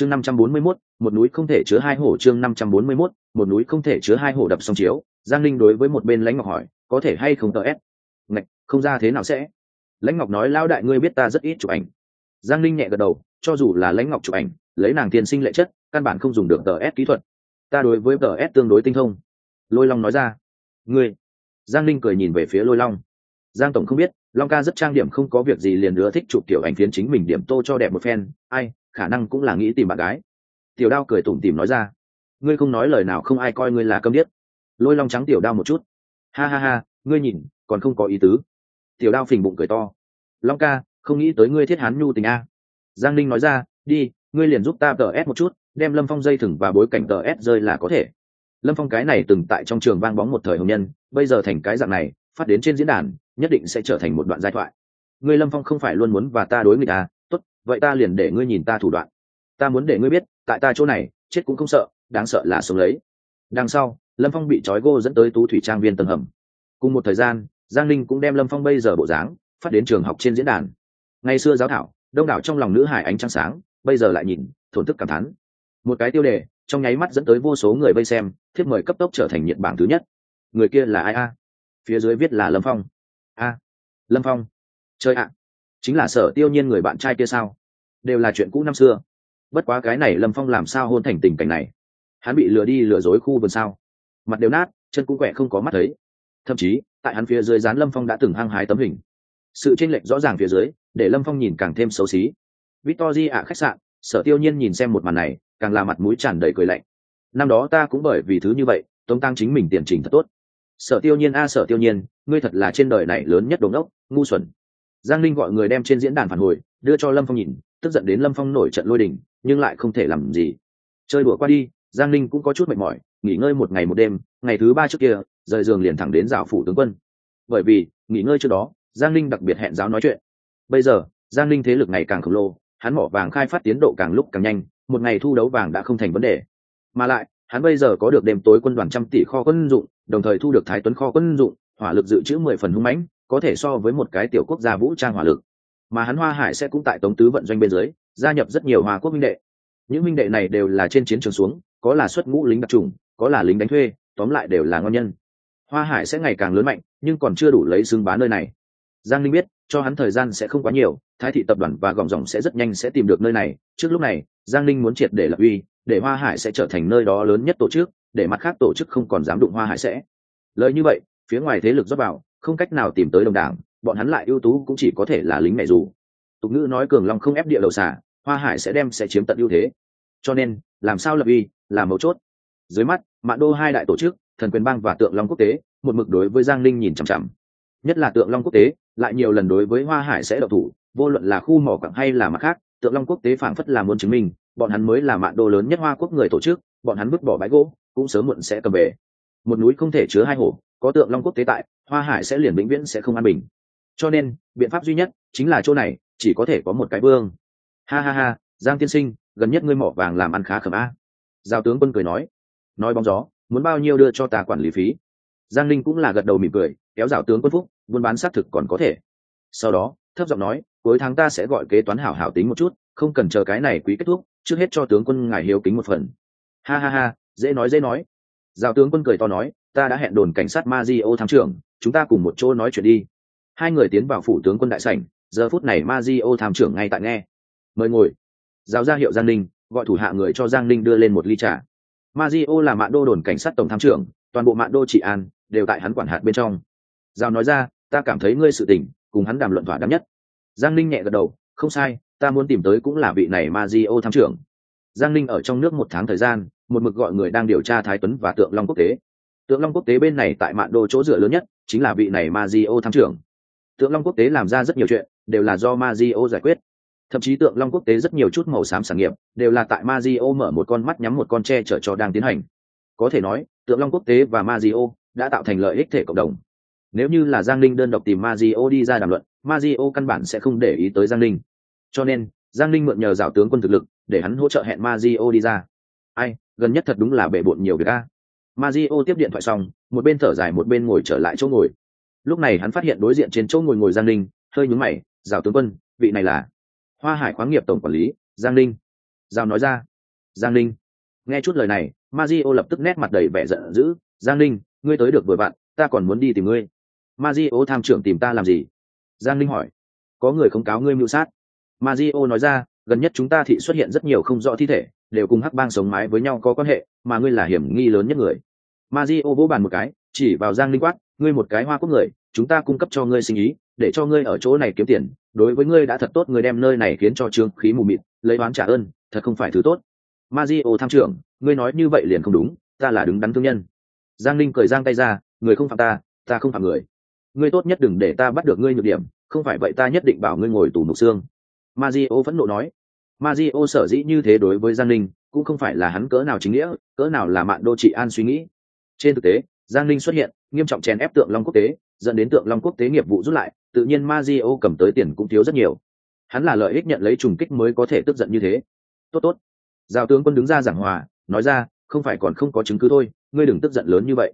chương năm trăm bốn mươi 541, một núi không thể chứa hai hổ chương năm trăm bốn mươi 541, một núi không thể chứa hai hổ đập song chiếu. Giang linh đối với một bên lãnh ngọc hỏi có thể hay không tờ ép ngạch không ra thế nào sẽ. Lãnh ngọc nói lao đại ngươi biết ta rất ít chụp ảnh. Giang linh nhẹ gật đầu cho dù là lãnh ngọc chụp ảnh lấy nàng tiên sinh lệ chất căn bản không dùng được tờ s kỹ thuật. Ta đối với tờ s tương đối tinh thông. Lôi long nói ra ngươi. Giang linh cười nhìn về phía lôi long. Giang tổng không biết long ca rất trang điểm không có việc gì liền nữa thích chụp kiểu ảnh phiến chính mình điểm tô cho đẹp một phen. Ai khả năng cũng là nghĩ tìm bạn gái. Tiểu đao cười tủm tìm nói ra, ngươi không nói lời nào không ai coi ngươi là câm điếc. Lôi long trắng tiểu đao một chút. Ha ha ha, ngươi nhìn, còn không có ý tứ. Tiểu đao phình bụng cười to. Long ca, không nghĩ tới ngươi thiết hán nhu tình a. Giang Ninh nói ra, đi, ngươi liền giúp ta tờ ép một chút, đem lâm phong dây thừng và bối cảnh tờ ép rơi là có thể. Lâm phong cái này từng tại trong trường vang bóng một thời hồng nhân, bây giờ thành cái dạng này, phát đến trên diễn đàn, nhất định sẽ trở thành một đoạn giai thoại. Ngươi lâm phong không phải luôn muốn và ta đối người ta à, tốt, vậy ta liền để ngươi nhìn ta thủ đoạn. Ta muốn để ngươi biết, tại ta chỗ này, chết cũng không sợ, đáng sợ là sống lấy. Đằng sau, lâm phong bị trói gô dẫn tới tú thủy trang viên tầng hầm. Cùng một thời gian, giang linh cũng đem lâm phong bây giờ bộ dáng, phát đến trường học trên diễn đàn. Ngày xưa giáo thảo, đông đảo trong lòng nữ hải ánh trăng sáng, bây giờ lại nhìn, thổn thức cảm thán. Một cái tiêu đề, trong nháy mắt dẫn tới vô số người vây xem, thiếp mời cấp tốc trở thành nhiệt bảng thứ nhất. Người kia là ai a? Phía dưới viết là lâm phong. A. Lâm phong. Chơi ạ chính là sở tiêu nhiên người bạn trai kia sao? Đều là chuyện cũ năm xưa. Bất quá cái này lâm phong làm sao hôn thành tình cảnh này? Hắn bị lừa đi lừa dối khu vườn sao? Mặt đều nát, chân cũng quẹ không có mắt thấy. Thậm chí, tại hắn phía dưới dán lâm phong đã từng hăng hái tấm hình. Sự tranh lệch rõ ràng phía dưới, để lâm phong nhìn càng thêm xấu xí. Victor ạ, khách sạn. Sở tiêu nhiên nhìn xem một màn này, càng là mặt mũi tràn đầy cười lạnh. Năm đó ta cũng bởi vì thứ như vậy, tống tăng chính mình tiền trình thật tốt. Sở tiêu nhiên a, sở tiêu nhiên, ngươi thật là trên đời này lớn nhất đồn đốc ngu xuẩn giang linh gọi người đem trên diễn đàn phản hồi, đưa cho lâm phong nhìn, tức giận đến lâm phong nổi trận lôi đình, nhưng lại không thể làm gì. Chơi đùa qua đi, giang linh cũng có chút mệt mỏi, nghỉ ngơi một ngày một đêm, ngày thứ ba trước kia, rời giường liền thẳng đến rào phủ tướng quân. Bởi vì, nghỉ ngơi trước đó, giang linh đặc biệt hẹn giáo nói chuyện. Bây giờ, giang linh thế lực ngày càng khổng lồ, hắn mỏ vàng khai phát tiến độ càng lúc càng nhanh, một ngày thu đấu vàng đã không thành vấn đề. Mà lại, hắn bây giờ có được đêm tối quân đoàn trăm tỷ kho quân dụng, đồng thời thu được thái tuấn kho quân dụng, hỏa lực dự trữ mười phần hung mãnh có thể so với một cái tiểu quốc gia vũ trang hỏa lực. Mà hắn hoa hải sẽ cũng tại tống tứ vận doanh bên dưới, gia nhập rất nhiều hoa quốc minh đệ. Những minh đệ này đều là trên chiến trường xuống, có là xuất ngũ lính đặc trùng, có là lính đánh thuê, tóm lại đều là ngon nhân. Hoa hải sẽ ngày càng lớn mạnh, nhưng còn chưa đủ lấy xưng bán nơi này. Giang linh biết, cho hắn thời gian sẽ không quá nhiều, thái thị tập đoàn và gọng dòng sẽ rất nhanh sẽ tìm được nơi này. Trước lúc này, giang linh muốn triệt để lập uy, để hoa hải sẽ trở thành nơi đó lớn nhất tổ chức, để mặt khác tổ chức không còn dám đụng hoa hải sẽ. Lời như vậy, phía ngoài thế lực dốc vào không cách nào tìm tới đồng đảng, bọn hắn lại ưu tú cũng chỉ có thể là lính mẹ dù. Tục ngữ nói cường long không ép địa đầu xả, hoa hải sẽ đem sẽ chiếm tận ưu thế. Cho nên, làm sao lập uy là mấu chốt. Dưới mắt mạn đô hai đại tổ chức, thần quyền bang và tượng long quốc tế, một mực đối với giang linh nhìn chằm chằm. Nhất là tượng long quốc tế, lại nhiều lần đối với hoa hải sẽ độc thủ, vô luận là khu mỏ quặng hay là mặt khác, tượng long quốc tế phảng phất là muốn chứng minh, bọn hắn mới là mạn đô lớn nhất hoa quốc người tổ chức, bọn hắn vứt bỏ bãi gỗ, cũng sớm muộn sẽ cầm về. Một núi không thể chứa hai hổ có tượng long quốc tế tại, hoa hải sẽ liền vĩnh viễn sẽ không an bình. Cho nên, biện pháp duy nhất chính là chỗ này, chỉ có thể có một cái vương. Ha ha ha, giang tiên sinh, gần nhất ngươi mỏ vàng làm ăn khá khẩm a. Giao tướng quân cười nói. Nói bóng gió, muốn bao nhiêu đưa cho ta quản lý phí. Giang linh cũng là gật đầu mỉm cười, kéo rào tướng quân phúc, buôn bán xác thực còn có thể. Sau đó, thấp giọng nói, cuối tháng ta sẽ gọi kế toán hảo hảo tính một chút, không cần chờ cái này quý kết thúc, trước hết cho tướng quân ngài hiếu kính một phần. Ha ha ha, dễ nói dễ nói. Giao tướng quân cười to nói ta đã hẹn đồn cảnh sát Mazio tham trưởng, chúng ta cùng một chỗ nói chuyện đi. Hai người tiến vào phủ tướng quân đại sảnh, giờ phút này Mazio tham trưởng ngay tại nghe. Mời ngồi. Giao ra hiệu giang ninh, gọi thủ hạ người cho giang ninh đưa lên một ly trà. Mazio là mạng đô đồn cảnh sát tổng tham trưởng, toàn bộ mạng đô trị an đều tại hắn quản hạt bên trong. Giao nói ra, ta cảm thấy ngươi sự tình, cùng hắn đàm luận thỏa đáng nhất. Giang ninh nhẹ gật đầu, không sai, ta muốn tìm tới cũng là vị này Mazio tham trưởng. Giang ninh ở trong nước một tháng thời gian, một mực gọi người đang điều tra thái tuấn và tượng long quốc tế tượng long quốc tế bên này tại mạn đô chỗ dựa lớn nhất chính là vị này ma di trưởng. Tượng long quốc tế làm ra rất nhiều chuyện, đều là do ma di giải quyết. Thậm chí tượng long quốc tế rất nhiều chút màu xám sản nghiệp, đều là tại ma di mở một con mắt nhắm một con tre chở cho đang tiến hành. Có thể nói, tượng long quốc tế và ma di đã tạo thành lợi ích thể cộng đồng. Nếu như là giang linh đơn độc tìm ma di đi ra đàm luận ma di căn bản sẽ không để ý tới giang linh cho nên, giang linh mượn nhờ rào tướng quân thực lực để hắn hỗ trợ hẹn ma di đi ra. Ai, gần nhất thật đúng là bể bộn nhiều việc a. Mazio tiếp điện thoại xong một bên thở dài một bên ngồi trở lại chỗ ngồi. Lúc này hắn phát hiện đối diện trên chỗ ngồi ngồi giang Ninh, hơi nhướng mày rào tướng quân vị này là? Hoa hải khoáng nghiệp tổng quản lý giang Ninh." Giảo nói ra giang ninh. Nghe chút lời này Mazio lập tức nét mặt đầy vẻ giận dữ giang ninh ngươi tới được vừa vặn ta còn muốn đi tìm ngươi. Mazio tham trưởng tìm ta làm gì? Giang ninh hỏi có người không cáo ngươi mưu sát? Mazio nói ra gần nhất chúng ta thị xuất hiện rất nhiều không rõ thi thể đều cùng hắc bang sống mái với nhau có quan hệ, mà ngươi là hiểm nghi lớn nhất người. Mazio vỗ bàn một cái, chỉ vào giang Linh quát, ngươi một cái hoa quốc người, chúng ta cung cấp cho ngươi sinh ý, để cho ngươi ở chỗ này kiếm tiền, đối với ngươi đã thật tốt người đem nơi này khiến cho trương khí mù mịt, lấy oán trả ơn, thật không phải thứ tốt. Mazio tham trưởng, ngươi nói như vậy liền không đúng, ta là đứng đắn thương nhân. Giang Linh cười giang tay ra, người không phạm ta ta không phạm người. Ngươi tốt nhất đừng để ta bắt được ngươi nhược điểm, không phải vậy ta nhất định bảo ngươi ngồi tù mục xương. Mazio phẫn nộ nói Mazio sở dĩ như thế đối với giang ninh, cũng không phải là hắn cỡ nào chính nghĩa, cỡ nào là mạn đô trị an suy nghĩ. Trên thực tế, giang ninh xuất hiện, nghiêm trọng chèn ép tượng long quốc tế, dẫn đến tượng long quốc tế nghiệp vụ rút lại, tự nhiên Mazio cầm tới tiền cũng thiếu rất nhiều. Hắn là lợi ích nhận lấy trùng kích mới có thể tức giận như thế. Tốt tốt. Giao tướng quân đứng ra giảng hòa, nói ra, không phải còn không có chứng cứ thôi, ngươi đừng tức giận lớn như vậy.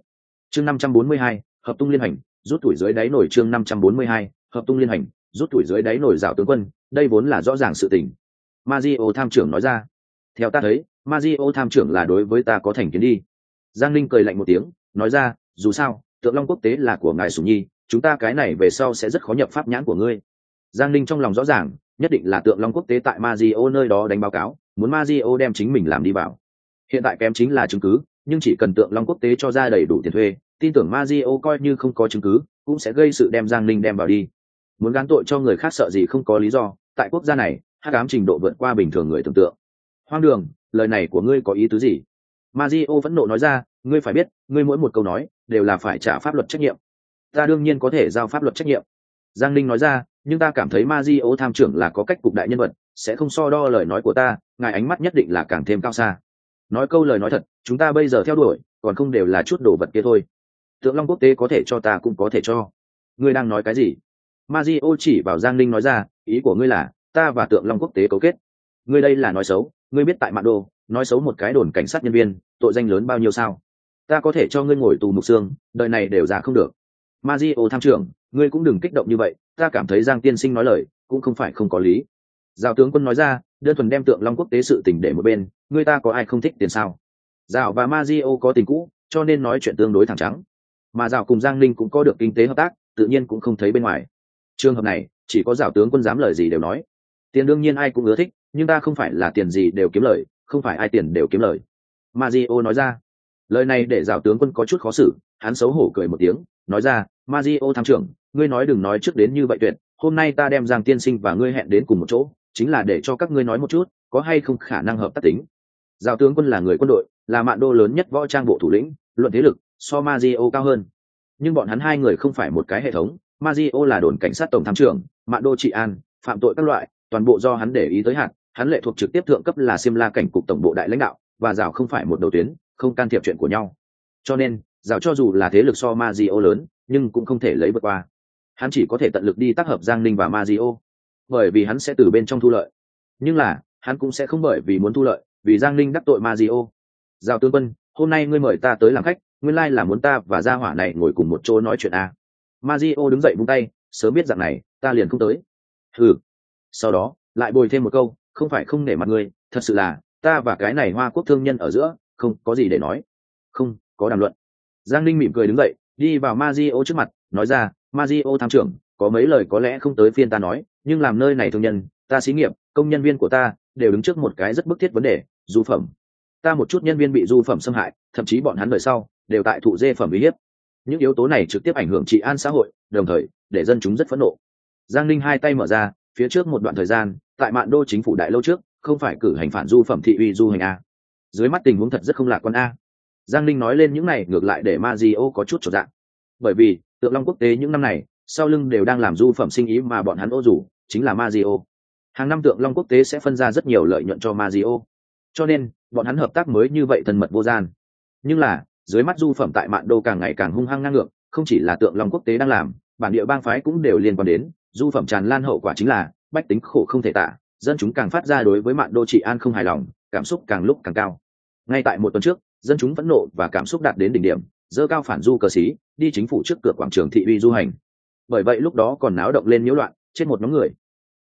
Chương năm trăm bốn mươi hai, hợp tung liên hành, rút tuổi dưới đáy nổi chương năm trăm bốn mươi hai, hợp tung liên hành, rút tuổi dưới đáy nổi rào tướng quân, đây vốn là rõ ràng sự tình. Mazio tham trưởng nói ra. Theo ta thấy, Mazio tham trưởng là đối với ta có thành kiến đi. Giang linh cười lạnh một tiếng, nói ra, dù sao, tượng long quốc tế là của ngài Sủng nhi, chúng ta cái này về sau sẽ rất khó nhập pháp nhãn của ngươi. Giang linh trong lòng rõ ràng, nhất định là tượng long quốc tế tại Mazio nơi đó đánh báo cáo, muốn Mazio đem chính mình làm đi vào. Hiện tại kém chính là chứng cứ, nhưng chỉ cần tượng long quốc tế cho ra đầy đủ tiền thuê, tin tưởng Mazio coi như không có chứng cứ, cũng sẽ gây sự đem giang linh đem vào đi. Muốn gán tội cho người khác sợ gì không có lý do, tại quốc gia này hắc ám trình độ vượt qua bình thường người tưởng tượng. Hoang đường, lời này của ngươi có ý tứ gì? Mazio vẫn nộ nói ra, ngươi phải biết, ngươi mỗi một câu nói, đều là phải trả pháp luật trách nhiệm. Ta đương nhiên có thể giao pháp luật trách nhiệm. Giang ninh nói ra, nhưng ta cảm thấy Mazio tham trưởng là có cách cục đại nhân vật, sẽ không so đo lời nói của ta, ngài ánh mắt nhất định là càng thêm cao xa. Nói câu lời nói thật, chúng ta bây giờ theo đuổi, còn không đều là chút đồ vật kia thôi. Tượng long quốc tế có thể cho ta cũng có thể cho. Ngươi đang nói cái gì? Mazio chỉ vào giang ninh nói ra, ý của ngươi là ta và tượng long quốc tế cấu kết. Ngươi đây là nói xấu, ngươi biết tại mạn đô, nói xấu một cái đồn cảnh sát nhân viên, tội danh lớn bao nhiêu sao? Ta có thể cho ngươi ngồi tù mục xương, đời này đều ra không được. Mazio tham trưởng, ngươi cũng đừng kích động như vậy, ta cảm thấy giang tiên sinh nói lời, cũng không phải không có lý. Giao tướng quân nói ra, đơn thuần đem tượng long quốc tế sự tình để một bên người ta có ai không thích tiền sao? Giao và Mazio có tình cũ, cho nên nói chuyện tương đối thẳng trắng mà Giao cùng giang linh cũng có được kinh tế hợp tác, tự nhiên cũng không thấy bên ngoài. Trường hợp này, chỉ có Giao tướng quân dám lời gì đều nói tiền đương nhiên ai cũng ưa thích, nhưng ta không phải là tiền gì đều kiếm lời, không phải ai tiền đều kiếm lời. Mazio nói ra. Lời này để Giao tướng quân có chút khó xử, hắn xấu hổ cười một tiếng, nói ra Mazio tham trưởng, ngươi nói đừng nói trước đến như vậy tuyệt, hôm nay ta đem giang tiên sinh và ngươi hẹn đến cùng một chỗ, chính là để cho các ngươi nói một chút, có hay không khả năng hợp tác tính. Giao tướng quân là người quân đội, là mạng đô lớn nhất võ trang bộ thủ lĩnh, luận thế lực, so mazio cao hơn. Nhưng bọn hắn hai người không phải một cái hệ thống mazio là đồn cảnh sát tổng tham trưởng mạng đô trị an, phạm tội các loại toàn bộ do hắn để ý tới hạn hắn lệ thuộc trực tiếp thượng cấp là Simla cảnh cục tổng bộ đại lãnh đạo, và rào không phải một đầu tuyến, không can thiệp chuyện của nhau. Cho nên, rào cho dù là thế lực so mazio lớn, nhưng cũng không thể lấy vượt qua. Hắn chỉ có thể tận lực đi tác hợp giang ninh và mazio bởi vì hắn sẽ từ bên trong thu lợi. Nhưng là, hắn cũng sẽ không bởi vì muốn thu lợi, vì giang ninh đắc tội mazio giao tướng quân, hôm nay ngươi mời ta tới làm khách, nguyên lai là muốn ta và gia hỏa này ngồi cùng một chỗ nói chuyện a à. ô đứng dậy vung tay, sớm biết dạng này, ta liền không tới. Ừ sau đó, lại bồi thêm một câu, không phải không nể mặt ngươi thật sự là, ta và cái này hoa quốc thương nhân ở giữa, không có gì để nói. Không, có đàm luận. Giang ninh mỉm cười đứng dậy, đi vào Mazio trước mặt, nói ra, Mazio tham trưởng, có mấy lời có lẽ không tới phiên ta nói, nhưng làm nơi này thương nhân, ta xí nghiệp, công nhân viên của ta, đều đứng trước một cái rất bức thiết vấn đề, du phẩm. Ta một chút nhân viên bị du phẩm xâm hại, thậm chí bọn hắn đời sau, đều tại thụ dê phẩm uy hiếp. Những yếu tố này trực tiếp ảnh hưởng trị an xã hội, đồng thời, để dân chúng rất phẫn nộ. Giang linh hai tay mở ra phía trước một đoạn thời gian tại mạn đô chính phủ đại lâu trước không phải cử hành phản du phẩm thị uy du hành a dưới mắt tình huống thật rất không lạc quan a giang linh nói lên những này ngược lại để ma di ô có chút trở dạng bởi vì tượng long quốc tế những năm này sau lưng đều đang làm du phẩm sinh ý mà bọn hắn ô rủ chính là Mazio. Hàng năm tượng Long quốc tế sẽ phân ra rất nhiều lợi nhuận cho Mazio. Cho nên, bọn hắn hợp tác mới như vậy thân mật vô gian. Nhưng là, dưới mắt du phẩm tại Mạn Đô càng ngày càng hung hăng ngang ngược, không chỉ là tượng Long quốc tế đang làm, bản địa bang phái cũng đều liên quan đến, du phẩm tràn lan hậu quả chính là bách tính khổ không thể tả, dân chúng càng phát ra đối với mạng Đô trị an không hài lòng, cảm xúc càng lúc càng cao. Ngay tại một tuần trước, dân chúng phẫn nộ và cảm xúc đạt đến đỉnh điểm, dơ cao phản du cờ xí, đi chính phủ trước cửa quảng trường thị uy du hành. Bởi vậy lúc đó còn náo động lên nhiễu loạn, trên một nhóm người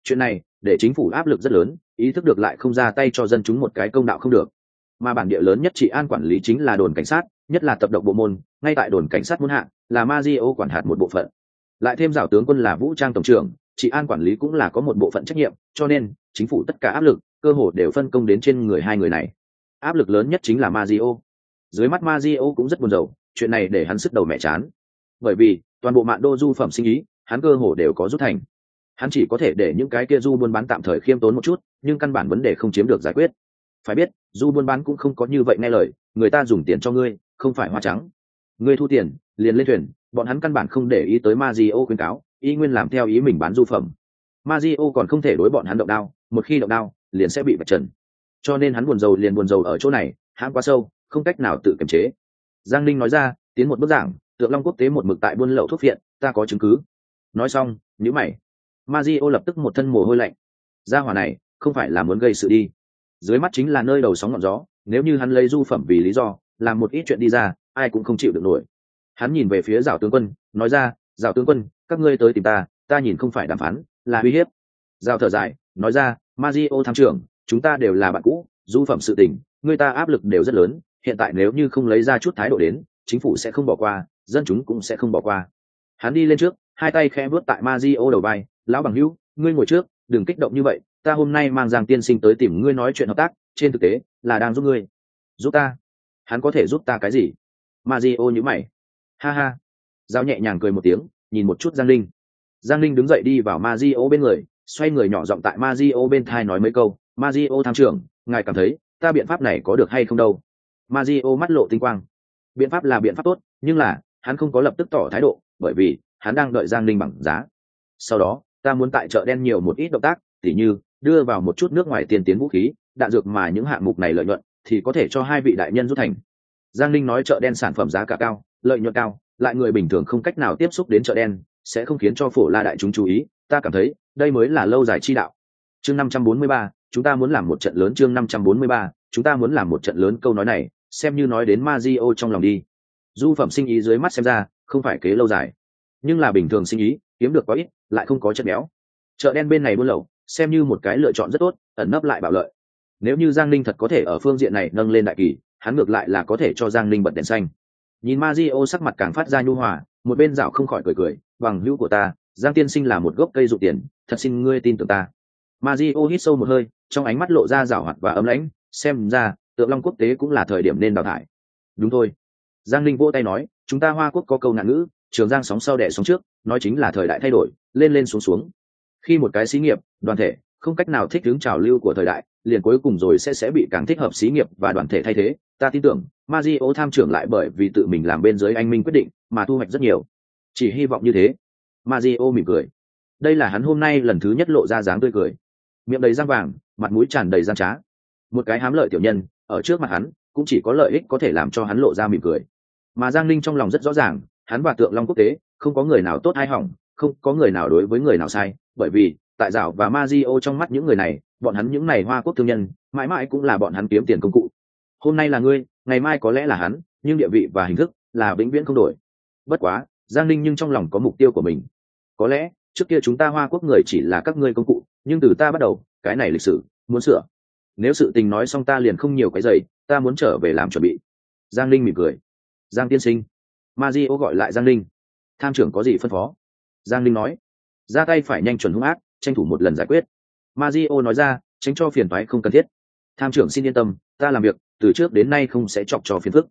chuyện này để chính phủ áp lực rất lớn ý thức được lại không ra tay cho dân chúng một cái công đạo không được mà bản địa lớn nhất trị an quản lý chính là đồn cảnh sát nhất là tập độc bộ môn ngay tại đồn cảnh sát muốn hạ là ma di ô quản hạt một bộ phận lại thêm rào tướng quân là vũ trang tổng trưởng, trị an quản lý cũng là có một bộ phận trách nhiệm, cho nên, chính phủ tất cả áp lực, cơ hồ đều phân công đến trên người hai người này. Áp lực lớn nhất chính là ma di dưới mắt ma di cũng rất buồn rầu, chuyện này để hắn sức đầu mẹ chán. Bởi vì, toàn bộ mạng đô du phẩm sinh ý, hắn cơ hồ đều có rút thành. Hắn chỉ có thể để những cái kia du buôn bán tạm thời khiêm tốn một chút, nhưng căn bản vấn đề không chiếm được giải quyết. Phải biết, du buôn bán cũng không có như vậy nghe lời, người ta dùng tiền cho ngươi, không phải hoa trắng. Ngươi thu tiền liền lên thuyền, bọn hắn căn bản không để ý tới ma di o khuyên cáo, Y nguyên làm theo ý mình bán du phẩm. Ma di o còn không thể đối bọn hắn động đao, một khi động đao, liền sẽ bị vạch trần. Cho nên hắn buồn rầu liền buồn rầu ở chỗ này, hãm quá sâu, không cách nào tự kiềm chế. Giang ninh nói ra, tiến một bức giảng, tượng long quốc tế một mực tại buôn lậu thuốc viện ta có chứng cứ. Nói xong nhữ mày. Ma di o lập tức một thân mồ hôi lạnh. Gia hỏa này, không phải là muốn gây sự đi. Dưới mắt chính là nơi đầu sóng ngọn gió, nếu như hắn lấy du phẩm vì lý do, làm một ít chuyện đi ra, ai cũng không chịu được nổi hắn nhìn về phía rào tướng quân, nói ra rào tướng quân, các ngươi tới tìm ta ta nhìn không phải đàm phán, là uy hiếp. Rào thở dài, nói ra ma di ô tham trưởng, chúng ta đều là bạn cũ, du phẩm sự tình, người ta áp lực đều rất lớn, hiện tại nếu như không lấy ra chút thái độ đến, chính phủ sẽ không bỏ qua, dân chúng cũng sẽ không bỏ qua. Hắn đi lên trước, hai tay khẽ vớt tại ma di ô đầu vai, lão bằng hữu, ngươi ngồi trước, đừng kích động như vậy, ta hôm nay mang giang tiên sinh tới tìm ngươi nói chuyện hợp tác, trên thực tế, là đang giúp ngươi. Giúp ta? Hắn có thể giúp ta cái gì? Ma di ô nhữ mày ha ha. Giao nhẹ nhàng cười một tiếng, nhìn một chút giang linh. Giang linh đứng dậy đi vào ma di ô bên người, xoay người nhỏ giọng tại ma di ô bên thai nói mấy câu. Ma di ô tham trưởng, ngài cảm thấy, ta biện pháp này có được hay không đâu? Ma di ô mắt lộ tinh quang. Biện pháp là biện pháp tốt, nhưng là, hắn không có lập tức tỏ thái độ, bởi vì, hắn đang đợi giang linh bằng giá. Sau đó, ta muốn tại chợ đen nhiều một ít động tác, tỉ như, đưa vào một chút nước ngoài tiên tiến vũ khí, đạn dược mà những hạng mục này lợi nhuận, thì có thể cho hai vị đại nhân rút thành. Giang linh nói chợ đen sản phẩm giá cả cao lợi nhuận cao, lại người bình thường không cách nào tiếp xúc đến chợ đen, sẽ không khiến cho phổ la đại chúng chú ý. Ta cảm thấy, đây mới là lâu dài chi đạo. Chương năm trăm bốn mươi ba, chúng ta muốn làm một trận lớn chương năm trăm bốn mươi ba, chúng ta muốn làm một trận lớn câu nói này, xem như nói đến ma di o trong lòng đi. Du phẩm sinh ý dưới mắt xem ra, không phải kế lâu dài. Nhưng là bình thường sinh ý, kiếm được quá ít, lại không có chất béo. Chợ đen bên này buôn lậu, xem như một cái lựa chọn rất tốt, ẩn nấp lại bảo lợi. Nếu như giang ninh thật có thể ở phương diện này nâng lên đại kỳ, hắn ngược lại là có thể cho giang ninh bật đèn xanh nhìn ma di o sắc mặt càng phát ra nhu hòa, một bên dạo không khỏi cười cười, bằng hữu của ta, giang tiên sinh là một gốc cây dụ tiền, thật xin ngươi tin tưởng ta. Ma di o hít sâu một hơi, trong ánh mắt lộ ra rảo hoạt và ấm lãnh, xem ra, tượng long quốc tế cũng là thời điểm nên đào thải. Đúng thôi. Giang linh vỗ tay nói, chúng ta hoa quốc có câu nạn ngữ, trường giang sóng sau đẻ sóng trước, nói chính là thời đại thay đổi, lên lên xuống xuống. Khi một cái xí nghiệp, đoàn thể, không cách nào thích ứng trào lưu của thời đại, liền cuối cùng rồi sẽ sẽ bị càng thích hợp xí nghiệp và đoàn thể thay thế, ta tin tưởng Mario tham trưởng lại bởi vì tự mình làm bên dưới anh minh quyết định mà thu hoạch rất nhiều. Chỉ hy vọng như thế. Mario mỉm cười. Đây là hắn hôm nay lần thứ nhất lộ ra dáng tươi cười. Miệng đầy răng vàng, mặt mũi tràn đầy gian trá. Một cái hám lợi tiểu nhân, ở trước mặt hắn, cũng chỉ có lợi ích có thể làm cho hắn lộ ra mỉm cười. Mà giang linh trong lòng rất rõ ràng, hắn và tượng long quốc tế, không có người nào tốt hay hỏng, không có người nào đối với người nào sai, bởi vì, tại Giảo và Mario trong mắt những người này, bọn hắn những này hoa quốc thương nhân, mãi mãi cũng là bọn hắn kiếm tiền công cụ. Hôm nay là ngươi ngày mai có lẽ là hắn, nhưng địa vị và hình thức là vĩnh viễn không đổi. Bất quá, giang ninh nhưng trong lòng có mục tiêu của mình. Có lẽ, trước kia chúng ta hoa quốc người chỉ là các ngươi công cụ, nhưng từ ta bắt đầu, cái này lịch sử, muốn sửa. Nếu sự tình nói xong ta liền không nhiều cái giày, ta muốn trở về làm chuẩn bị. Giang ninh mỉm cười. Giang tiên sinh. Ma di ô gọi lại giang ninh. Tham trưởng có gì phân phó? Giang ninh nói. Ra tay phải nhanh chuẩn hung ác, tranh thủ một lần giải quyết. Ma di ô nói ra, tránh cho phiền toái không cần thiết. Tham trưởng xin yên tâm, ta làm việc từ trước đến nay không sẽ chọc cho phiền phức.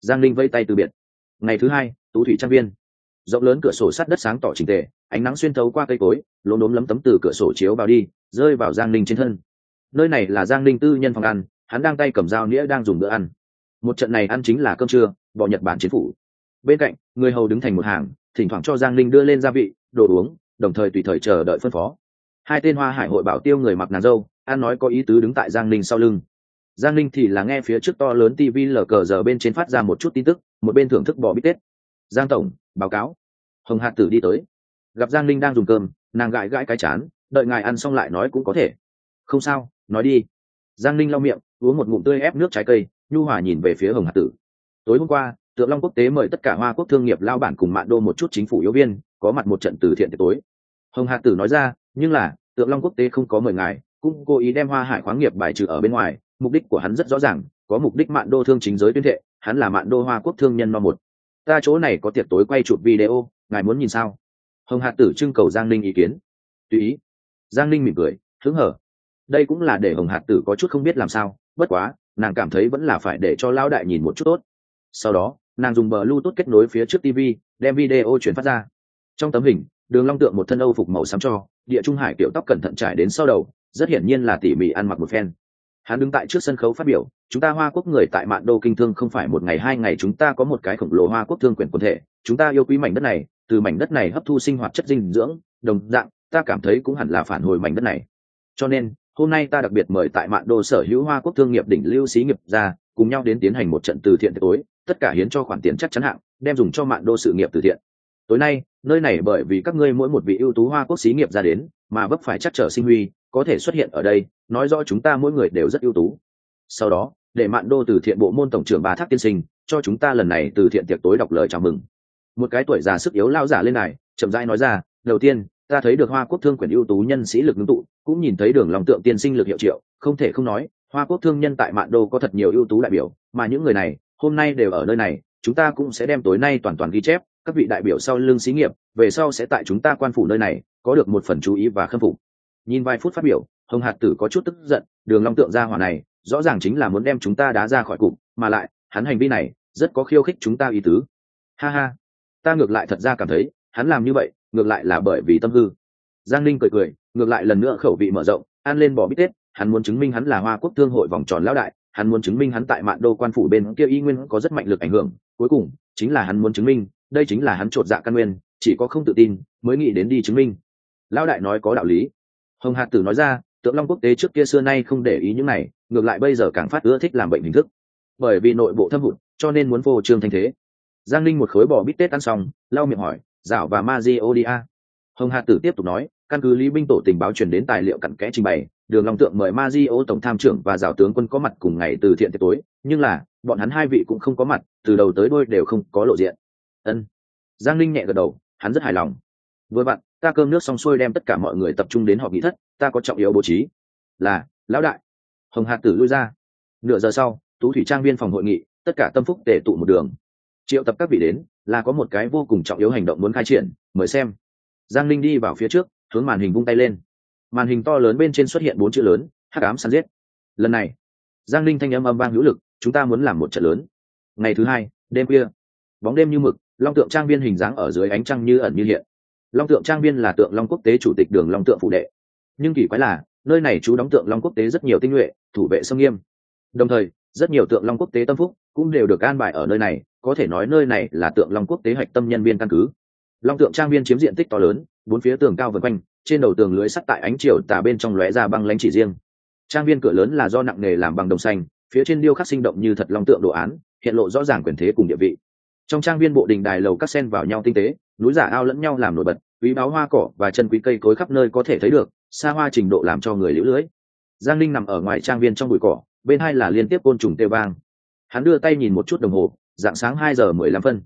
Giang Linh vây tay từ biệt. Ngày thứ hai, tú thủy trang viên. Rộng lớn cửa sổ sắt đất sáng tỏ trình tề, ánh nắng xuyên thấu qua cây cối, lốm đốm lấm tấm từ cửa sổ chiếu vào đi, rơi vào giang Linh trên thân. Nơi này là giang Linh tư nhân phòng ăn, hắn đang tay cầm dao nĩa đang dùng bữa ăn. Một trận này ăn chính là cơm trưa bỏ nhật bản chiến phủ. Bên cạnh, người hầu đứng thành một hàng, thỉnh thoảng cho giang Linh đưa lên gia vị, đồ uống, đồng thời tùy thời chờ đợi phân phó. Hai tên hoa hải hội bảo tiêu người mặc nàng dâu an nói có ý tứ đứng tại giang Linh sau lưng giang ninh thì là nghe phía trước to lớn tv lờ cờ giờ bên trên phát ra một chút tin tức, một bên thưởng thức bò bít tết. Giang tổng, báo cáo. Hồng hạt tử đi tới. Gặp giang ninh đang dùng cơm, nàng gãi gãi cái chán, đợi ngài ăn xong lại nói cũng có thể. Không sao, nói đi. Giang ninh lau miệng, uống một ngụm tươi ép nước trái cây, nhu hòa nhìn về phía hồng hạt tử. Tối hôm qua, tượng long quốc tế mời tất cả hoa quốc thương nghiệp lao bản cùng mạng đô một chút chính phủ yếu viên, có mặt một trận từ thiện tối. Hồng hạt tử nói ra, nhưng là, tượng long quốc tế không có mời ngài, cũng cố ý đem hoa hải khoáng nghiệp bài trừ ở bên ngoài mục đích của hắn rất rõ ràng, có mục đích mạn đô thương chính giới tuyên thệ, hắn là mạn đô hoa quốc thương nhân no một. Ta chỗ này có tiệc tối quay chụp video, ngài muốn nhìn sao? Hồng hạt tử trưng cầu giang ninh ý kiến. Tùy ý. Giang ninh mỉm cười, hứng hở. Đây cũng là để hồng hạt tử có chút không biết làm sao, bất quá, nàng cảm thấy vẫn là phải để cho lão đại nhìn một chút tốt. Sau đó, nàng dùng bờ bluetooth kết nối phía trước tv đem video chuyển phát ra. Trong tấm hình, đường long tượng một thân âu phục màu xám cho, địa trung hải kiểu tóc cẩn thận trải đến sau đầu, rất hiển nhiên là tỉ mỉ ăn mặc một phen hắn đứng tại trước sân khấu phát biểu, chúng ta hoa quốc người tại mạn đô kinh thương không phải một ngày hai ngày chúng ta có một cái khổng lồ hoa quốc thương quyền quần thể. Chúng ta yêu quý mảnh đất này, từ mảnh đất này hấp thu sinh hoạt chất dinh dưỡng, đồng dạng, ta cảm thấy cũng hẳn là phản hồi mảnh đất này. Cho nên, hôm nay ta đặc biệt mời tại mạn đô sở hữu hoa quốc thương nghiệp đỉnh lưu xí nghiệp ra, cùng nhau đến tiến hành một trận từ thiện tối, tất cả hiến cho khoản tiền chắc chắn hạng, đem dùng cho mạn đô sự nghiệp từ thiện. Tối nay, nơi này bởi vì các ngươi mỗi một vị ưu tú hoa quốc xí nghiệp ra đến, mà vấp phải chắc trở sinh huy có thể xuất hiện ở đây, nói rõ chúng ta mỗi người đều rất ưu tú. Sau đó, để mạn đô từ thiện bộ môn tổng trưởng bà thác tiên sinh, cho chúng ta lần này từ thiện tiệc tối đọc lời chào mừng. Một cái tuổi già sức yếu lao giả lên này, chậm rãi nói ra, đầu tiên, ta thấy được hoa quốc thương quyền ưu tú nhân sĩ lực ngưng tụ, cũng nhìn thấy đường lòng tượng tiên sinh lực hiệu triệu, không thể không nói, hoa quốc thương nhân tại mạn đô có thật nhiều ưu tú đại biểu, mà những người này, hôm nay đều ở nơi này, chúng ta cũng sẽ đem tối nay toàn toàn ghi chép, các vị đại biểu sau lương xí nghiệp, về sau sẽ tại chúng ta quan phủ nơi này, có được một phần chú ý và khâm phục nhìn vài phút phát biểu, hồng hạt tử có chút tức giận, đường long tượng ra hỏa này, rõ ràng chính là muốn đem chúng ta đá ra khỏi cục, mà lại, hắn hành vi này, rất có khiêu khích chúng ta ý tứ. Ha ha. Ta ngược lại thật ra cảm thấy, hắn làm như vậy, ngược lại là bởi vì tâm hư. Giang linh cười cười, ngược lại lần nữa khẩu vị mở rộng, ăn lên bò bít tết, hắn muốn chứng minh hắn là hoa quốc thương hội vòng tròn lão đại, hắn muốn chứng minh hắn tại mạn đô quan phủ bên kia y nguyên có rất mạnh lực ảnh hưởng, cuối cùng, chính là hắn muốn chứng minh, đây chính là hắn trộn dạ căn nguyên, chỉ có không tự tin, mới nghĩ đến đi chứng minh. Lão đại nói có đạo lý hồng hạt tử nói ra, tượng long quốc tế trước kia xưa nay không để ý những này, ngược lại bây giờ càng phát ưa thích làm bệnh hình thức. Bởi vì nội bộ thâm hụt, cho nên muốn vô trương thanh thế. Giang linh một khối bò bít tết ăn xong, lau miệng hỏi, dạo và ma di odia hồng hạt tử tiếp tục nói, căn cứ lý binh tổ tình báo truyền đến tài liệu cặn kẽ trình bày, đường long tượng mời ma di o tổng tham trưởng và giáo tướng quân có mặt cùng ngày từ thiện tiệc tối, nhưng là, bọn hắn hai vị cũng không có mặt, từ đầu tới đôi đều không có lộ diện. Ân. Giang linh nhẹ gật đầu, hắn rất hài lòng. Với bạn ta cơm nước xong xuôi đem tất cả mọi người tập trung đến họp nghị thất, ta có trọng yếu bố trí. Là, lão đại. Hồng hạt tử lui ra. Nửa giờ sau, tú thủy trang viên phòng hội nghị, tất cả tâm phúc tể tụ một đường. Triệu tập các vị đến, là có một cái vô cùng trọng yếu hành động muốn khai triển, mời xem. Giang linh đi vào phía trước, hướng màn hình vung tay lên. Màn hình to lớn bên trên xuất hiện bốn chữ lớn, hắc ám săn giết. Lần này, giang linh thanh âm âm vang hữu lực, chúng ta muốn làm một trận lớn. Ngày thứ hai, đêm khuya. Bóng đêm như mực, long tượng trang viên hình dáng ở dưới ánh trăng như ẩn như hiện long tượng trang viên là tượng long quốc tế chủ tịch đường long tượng phụ đệ. Nhưng kỳ quái là, nơi này chú đóng tượng long quốc tế rất nhiều tinh nhuệ, thủ vệ sông nghiêm. Đồng thời, rất nhiều tượng long quốc tế tâm phúc cũng đều được an bài ở nơi này, có thể nói nơi này là tượng long quốc tế hạch tâm nhân viên căn cứ. Long tượng trang viên chiếm diện tích to lớn, bốn phía tường cao vân quanh, trên đầu tường lưới sắt tại ánh chiều tả bên trong lóe ra băng lãnh chỉ riêng. Trang viên cửa lớn là do nặng nghề làm bằng đồng xanh, phía trên điêu khắc sinh động như thật long tượng đồ án, hiện lộ rõ ràng quyền thế cùng địa vị. Trong trang viên bộ đình đài lầu các sen vào nhau tinh tế núi giả ao lẫn nhau làm nổi bật, quý báo hoa cỏ và chân quý cây cối khắp nơi có thể thấy được, xa hoa trình độ làm cho người liễu lưới. Giang linh nằm ở ngoài trang viên trong bụi cỏ, bên hai là liên tiếp côn trùng tê vang. Hắn đưa tay nhìn một chút đồng hồ, dạng sáng hai giờ mười lăm phân.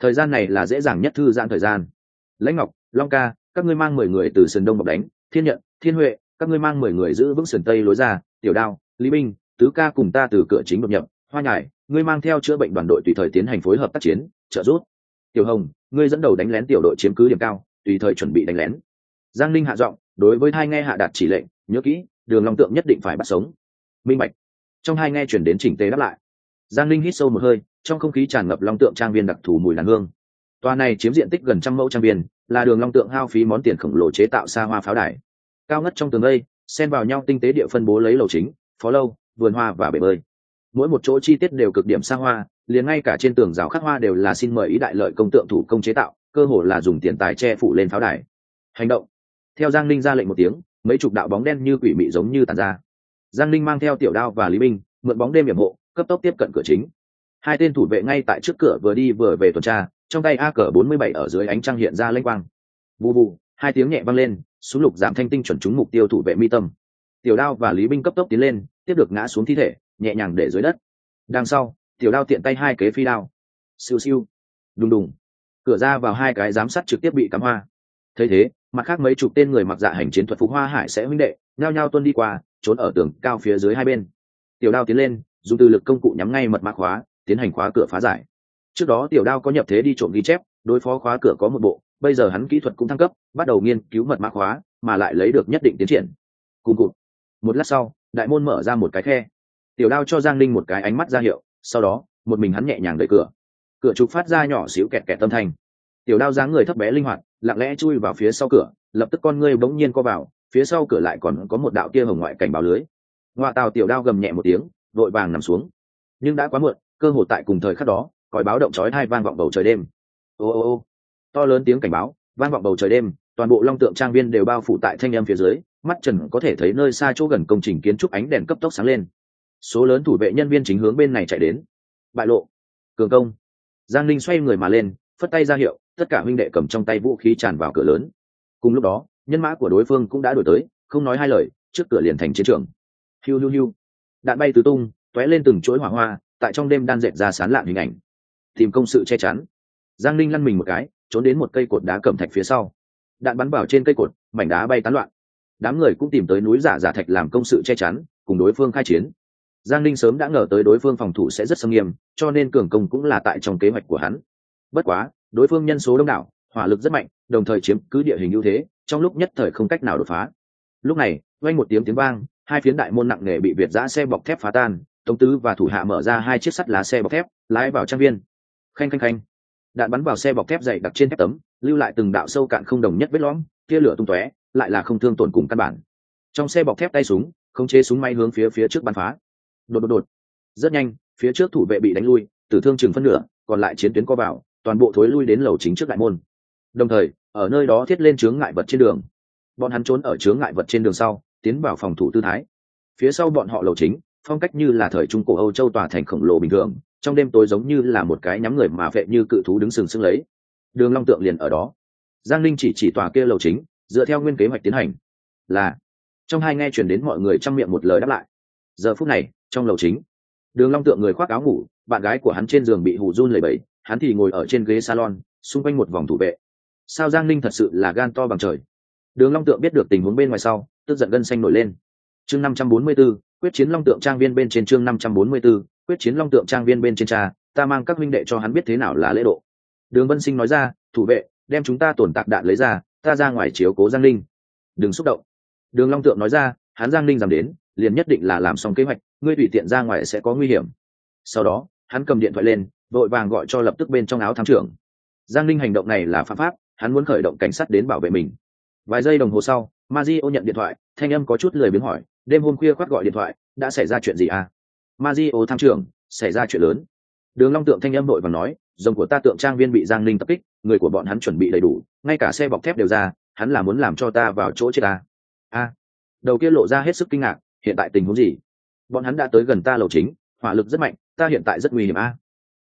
Thời gian này là dễ dàng nhất thư giãn thời gian. Lãnh ngọc, long ca, các ngươi mang mười người từ sườn đông bọc đánh, thiên nhận thiên huệ, các ngươi mang mười người giữ vững sườn tây lối ra, tiểu đao, lý binh tứ ca cùng ta từ cửa chính đột nhập, hoa nhải, ngươi mang theo chữa bệnh đoàn đội tùy thời tiến hành phối hợp tác chiến, trợ giúp tiểu hồng, ngươi dẫn đầu đánh lén tiểu đội chiếm cứ điểm cao, tùy thời chuẩn bị đánh lén. Giang linh hạ giọng, đối với hai nghe hạ đạt chỉ lệnh, nhớ kỹ, đường long tượng nhất định phải bắt sống. Minh bạch. Trong hai nghe chuyển đến chỉnh tề đáp lại. Giang linh hít sâu một hơi, trong không khí tràn ngập long tượng trang viên đặc thù mùi đàn hương. Tòa này chiếm diện tích gần trăm mẫu trang viên, là đường long tượng hao phí món tiền khổng lồ chế tạo xa hoa pháo đài. Cao ngất trong tường đây, xen vào nhau tinh tế địa phân bố lấy lầu chính, phó lâu, vườn hoa và bể bơi mỗi một chỗ chi tiết đều cực điểm xa hoa, liền ngay cả trên tường rào khắc hoa đều là xin mời ý đại lợi công tượng thủ công chế tạo, cơ hồ là dùng tiền tài che phủ lên pháo đài. Hành động. Theo giang linh ra lệnh một tiếng, mấy chục đạo bóng đen như quỷ mị giống như tàn ra. Giang linh mang theo tiểu đao và lý binh mượn bóng đêm hiểm hộ, cấp tốc tiếp cận cửa chính. Hai tên thủ vệ ngay tại trước cửa vừa đi vừa về tuần tra, trong tay a cờ bốn mươi bảy ở dưới ánh trăng hiện ra lênh quang. Bù bù hai tiếng nhẹ vang lên, súng lục giảm thanh tinh chuẩn trúng mục tiêu thủ vệ mi tâm. Tiểu đao và lý binh cấp tốc tiến lên, tiếp được ngã xuống thi thể nhẹ nhàng để dưới đất. Đằng sau, tiểu đao tiện tay hai kế phi đao. Siêu siêu. Đùng đùng. Cửa ra vào hai cái giám sát trực tiếp bị cắm hoa. Thấy thế, mặt khác mấy chục tên người mặc dạ hành chiến thuật phục hoa hải sẽ huynh đệ, nhao nhao tuân đi qua, trốn ở tường cao phía dưới hai bên. Tiểu đao tiến lên, dùng từ lực công cụ nhắm ngay mật mã khóa, tiến hành khóa cửa phá giải. Trước đó tiểu đao có nhập thế đi trộm ghi chép, đối phó khóa cửa có một bộ, bây giờ hắn kỹ thuật cũng thăng cấp, bắt đầu nghiên cứu mật mã khóa, mà lại lấy được nhất định tiến triển. Cùng cụt. Một lát sau, đại môn mở ra một cái khe tiểu đao cho giang linh một cái ánh mắt ra hiệu, sau đó, một mình hắn nhẹ nhàng đẩy cửa. Cửa trục phát ra nhỏ xíu kẹt kẹt tâm thanh. Tiểu đao dáng người thấp bé linh hoạt, lặng lẽ chui vào phía sau cửa, lập tức con ngươi bỗng nhiên co vào, phía sau cửa lại còn có một đạo kia hồng ngoại cảnh báo lưới. Ngoại tàu tiểu đao gầm nhẹ một tiếng, vội vàng nằm xuống. Nhưng đã quá muộn, cơ hội tại cùng thời khắc đó, còi báo động chói hai vang vọng bầu trời đêm. Ô ô ô. To lớn tiếng cảnh báo, vang vọng bầu trời đêm, toàn bộ long tượng trang viên đều bao phủ tại thanh âm phía dưới, mắt trần có thể thấy nơi xa chỗ gần công trình kiến trúc ánh đèn cấp tốc sáng lên số lớn thủ vệ nhân viên chính hướng bên này chạy đến. Bại lộ. Cường công. Giang linh xoay người mà lên, phất tay ra hiệu, tất cả huynh đệ cầm trong tay vũ khí tràn vào cửa lớn. Cùng lúc đó, nhân mã của đối phương cũng đã đổi tới, không nói hai lời, trước cửa liền thành chiến trường. Hiu hiu hiu. Đạn bay tứ tung t lên từng chuỗi hỏa hoa, tại trong đêm đan dệt ra sán lạn hình ảnh. Tìm công sự che chắn. Giang linh lăn mình một cái, trốn đến một cây cột đá cẩm thạch phía sau. Đạn bắn vào trên cây cột, mảnh đá bay tán loạn. Đám người cũng tìm tới núi giả giả thạch làm công sự che chắn, cùng đối phương khai chiến giang Ninh sớm đã ngờ tới đối phương phòng thủ sẽ rất sâm nghiêm, cho nên cường công cũng là tại trong kế hoạch của hắn. Bất quá, đối phương nhân số đông đảo, hỏa lực rất mạnh, đồng thời chiếm cứ địa hình ưu thế, trong lúc nhất thời không cách nào đột phá. Lúc này, vang một tiếng tiếng vang, hai phiến đại môn nặng nề bị việt giã xe bọc thép phá tan, tống tứ và thủ hạ mở ra hai chiếc sắt lá xe bọc thép, lái vào trang viên. Khanh khanh khanh. Đạn bắn vào xe bọc thép dày đặc trên thép tấm, lưu lại từng đạo sâu cạn không đồng nhất vết lõm, tia lửa tung tóe, lại là không thương tổn cùng căn bản. Trong xe bọc thép tay súng, khống chế súng may hướng phía phía trước bắn phá đột đột đột. Rất nhanh, phía trước thủ vệ bị đánh lui, tử thương chừng phân nửa, còn lại chiến tuyến co vào, toàn bộ thối lui đến lầu chính trước đại môn. Đồng thời, ở nơi đó thiết lên chướng ngại vật trên đường. Bọn hắn trốn ở chướng ngại vật trên đường sau, tiến vào phòng thủ tư thái. Phía sau bọn họ lầu chính, phong cách như là thời trung cổ âu châu tòa thành khổng lồ bình thường, trong đêm tối giống như là một cái nhắm người mà vệ như cự thú đứng sừng sững lấy. Đường long tượng liền ở đó. Giang linh chỉ chỉ tòa kia lầu chính, dựa theo nguyên kế hoạch tiến hành. Là, trong hai nghe chuyển đến mọi người trong miệng một lời đáp lại. Giờ phút này trong lầu chính. Đường long tượng người khoác áo ngủ bạn gái của hắn trên giường bị hù run lẩy bẩy hắn thì ngồi ở trên ghế salon xung quanh một vòng thủ vệ. Sao giang Ninh thật sự là gan to bằng trời? Đường long tượng biết được tình huống bên ngoài sau tức giận gân xanh nổi lên. Chương 544, quyết chiến long tượng trang viên bên trên chương 544, quyết chiến long tượng trang viên bên trên cha ta mang các huynh đệ cho hắn biết thế nào là lễ độ. Đường vân sinh nói ra thủ vệ đem chúng ta tổn tạc đạn lấy ra ta ra ngoài chiếu cố giang Ninh. đừng xúc động. Đường long tượng nói ra hắn giang Ninh dám đến liền nhất định là làm xong kế hoạch ngươi tùy tiện ra ngoài sẽ có nguy hiểm. Sau đó, hắn cầm điện thoại lên, vội vàng gọi cho lập tức bên trong áo thám trưởng. Giang linh hành động này là pháp pháp, hắn muốn khởi động cảnh sát đến bảo vệ mình. Vài giây đồng hồ sau Mazio nhận điện thoại, thanh âm có chút lười biếng hỏi, đêm hôm khuya khoác gọi điện thoại, đã xảy ra chuyện gì à? Mazio tham trưởng, xảy ra chuyện lớn. Đường long tượng thanh âm đội vàng nói, rồng của ta tượng trang viên bị giang linh tập kích, người của bọn hắn chuẩn bị đầy đủ, ngay cả xe bọc thép đều ra, hắn là muốn làm cho ta vào chỗ chết ta. A đầu kia lộ ra hết sức kinh ngạc, hiện tại tình huống gì? Bọn hắn đã tới gần ta lầu chính, hỏa lực rất mạnh, ta hiện tại rất nguy hiểm a.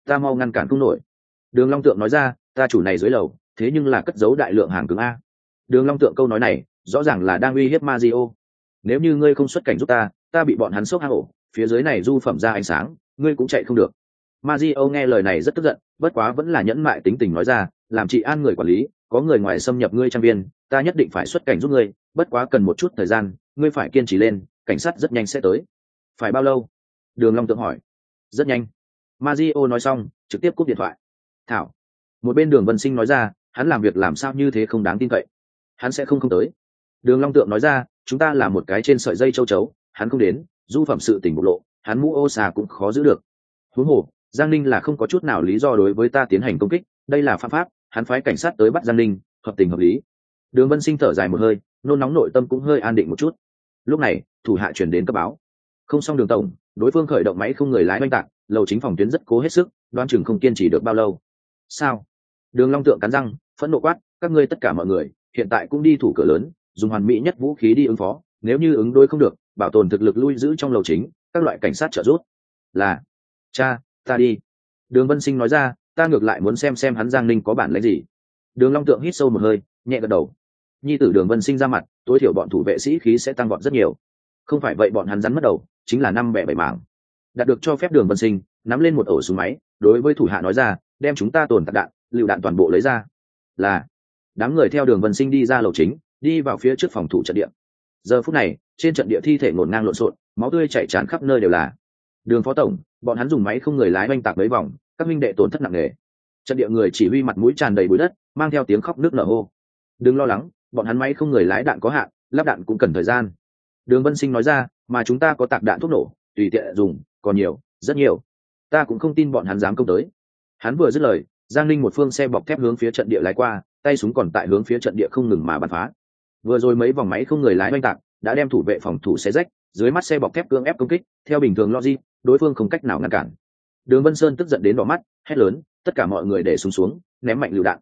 Ta mau ngăn cản không nổi. Đường long tượng nói ra, ta chủ này dưới lầu, thế nhưng là cất giấu đại lượng hàng cứng a. Đường long tượng câu nói này, rõ ràng là đang uy hiếp Mario. nếu như ngươi không xuất cảnh giúp ta ta bị bọn hắn sốc hang ổ phía dưới này du phẩm ra ánh sáng, ngươi cũng chạy không được. Mario nghe lời này rất tức giận, bất quá vẫn là nhẫn mại tính tình nói ra, làm chị an người quản lý, có người ngoài xâm nhập ngươi trang viên, ta nhất định phải xuất cảnh giúp ngươi, bất quá cần một chút thời gian, ngươi phải kiên trì lên, cảnh sát rất nhanh sẽ tới phải bao lâu? Đường long tượng hỏi. Rất nhanh. Mazio nói xong, trực tiếp cúp điện thoại. Thảo. Một bên đường vân sinh nói ra, hắn làm việc làm sao như thế không đáng tin cậy. Hắn sẽ không không tới. Đường long tượng nói ra, chúng ta là một cái trên sợi dây châu chấu, hắn không đến, du phẩm sự tình bộc lộ, hắn mũ ô xà cũng khó giữ được. Huống hồ, giang ninh là không có chút nào lý do đối với ta tiến hành công kích, đây là pháp pháp, hắn phái cảnh sát tới bắt giang ninh, hợp tình hợp lý. Đường vân sinh thở dài một hơi, nôn nóng nội tâm cũng hơi an định một chút. Lúc này, thủ hạ chuyển đến cấp báo không xong đường tổng, đối phương khởi động máy không người lái oanh tạc, lầu chính phòng tuyến rất cố hết sức, đoan chừng không kiên trì được bao lâu. Sao? Đường long tượng cắn răng, phẫn nộ quát, các ngươi tất cả mọi người, hiện tại cũng đi thủ cửa lớn, dùng hoàn mỹ nhất vũ khí đi ứng phó, nếu như ứng đối không được, bảo tồn thực lực lui giữ trong lầu chính, các loại cảnh sát trợ giúp. Là, cha, ta đi. Đường vân sinh nói ra, ta ngược lại muốn xem xem hắn giang ninh có bản lĩnh gì. Đường long tượng hít sâu một hơi, nhẹ gật đầu. Nhi tử đường vân sinh ra mặt, tối thiểu bọn thủ vệ sĩ khí sẽ tăng vọt rất nhiều không phải vậy bọn hắn rắn mất đầu, chính là năm bẻ bảy mảng. Đạt được cho phép đường vân sinh, nắm lên một ổ súng máy, đối với thủ hạ nói ra, đem chúng ta tồn tạc đạn, lựu đạn toàn bộ lấy ra. Là, đám người theo đường vân sinh đi ra lầu chính, đi vào phía trước phòng thủ trận địa. Giờ phút này, trên trận địa thi thể ngổn ngang lộn xộn, máu tươi chảy tràn khắp nơi đều là. Đường phó tổng, bọn hắn dùng máy không người lái oanh tạc mấy vòng, các minh đệ tổn thất nặng nề. Trận địa người chỉ huy mặt mũi tràn đầy bụi đất, mang theo tiếng khóc nước nở hô. Đừng lo lắng, bọn hắn máy không người lái đạn có hạn, lắp đạn cũng cần thời gian đường vân sinh nói ra mà chúng ta có tạc đạn thuốc nổ tùy tiện dùng còn nhiều rất nhiều. Ta cũng không tin bọn hắn dám công tới. Hắn vừa dứt lời giang linh một phương xe bọc thép hướng phía trận địa lái qua tay súng còn tại hướng phía trận địa không ngừng mà bắn phá. Vừa rồi mấy vòng máy không người lái oanh tạc đã đem thủ vệ phòng thủ xe rách dưới mắt xe bọc thép cưỡng ép công kích theo bình thường logic đối phương không cách nào ngăn cản. Đường vân sơn tức giận đến đỏ mắt hét lớn tất cả mọi người để súng xuống, xuống ném mạnh lựu đạn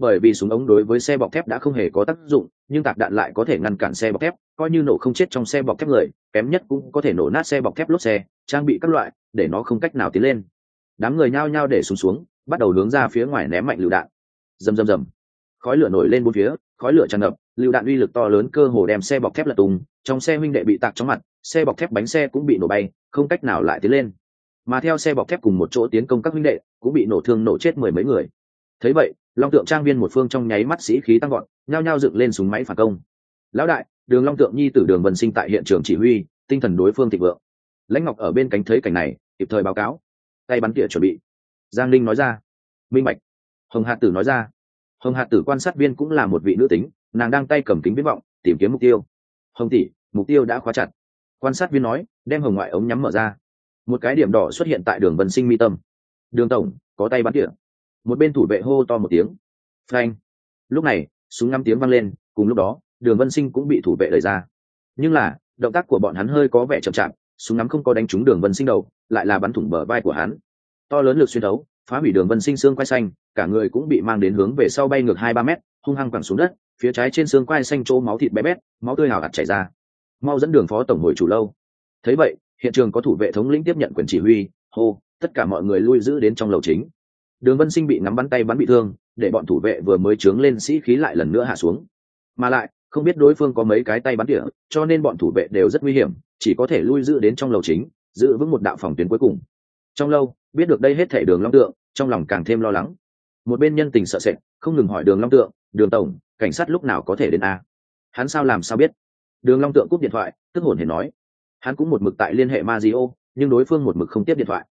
bởi vì súng ống đối với xe bọc thép đã không hề có tác dụng nhưng tạc đạn lại có thể ngăn cản xe bọc thép coi như nổ không chết trong xe bọc thép người kém nhất cũng có thể nổ nát xe bọc thép lốp xe trang bị các loại để nó không cách nào tiến lên. Đám người nhao nhao để súng xuống, xuống bắt đầu hướng ra phía ngoài ném mạnh lựu đạn. Rầm rầm rầm. Khói lửa nổi lên bốn phía khói lửa tràn ngập lựu đạn uy lực to lớn cơ hồ đem xe bọc thép lật tung trong xe huynh đệ bị tạc trong mặt xe bọc thép bánh xe cũng bị nổ bay không cách nào lại tiến lên. Mà theo xe bọc thép cùng một chỗ tiến công các huynh đệ cũng bị nổ thương nổ chết mười mấy người. Thấy vậy long tượng trang viên một phương trong nháy mắt sĩ khí tăng gọn nhao nhao dựng lên súng máy phản công. Lão đại, đường long tượng nhi tử đường vân sinh tại hiện trường chỉ huy, tinh thần đối phương thịnh vượng. Lãnh ngọc ở bên cánh thấy cảnh này, kịp thời báo cáo. Tay bắn tỉa chuẩn bị. Giang linh nói ra. Minh bạch. Hồng Hạ tử nói ra. Hồng Hạ tử quan sát viên cũng là một vị nữ tính, nàng đang tay cầm kính viễn vọng, tìm kiếm mục tiêu. Hồng tỷ, mục tiêu đã khóa chặt. Quan sát viên nói, đem hồng ngoại ống nhắm mở ra. Một cái điểm đỏ xuất hiện tại đường vân sinh mi tâm. Đường tổng, có tay bắn tỉa một bên thủ vệ hô to một tiếng. Phanh. Lúc này súng ngắm tiếng vang lên cùng lúc đó đường vân sinh cũng bị thủ vệ đẩy ra. Nhưng là động tác của bọn hắn hơi có vẻ chậm chạp súng ngắm không có đánh trúng đường vân sinh đầu lại là bắn thủng bờ vai của hắn. To lớn lực xuyên đấu, phá hủy đường vân sinh xương quay xanh cả người cũng bị mang đến hướng về sau bay ngược hai ba mét hung hăng quẳng xuống đất phía trái trên xương quai xanh chỗ máu thịt bé bét máu tươi hào hạt chảy ra. Mau dẫn đường phó tổng hội chủ lâu. Thấy vậy hiện trường có thủ vệ thống lĩnh tiếp nhận quyền chỉ huy hô tất cả mọi người lui giữ đến trong lầu chính đường vân sinh bị ngắm bắn tay bắn bị thương, để bọn thủ vệ vừa mới trướng lên sĩ khí lại lần nữa hạ xuống. Mà lại, không biết đối phương có mấy cái tay bắn tỉa, cho nên bọn thủ vệ đều rất nguy hiểm, chỉ có thể lui giữ đến trong lầu chính, giữ vững một đạo phòng tuyến cuối cùng. Trong lâu, biết được đây hết thể đường long tượng, trong lòng càng thêm lo lắng. Một bên nhân tình sợ sệt, không ngừng hỏi đường long tượng, đường tổng, cảnh sát lúc nào có thể đến a? Hắn sao làm sao biết? Đường long tượng cúp điện thoại, tức hồn hề nói. Hắn cũng một mực tại liên hệ ma di nhưng đối phương một mực không tiếp điện thoại.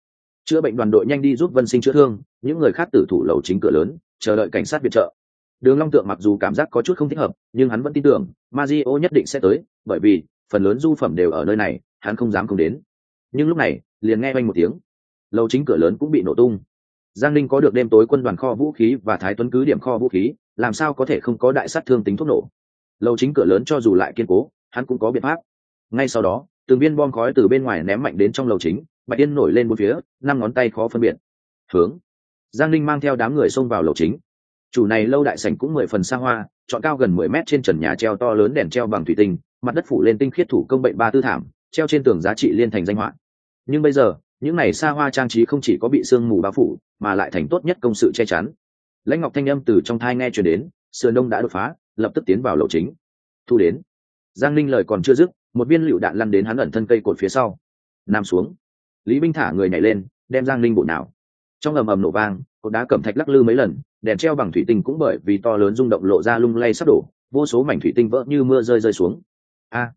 Chữa bệnh đoàn đội nhanh đi giúp vân sinh chữa thương những người khác tử thủ lầu chính cửa lớn, chờ đợi cảnh sát viện trợ. Đường long tượng mặc dù cảm giác có chút không thích hợp, nhưng hắn vẫn tin tưởng Mario nhất định sẽ tới, bởi vì, phần lớn du phẩm đều ở nơi này, hắn không dám không đến. Nhưng lúc này, liền nghe vang một tiếng. Lầu chính cửa lớn cũng bị nổ tung. Giang Ninh có được đêm tối quân đoàn kho vũ khí và thái tuấn cứ điểm kho vũ khí, làm sao có thể không có đại sát thương tính thuốc nổ? Lầu chính cửa lớn cho dù lại kiên cố, hắn cũng có biện pháp. Ngay sau đó, từng viên bom khói từ bên ngoài ném mạnh đến trong lầu chính, bạch yên nổi lên bốn phía, năm ngón tay khó phân biệt. Hướng giang linh mang theo đám người xông vào lầu chính. Chủ này lâu đại sảnh cũng mười phần xa hoa, chọn cao gần mười mét trên trần nhà treo to lớn đèn treo bằng thủy tinh, mặt đất phủ lên tinh khiết thủ công bệnh ba tư thảm, treo trên tường giá trị liên thành danh họa. Nhưng bây giờ, những này xa hoa trang trí không chỉ có bị sương mù bao phủ, mà lại thành tốt nhất công sự che chắn. Lãnh ngọc thanh âm từ trong thai nghe chuyển đến, sườn đông đã đột phá, lập tức tiến vào lầu chính. Thu đến. Giang linh lời còn chưa dứt, một viên lựu đạn lăn đến hắn ẩn thân cây cột phía sau. Nằm xuống. Lý binh thả người nhảy lên, đem giang linh bộ nào trong ầm ầm nổ vang, cột đá cẩm thạch lắc lư mấy lần, đèn treo bằng thủy tinh cũng bởi vì to lớn rung động lộ ra lung lay sắp đổ, vô số mảnh thủy tinh vỡ như mưa rơi rơi xuống. A!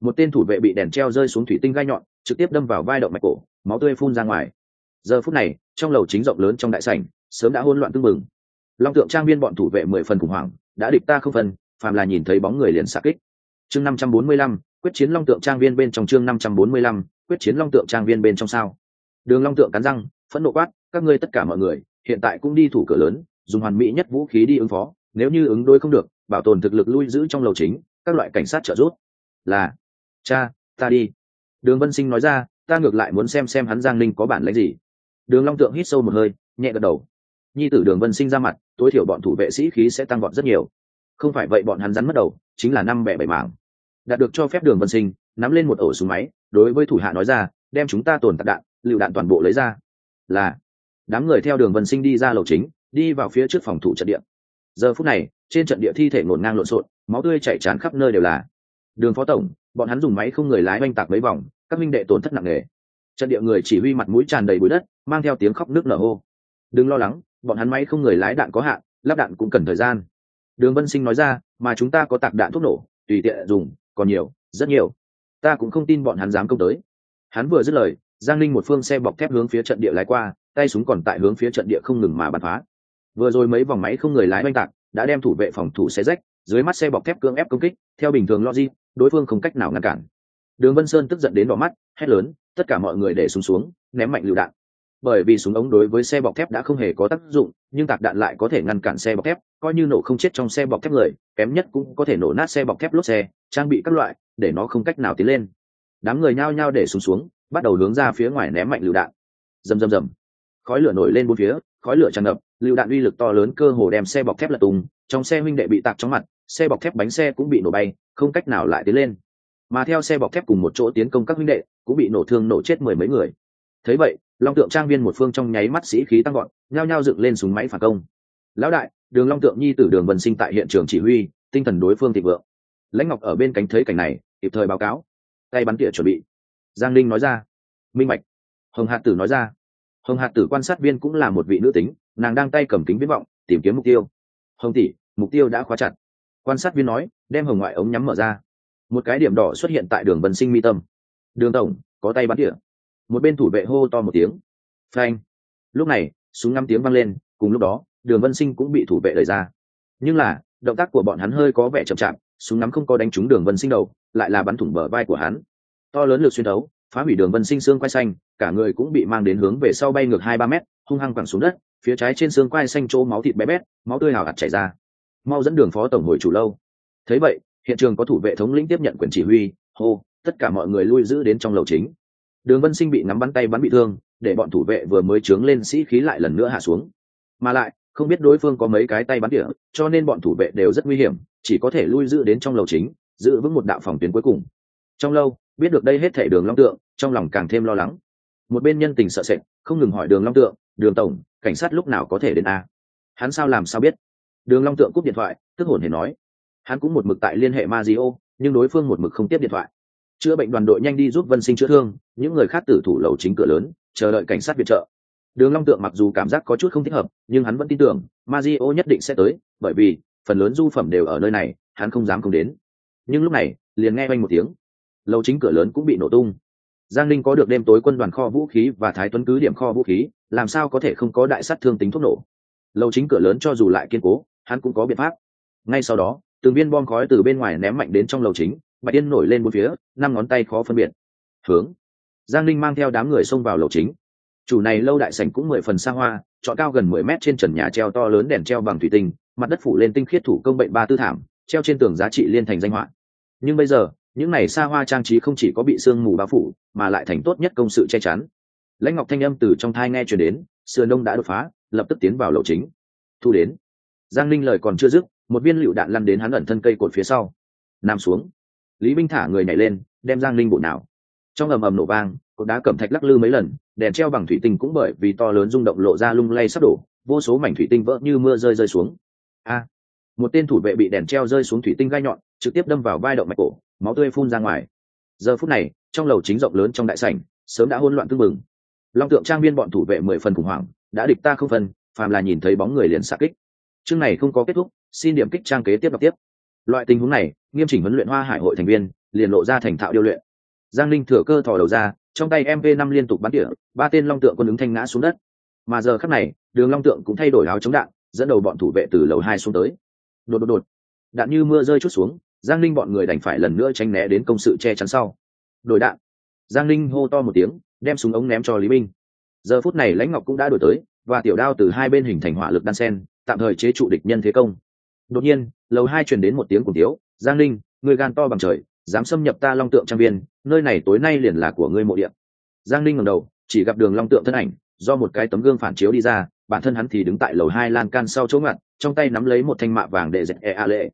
Một tên thủ vệ bị đèn treo rơi xuống thủy tinh gai nhọn, trực tiếp đâm vào vai động mạch cổ, máu tươi phun ra ngoài. Giờ phút này, trong lầu chính rộng lớn trong đại sảnh, sớm đã hỗn loạn tưng bừng. Long tượng trang viên bọn thủ vệ mười phần khủng hoảng, đã địch ta không phần phàm là nhìn thấy bóng người liền xạ kích. Chương năm trăm bốn mươi lăm, quyết chiến long tượng trang viên bên trong chương năm trăm bốn mươi lăm, quyết chiến long tượng trang viên bên trong sao. Đường long tượng cắn răng phẫn nộ quát, các ngươi tất cả mọi người, hiện tại cũng đi thủ cửa lớn, dùng hoàn mỹ nhất vũ khí đi ứng phó, nếu như ứng đối không được, bảo tồn thực lực lui giữ trong lầu chính, các loại cảnh sát trợ giúp. Là, cha, ta đi. Đường vân sinh nói ra, ta ngược lại muốn xem xem hắn giang ninh có bản lãnh gì. Đường long tượng hít sâu một hơi, nhẹ gật đầu. Nhi tử đường vân sinh ra mặt, tối thiểu bọn thủ vệ sĩ khí sẽ tăng vọt rất nhiều. Không phải vậy bọn hắn rắn mất đầu, chính là năm bẻ bảy mảng. Đạt được cho phép đường vân sinh, nắm lên một ổ súng máy, đối với thủ hạ nói ra, đem chúng ta tồn tạc đạn, lựu đạn toàn bộ lấy ra là, đám người theo đường vân sinh đi ra lầu chính, đi vào phía trước phòng thủ trận địa. Giờ phút này, trên trận địa thi thể ngổn ngang lộn xộn, máu tươi chảy tràn khắp nơi đều là. Đường phó tổng, bọn hắn dùng máy không người lái oanh tạc mấy vòng, các minh đệ tổn thất nặng nề. Trận địa người chỉ huy mặt mũi tràn đầy bụi đất, mang theo tiếng khóc nước nở hô. Đừng lo lắng, bọn hắn máy không người lái đạn có hạn, lắp đạn cũng cần thời gian. Đường vân sinh nói ra, mà chúng ta có tạc đạn thuốc nổ, tùy tiện dùng, còn nhiều, rất nhiều. Ta cũng không tin bọn hắn dám công tới. Hắn vừa dứt lời giang linh một phương xe bọc thép hướng phía trận địa lái qua, tay súng còn tại hướng phía trận địa không ngừng mà bắn phá. Vừa rồi mấy vòng máy không người lái oanh tạc, đã đem thủ vệ phòng thủ xe rách, dưới mắt xe bọc thép cưỡng ép công kích, theo bình thường logic, đối phương không cách nào ngăn cản. Đường vân sơn tức giận đến đỏ mắt, hét lớn, tất cả mọi người để súng xuống, ném mạnh lựu đạn. Bởi vì súng ống đối với xe bọc thép đã không hề có tác dụng, nhưng tạc đạn lại có thể ngăn cản xe bọc thép, coi như nổ không chết trong xe bọc thép người, kém nhất cũng có thể nổ nát xe bọc thép lốp xe, trang bị các loại, để nó không cách nào tiến lên. Đám người nhao nhao để súng xuống bắt đầu hướng ra phía ngoài ném mạnh lựu đạn. Rầm rầm rầm. Khói lửa nổi lên bốn phía, khói lửa tràn ngập, lựu đạn uy lực to lớn cơ hồ đem xe bọc thép lật tung, trong xe huynh đệ bị tạc trong mặt, xe bọc thép bánh xe cũng bị nổ bay, không cách nào lại tiến lên. Mà theo xe bọc thép cùng một chỗ tiến công các huynh đệ, cũng bị nổ thương nổ chết mười mấy người. Thấy vậy, long tượng trang viên một phương trong nháy mắt sĩ khí tăng gọn nhao nhao dựng lên súng máy phản công. Lão đại, đường long tượng nhi tử đường vân sinh tại hiện trường chỉ huy, tinh thần đối phương thịnh vượng. Lãnh ngọc ở bên cánh thấy cảnh này, kịp thời báo cáo. Tay bắn tỉa chuẩn bị giang linh nói ra. Minh mạch hồng hạt tử nói ra. Hồng hạt tử quan sát viên cũng là một vị nữ tính, nàng đang tay cầm kính viễn vọng, tìm kiếm mục tiêu. Hồng tỷ, mục tiêu đã khóa chặt. Quan sát viên nói, đem hồng ngoại ống nhắm mở ra. Một cái điểm đỏ xuất hiện tại đường vân sinh mi tâm. Đường tổng, có tay bắn tỉa một bên thủ vệ hô to một tiếng. Phanh. Lúc này, súng ngắm tiếng vang lên, cùng lúc đó, đường vân sinh cũng bị thủ vệ đẩy ra. Nhưng là, động tác của bọn hắn hơi có vẻ chậm chạp, súng ngắm không có đánh trúng đường vân sinh đầu, lại là bắn thủng bờ vai của hắn to lớn lực xuyên đấu phá hủy đường vân sinh xương quay xanh, cả người cũng bị mang đến hướng về sau bay ngược hai ba mét, hung hăng quẳng xuống đất, phía trái trên xương quai xanh chỗ máu thịt bé bét, máu tươi hào hạt chảy ra. Mau dẫn đường phó tổng hồi chủ lâu. Thấy vậy, hiện trường có thủ vệ thống lĩnh tiếp nhận quyền chỉ huy, hô, tất cả mọi người lui giữ đến trong lầu chính. Đường vân sinh bị nắm bắn tay bắn bị thương, để bọn thủ vệ vừa mới trướng lên sĩ khí lại lần nữa hạ xuống. Mà lại, không biết đối phương có mấy cái tay bắn địa cho nên bọn thủ vệ đều rất nguy hiểm, chỉ có thể lui giữ đến trong lầu chính, giữ vững một đạo phòng tuyến cuối cùng. Trong lâu biết được đây hết thể đường long tượng trong lòng càng thêm lo lắng. Một bên nhân tình sợ sệt không ngừng hỏi đường long tượng đường tổng cảnh sát lúc nào có thể đến a? Hắn sao làm sao biết? Đường long tượng cúp điện thoại tức hồn hề nói. Hắn cũng một mực tại liên hệ Mario, nhưng đối phương một mực không tiếp điện thoại. Chữa bệnh đoàn đội nhanh đi giúp vân sinh chữa thương những người khác tử thủ lầu chính cửa lớn chờ đợi cảnh sát viện trợ. Đường long tượng mặc dù cảm giác có chút không thích hợp nhưng hắn vẫn tin tưởng Mario nhất định sẽ tới bởi vì phần lớn du phẩm đều ở nơi này hắn không dám không đến. Nhưng lúc này liền nghe quanh một tiếng lầu chính cửa lớn cũng bị nổ tung. Giang linh có được đêm tối quân đoàn kho vũ khí và thái tuấn cứ điểm kho vũ khí, làm sao có thể không có đại sát thương tính thuốc nổ? Lầu chính cửa lớn cho dù lại kiên cố, hắn cũng có biện pháp. Ngay sau đó, từng viên bom khói từ bên ngoài ném mạnh đến trong lầu chính, bạch yên nổi lên bốn phía, năm ngón tay khó phân biệt. Hướng. Giang linh mang theo đám người xông vào lầu chính. Chủ này lâu đại sảnh cũng mười phần xa hoa, trọ cao gần mười mét trên trần nhà treo to lớn đèn treo bằng thủy tinh, mặt đất phủ lên tinh khiết thủ công bệnh ba tư thảm, treo trên tường giá trị liên thành danh họa. Nhưng bây giờ những này xa hoa trang trí không chỉ có bị sương mù bao phủ, mà lại thành tốt nhất công sự che chắn. Lãnh ngọc thanh âm từ trong thai nghe chuyển đến, sườn đông đã đột phá, lập tức tiến vào lầu chính. Thu đến. Giang linh lời còn chưa dứt, một viên lựu đạn lăn đến hắn ẩn thân cây cột phía sau. Nằm xuống. Lý binh thả người nhảy lên, đem giang linh bộ nào trong ầm ầm nổ vang, cột đá cẩm thạch lắc lư mấy lần, đèn treo bằng thủy tinh cũng bởi vì to lớn rung động lộ ra lung lay sắp đổ, vô số mảnh thủy tinh vỡ như mưa rơi rơi xuống. A! Một tên thủ vệ bị đèn treo rơi xuống thủy tinh gai nhọn, trực tiếp đâm vào vai động mạch cổ máu tươi phun ra ngoài. Giờ phút này, trong lầu chính rộng lớn trong đại sảnh, sớm đã hỗn loạn tưng bừng. Long tượng trang viên bọn thủ vệ mười phần khủng hoảng, đã địch ta không phần phàm là nhìn thấy bóng người liền xạ kích. Chương này không có kết thúc, xin điểm kích trang kế tiếp đọc tiếp. Loại tình huống này, nghiêm chỉnh huấn luyện hoa hải hội thành viên, liền lộ ra thành thạo điêu luyện. Giang linh thừa cơ thò đầu ra, trong tay mv năm liên tục bắn tỉa, ba tên long tượng quân ứng thanh ngã xuống đất. Mà giờ khắc này, đường long tượng cũng thay đổi áo chống đạn, dẫn đầu bọn thủ vệ từ lầu hai xuống tới. Đột đột đột, đạn như mưa rơi chút xuống giang linh bọn người đành phải lần nữa tránh né đến công sự che chắn sau. Đổi đạn. Giang linh hô to một tiếng, đem súng ống ném cho lý minh. Giờ phút này lãnh ngọc cũng đã đổi tới, và tiểu đao từ hai bên hình thành hỏa lực đan sen, tạm thời chế trụ địch nhân thế công. Đột nhiên, lầu hai truyền đến một tiếng cùng tiếu giang linh người gan to bằng trời, dám xâm nhập ta long tượng trang viên, nơi này tối nay liền là của ngươi mộ điện giang linh ngẩng đầu, chỉ gặp đường long tượng thân ảnh, do một cái tấm gương phản chiếu đi ra, bản thân hắn thì đứng tại lầu hai lan can sau chỗ ngặt, trong tay nắm lấy một thanh mạ vàng để dẹp e a lệ.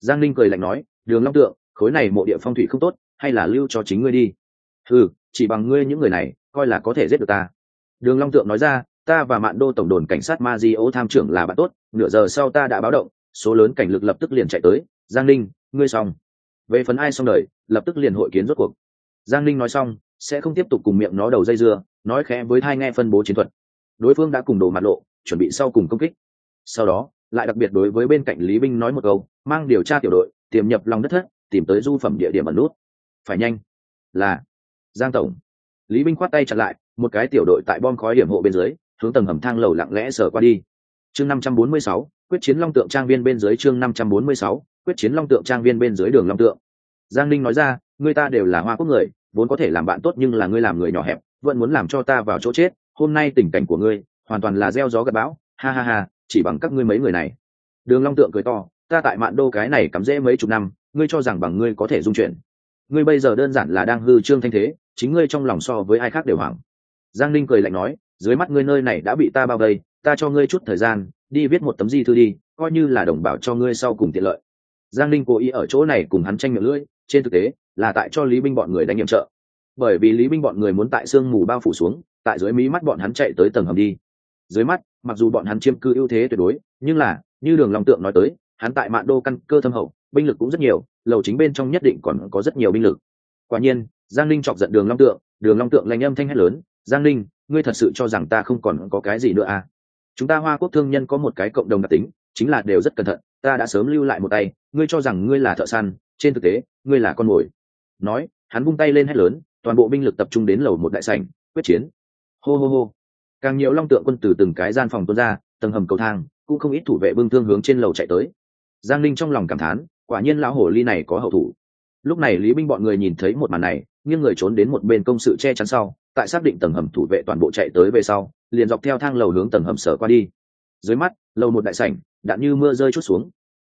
Giang linh cười lạnh nói đường long tượng, khối này mộ địa phong thủy không tốt, hay là lưu cho chính ngươi đi. Ừ chỉ bằng ngươi những người này, coi là có thể giết được ta. Đường long tượng nói ra, ta và mạn đô tổng đồn cảnh sát ma tham trưởng là bạn tốt, nửa giờ sau ta đã báo động, số lớn cảnh lực lập tức liền chạy tới. Giang linh ngươi xong. Về phần ai xong đời, lập tức liền hội kiến rốt cuộc. Giang linh nói xong, sẽ không tiếp tục cùng miệng nó đầu dây dưa, nói khẽ với thai nghe phân bố chiến thuật. Đối phương đã cùng đổ mặt lộ, chuẩn bị sau cùng công kích. Sau đó, lại đặc biệt đối với bên cạnh lý binh nói một câu, mang điều tra tiểu đội tiềm nhập lòng đất thất, tìm tới du phẩm địa điểm ẩn nút. Phải nhanh. Là. Giang tổng. Lý binh khoát tay chặn lại, một cái tiểu đội tại bom khói điểm hộ bên dưới, hướng tầng hầm thang lầu lặng lẽ sờ qua đi. Chương năm trăm bốn mươi sáu, quyết chiến long tượng trang viên bên dưới chương năm trăm bốn mươi sáu, quyết chiến long tượng trang viên bên dưới đường long tượng. Giang ninh nói ra người ta đều là hoa quốc người, vốn có thể làm bạn tốt nhưng là ngươi làm người nhỏ hẹp, vẫn muốn làm cho ta vào chỗ chết, hôm nay tình cảnh của ngươi hoàn toàn là gieo gió gặp bão, ha ha ha, chỉ bằng các ngươi mấy người này. Đường long tượng cười to ta tại mạn đô cái này cắm rễ mấy chục năm, ngươi cho rằng bằng ngươi có thể dung chuyển. Ngươi bây giờ đơn giản là đang hư trương thanh thế, chính ngươi trong lòng so với ai khác đều hoảng. Giang ninh cười lạnh nói, dưới mắt ngươi nơi này đã bị ta bao vây, ta cho ngươi chút thời gian, đi viết một tấm di thư đi, coi như là đồng bảo cho ngươi sau cùng tiện lợi. Giang ninh cố ý ở chỗ này cùng hắn tranh miệng lưỡi, trên thực tế, là tại cho lý binh bọn người đánh nhiệm trợ. Bởi vì lý binh bọn người muốn tại sương mù bao phủ xuống, tại dưới mí mắt bọn hắn chạy tới tầng hầm đi. Dưới mắt, mặc dù bọn hắn chiêm cư ưu thế tuyệt đối, nhưng là, như đường long tượng nói tới hắn tại mạn đô căn cơ thâm hậu, binh lực cũng rất nhiều, lầu chính bên trong nhất định còn có rất nhiều binh lực. Quả nhiên, giang ninh chọc giận đường long tượng, đường long tượng lanh âm thanh hét lớn, giang ninh, ngươi thật sự cho rằng ta không còn có cái gì nữa à? Chúng ta hoa quốc thương nhân có một cái cộng đồng đặc tính, chính là đều rất cẩn thận, ta đã sớm lưu lại một tay, ngươi cho rằng ngươi là thợ săn, trên thực tế, ngươi là con mồi. Nói, hắn vung tay lên hét lớn, toàn bộ binh lực tập trung đến lầu một đại sảnh, quyết chiến. Hô hô hô. Càng nhiều long tượng quân từ từng cái gian phòng tuôn ra, tầng hầm cầu thang, cũng không ít thủ vệ bưng thương hướng trên lầu chạy tới giang linh trong lòng cảm thán, quả nhiên lão hồ ly này có hậu thủ. Lúc này lý binh bọn người nhìn thấy một màn này, nghiêng người trốn đến một bên công sự che chắn sau, tại xác định tầng hầm thủ vệ toàn bộ chạy tới về sau, liền dọc theo thang lầu hướng tầng hầm sở qua đi. Dưới mắt, lầu một đại sảnh đạn như mưa rơi chút xuống.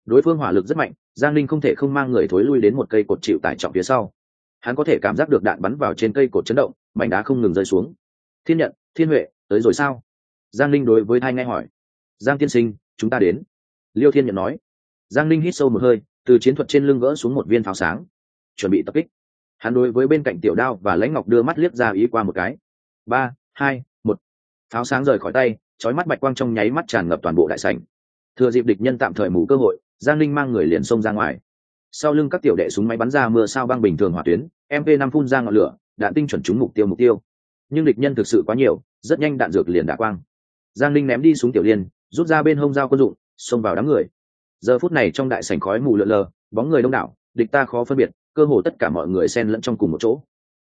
Đối phương hỏa lực rất mạnh, giang linh không thể không mang người thối lui đến một cây cột chịu tải trọng phía sau. Hắn có thể cảm giác được đạn bắn vào trên cây cột chấn động, mảnh đá không ngừng rơi xuống. Thiên nhận, thiên huệ, tới rồi sao? Giang linh đối với thai ngay hỏi. Giang tiên sinh, chúng ta đến. Liêu thiên nhận nói giang linh hít sâu một hơi, từ chiến thuật trên lưng gỡ xuống một viên pháo sáng. Chuẩn bị tập kích. Hắn đối với bên cạnh tiểu đao và lãnh ngọc đưa mắt liếc ra ý qua một cái. Ba, hai, một. Pháo sáng rời khỏi tay trói mắt bạch quang trong nháy mắt tràn ngập toàn bộ đại sảnh. Thừa dịp địch nhân tạm thời mù cơ hội, giang linh mang người liền xông ra ngoài. Sau lưng các tiểu đệ súng máy bắn ra mưa sao băng bình thường hỏa tuyến mp năm phun ra ngọn lửa, đạn tinh chuẩn trúng mục tiêu mục tiêu. Nhưng địch nhân thực sự quá nhiều, rất nhanh đạn dược liền đả quang. Giang linh ném đi xuống tiểu liên, rút ra bên hông dao quân dụng, xông vào đám người giờ phút này trong đại sảnh khói mù lợn lờ, bóng người đông đảo, địch ta khó phân biệt, cơ hồ tất cả mọi người xen lẫn trong cùng một chỗ.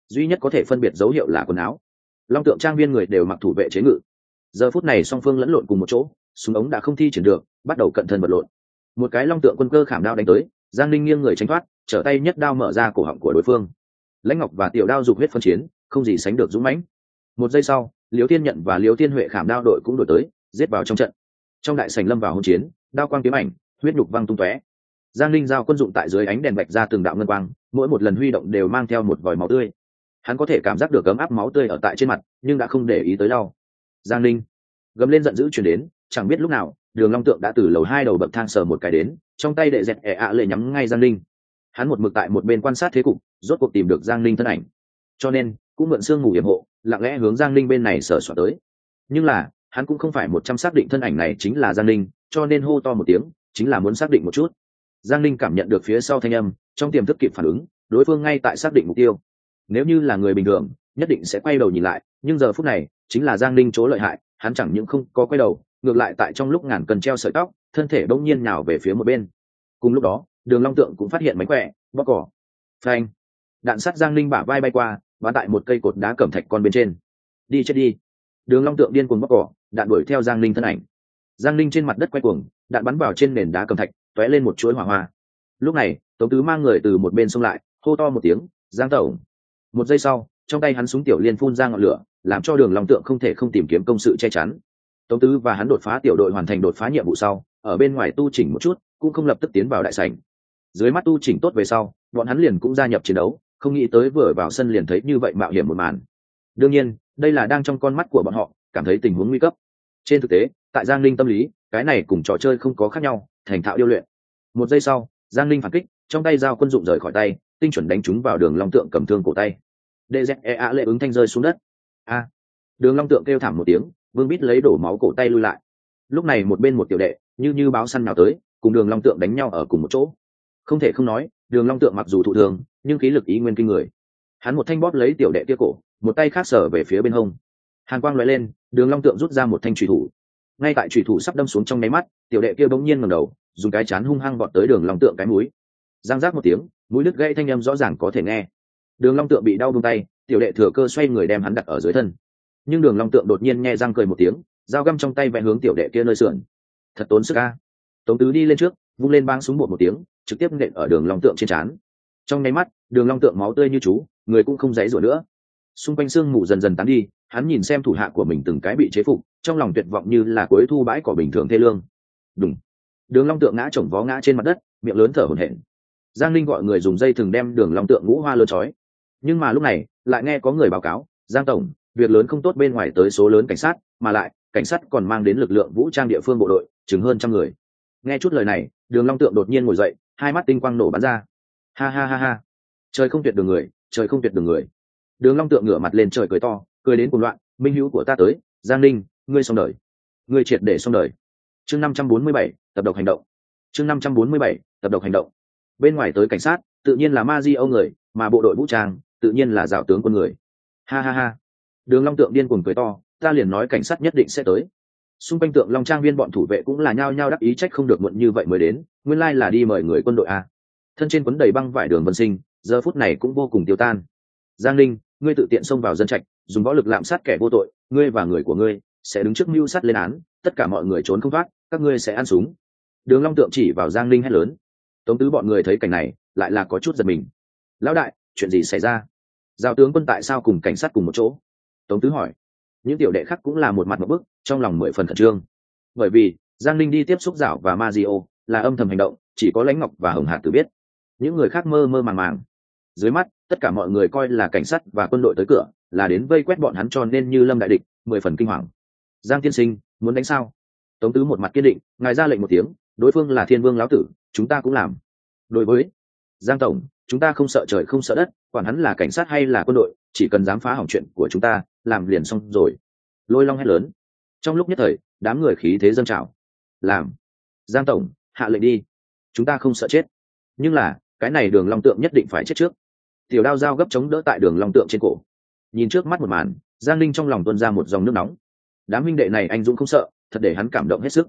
Duy nhất có thể phân biệt dấu hiệu là quần áo. Long tượng trang viên người đều mặc thủ vệ chế ngự. Giờ phút này song phương lẫn lộn cùng một chỗ, súng ống đã không thi triển được, bắt đầu cận thân vật lộn. Một cái long tượng quân cơ khảm đao đánh tới, giang linh nghiêng người tránh thoát, trở tay nhất đao mở ra cổ họng của đối phương. Lãnh ngọc và tiểu đao dục huyết phân chiến, không gì sánh được dũng mãnh. Một giây sau liều tiên nhận và liều tiên huệ khảm đao đội cũng đổi tới, giết vào trong trận. Trong đại sành lâm vào hỗn chiến, đao quang kiếm ảnh huyết nhục văng tung tóe. Giang linh giao quân dụng tại dưới ánh đèn bạch ra từng đạo ngân quang, mỗi một lần huy động đều mang theo một vòi máu tươi. Hắn có thể cảm giác được ấm áp máu tươi ở tại trên mặt, nhưng đã không để ý tới đau. Giang linh gấm lên giận dữ chuyển đến, chẳng biết lúc nào, đường long tượng đã từ lầu hai đầu bậc thang sờ một cái đến, trong tay đệ dẹt ẻ ạ lệ nhắm ngay giang linh. Hắn một mực tại một bên quan sát thế cục, rốt cuộc tìm được giang linh thân ảnh. Cho nên, cũng mượn xương ngủ hiểm hộ, lặng lẽ hướng giang linh bên này sờ soạt tới. Nhưng là, hắn cũng không phải một trăm xác định thân ảnh này chính là giang linh, cho nên hô to một tiếng chính là muốn xác định một chút. Giang linh cảm nhận được phía sau thanh âm, trong tiềm thức kịp phản ứng, đối phương ngay tại xác định mục tiêu. Nếu như là người bình thường, nhất định sẽ quay đầu nhìn lại, nhưng giờ phút này, chính là giang linh chỗ lợi hại, hắn chẳng những không có quay đầu, ngược lại tại trong lúc ngàn cần treo sợi tóc, thân thể bỗng nhiên nhào về phía một bên. Cùng lúc đó, đường long tượng cũng phát hiện mánh khỏe bóc cỏ. Phanh. Đạn sắt giang linh bả vai bay qua, bắn tại một cây cột đá cẩm thạch con bên trên. Đi chết đi. Đường long tượng điên cuồng bóc cỏ, đạn đuổi theo giang linh thân ảnh. Giang linh trên mặt đất quay cuồng đạn bắn vào trên nền đá cẩm thạch, tóe lên một chuỗi hỏa hoa. Lúc này, tống tứ mang người từ một bên xông lại, hô to một tiếng, giang tẩu một giây sau, trong tay hắn súng tiểu liên phun ra ngọn lửa, làm cho đường long tượng không thể không tìm kiếm công sự che chắn. Tống tứ và hắn đột phá tiểu đội hoàn thành đột phá nhiệm vụ sau, ở bên ngoài tu chỉnh một chút, cũng không lập tức tiến vào đại sảnh. Dưới mắt tu chỉnh tốt về sau, bọn hắn liền cũng gia nhập chiến đấu, không nghĩ tới vừa vào sân liền thấy như vậy mạo hiểm một màn. Đương nhiên, đây là đang trong con mắt của bọn họ, cảm thấy tình huống nguy cấp. Trên thực tế, tại giang linh tâm lý cái này cùng trò chơi không có khác nhau, thành thạo điêu luyện. Một giây sau, giang linh phản kích, trong tay dao quân dụng rời khỏi tay, tinh chuẩn đánh trúng vào đường long tượng cầm thương cổ tay. Dze lệ ứng thanh rơi xuống đất. A. Đường long tượng kêu thảm một tiếng, vương bít lấy đổ máu cổ tay lui lại. Lúc này một bên một tiểu đệ, như như báo săn nào tới, cùng đường long tượng đánh nhau ở cùng một chỗ. Không thể không nói, đường long tượng mặc dù thụ thường nhưng khí lực ý nguyên kinh người. Hắn một thanh bóp lấy tiểu đệ kia cổ, một tay khác sở về phía bên hông. Hàn quang lóe lên, đường long tượng rút ra một thanh trùy thủ ngay tại trùy thủ sắp đâm xuống trong nháy mắt, tiểu đệ kia bỗng nhiên ngầm đầu, dùng cái chán hung hăng vọt tới đường long tượng cái mũi. Giang rác một tiếng, mũi đứt gãy thanh âm rõ ràng có thể nghe. Đường long tượng bị đau buông tay, tiểu đệ thừa cơ xoay người đem hắn đặt ở dưới thân. Nhưng đường long tượng đột nhiên nghe răng cười một tiếng, dao găm trong tay vẽ hướng tiểu đệ kia nơi sườn. Thật tốn sức a. Tống tứ đi lên trước, vung lên băng súng một một tiếng, trực tiếp nện ở đường long tượng trên trán. Trong nháy mắt, đường long tượng máu tươi như chú, người cũng không dãy rủa nữa. Xung quanh xương mù dần dần tán đi hắn nhìn xem thủ hạ của mình từng cái bị chế phục, trong lòng tuyệt vọng như là cuối thu bãi cỏ bình thường thê lương. Đúng đường long tượng ngã chồng vó ngã trên mặt đất, miệng lớn thở hổn hển. Giang linh gọi người dùng dây thừng đem đường long tượng ngũ hoa lơ chói nhưng mà lúc này, lại nghe có người báo cáo, giang tổng, việc lớn không tốt bên ngoài tới số lớn cảnh sát, mà lại, cảnh sát còn mang đến lực lượng vũ trang địa phương bộ đội, chừng hơn trăm người. Nghe chút lời này, đường long tượng đột nhiên ngồi dậy, hai mắt tinh quang nổ bắn ra. Ha ha ha ha. Trời không tuyệt đường người, trời không tuyệt đường người. Đường long tượng ngửa mặt lên trời cười to cười đến cuồng loạn, minh hữu của ta tới, giang ninh, ngươi xong đời. Ngươi triệt để xong đời. Chương năm trăm bốn mươi bảy, tập độc hành động. Chương năm trăm bốn mươi bảy, tập độc hành động. Bên ngoài tới cảnh sát, tự nhiên là ma di âu người, mà bộ đội vũ trang, tự nhiên là dạo tướng quân người. Ha ha ha. Đường long tượng điên cuồng cười to, ta liền nói cảnh sát nhất định sẽ tới. Xung quanh tượng long trang viên bọn thủ vệ cũng là nhao nhao đắc ý trách không được muộn như vậy mới đến, nguyên lai là đi mời người quân đội a thân trên quấn đầy băng vải đường vân sinh, giờ phút này cũng vô cùng tiêu tan. Giang linh ngươi tự tiện xông vào dân trạch, dùng võ lực lạm sát kẻ vô tội, ngươi và người của ngươi sẽ đứng trước mưu sát lên án, tất cả mọi người trốn không thoát, các ngươi sẽ ăn súng. Đường long tượng chỉ vào giang linh hét lớn. Tống tứ bọn người thấy cảnh này, lại là có chút giật mình. Lão đại, chuyện gì xảy ra? Giao tướng quân tại sao cùng cảnh sát cùng một chỗ? Tống tứ hỏi. Những tiểu đệ khác cũng là một mặt một bức, trong lòng mười phần khẩn trương. Bởi vì, giang linh đi tiếp xúc dạo và ma là âm thầm hành động, chỉ có lãnh ngọc và hồng hạt tử biết. Những người khác mơ mơ màng màng. Dưới mắt tất cả mọi người coi là cảnh sát và quân đội tới cửa, là đến vây quét bọn hắn cho nên như lâm đại địch, mười phần kinh hoàng. Giang tiên sinh, muốn đánh sao? Tống tứ một mặt kiên định, ngài ra lệnh một tiếng, đối phương là thiên vương lão tử, chúng ta cũng làm. Đối với giang tổng, chúng ta không sợ trời không sợ đất, quản hắn là cảnh sát hay là quân đội, chỉ cần dám phá hỏng chuyện của chúng ta, làm liền xong rồi. Lôi long hét lớn. Trong lúc nhất thời, đám người khí thế dâng trào. Làm. Giang tổng, hạ lệnh đi. Chúng ta không sợ chết. Nhưng là, cái này đường long tượng nhất định phải chết trước tiểu đao dao gấp chống đỡ tại đường long tượng trên cổ. Nhìn trước mắt một màn, giang linh trong lòng tuôn ra một dòng nước nóng. Đám huynh đệ này anh dũng không sợ, thật để hắn cảm động hết sức.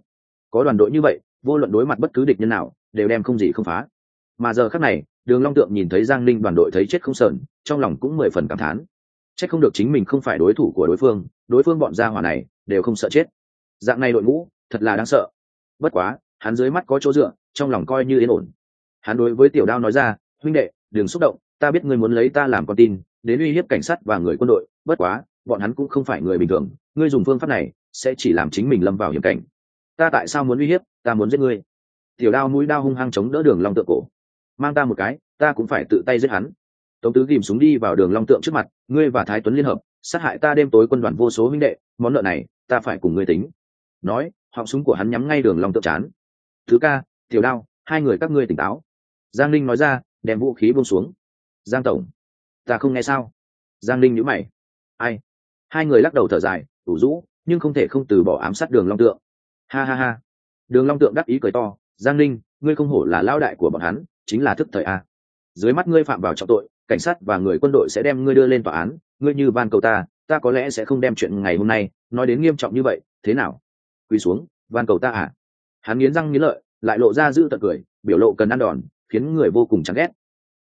Có đoàn đội như vậy, vô luận đối mặt bất cứ địch nhân nào, đều đem không gì không phá. Mà giờ khắc này, đường long tượng nhìn thấy giang linh đoàn đội thấy chết không sờn, trong lòng cũng mười phần cảm thán. Chắc không được chính mình không phải đối thủ của đối phương đối phương bọn gia hỏa này, đều không sợ chết. Dạng này đội ngũ, thật là đáng sợ. Bất quá, hắn dưới mắt có chỗ dựa, trong lòng coi như yên ổn. Hắn đối với tiểu đao nói ra, huynh đệ, đừng xúc động ta biết ngươi muốn lấy ta làm con tin, đến uy hiếp cảnh sát và người quân đội, bất quá, bọn hắn cũng không phải người bình thường, ngươi dùng phương pháp này, sẽ chỉ làm chính mình lâm vào hiểm cảnh. Ta tại sao muốn uy hiếp, ta muốn giết ngươi. Tiểu đao mũi đao hung hăng chống đỡ đường long tượng cổ. Mang ta một cái, ta cũng phải tự tay giết hắn. Tống tứ ghìm súng đi vào đường long tượng trước mặt, ngươi và thái tuấn liên hợp, sát hại ta đêm tối quân đoàn vô số huynh đệ, món nợ này, ta phải cùng ngươi tính. Nói, họng súng của hắn nhắm ngay đường long tượng chán. Thứ ca, tiểu đao, hai người các ngươi tỉnh táo. Giang linh nói ra, đem vũ khí buông xuống giang tổng, ta không nghe sao? Giang linh nhữ mày. Ai? Hai người lắc đầu thở dài, ủ rũ, nhưng không thể không từ bỏ ám sát đường long tượng. Ha ha ha. Đường long tượng đắc ý cười to, giang linh ngươi không hổ là lao đại của bọn hắn, chính là thức thời a. Dưới mắt ngươi phạm vào trọng tội, cảnh sát và người quân đội sẽ đem ngươi đưa lên tòa án, ngươi như van cầu ta ta có lẽ sẽ không đem chuyện ngày hôm nay, nói đến nghiêm trọng như vậy, thế nào? Quỳ xuống, van cầu ta à. Hắn nghiến răng nghiến lợi, lại lộ ra giữ tợn cười, biểu lộ cần ăn đòn, khiến người vô cùng chán ghét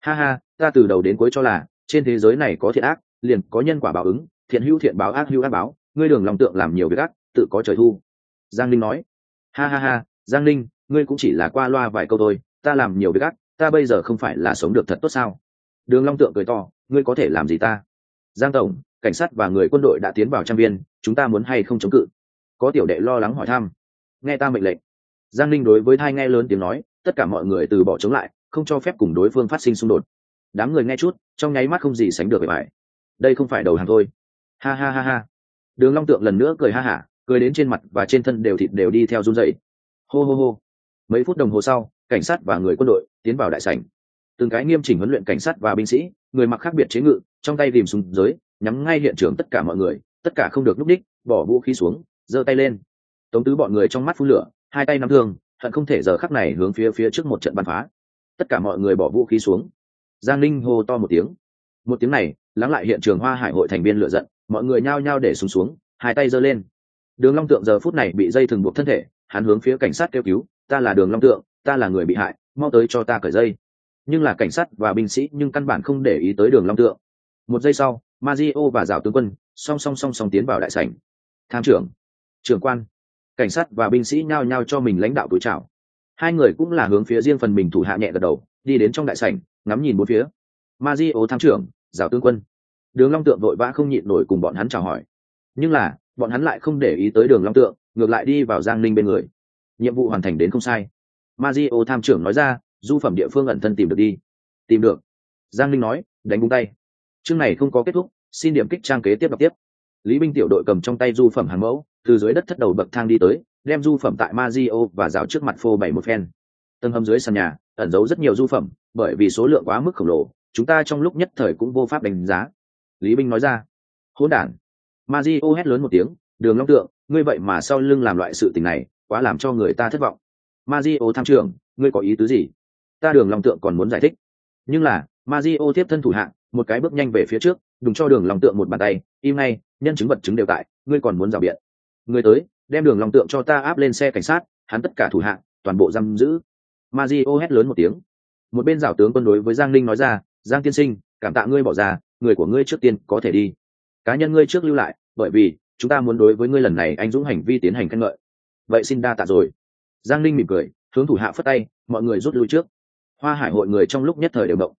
ha ha, ta từ đầu đến cuối cho là, trên thế giới này có thiện ác, liền có nhân quả báo ứng, thiện hữu thiện báo ác hữu ác báo, ngươi đường lòng tượng làm nhiều việc ác, tự có trời thu. Giang linh nói. Ha ha ha, giang linh ngươi cũng chỉ là qua loa vài câu thôi, ta làm nhiều việc ác, ta bây giờ không phải là sống được thật tốt sao? Đường long tượng cười to, ngươi có thể làm gì ta? Giang tổng, cảnh sát và người quân đội đã tiến vào trang viên, chúng ta muốn hay không chống cự? Có tiểu đệ lo lắng hỏi thăm. Nghe ta mệnh lệnh. Giang linh đối với thai nghe lớn tiếng nói, tất cả mọi người từ bỏ chống lại không cho phép cùng đối phương phát sinh xung đột. Đám người nghe chút, trong nháy mắt không gì sánh được bề bài đây không phải đầu hàng thôi. Ha ha ha ha. Đường long tượng lần nữa cười ha hả, cười đến trên mặt và trên thân đều thịt đều đi theo run rẩy. Hô hô hô. Mấy phút đồng hồ sau, cảnh sát và người quân đội tiến vào đại sảnh. Từng cái nghiêm chỉnh huấn luyện cảnh sát và binh sĩ, người mặc khác biệt chế ngự, trong tay tìm súng dưới nhắm ngay hiện trường tất cả mọi người, tất cả không được núp đích, bỏ vũ khí xuống, giơ tay lên. Tống tứ bọn người trong mắt phun lửa, hai tay nắm thương, hận không thể giờ khắc này hướng phía phía trước một trận bắn phá tất cả mọi người bỏ vũ khí xuống. Giang linh hô to một tiếng. Một tiếng này lắng lại hiện trường hoa hải hội thành viên lựa giận mọi người nhao nhao để súng xuống, xuống hai tay giơ lên. Đường long tượng giờ phút này bị dây thừng buộc thân thể hắn hướng phía cảnh sát kêu cứu ta là đường long tượng ta là người bị hại mau tới cho ta cởi dây. Nhưng là cảnh sát và binh sĩ nhưng căn bản không để ý tới đường long tượng. Một giây sau Mario và rào tướng quân song song song song tiến vào đại sảnh. Tham trưởng trưởng quan. Cảnh sát và binh sĩ nhao nhao cho mình lãnh đạo túi chào hai người cũng là hướng phía riêng phần mình thủ hạ nhẹ gật đầu, đi đến trong đại sảnh, ngắm nhìn bốn phía. Mazio tham trưởng, giáo tướng quân. Đường long tượng vội vã không nhịn nổi cùng bọn hắn chào hỏi. Nhưng là, bọn hắn lại không để ý tới đường long tượng, ngược lại đi vào giang ninh bên người. Nhiệm vụ hoàn thành đến không sai. Mazio tham trưởng nói ra, du phẩm địa phương ẩn thân tìm được đi. Tìm được. Giang ninh nói, đánh búng tay. Chương này không có kết thúc, xin điểm kích trang kế tiếp đọc tiếp. Lý binh tiểu đội cầm trong tay du phẩm hàng mẫu từ dưới đất thất đầu bậc thang đi tới, đem du phẩm tại Mazio và rào trước mặt phô bày một phen. Tầng hầm dưới sàn nhà, ẩn giấu rất nhiều du phẩm, bởi vì số lượng quá mức khổng lồ, chúng ta trong lúc nhất thời cũng vô pháp đánh giá. Lý binh nói ra, hỗn đản. Mazio hét lớn một tiếng, đường long tượng, ngươi vậy mà sau lưng làm loại sự tình này, quá làm cho người ta thất vọng. Mazio tham trưởng, ngươi có ý tứ gì? Ta đường long tượng còn muốn giải thích. Nhưng là, Mazio tiếp thân thủ hạng một cái bước nhanh về phía trước, đùng cho đường long tượng một bàn tay, im ngay, nhân chứng vật chứng đều tại, ngươi còn muốn rào biện người tới, đem đường lòng tượng cho ta áp lên xe cảnh sát, hắn tất cả thủ hạng toàn bộ giam giữ. Mazio hét lớn một tiếng. Một bên rào tướng quân đối với giang linh nói ra, giang tiên sinh, cảm tạ ngươi bỏ ra, người của ngươi trước tiên có thể đi. Cá nhân ngươi trước lưu lại, bởi vì chúng ta muốn đối với ngươi lần này anh dũng hành vi tiến hành khen ngợi. Vậy xin đa tạ rồi. Giang linh mỉm cười, hướng thủ hạ phất tay, mọi người rút lui trước. Hoa hải hội người trong lúc nhất thời đều động.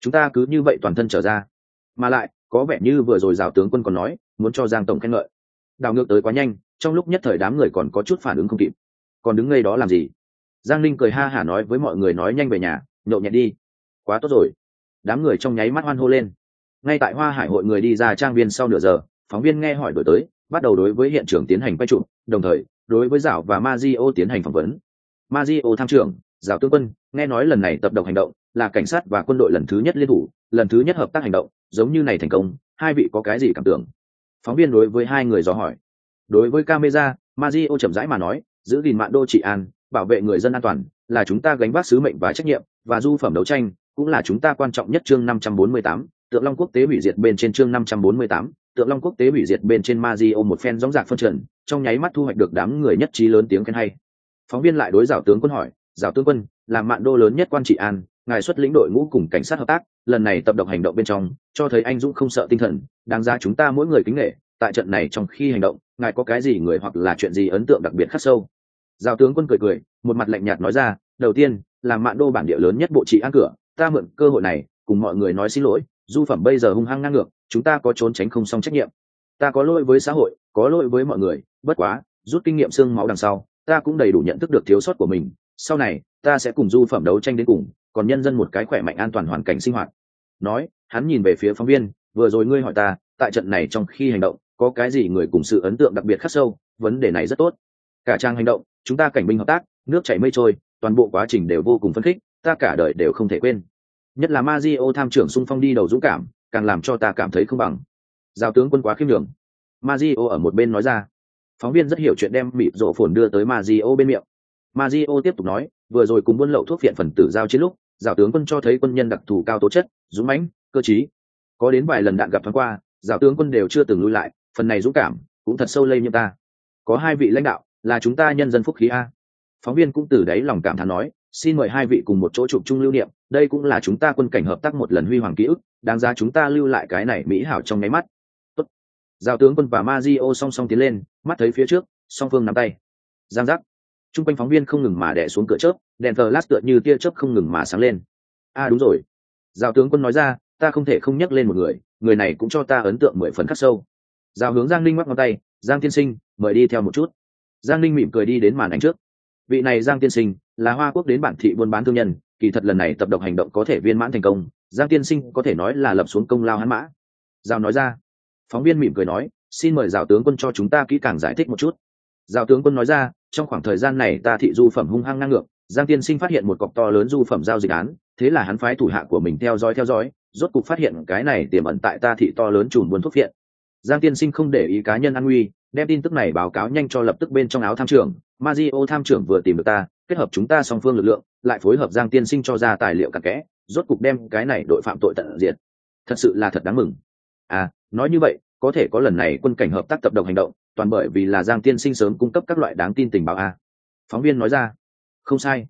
Chúng ta cứ như vậy toàn thân trở ra. Mà lại, có vẻ như vừa rồi rào tướng quân còn nói, muốn cho giang tổng khen ngợi. Đào ngược tới quá nhanh trong lúc nhất thời đám người còn có chút phản ứng không kịp. Còn đứng ngay đó làm gì? Giang linh cười ha hả nói với mọi người nói nhanh về nhà nhộn nhẹ đi. Quá tốt rồi. Đám người trong nháy mắt hoan hô lên. Ngay tại hoa hải hội người đi ra trang viên sau nửa giờ, phóng viên nghe hỏi đổi tới, bắt đầu đối với hiện trường tiến hành quay trụ đồng thời, đối với dạo và Mazio tiến hành phỏng vấn. Mazio tham trưởng dạo tương quân, nghe nói lần này tập độc hành động là cảnh sát và quân đội lần thứ nhất liên thủ, lần thứ nhất hợp tác hành động, giống như này thành công, hai vị có cái gì cảm tưởng? Phóng viên đối với hai người dò hỏi đối với camera Mazio chậm rãi mà nói giữ gìn mạng đô trị an bảo vệ người dân an toàn là chúng ta gánh vác sứ mệnh và trách nhiệm và du phẩm đấu tranh cũng là chúng ta quan trọng nhất chương 548, tượng long quốc tế hủy diệt bên trên chương 548, tượng long quốc tế hủy diệt bên trên Mazio một phen gióng giạc phân trần trong nháy mắt thu hoạch được đám người nhất trí lớn tiếng khen hay. Phóng viên lại đối giảo tướng quân hỏi giảo tướng quân là mạn đô lớn nhất quan trị an ngài xuất lĩnh đội ngũ cùng cảnh sát hợp tác lần này tập độc hành động bên trong cho thấy anh dũng không sợ tinh thần đáng ra chúng ta mỗi người kính nghệ tại trận này trong khi hành động ngài có cái gì người hoặc là chuyện gì ấn tượng đặc biệt khắc sâu? Giao tướng quân cười cười, một mặt lạnh nhạt nói ra, đầu tiên, là mạn đô bản địa lớn nhất bộ trị an cửa, ta mượn cơ hội này, cùng mọi người nói xin lỗi, du phẩm bây giờ hung hăng ngang ngược, chúng ta có trốn tránh không xong trách nhiệm. Ta có lỗi với xã hội, có lỗi với mọi người, bất quá, rút kinh nghiệm xương máu đằng sau, ta cũng đầy đủ nhận thức được thiếu sót của mình, sau này, ta sẽ cùng du phẩm đấu tranh đến cùng, còn nhân dân một cái khỏe mạnh an toàn hoàn cảnh sinh hoạt. Nói, hắn nhìn về phía phóng viên, vừa rồi ngươi hỏi ta, tại trận này trong khi hành động có cái gì người cùng sự ấn tượng đặc biệt khắc sâu, vấn đề này rất tốt. Cả trang hành động, chúng ta cảnh binh hợp tác, nước chảy mây trôi, toàn bộ quá trình đều vô cùng phấn khích, ta cả đời đều không thể quên. Nhất là Mazio tham trưởng sung phong đi đầu dũng cảm, càng làm cho ta cảm thấy không bằng. Giao tướng quân quá khiêm đường Mazio ở một bên nói ra. Phóng viên rất hiểu chuyện đem mịp rộ phồn đưa tới Mazio bên miệng. Mazio tiếp tục nói, vừa rồi cùng buôn lậu thuốc viện phần tử giao chiến lúc giáo tướng quân cho thấy quân nhân đặc thù cao tố chất, dũng mãnh, cơ trí. Có đến vài lần đạn gặp thoáng qua giáo tướng quân đều chưa từng lui lại phần này dũng cảm cũng thật sâu lây như ta có hai vị lãnh đạo là chúng ta nhân dân phúc khí a phóng viên cũng từ đáy lòng cảm thán nói xin mời hai vị cùng một chỗ chụp chung lưu niệm đây cũng là chúng ta quân cảnh hợp tác một lần huy hoàng ký ức đáng ra chúng ta lưu lại cái này mỹ hảo trong nháy mắt Tốt. giao tướng quân và Mazio song song tiến lên mắt thấy phía trước song phương nắm tay giang giác Trung quanh phóng viên không ngừng mà đẻ xuống cửa chớp, đèn flash tựa như tia chớp không ngừng mà sáng lên. A à, đúng rồi. Giao tướng quân nói ra, ta không thể không nhắc lên một người, người này cũng cho ta ấn tượng mười phần khắc sâu. Giao hướng Giang Linh mắc ngón tay, Giang tiên sinh, mời đi theo một chút. Giang Linh mỉm cười đi đến màn ảnh trước. Vị này Giang tiên sinh, là Hoa Quốc đến bản thị buôn bán thương nhân, kỳ thật lần này tập độc hành động có thể viên mãn thành công, Giang tiên sinh có thể nói là lập xuống công lao hắn mã. Giao nói ra. Phóng viên mỉm cười nói, xin mời Giao tướng quân cho chúng ta kỹ càng giải thích một chút. Giao tướng quân nói ra, trong khoảng thời gian này ta thị du phẩm hung hăng ngang ngược giang tiên sinh phát hiện một cọc to lớn du phẩm giao dịch án thế là hắn phái thủ hạ của mình theo dõi theo dõi rốt cục phát hiện cái này tiềm ẩn tại ta thị to lớn trùn buôn thuốc viện giang tiên sinh không để ý cá nhân an nguy, đem tin tức này báo cáo nhanh cho lập tức bên trong áo tham trưởng. Mazio tham trưởng vừa tìm được ta, kết hợp chúng ta song phương lực lượng, lại phối hợp giang tiên sinh cho ra tài liệu cặn kẽ, rốt cục đem cái này đội phạm tội tận diệt. Thật sự là thật đáng mừng. À nói như vậy, có thể có lần này quân cảnh hợp tác tập động hành động, toàn bởi vì là giang tiên sinh sớm cung cấp các loại đáng tin tình báo a. Phóng viên nói ra. Không sai.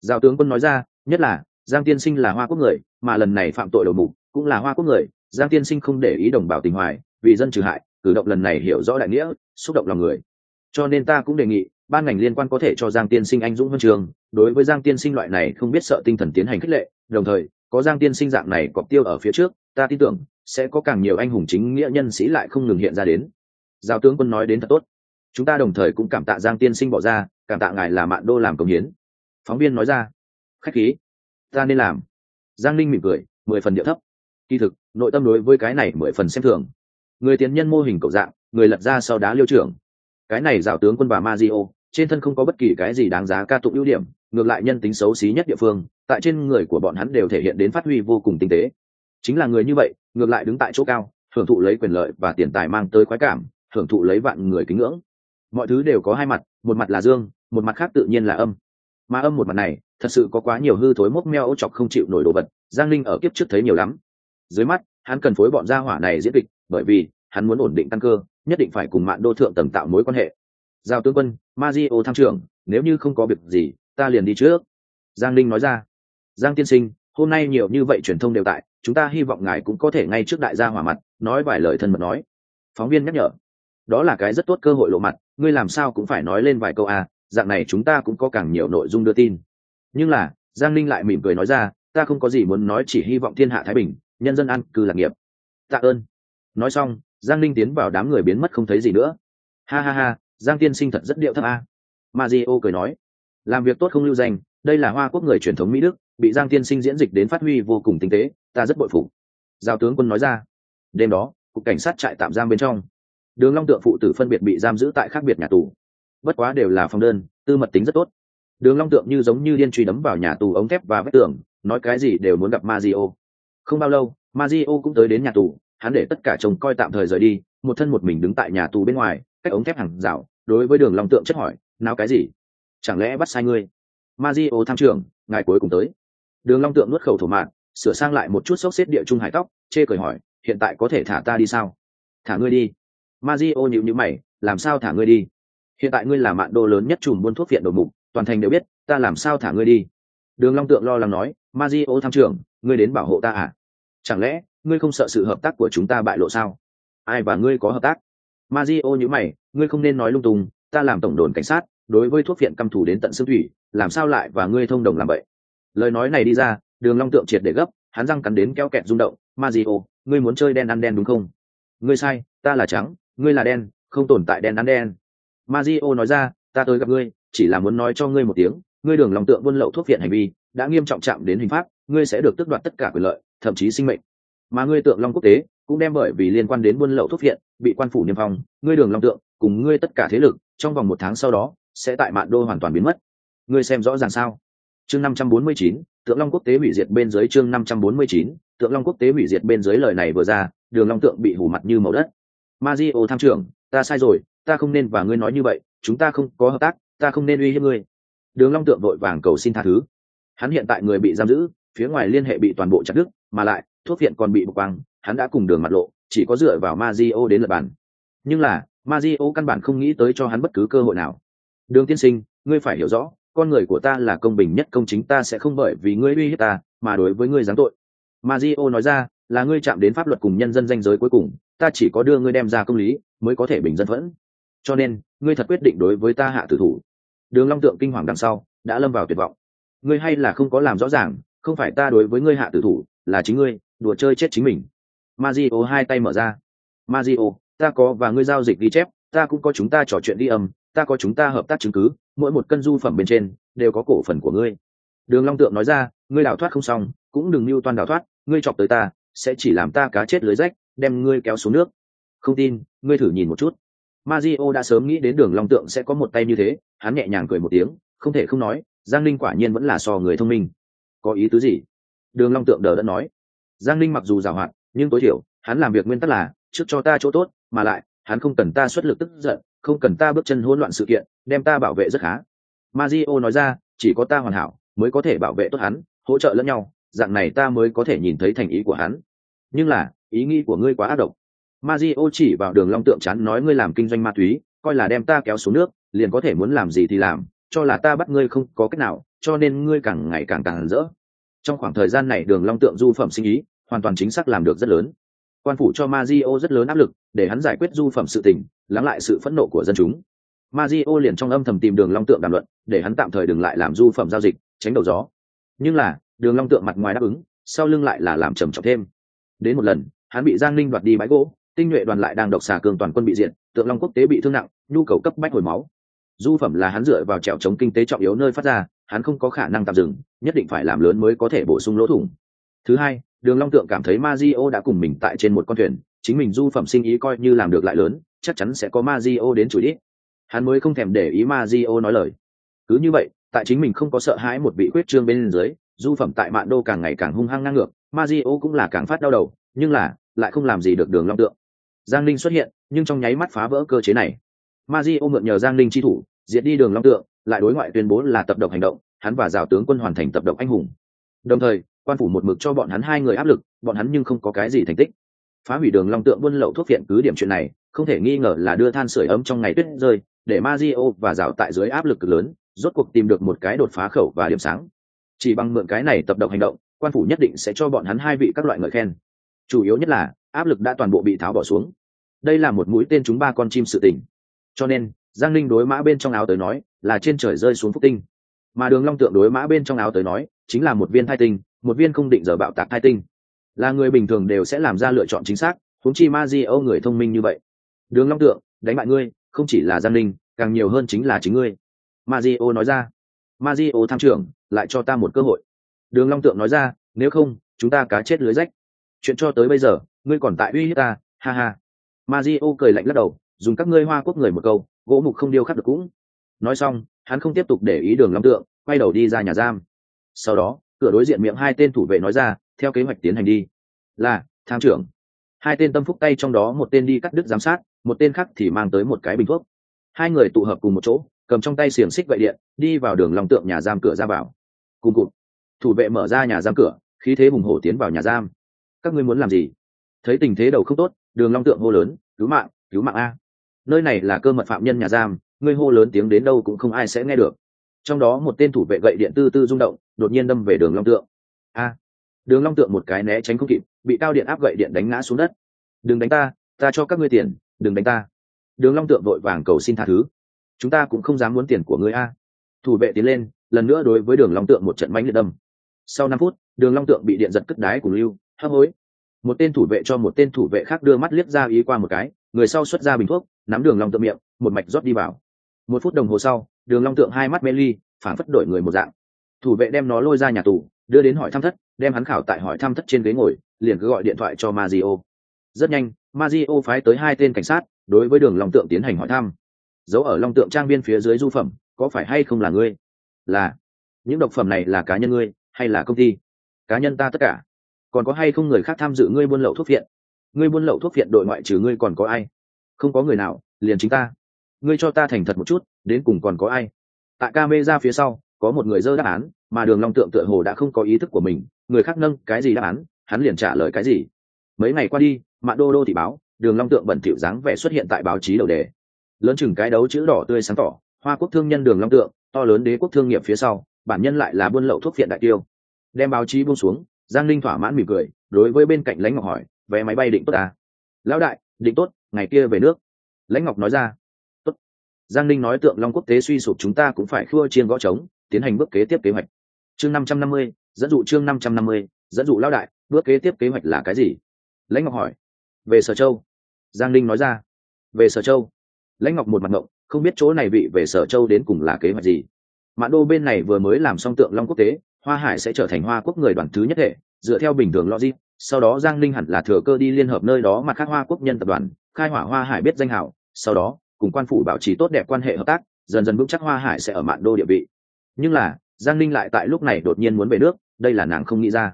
Giao tướng quân nói ra, nhất là, giang tiên sinh là hoa quốc người, mà lần này phạm tội đầu mục cũng là hoa quốc người, giang tiên sinh không để ý đồng bào tình hoài vì dân trừ hại, cử động lần này hiểu rõ đại nghĩa, xúc động lòng người. Cho nên ta cũng đề nghị, ban ngành liên quan có thể cho giang tiên sinh anh dũng huân trường, đối với giang tiên sinh loại này không biết sợ tinh thần tiến hành khích lệ, đồng thời, có giang tiên sinh dạng này cọc tiêu ở phía trước, ta tin tưởng, sẽ có càng nhiều anh hùng chính nghĩa nhân sĩ lại không ngừng hiện ra đến. Giao tướng quân nói đến thật tốt. Chúng ta đồng thời cũng cảm tạ giang tiên sinh bỏ ra, cảm tạ ngài là mạn đô làm công hiến. Phóng viên nói ra, khách khí, ta nên làm. Giang ninh mỉm cười, mười phần địa thấp. Kỳ thực, nội tâm đối với cái này mười phần xem thường người tiến nhân mô hình cầu dạng, người lật ra sau đá liêu trưởng. Cái này rào tướng quân bà o trên thân không có bất kỳ cái gì đáng giá ca tụng ưu điểm, ngược lại nhân tính xấu xí nhất địa phương, tại trên người của bọn hắn đều thể hiện đến phát huy vô cùng tinh tế. Chính là người như vậy, ngược lại đứng tại chỗ cao, hưởng thụ lấy quyền lợi và tiền tài mang tới khoái cảm, hưởng thụ lấy vạn người kính ngưỡng. Mọi thứ đều có hai mặt, một mặt là dương, một mặt khác tự nhiên là âm. Mà âm một mặt này, thật sự có quá nhiều hư thối mốc meo ấu chọc không chịu nổi đồ vật, giang linh ở kiếp trước thấy nhiều lắm. Dưới mắt, hắn cần phối bọn gia hỏa này diễn kịch, bởi vì hắn muốn ổn định căn cơ, nhất định phải cùng mạng đô thượng tầng tạo mối quan hệ. Giao tướng quân, mazio tham trưởng, nếu như không có việc gì, ta liền đi trước. Giang linh nói ra. Giang tiên sinh, hôm nay nhiều như vậy truyền thông đều tại, chúng ta hy vọng ngài cũng có thể ngay trước đại gia hỏa mặt, nói vài lời thân mật nói. Phóng viên nhắc nhở. Đó là cái rất tốt cơ hội lộ mặt, ngươi làm sao cũng phải nói lên vài câu à dạng này chúng ta cũng có càng nhiều nội dung đưa tin. Nhưng là, giang linh lại mỉm cười nói ra, ta không có gì muốn nói, chỉ hy vọng thiên hạ thái bình, nhân dân an, cư lạc nghiệp. Tạ ơn. Nói xong giang linh tiến vào đám người biến mất không thấy gì nữa. Ha ha ha, giang tiên sinh thật rất điệu thấp a. Ma di ô cười nói. Làm việc tốt không lưu danh, đây là hoa quốc người truyền thống mỹ đức, bị giang tiên sinh diễn dịch đến phát huy vô cùng tinh tế, ta rất bội phục. Giao tướng quân nói ra. Đêm đó, cục cảnh sát trại tạm giam bên trong. Đường long tượng phụ tử phân biệt bị giam giữ tại khác biệt nhà tù. Bất quá đều là phòng đơn, tư mật tính rất tốt. Đường long tượng như giống như điên truy đấm vào nhà tù ống thép và vách tường, nói cái gì đều muốn gặp Mario. không bao lâu, Mario cũng tới đến nhà tù hắn để tất cả chồng coi tạm thời rời đi, một thân một mình đứng tại nhà tù bên ngoài, cách ống thép hàng rào, đối với đường long tượng chất hỏi nào cái gì? Chẳng lẽ bắt sai ngươi? Mazio tham trưởng ngài cuối cùng tới. Đường long tượng nuốt khẩu thổ mạn, sửa sang lại một chút xốc xếp địa trung hải tóc, chê cười hỏi, hiện tại có thể thả ta đi sao? Thả ngươi đi. Mazio nhíu nhíu mày, làm sao thả ngươi đi? Hiện tại ngươi là mạn đô lớn nhất chùm buôn thuốc viện đồ mục, toàn thành đều biết, ta làm sao thả ngươi đi? Đường long tượng lo lắng nói Mazio tham trưởng, ngươi đến bảo hộ ta à? Chẳng lẽ ngươi không sợ sự hợp tác của chúng ta bại lộ sao? Ai và ngươi có hợp tác? Mazio nhíu mày, ngươi không nên nói lung tung, ta làm tổng đồn cảnh sát, đối với thuốc viện căm thù đến tận xương thủy, làm sao lại và ngươi thông đồng làm vậy? Lời nói này đi ra, đường long tượng triệt để gấp, hắn răng cắn đến keo kẹt rung động Mazio ngươi muốn chơi đen ăn đen đúng không? Ngươi sai, ta là trắng, ngươi là đen, không tồn tại đen ăn đen. Mazio nói ra, ta tới gặp ngươi, chỉ là muốn nói cho ngươi một tiếng, ngươi đường lòng tượng buôn lậu thuốc viện hành vi, đã nghiêm trọng chạm đến hình pháp, ngươi sẽ được tước đoạt tất cả quyền lợi, thậm chí sinh mệnh mà ngươi tượng long quốc tế cũng đem bởi vì liên quan đến buôn lậu thuốc viện bị quan phủ niêm phong, ngươi đường long tượng cùng ngươi tất cả thế lực trong vòng một tháng sau đó sẽ tại mạn đô hoàn toàn biến mất. Ngươi xem rõ ràng sao? Chương năm trăm bốn mươi chín, tượng long quốc tế hủy diệt bên dưới chương năm trăm bốn mươi chín, tượng long quốc tế hủy diệt bên dưới lời này vừa ra, đường long tượng bị hủ mặt như màu đất. Mario tham trưởng, ta sai rồi, ta không nên và ngươi nói như vậy, chúng ta không có hợp tác, ta không nên uy hiếp ngươi. Đường long tượng vội vàng cầu xin tha thứ. Hắn hiện tại người bị giam giữ, phía ngoài liên hệ bị toàn bộ chặt đứt, mà lại thuốc viện còn bị bục quang, hắn đã cùng đường mặt lộ, chỉ có dựa vào Mazio đến lật bàn. Nhưng là Mazio căn bản không nghĩ tới cho hắn bất cứ cơ hội nào. Đường tiên sinh, ngươi phải hiểu rõ, con người của ta là công bình nhất công chính, ta sẽ không bởi vì ngươi uy hiếp ta, mà đối với ngươi giáng tội. Mazio nói ra, là ngươi chạm đến pháp luật cùng nhân dân danh giới cuối cùng, ta chỉ có đưa ngươi đem ra công lý, mới có thể bình dân vẫn cho nên, ngươi thật quyết định đối với ta hạ tử thủ. Đường long tượng kinh hoàng đằng sau, đã lâm vào tuyệt vọng. Ngươi hay là không có làm rõ ràng, không phải ta đối với ngươi hạ tử thủ, là chính ngươi đùa chơi chết chính mình. Mazio hai tay mở ra. Mazio ta có và ngươi giao dịch ghi chép, ta cũng có chúng ta trò chuyện đi âm, ta có chúng ta hợp tác chứng cứ, mỗi một cân du phẩm bên trên đều có cổ phần của ngươi. Đường long tượng nói ra, ngươi đào thoát không xong, cũng đừng lưu toàn đào thoát, ngươi chọc tới ta, sẽ chỉ làm ta cá chết lưới rách, đem ngươi kéo xuống nước. Không tin, ngươi thử nhìn một chút. Mario đã sớm nghĩ đến đường long tượng sẽ có một tay như thế, hắn nhẹ nhàng cười một tiếng, không thể không nói, giang linh quả nhiên vẫn là so người thông minh. Có ý tứ gì? Đường long tượng đờ đẫn nói giang linh mặc dù giàu hạn nhưng tối thiểu, hắn làm việc nguyên tắc là, trước cho ta chỗ tốt, mà lại, hắn không cần ta xuất lực tức giận, không cần ta bước chân hỗn loạn sự kiện, đem ta bảo vệ rất khá. Mario nói ra, chỉ có ta hoàn hảo, mới có thể bảo vệ tốt hắn, hỗ trợ lẫn nhau, dạng này ta mới có thể nhìn thấy thành ý của hắn. Nhưng là, ý nghĩ của ngươi quá ác độc. Mazio chỉ vào đường long tượng chán nói ngươi làm kinh doanh ma túy, coi là đem ta kéo xuống nước, liền có thể muốn làm gì thì làm, cho là ta bắt ngươi không có cách nào, cho nên ngươi càng ngày càng càng rỡ trong khoảng thời gian này đường long tượng du phẩm sinh ý hoàn toàn chính xác làm được rất lớn. Quan phủ cho Mario rất lớn áp lực để hắn giải quyết du phẩm sự tình, lắng lại sự phẫn nộ của dân chúng. Mario liền trong âm thầm tìm đường long tượng đàm luận, để hắn tạm thời đừng lại làm du phẩm giao dịch, tránh đầu gió. Nhưng là, đường long tượng mặt ngoài đáp ứng, sau lưng lại là làm trầm trọng thêm. Đến một lần, hắn bị giang ninh đoạt đi bãi gỗ, tinh nhuệ đoàn lại đang độc xà cường toàn quân bị diện tượng long quốc tế bị thương nặng, nhu cầu cấp bách hồi máu. Du phẩm là hắn dựa vào trèo chống kinh tế trọng yếu nơi phát ra hắn không có khả năng tạm dừng, nhất định phải làm lớn mới có thể bổ sung lỗ thủng. Thứ hai, đường long tượng cảm thấy Mazio đã cùng mình tại trên một con thuyền, chính mình du phẩm sinh ý coi như làm được lại lớn, chắc chắn sẽ có Mazio đến chủ đích. hắn mới không thèm để ý Mazio nói lời. Cứ như vậy, tại chính mình không có sợ hãi một vị quyết trương bên dưới, du phẩm tại mạn đô càng ngày càng hung hăng ngang ngược, Mazio cũng là càng phát đau đầu, nhưng là, lại không làm gì được đường long tượng. Giang Linh xuất hiện, nhưng trong nháy mắt phá vỡ cơ chế này. Mazio mượn nhờ giang Linh chi thủ, diệt đi đường long tượng lại đối ngoại tuyên bố là tập độc hành động, hắn và rào tướng quân hoàn thành tập độc anh hùng. Đồng thời, quan phủ một mực cho bọn hắn hai người áp lực, bọn hắn nhưng không có cái gì thành tích. Phá hủy đường long tượng buôn lậu thuốc viện cứ điểm chuyện này, không thể nghi ngờ là đưa than sưởi ấm trong ngày tuyết rơi, để Mazio và rào tại dưới áp lực cực lớn, rốt cuộc tìm được một cái đột phá khẩu và điểm sáng. Chỉ bằng mượn cái này tập độc hành động, quan phủ nhất định sẽ cho bọn hắn hai vị các loại ngợi khen. Chủ yếu nhất là, áp lực đã toàn bộ bị tháo bỏ xuống. Đây là một mũi tên chúng ba con chim sự tình. Cho nên giang Ninh đối mã bên trong áo tới nói là trên trời rơi xuống phúc tinh. Mà đường long tượng đối mã bên trong áo tới nói chính là một viên thai tinh một viên không định giờ bạo tạc thai tinh. Là người bình thường đều sẽ làm ra lựa chọn chính xác huống chi ma di âu người thông minh như vậy. Đường long tượng đánh bại ngươi không chỉ là giang Ninh, càng nhiều hơn chính là chính ngươi. Ma di âu nói ra. Ma di âu tham trưởng lại cho ta một cơ hội. Đường long tượng nói ra nếu không chúng ta cá chết lưới rách. Chuyện cho tới bây giờ ngươi còn tại uy hiếp ta ha ha. Ma di âu cười lạnh lắc đầu dùng các ngươi hoa quốc người một câu gỗ mục không điêu khắc được cũng. Nói xong, hắn không tiếp tục để ý đường long tượng, quay đầu đi ra nhà giam. Sau đó, cửa đối diện miệng hai tên thủ vệ nói ra, theo kế hoạch tiến hành đi. Là tham trưởng. Hai tên tâm phúc tay trong đó một tên đi cắt đứt giám sát, một tên khác thì mang tới một cái bình thuốc. Hai người tụ hợp cùng một chỗ, cầm trong tay xiềng xích gậy điện, đi vào đường long tượng nhà giam cửa ra vào. Cùng cụt. Thủ vệ mở ra nhà giam cửa, khí thế hùng hổ tiến vào nhà giam. Các ngươi muốn làm gì? Thấy tình thế đầu không tốt, đường long tượng hô lớn, cứu mạng cứu mạng a nơi này là cơ mật phạm nhân nhà giam, ngươi hô lớn tiếng đến đâu cũng không ai sẽ nghe được. Trong đó một tên thủ vệ gậy điện tư tư rung động, đột nhiên đâm về đường long tượng. A! Đường long tượng một cái né tránh không kịp, bị cao điện áp gậy điện đánh ngã xuống đất. Đừng đánh ta ta cho các ngươi tiền, đừng đánh ta. Đường long tượng vội vàng cầu xin tha thứ. Chúng ta cũng không dám muốn tiền của ngươi a. Thủ vệ tiến lên, lần nữa đối với đường long tượng một trận mánh liệt đâm. Sau năm phút, đường long tượng bị điện giật cất đái của lưu, hấp hối. Một tên thủ vệ cho một tên thủ vệ khác đưa mắt liếc ra ý qua một cái, người sau xuất ra bình thuốc nắm đường long tượng miệng, một mạch rót đi vào. Một phút đồng hồ sau, đường long tượng hai mắt mê ly phản phất đổi người một dạng. Thủ vệ đem nó lôi ra nhà tù, đưa đến hỏi thăm thất, đem hắn khảo tại hỏi thăm thất trên ghế ngồi, liền cứ gọi điện thoại cho Mazio. rất nhanh Mazio phái tới hai tên cảnh sát, đối với đường long tượng tiến hành hỏi thăm. Giấu ở long tượng trang viên phía dưới du phẩm, có phải hay không là ngươi? Là. Những độc phẩm này là cá nhân ngươi, hay là công ty? Cá nhân ta tất cả. Còn có hay không người khác tham dự ngươi buôn lậu thuốc viện ngươi buôn lậu thuốc viện đội ngoại trừ ngươi còn có ai? Không có người nào, liền chính ta. Ngươi cho ta thành thật một chút, đến cùng còn có ai? Tại ca mê ra phía sau, có một người dơ đáp án, mà đường long tượng tựa hồ đã không có ý thức của mình, người khác nâng cái gì đáp án, hắn liền trả lời cái gì. Mấy ngày qua đi mạng đô đô thị báo, đường long tượng bẩn thỉu dáng vẻ xuất hiện tại báo chí đầu đề. Lớn chừng cái đấu chữ đỏ tươi sáng tỏ, hoa quốc thương nhân đường long tượng, to lớn đế quốc thương nghiệp phía sau, bản nhân lại là buôn lậu thuốc viện đại tiêu. Đem báo chí buông xuống, giang linh thỏa mãn mỉm cười, đối với bên cạnh lãnh ngọc hỏi, vé máy bay định tốt à? lão đại, định tốt ngày kia về nước. Lãnh ngọc nói ra, tốt. Giang ninh nói tượng long quốc tế suy sụp chúng ta cũng phải khua chiên gõ trống, tiến hành bước kế tiếp kế hoạch. Chương năm trăm năm mươi, dẫn dụ chương năm trăm năm mươi, dẫn dụ lão đại, bước kế tiếp kế hoạch là cái gì? Lãnh ngọc hỏi. Về sở châu. Giang ninh nói ra, về sở châu. Lãnh ngọc một mặt ngộng, không biết chỗ này vị về sở châu đến cùng là kế hoạch gì. Mạn đô bên này vừa mới làm xong tượng long quốc tế, hoa hải sẽ trở thành hoa quốc người đoàn thứ nhất hệ dựa theo bình thường logic sau đó giang Ninh hẳn là thừa cơ đi liên hợp nơi đó mà khác hoa quốc nhân tập đoàn, khai hỏa hoa hải biết danh hảo sau đó, cùng quan phủ bảo trì tốt đẹp quan hệ hợp tác, dần dần vững chắc hoa hải sẽ ở mạn đô địa vị. Nhưng là, giang Ninh lại tại lúc này đột nhiên muốn về nước, đây là nàng không nghĩ ra.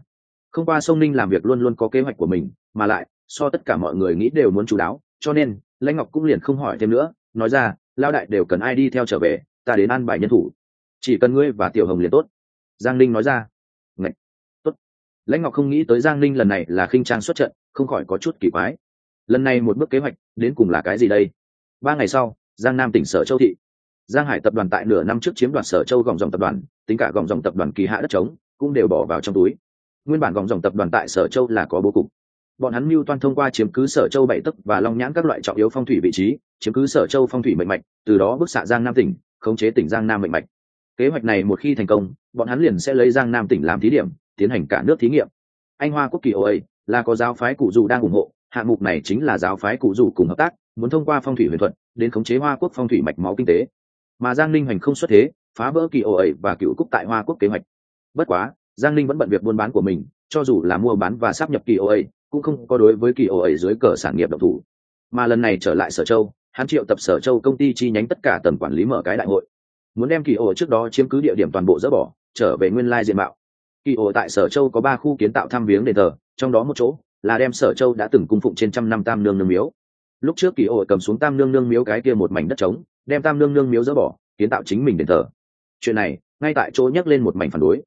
Không qua sông ninh làm việc luôn luôn có kế hoạch của mình, mà lại, so tất cả mọi người nghĩ đều muốn chú đáo, cho nên, lãnh ngọc cũng liền không hỏi thêm nữa, nói ra lao đại đều cần ai đi theo trở về, ta đến an bài nhân thủ. Chỉ cần ngươi và tiểu hồng liền tốt. Giang ninh nói ra lãnh ngọc không nghĩ tới giang ninh lần này là khinh trang xuất trận, không khỏi có chút kỳ quái. Lần này một bước kế hoạch, đến cùng là cái gì đây? Ba ngày sau, giang nam tỉnh sở châu thị. Giang hải tập đoàn tại nửa năm trước chiếm đoạt sở châu gọng dòng tập đoàn, tính cả gọng dòng tập đoàn kỳ hạ đất trống, cũng đều bỏ vào trong túi. Nguyên bản gọng dòng tập đoàn tại sở châu là có bố cục. Bọn hắn mưu toan thông qua chiếm cứ sở châu bảy tức và long nhãn các loại trọng yếu phong thủy vị trí, chiếm cứ sở châu phong thủy mạnh mạch, từ đó bức xạ giang nam tỉnh, khống chế tỉnh giang nam mạnh mạch. Kế hoạch này một khi thành công, bọn hắn liền sẽ lấy giang nam tỉnh làm thí điểm tiến hành cả nước thí nghiệm. Anh hoa quốc kỳ oa là có giáo phái cụ dù đang ủng hộ hạng mục này chính là giáo phái cụ dù cùng hợp tác muốn thông qua phong thủy huyền thuật, đến khống chế hoa quốc phong thủy mạch máu kinh tế. Mà giang ninh hoành không xuất thế phá vỡ kỳ oa và cựu cúc tại hoa quốc kế hoạch. Bất quá giang ninh vẫn bận việc buôn bán của mình cho dù là mua bán và sắp nhập kỳ oa cũng không có đối với kỳ oa dưới cờ sản nghiệp độc thủ. Mà lần này trở lại sở châu hắn triệu tập sở châu công ty chi nhánh tất cả tầng quản lý mở cái đại hội. Muốn đem kỳ ổ trước đó chiếm cứ địa điểm toàn bộ dỡ bỏ trở về nguyên lai diện mạo kỳ ổ tại sở châu có ba khu kiến tạo thăm viếng đền thờ, trong đó một chỗ là đem sở châu đã từng cung phụng trên trăm năm tam nương nương miếu. Lúc trước kỳ ổ cầm xuống tam nương nương miếu cái kia một mảnh đất trống, đem tam nương nương miếu dỡ bỏ, kiến tạo chính mình đền thờ. Chuyện này, ngay tại chỗ nhắc lên một mảnh phản đối.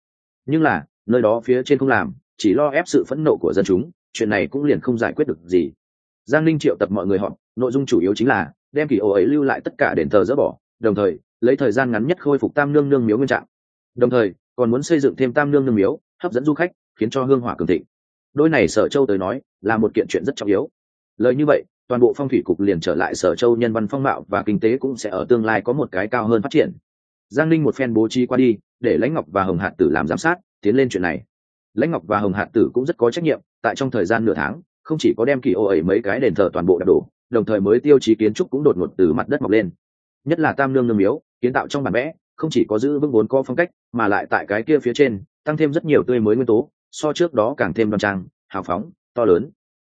Nhưng là, nơi đó phía trên không làm, chỉ lo ép sự phẫn nộ của dân chúng, chuyện này cũng liền không giải quyết được gì. Giang linh triệu tập mọi người họp, nội dung chủ yếu chính là đem kỳ ổ ấy lưu lại tất cả đền thờ dỡ bỏ, đồng thời, lấy thời gian ngắn nhất khôi phục tam nương nương miếu nguyên trạng. Đồng thời còn muốn xây dựng thêm tam nương nương miếu, hấp dẫn du khách, khiến cho hương hỏa cường thịnh. Đôi này sở châu tới nói, là một kiện chuyện rất trọng yếu. Lời như vậy, toàn bộ phong thủy cục liền trở lại sở châu nhân văn phong mạo và kinh tế cũng sẽ ở tương lai có một cái cao hơn phát triển. Giang ninh một phen bố trí qua đi, để lãnh ngọc và hồng hạt tử làm giám sát, tiến lên chuyện này. Lãnh ngọc và hồng hạt tử cũng rất có trách nhiệm, tại trong thời gian nửa tháng, không chỉ có đem kỳ ô ấy mấy cái đền thờ toàn bộ đập đổ, đồng thời mới tiêu chí kiến trúc cũng đột ngột từ mặt đất mọc lên. Nhất là tam nương nương miếu, kiến tạo trong bản vẽ không chỉ có giữ vững vốn có phong cách, mà lại tại cái kia phía trên, tăng thêm rất nhiều tươi mới nguyên tố, so trước đó càng thêm đoan trang, hào phóng, to lớn.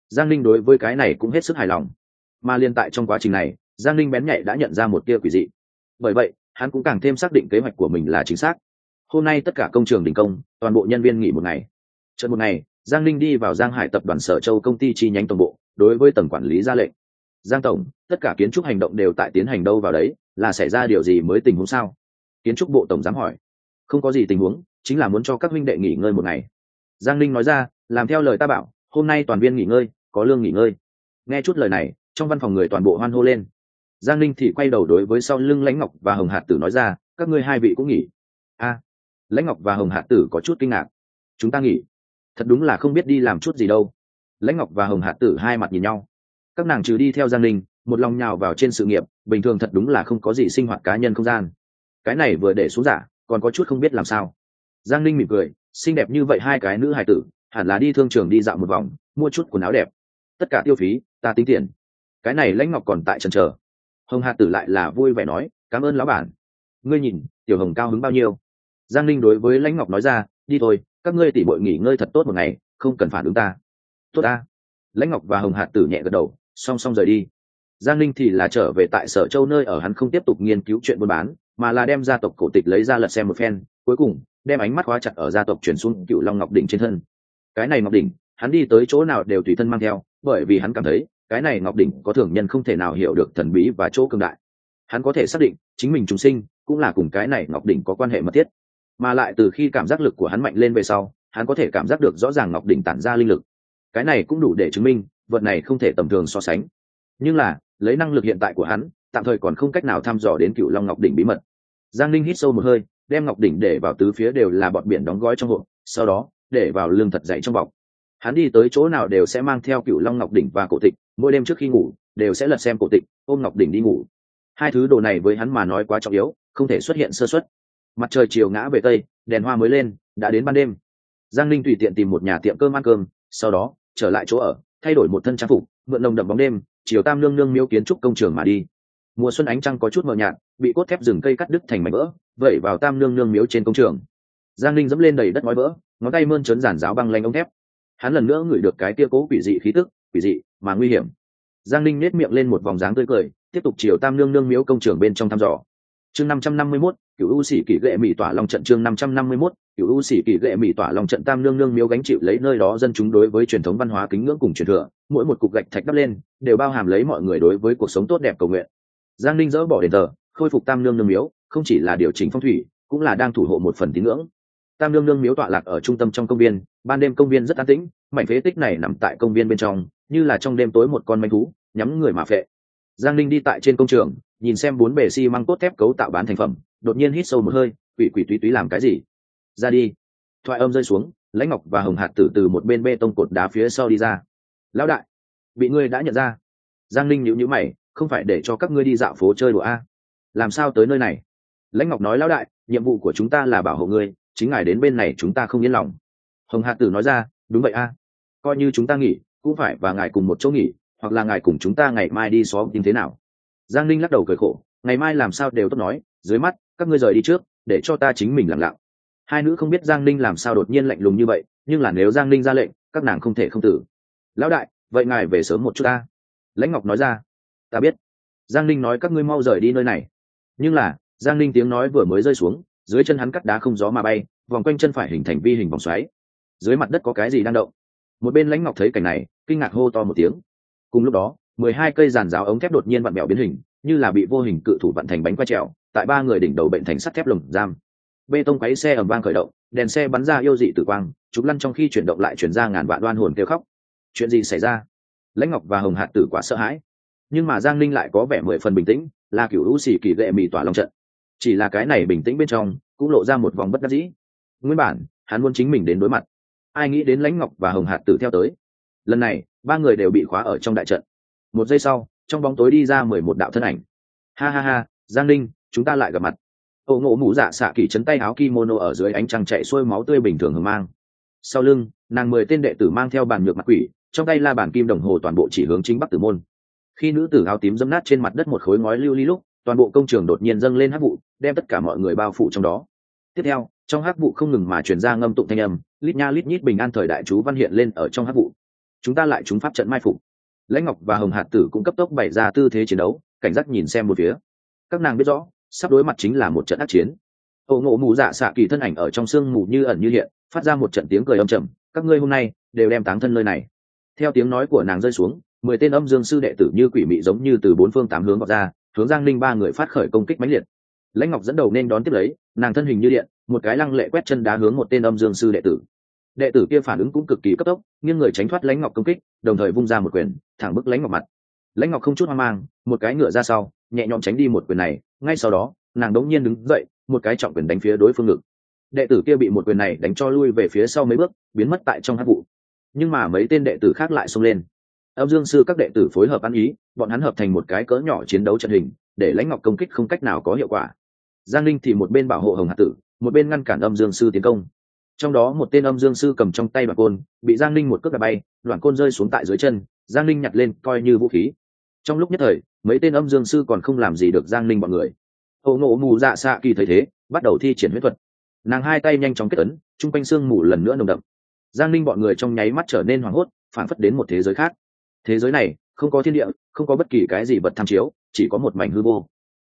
Giang linh đối với cái này cũng hết sức hài lòng. Mà liên tại trong quá trình này, giang linh bén nhạy đã nhận ra một tia quỷ dị. Bởi vậy, hắn cũng càng thêm xác định kế hoạch của mình là chính xác. Hôm nay tất cả công trường đình công, toàn bộ nhân viên nghỉ một ngày. Trận một ngày, giang linh đi vào giang hải tập đoàn sở châu công ty chi nhánh toàn bộ, đối với tầng quản lý ra lệnh. Giang tổng, tất cả kiến trúc hành động đều tại tiến hành đâu vào đấy, là xảy ra điều gì mới tình huống sao? Kiến trúc bộ tổng giám hỏi. Không có gì tình huống, chính là muốn cho các huynh đệ nghỉ ngơi một ngày. Giang linh nói ra, làm theo lời ta bảo, hôm nay toàn viên nghỉ ngơi, có lương nghỉ ngơi. Nghe chút lời này, trong văn phòng người toàn bộ hoan hô lên. Giang linh thì quay đầu đối với sau lưng lãnh ngọc và hồng hạt tử nói ra, các ngươi hai vị cũng nghỉ. A, lãnh ngọc và hồng hạt tử có chút kinh ngạc. Chúng ta nghỉ. Thật đúng là không biết đi làm chút gì đâu. Lãnh ngọc và hồng hạt tử hai mặt nhìn nhau. Các nàng trừ đi theo giang linh một lòng nhào vào trên sự nghiệp, bình thường thật đúng là không có gì sinh hoạt cá nhân không gian cái này vừa để xuống giả, còn có chút không biết làm sao. Giang Ninh mỉm cười, xinh đẹp như vậy hai cái nữ hài tử, hẳn là đi thương trường đi dạo một vòng, mua chút quần áo đẹp. Tất cả tiêu phí, ta tính tiền. Cái này lãnh ngọc còn tại trần chờ. Hồng Hà tử lại là vui vẻ nói, cảm ơn lão bản. Ngươi nhìn, tiểu hồng cao hứng bao nhiêu? Giang Ninh đối với lãnh ngọc nói ra, đi thôi, các ngươi tỉ bội nghỉ ngơi thật tốt một ngày, không cần phản ứng ta. Tốt ta. Lãnh ngọc và hồng hạt tử nhẹ gật đầu song song rời đi. Giang Ninh thì là trở về tại sở châu nơi ở, hắn không tiếp tục nghiên cứu chuyện buôn bán mà là đem gia tộc cổ tịch lấy ra lật xem một phen, cuối cùng đem ánh mắt khóa chặt ở gia tộc chuyển xuống cựu long ngọc đỉnh trên thân. Cái này ngọc đỉnh, hắn đi tới chỗ nào đều tùy thân mang theo, bởi vì hắn cảm thấy, cái này ngọc đỉnh có thường nhân không thể nào hiểu được thần bí và chỗ cường đại. Hắn có thể xác định, chính mình trùng sinh cũng là cùng cái này ngọc đỉnh có quan hệ mật thiết. Mà lại từ khi cảm giác lực của hắn mạnh lên về sau, hắn có thể cảm giác được rõ ràng ngọc đỉnh tản ra linh lực. Cái này cũng đủ để chứng minh, vật này không thể tầm thường so sánh. Nhưng là, lấy năng lực hiện tại của hắn, tạm thời còn không cách nào thăm dò đến cựu long ngọc đỉnh bí mật giang linh hít sâu một hơi, đem ngọc đỉnh để vào tứ phía đều là bọn biển đóng gói trong hộp, sau đó, để vào lưng thật dày trong bọc. Hắn đi tới chỗ nào đều sẽ mang theo cựu long ngọc đỉnh và cổ tịch, mỗi đêm trước khi ngủ, đều sẽ lật xem cổ tịch, ôm ngọc đỉnh đi ngủ. Hai thứ đồ này với hắn mà nói quá trọng yếu, không thể xuất hiện sơ xuất mặt trời chiều ngã về tây, đèn hoa mới lên, đã đến ban đêm. Giang linh tùy tiện tìm một nhà tiệm cơm ăn cơm, sau đó, trở lại chỗ ở, thay đổi một thân trang phục, mượn nồng đậm bóng đêm, chiều tam nương nương miếu kiến trúc công trường mà đi mùa xuân ánh trăng có chút mờ nhạt, bị cốt thép rừng cây cắt đứt thành mảnh vỡ, vẩy vào tam nương nương miếu trên công trường. Giang linh dẫm lên đầy đất ngói vỡ, ngón tay mơn trớn giản giáo băng lanh ống thép. Hắn lần nữa ngửi được cái tia cố quỷ dị khí tức, quỷ dị mà nguy hiểm. Giang linh nết miệng lên một vòng dáng tươi cười, tiếp tục chiều tam nương nương miếu công trường bên trong thăm dò. Chương năm trăm năm mươi mốt cựu u sĩ kỷ lệ mỹ tỏa long trận chương năm trăm năm mươi mốt cựu u sĩ kỷ lệ mỹ tỏa long trận tam nương nương miếu gánh chịu lấy nơi đó dân chúng đối với truyền thống văn hóa kính ngưỡng cùng truyền thừa, mỗi một cục gạch thạch đắp lên, đều bao hàm lấy mọi người đối với cuộc sống tốt đẹp cầu nguyện giang ninh dỡ bỏ đền thờ, khôi phục tam nương nương miếu, không chỉ là điều chỉnh phong thủy, cũng là đang thủ hộ một phần tín ngưỡng. Tam nương nương miếu tọa lạc ở trung tâm trong công viên, ban đêm công viên rất an tĩnh, mảnh phế tích này nằm tại công viên bên trong, như là trong đêm tối một con manh thú, nhắm người mà phệ. Giang linh đi tại trên công trường, nhìn xem bốn bề xi măng cốt thép cấu tạo bán thành phẩm, đột nhiên hít sâu một hơi, quỷ quỷ túy túy làm cái gì? Ra đi. Thoại âm rơi xuống, lãnh ngọc và hồng hạt tử từ một bên bê tông cột đá phía sau đi ra. Lão đại, bị ngươi đã nhận ra. Giang linh nhịu nhữ mày không phải để cho các ngươi đi dạo phố chơi đùa a. Làm sao tới nơi này? Lãnh ngọc nói, lão đại, nhiệm vụ của chúng ta là bảo hộ ngươi, chính ngài đến bên này chúng ta không yên lòng. Hồng hạ tử nói ra, đúng vậy a. Coi như chúng ta nghỉ, cũng phải và ngài cùng một chỗ nghỉ, hoặc là ngài cùng chúng ta ngày mai đi xóm tìm thế nào. Giang linh lắc đầu cười khổ, ngày mai làm sao đều tốt nói, dưới mắt, các ngươi rời đi trước, để cho ta chính mình lặng lặng. Hai nữ không biết giang linh làm sao đột nhiên lạnh lùng như vậy, nhưng là nếu giang linh ra lệnh, các nàng không thể không tử. Lão đại, vậy ngài về sớm một chút ta. Lãnh ngọc nói ra ta biết. Giang linh nói các ngươi mau rời đi nơi này. Nhưng là, giang linh tiếng nói vừa mới rơi xuống, dưới chân hắn cắt đá không gió mà bay, vòng quanh chân phải hình thành vi hình vòng xoáy. Dưới mặt đất có cái gì đang động? Một bên lãnh ngọc thấy cảnh này, kinh ngạc hô to một tiếng. Cùng lúc đó, mười hai cây giàn giáo ống thép đột nhiên vặn mẹo biến hình, như là bị vô hình cự thủ vận thành bánh quay trèo, tại ba người đỉnh đầu bệnh thành sắt thép lồng giam. Bê tông quáy xe ầm vang khởi động, đèn xe bắn ra yêu dị tử quang, chúng lăn trong khi chuyển động lại chuyển ra ngàn vạn đoan hồn kêu khóc. Chuyện gì xảy ra? Lãnh ngọc và hồng hạt tử quá sợ hãi nhưng mà giang linh lại có vẻ mười phần bình tĩnh, là kiểu lũ xì kỳ gệ mì tỏa lòng trận. Chỉ là cái này bình tĩnh bên trong, cũng lộ ra một vòng bất đắc dĩ. Nguyên bản, hắn muốn chính mình đến đối mặt. Ai nghĩ đến lãnh ngọc và hồng hạt tử theo tới. Lần này, ba người đều bị khóa ở trong đại trận. Một giây sau, trong bóng tối đi ra mười một đạo thân ảnh. Ha ha ha, giang linh chúng ta lại gặp mặt. Ô ngộ mũ dạ xạ kỳ chấn tay áo kimono ở dưới ánh trăng chạy xuôi máu tươi bình thường hưởng mang. Sau lưng, nàng mười tên đệ tử mang theo bàn nhược mặt quỷ, trong tay la bàn kim đồng hồ toàn bộ chỉ hướng chính bắc tử môn khi nữ tử áo tím dâm nát trên mặt đất một khối ngói lưu ly lúc, toàn bộ công trường đột nhiên dâng lên hắc vụ, đem tất cả mọi người bao phủ trong đó. Tiếp theo, trong hắc vụ không ngừng mà chuyển ra ngâm tụng thanh âm, lít nha lít nhít bình an thời đại chú văn hiện lên ở trong hắc vụ. Chúng ta lại chúng pháp trận mai phục. Lãnh ngọc và hồng hạt tử cũng cấp tốc bày ra tư thế chiến đấu, cảnh giác nhìn xem một phía. Các nàng biết rõ, sắp đối mặt chính là một trận ác chiến. Ổ ngộ mù dạ xạ kỳ thân ảnh ở trong sương mù như ẩn như hiện, phát ra một trận tiếng cười âm trầm. Các ngươi hôm nay đều đem táng thân nơi này. Theo tiếng nói của nàng rơi xuống mười tên âm dương sư đệ tử như quỷ mị giống như từ bốn phương tám hướng vào ra, hướng giang linh ba người phát khởi công kích mãnh liệt. Lãnh ngọc dẫn đầu nên đón tiếp lấy, nàng thân hình như điện, một cái lăng lệ quét chân đá hướng một tên âm dương sư đệ tử. Đệ tử kia phản ứng cũng cực kỳ cấp tốc nhưng người tránh thoát lãnh ngọc công kích, đồng thời vung ra một quyền, thẳng bức lãnh ngọc mặt. Lãnh ngọc không chút hoang mang, một cái ngựa ra sau, nhẹ nhõm tránh đi một quyền này, ngay sau đó, nàng đống nhiên đứng dậy, một cái trọng quyền đánh phía đối phương ngực. Đệ tử kia bị một quyền này đánh cho lui về phía sau mấy bước, biến mất tại trong hát vụ. Nhưng mà mấy tên đệ tử khác lại xông lên âm dương sư các đệ tử phối hợp ăn ý, bọn hắn hợp thành một cái cỡ nhỏ chiến đấu trận hình, để lãnh ngọc công kích không cách nào có hiệu quả. Giang linh thì một bên bảo hộ hồng hạt tử, một bên ngăn cản âm dương sư tiến công. Trong đó một tên âm dương sư cầm trong tay đoạn côn, bị giang linh một cước đạp bay, đoạn côn rơi xuống tại dưới chân, giang linh nhặt lên coi như vũ khí. Trong lúc nhất thời, mấy tên âm dương sư còn không làm gì được giang linh bọn người. Ổ ngộ mù dạ xạ kỳ thấy thế, bắt đầu thi triển huyết thuật. Nàng hai tay nhanh chóng kết ấn, chung quanh xương mù lần nữa nồng đậm. Giang linh bọn người trong nháy mắt trở nên hoảng hốt, phản phất đến một thế giới khác thế giới này, không có thiên địa, không có bất kỳ cái gì vật tham chiếu, chỉ có một mảnh hư vô.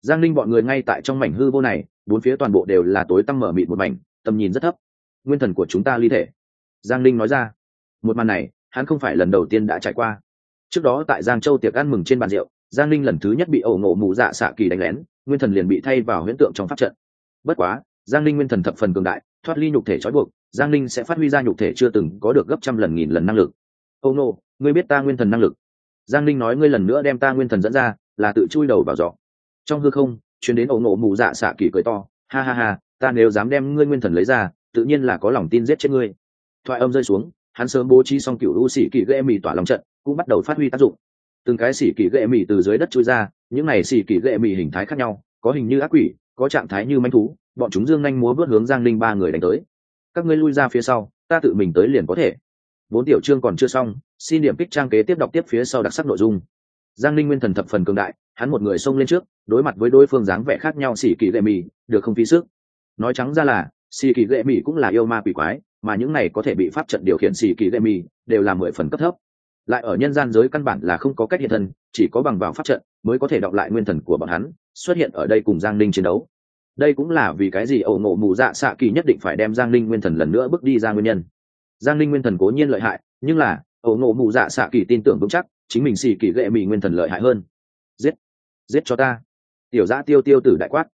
Giang linh bọn người ngay tại trong mảnh hư vô này, bốn phía toàn bộ đều là tối tăm mở mịt một mảnh, tầm nhìn rất thấp. Nguyên thần của chúng ta ly thể. Giang linh nói ra. Một màn này, hắn không phải lần đầu tiên đã trải qua. Trước đó tại giang châu tiệc ăn mừng trên bàn rượu, giang linh lần thứ nhất bị ẩu ngộ mù dạ xạ kỳ đánh lén, nguyên thần liền bị thay vào huyễn tượng trong pháp trận. Bất quá, giang linh nguyên thần thập phần cường đại, thoát ly nhục thể trói buộc, giang linh sẽ phát huy ra nhục thể chưa từng có được gấp trăm lần nghìn lần năng lực ô nô, ngươi biết ta nguyên thần năng lực. Giang linh nói ngươi lần nữa đem ta nguyên thần dẫn ra, là tự chui đầu vào giỏ. Trong hư không chuyến đến ẩu nộ mù dạ xạ kỳ cười to, ha ha ha, ta nếu dám đem ngươi nguyên thần lấy ra, tự nhiên là có lòng tin giết chết ngươi. Thoại âm rơi xuống, hắn sớm bố trí xong cựu u xỉ kỳ ghệ mì tỏa lòng trận, cũng bắt đầu phát huy tác dụng. Từng cái xỉ kỳ ghệ mì từ dưới đất chui ra, những này xỉ kỳ ghệ mì hình thái khác nhau, có hình như ác quỷ, có trạng thái như manh thú, bọn chúng dương nhanh múa vớt hướng giang linh ba người đánh tới. Các ngươi lui ra phía sau, ta tự mình tới liền có thể vốn tiểu chương còn chưa xong, xin điểm kích trang kế tiếp đọc tiếp phía sau đặc sắc nội dung. Giang linh nguyên thần thập phần cường đại, hắn một người xông lên trước, đối mặt với đối phương dáng vẻ khác nhau xỉ kỳ lệ mì được không phí sức. Nói trắng ra là, xỉ kỳ lệ mì cũng là yêu ma quỷ quái, mà những này có thể bị pháp trận điều khiển xỉ kỳ lệ mì đều là mười phần cấp thấp. Lại ở nhân gian giới căn bản là không có cách hiện thân, chỉ có bằng vào pháp trận mới có thể đọc lại nguyên thần của bọn hắn, xuất hiện ở đây cùng giang linh chiến đấu. Đây cũng là vì cái gì ẩu ngộ mù dạ xạ kỳ nhất định phải đem giang linh nguyên thần lần nữa bước đi ra nguyên nhân giang linh nguyên thần cố nhiên lợi hại nhưng là ẩu ngộ mù dạ xạ kỳ tin tưởng vững chắc chính mình xì kỳ gệ mỹ nguyên thần lợi hại hơn. Giết giết cho ta. Tiểu giã tiêu tiêu tử đại quát.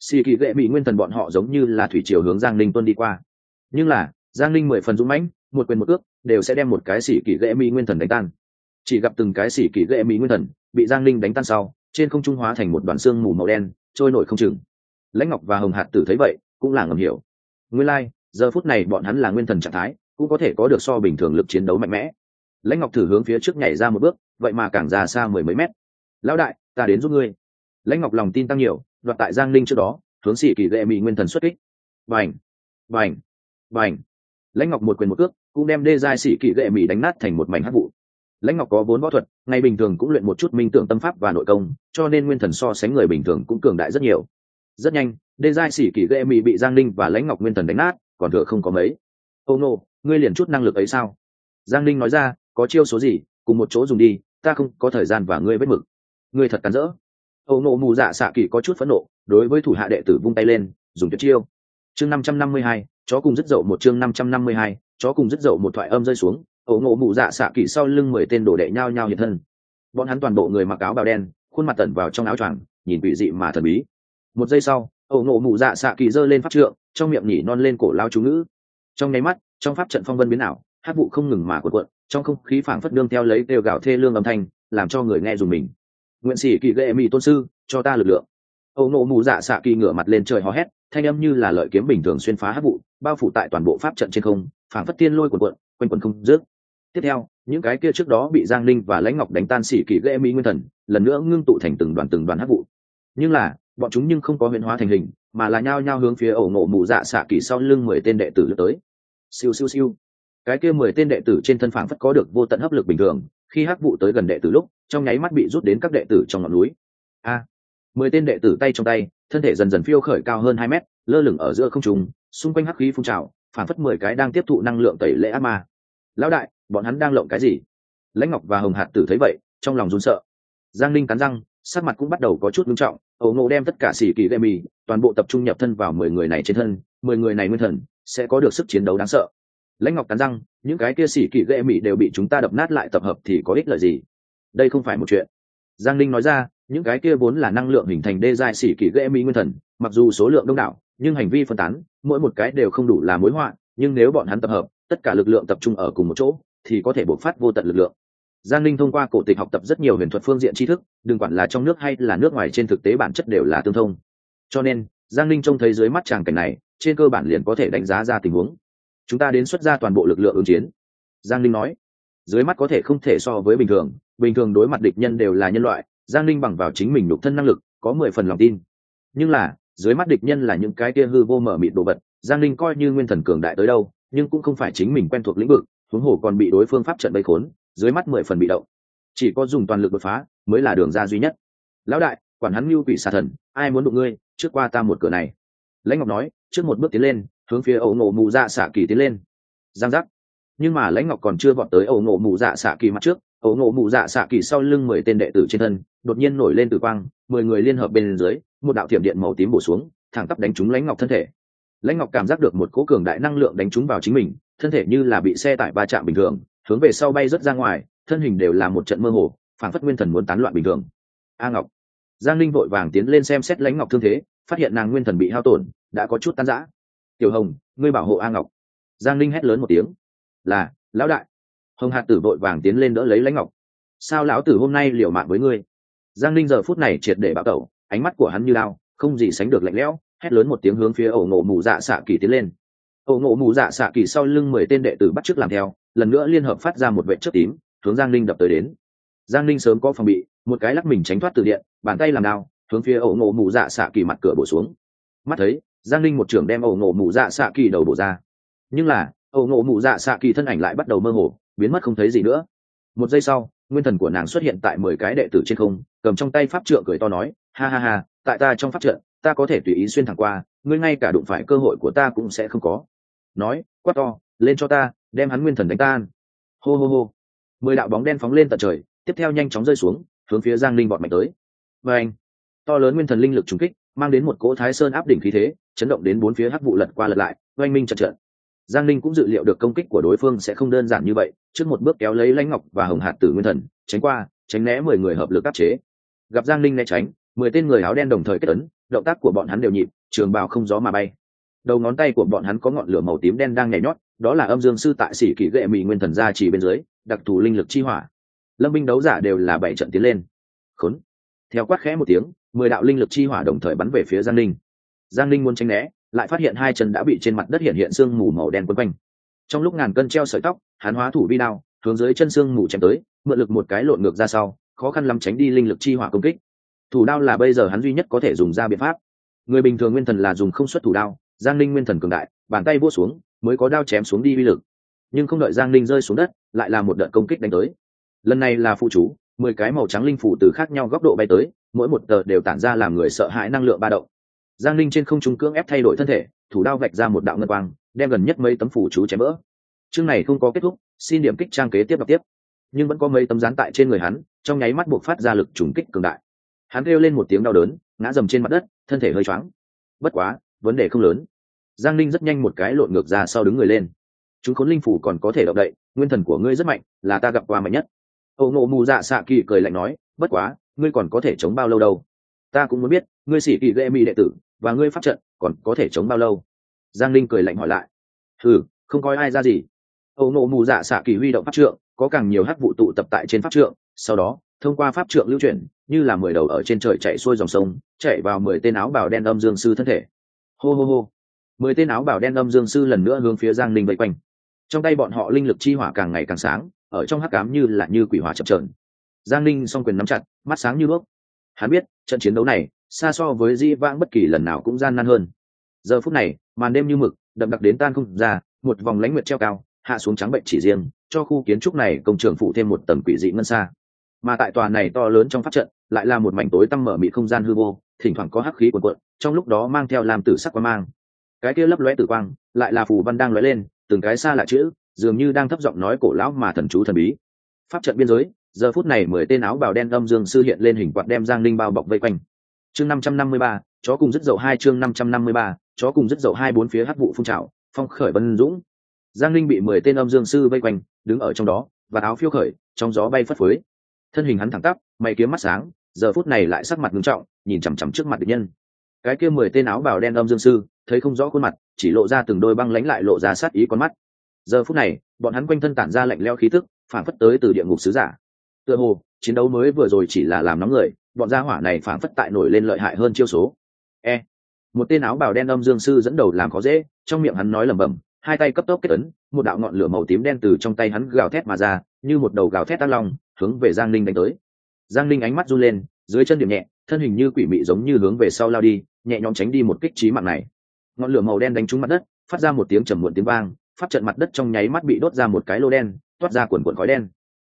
Xì kỳ gệ mỹ nguyên thần bọn họ giống như là thủy chiều hướng giang linh tuân đi qua. Nhưng là giang linh mười phần dũng mãnh một quyền một ước đều sẽ đem một cái xỉ kỳ gệ mỹ nguyên thần đánh tan. Chỉ gặp từng cái xỉ kỳ gệ mỹ nguyên thần bị giang linh đánh tan sau trên không trung hóa thành một đoàn xương mù màu đen trôi nổi không chừng. Lãnh ngọc và hồng hạt tử thấy vậy cũng là ngầm hiểu. Nguyên lai、like, giờ phút này bọn hắn là nguyên thần trạng thái cũng có thể có được so bình thường lực chiến đấu mạnh mẽ. Lãnh ngọc thử hướng phía trước nhảy ra một bước, vậy mà càng ra xa mười mấy mét. Lão đại, ta đến giúp ngươi. Lãnh ngọc lòng tin tăng nhiều, đoạt tại giang linh trước đó, hướng sĩ kỳ ghệ mỹ nguyên thần xuất kích. Vành vành vành lãnh ngọc một quyền một cước, cũng đem đê giai sĩ kỳ ghệ mỹ đánh nát thành một mảnh hát vụ. Lãnh ngọc có vốn võ thuật, ngày bình thường cũng luyện một chút minh tưởng tâm pháp và nội công, cho nên nguyên thần so sánh người bình thường cũng cường đại rất nhiều. Rất nhanh, đê giai sĩ kỳ ghệ mỹ bị giang linh và lãnh ngọc nguyên thần đánh nát, còn thừa không có mấy. Ô nô! Ngươi liền chút năng lực ấy sao? Giang Ninh nói ra, có chiêu số gì, cùng một chỗ dùng đi, ta không có thời gian và ngươi vết mực. Ngươi thật cắn rỡ. Âu nộ mù dạ xạ kỳ có chút phẫn nộ, đối với thủ hạ đệ tử vung tay lên, dùng tuyệt chiêu. Chương năm trăm năm mươi hai, chó cùng dứt dậu một chương năm trăm năm mươi hai, chó cùng dứt dậu một thoại âm rơi xuống ẩu ngộ mụ dạ xạ kỳ sau lưng mười tên đồ đệ nhao nhao hiện thân. Bọn hắn toàn bộ người mặc áo bào đen, khuôn mặt tẩn vào trong áo choàng, nhìn quỷ dị mà thần bí. Một giây sau ẩu ngộ mụ dạ xạ kỳ giơ lên phát trượng, trong miệng nhỉ non lên cổ lao chú ngữ. Trong nháy mắt trong pháp trận phong vân biến ảo, hát vụ không ngừng mà cuộn cuộn, trong không khí phảng phất đương theo lấy đều gạo thê lương âm thanh, làm cho người nghe dùng mình. Nguyện sĩ kỳ ghệ mỹ tôn sư, cho ta lực lượng. Ẩu nộ mù dạ xạ kỳ ngửa mặt lên trời hò hét, thanh âm như là lợi kiếm bình thường xuyên phá hát vụ, bao phủ tại toàn bộ pháp trận trên không, phảng phất tiên lôi cuộn cuộn, quanh quần không dứt tiếp theo, những cái kia trước đó bị giang linh và lãnh ngọc đánh tan xỉ kỳ ghệ mỹ nguyên thần, lần nữa ngưng tụ thành từng đoàn từng đoàn hát vụ. Nhưng là, bọn chúng nhưng không có huyền hóa thành hình, mà là nhao nhao hướng phía ẩu nộ mù dạ xạ kỳ sau lưng mười tên đệ tử lướt tới siêu siêu siêu. Cái kia mười tên đệ tử trên thân phảng phất có được vô tận hấp lực bình thường, khi hắc vụ tới gần đệ tử lúc, trong nháy mắt bị rút đến các đệ tử trong ngọn núi. A, mười tên đệ tử tay trong tay, thân thể dần dần phiêu khởi cao hơn hai mét, lơ lửng ở giữa không trung, xung quanh hắc khí phun trào phản phất mười cái đang tiếp thụ năng lượng tẩy lễ ác ma. Lão đại, bọn hắn đang lộng cái gì? Lãnh ngọc và hồng hạt tử thấy vậy, trong lòng run sợ. Giang linh cắn răng, sắc mặt cũng bắt đầu có chút nghiêm trọng ẩu ngộ đem tất cả xỉ kỳ gây mì, toàn bộ tập trung nhập thân vào mười người này trên thân, mười người này nguyên thần sẽ có được sức chiến đấu đáng sợ. Lãnh ngọc cắn răng, những cái kia xỉ kỳ ghệ mỹ đều bị chúng ta đập nát lại tập hợp thì có ích lợi gì? Đây không phải một chuyện. Giang linh nói ra, những cái kia vốn là năng lượng hình thành đê dài xỉ kỳ ghệ mỹ nguyên thần, mặc dù số lượng đông đảo, nhưng hành vi phân tán, mỗi một cái đều không đủ là mối họa, nhưng nếu bọn hắn tập hợp, tất cả lực lượng tập trung ở cùng một chỗ, thì có thể bộc phát vô tận lực lượng. Giang linh thông qua cổ tịch học tập rất nhiều huyền thuật phương diện tri thức, đừng quản là trong nước hay là nước ngoài trên thực tế bản chất đều là tương thông. Cho nên giang linh trông thấy dưới mắt tràng cảnh này, trên cơ bản liền có thể đánh giá ra tình huống. Chúng ta đến xuất ra toàn bộ lực lượng ứng chiến. Giang linh nói. Dưới mắt có thể không thể so với bình thường bình thường đối mặt địch nhân đều là nhân loại, giang linh bằng vào chính mình đục thân năng lực, có mười phần lòng tin. Nhưng là, dưới mắt địch nhân là những cái kia hư vô mở mịt đồ vật, giang linh coi như nguyên thần cường đại tới đâu, nhưng cũng không phải chính mình quen thuộc lĩnh vực, huống hồ còn bị đối phương pháp trận bấy khốn, dưới mắt mười phần bị động. Chỉ có dùng toàn lực đột phá mới là đường ra duy nhất. Lão đại quản hắn mưu quỷ xà thần, ai muốn đụng ngươi, trước qua ta một cửa này. Lãnh ngọc nói, trước một bước tiến lên, hướng phía ẩu nổ mù dạ xạ kỳ tiến lên. Giang giác. Nhưng mà lãnh ngọc còn chưa vọt tới ẩu nổ mù dạ xạ kỳ mặt trước, ẩu nổ mù dạ xạ kỳ sau lưng mười tên đệ tử trên thân, đột nhiên nổi lên từ quang, mười người liên hợp bên dưới, một đạo thiểm điện màu tím bổ xuống, thẳng tắp đánh trúng lãnh ngọc thân thể. Lãnh ngọc cảm giác được một cố cường đại năng lượng đánh trúng vào chính mình, thân thể như là bị xe tải va chạm bình thường, hướng về sau bay rớt ra ngoài, thân hình đều là một trận mơ hồ phản phất nguyên thần muốn tán loạn bình thường. A ngọc giang linh vội vàng tiến lên xem xét lãnh ngọc thương thế, phát hiện nàng nguyên thần bị hao tổn, đã có chút tan rã. Tiểu hồng, ngươi bảo hộ a ngọc. Giang linh hét lớn một tiếng. Là, lão đại. Hồng hạt tử vội vàng tiến lên đỡ lấy lãnh ngọc. Sao lão tử hôm nay liều mạng với ngươi? Giang linh giờ phút này triệt để bạo tẩu, ánh mắt của hắn như lao không gì sánh được lạnh lẽo, hét lớn một tiếng hướng phía ẩu ngộ mù dạ xạ kỳ tiến lên. Ẩu ngộ mù dạ xạ kỳ sau lưng mười tên đệ tử bắt chước làm theo, lần nữa liên hợp phát ra một vệ chất tím, hướng giang linh đập tới đến. Giang linh sớm có phòng bị, một cái lắc mình tránh thoát từ điện bàn tay làm đao, hướng phía ẩu ngộ mù dạ xạ kỳ mặt cửa bổ xuống. Mắt thấy, giang linh một trưởng đem ẩu ngộ mù dạ xạ kỳ đầu bổ ra. Nhưng là ẩu ngộ mù dạ xạ kỳ thân ảnh lại bắt đầu mơ hồ, biến mất không thấy gì nữa. Một giây sau, nguyên thần của nàng xuất hiện tại mười cái đệ tử trên không, cầm trong tay pháp trượng cười to nói, ha ha ha, tại ta trong pháp trượng, ta có thể tùy ý xuyên thẳng qua, ngươi ngay cả đụng phải cơ hội của ta cũng sẽ không có. Nói, quát to, lên cho ta, đem hắn nguyên thần đánh tan. Hô hô hô. Mười đạo bóng đen phóng lên tận trời, tiếp theo nhanh chóng rơi xuống, hướng phía giang linh bọn mạnh tới và anh, to lớn nguyên thần linh lực trùng kích, mang đến một cỗ thái sơn áp đỉnh khí thế, chấn động đến bốn phía hắc vụ lật qua lật lại, oanh minh trận trận giang linh cũng dự liệu được công kích của đối phương sẽ không đơn giản như vậy, trước một bước kéo lấy lãnh ngọc và hồng hạt tử nguyên thần, tránh qua, tránh né mười người hợp lực áp chế. Gặp giang linh né tránh, mười tên người áo đen đồng thời kết ấn, động tác của bọn hắn đều nhịp, trường bào không gió mà bay. Đầu ngón tay của bọn hắn có ngọn lửa màu tím đen đang nhảy nhót, đó là âm dương sư tại sĩ kỷ gệ mỹ nguyên thần gia chỉ bên dưới, đặc thù linh lực chi hỏa. Lâm binh đấu giả đều là bảy trận tiến lên. Khốn theo quát khẽ một tiếng, mười đạo linh lực chi hỏa đồng thời bắn về phía giang linh giang linh muốn tránh né, lại phát hiện hai chân đã bị trên mặt đất hiện hiện sương mù màu đen quấn quanh. Trong lúc ngàn cân treo sợi tóc, hắn hóa thủ vi đao, hướng dưới chân sương mù chém tới, mượn lực một cái lộn ngược ra sau, khó khăn lắm tránh đi linh lực chi hỏa công kích. Thủ đao là bây giờ hắn duy nhất có thể dùng ra biện pháp. Người bình thường nguyên thần là dùng không xuất thủ đao, giang linh nguyên thần cường đại, bàn tay vua xuống, mới có đao chém xuống đi uy lực. Nhưng không đợi giang linh rơi xuống đất, lại là một đợt công kích đánh tới. Lần này là phụ chú mười cái màu trắng linh phủ từ khác nhau góc độ bay tới, mỗi một tờ đều tản ra làm người sợ hãi năng lượng ba động. Giang linh trên không trung cưỡng ép thay đổi thân thể, thủ đao vạch ra một đạo ngân quang, đem gần nhất mấy tấm phủ chú chém vỡ. Chương này không có kết thúc, xin điểm kích trang kế tiếp đọc tiếp. Nhưng vẫn có mấy tấm dán tại trên người hắn, trong nháy mắt buộc phát ra lực trùng kích cường đại. Hắn kêu lên một tiếng đau đớn, ngã dầm trên mặt đất, thân thể hơi choáng. Bất quá, vấn đề không lớn. Giang linh rất nhanh một cái lộn ngược ra sau đứng người lên. Chúng khốn linh phủ còn có thể động đậy, nguyên thần của ngươi rất mạnh, là ta gặp qua mạnh nhất âu nộ mù dạ xạ kỳ cười lạnh nói, bất quá, ngươi còn có thể chống bao lâu đâu? Ta cũng muốn biết, ngươi sĩ kỳ ghê mỹ đệ tử và ngươi pháp trận còn có thể chống bao lâu? Giang linh cười lạnh hỏi lại ừ không coi ai ra gì. Âu nộ mù dạ xạ kỳ huy động pháp trượng, có càng nhiều hắc vụ tụ tập tại trên pháp trượng, sau đó, thông qua pháp trượng lưu chuyển, như là mười đầu ở trên trời chạy xuôi dòng sông, chạy vào mười tên áo bào đen âm dương sư thân thể. Hô hô hô. Mười tên áo bào đen âm dương sư lần nữa hướng phía giang linh vây quanh. Trong tay bọn họ linh lực chi hỏa càng ngày càng sáng ở trong hắc cám như là như quỷ hỏa chập trờn giang linh song quyền nắm chặt, mắt sáng như đuốc hắn biết, trận chiến đấu này, xa so với di vãng bất kỳ lần nào cũng gian nan hơn. Giờ phút này, màn đêm như mực, đậm đặc đến tan không ra, một vòng lãnh nguyệt treo cao, hạ xuống trắng bệnh chỉ riêng, cho khu kiến trúc này công trường phụ thêm một tầm quỷ dị ngân xa. Mà tại tòa này to lớn trong pháp trận, lại là một mảnh tối tăm mở mị không gian hư vô, thỉnh thoảng có hắc khí cuồn cuộn, trong lúc đó mang theo làm tử sắc quang mang. Cái kia lấp lóe tử quang, lại là phù văn đang lóe lên, từng cái xa lạ chữ dường như đang thấp giọng nói cổ lão mà thần chú thần bí. Pháp trận biên giới, giờ phút này mười tên áo bào đen âm dương sư hiện lên hình quạt đem giang linh bao bọc vây quanh. Chương năm trăm năm mươi ba, chó cùng dứt dậu hai chương năm trăm năm mươi ba, chó cùng dứt dậu hai bốn phía hắc vụ phun trào, phong khởi vân dũng. Giang linh bị mười tên âm dương sư vây quanh, đứng ở trong đó, và áo phiêu khởi, trong gió bay phất phới. Thân hình hắn thẳng tắp, mày kiếm mắt sáng, giờ phút này lại sắc mặt nghiêm trọng, nhìn chằm chằm trước mặt địch nhân. Cái kia mười tên áo bào đen âm dương sư, thấy không rõ khuôn mặt, chỉ lộ ra từng đôi băng lánh lại lộ ra sát ý con mắt giờ phút này, bọn hắn quanh thân tản ra lạnh leo khí tức phản phất tới từ địa ngục sứ giả. Tựa hồ, chiến đấu mới vừa rồi chỉ là làm nóng người, bọn gia hỏa này phản phất tại nổi lên lợi hại hơn chiêu số. E. Một tên áo bào đen âm dương sư dẫn đầu làm khó dễ, trong miệng hắn nói lẩm bẩm, hai tay cấp tốc kết ấn, một đạo ngọn lửa màu tím đen từ trong tay hắn gào thét mà ra, như một đầu gào thét tác long, hướng về giang linh đánh tới. Giang linh ánh mắt run lên, dưới chân điểm nhẹ, thân hình như quỷ mị giống như hướng về sau lao đi, nhẹ nhõm tránh đi một kích trí mạng này. Ngọn lửa màu đen đánh trúng mặt đất, phát ra một tiếng trầm muộn tiếng vang pháp trận mặt đất trong nháy mắt bị đốt ra một cái lô đen, toát ra quần quần khói đen.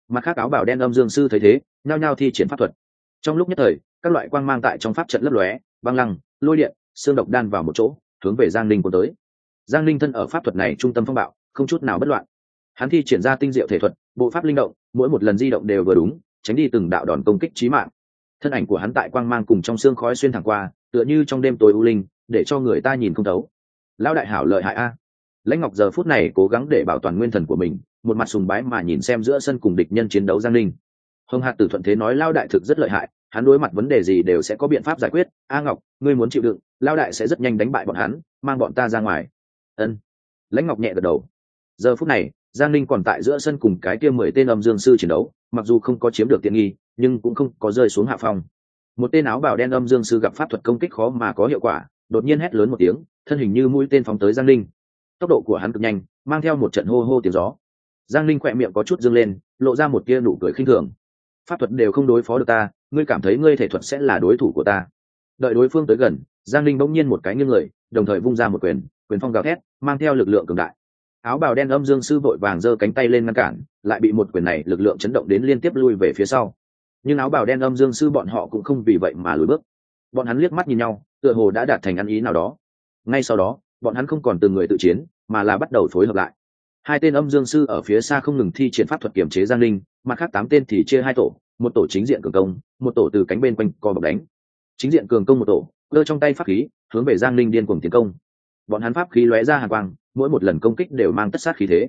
Mặt khác áo bảo đen âm dương sư thấy thế, nhao nhao thi triển pháp thuật. Trong lúc nhất thời, các loại quang mang tại trong pháp trận lấp lóe, băng lăng, lôi điện, xương độc đan vào một chỗ, hướng về giang linh cuốn tới. Giang linh thân ở pháp thuật này trung tâm phong bạo, không chút nào bất loạn. Hắn thi triển ra tinh diệu thể thuật, bộ pháp linh động, mỗi một lần di động đều vừa đúng, tránh đi từng đạo đòn công kích trí mạng. Thân ảnh của hắn tại quang mang cùng trong xương khói xuyên thẳng qua, tựa như trong đêm tối u linh, để cho người ta nhìn không thấu. Lão đại hảo lợi hại a lãnh ngọc giờ phút này cố gắng để bảo toàn nguyên thần của mình, một mặt sùng bái mà nhìn xem giữa sân cùng địch nhân chiến đấu giang linh hồng Hạc tử thuận thế nói, lao đại thực rất lợi hại, hắn đối mặt vấn đề gì đều sẽ có biện pháp giải quyết. A ngọc, ngươi muốn chịu đựng, lao đại sẽ rất nhanh đánh bại bọn hắn, mang bọn ta ra ngoài. Ân. Lãnh ngọc nhẹ gật đầu. Giờ phút này, giang linh còn tại giữa sân cùng cái kia mười tên âm dương sư chiến đấu, mặc dù không có chiếm được tiện nghi, nhưng cũng không có rơi xuống hạ phong. Một tên áo bào đen âm dương sư gặp pháp thuật công kích khó mà có hiệu quả, đột nhiên hét lớn một tiếng, thân hình như mũi tên phóng tới giang linh tốc độ của hắn cực nhanh, mang theo một trận hô hô tiếng gió. Giang linh khỏe miệng có chút dâng lên, lộ ra một tia nụ cười khinh thường. Pháp thuật đều không đối phó được ta, ngươi cảm thấy ngươi thể thuật sẽ là đối thủ của ta. Đợi đối phương tới gần, giang linh bỗng nhiên một cái nghiêng người, đồng thời vung ra một quyền quyền phong gào thét, mang theo lực lượng cường đại. Áo bào đen âm dương sư vội vàng giơ cánh tay lên ngăn cản, lại bị một quyền này lực lượng chấn động đến liên tiếp lui về phía sau. Nhưng áo bào đen âm dương sư bọn họ cũng không vì vậy mà lùi bước. Bọn hắn liếc mắt nhìn nhau, tựa hồ đã đạt thành ăn ý nào đó. Ngay sau đó, bọn hắn không còn từng người tự chiến mà là bắt đầu phối hợp lại. Hai tên âm dương sư ở phía xa không ngừng thi triển pháp thuật kiểm chế giang linh, mặt khác tám tên thì chia hai tổ, một tổ chính diện cường công, một tổ từ cánh bên quanh co bọc đánh. Chính diện cường công một tổ, cơ trong tay pháp khí, hướng về giang linh điên cuồng tiến công. Bọn hắn pháp khí lóe ra hàng quang, mỗi một lần công kích đều mang tất sát khí thế.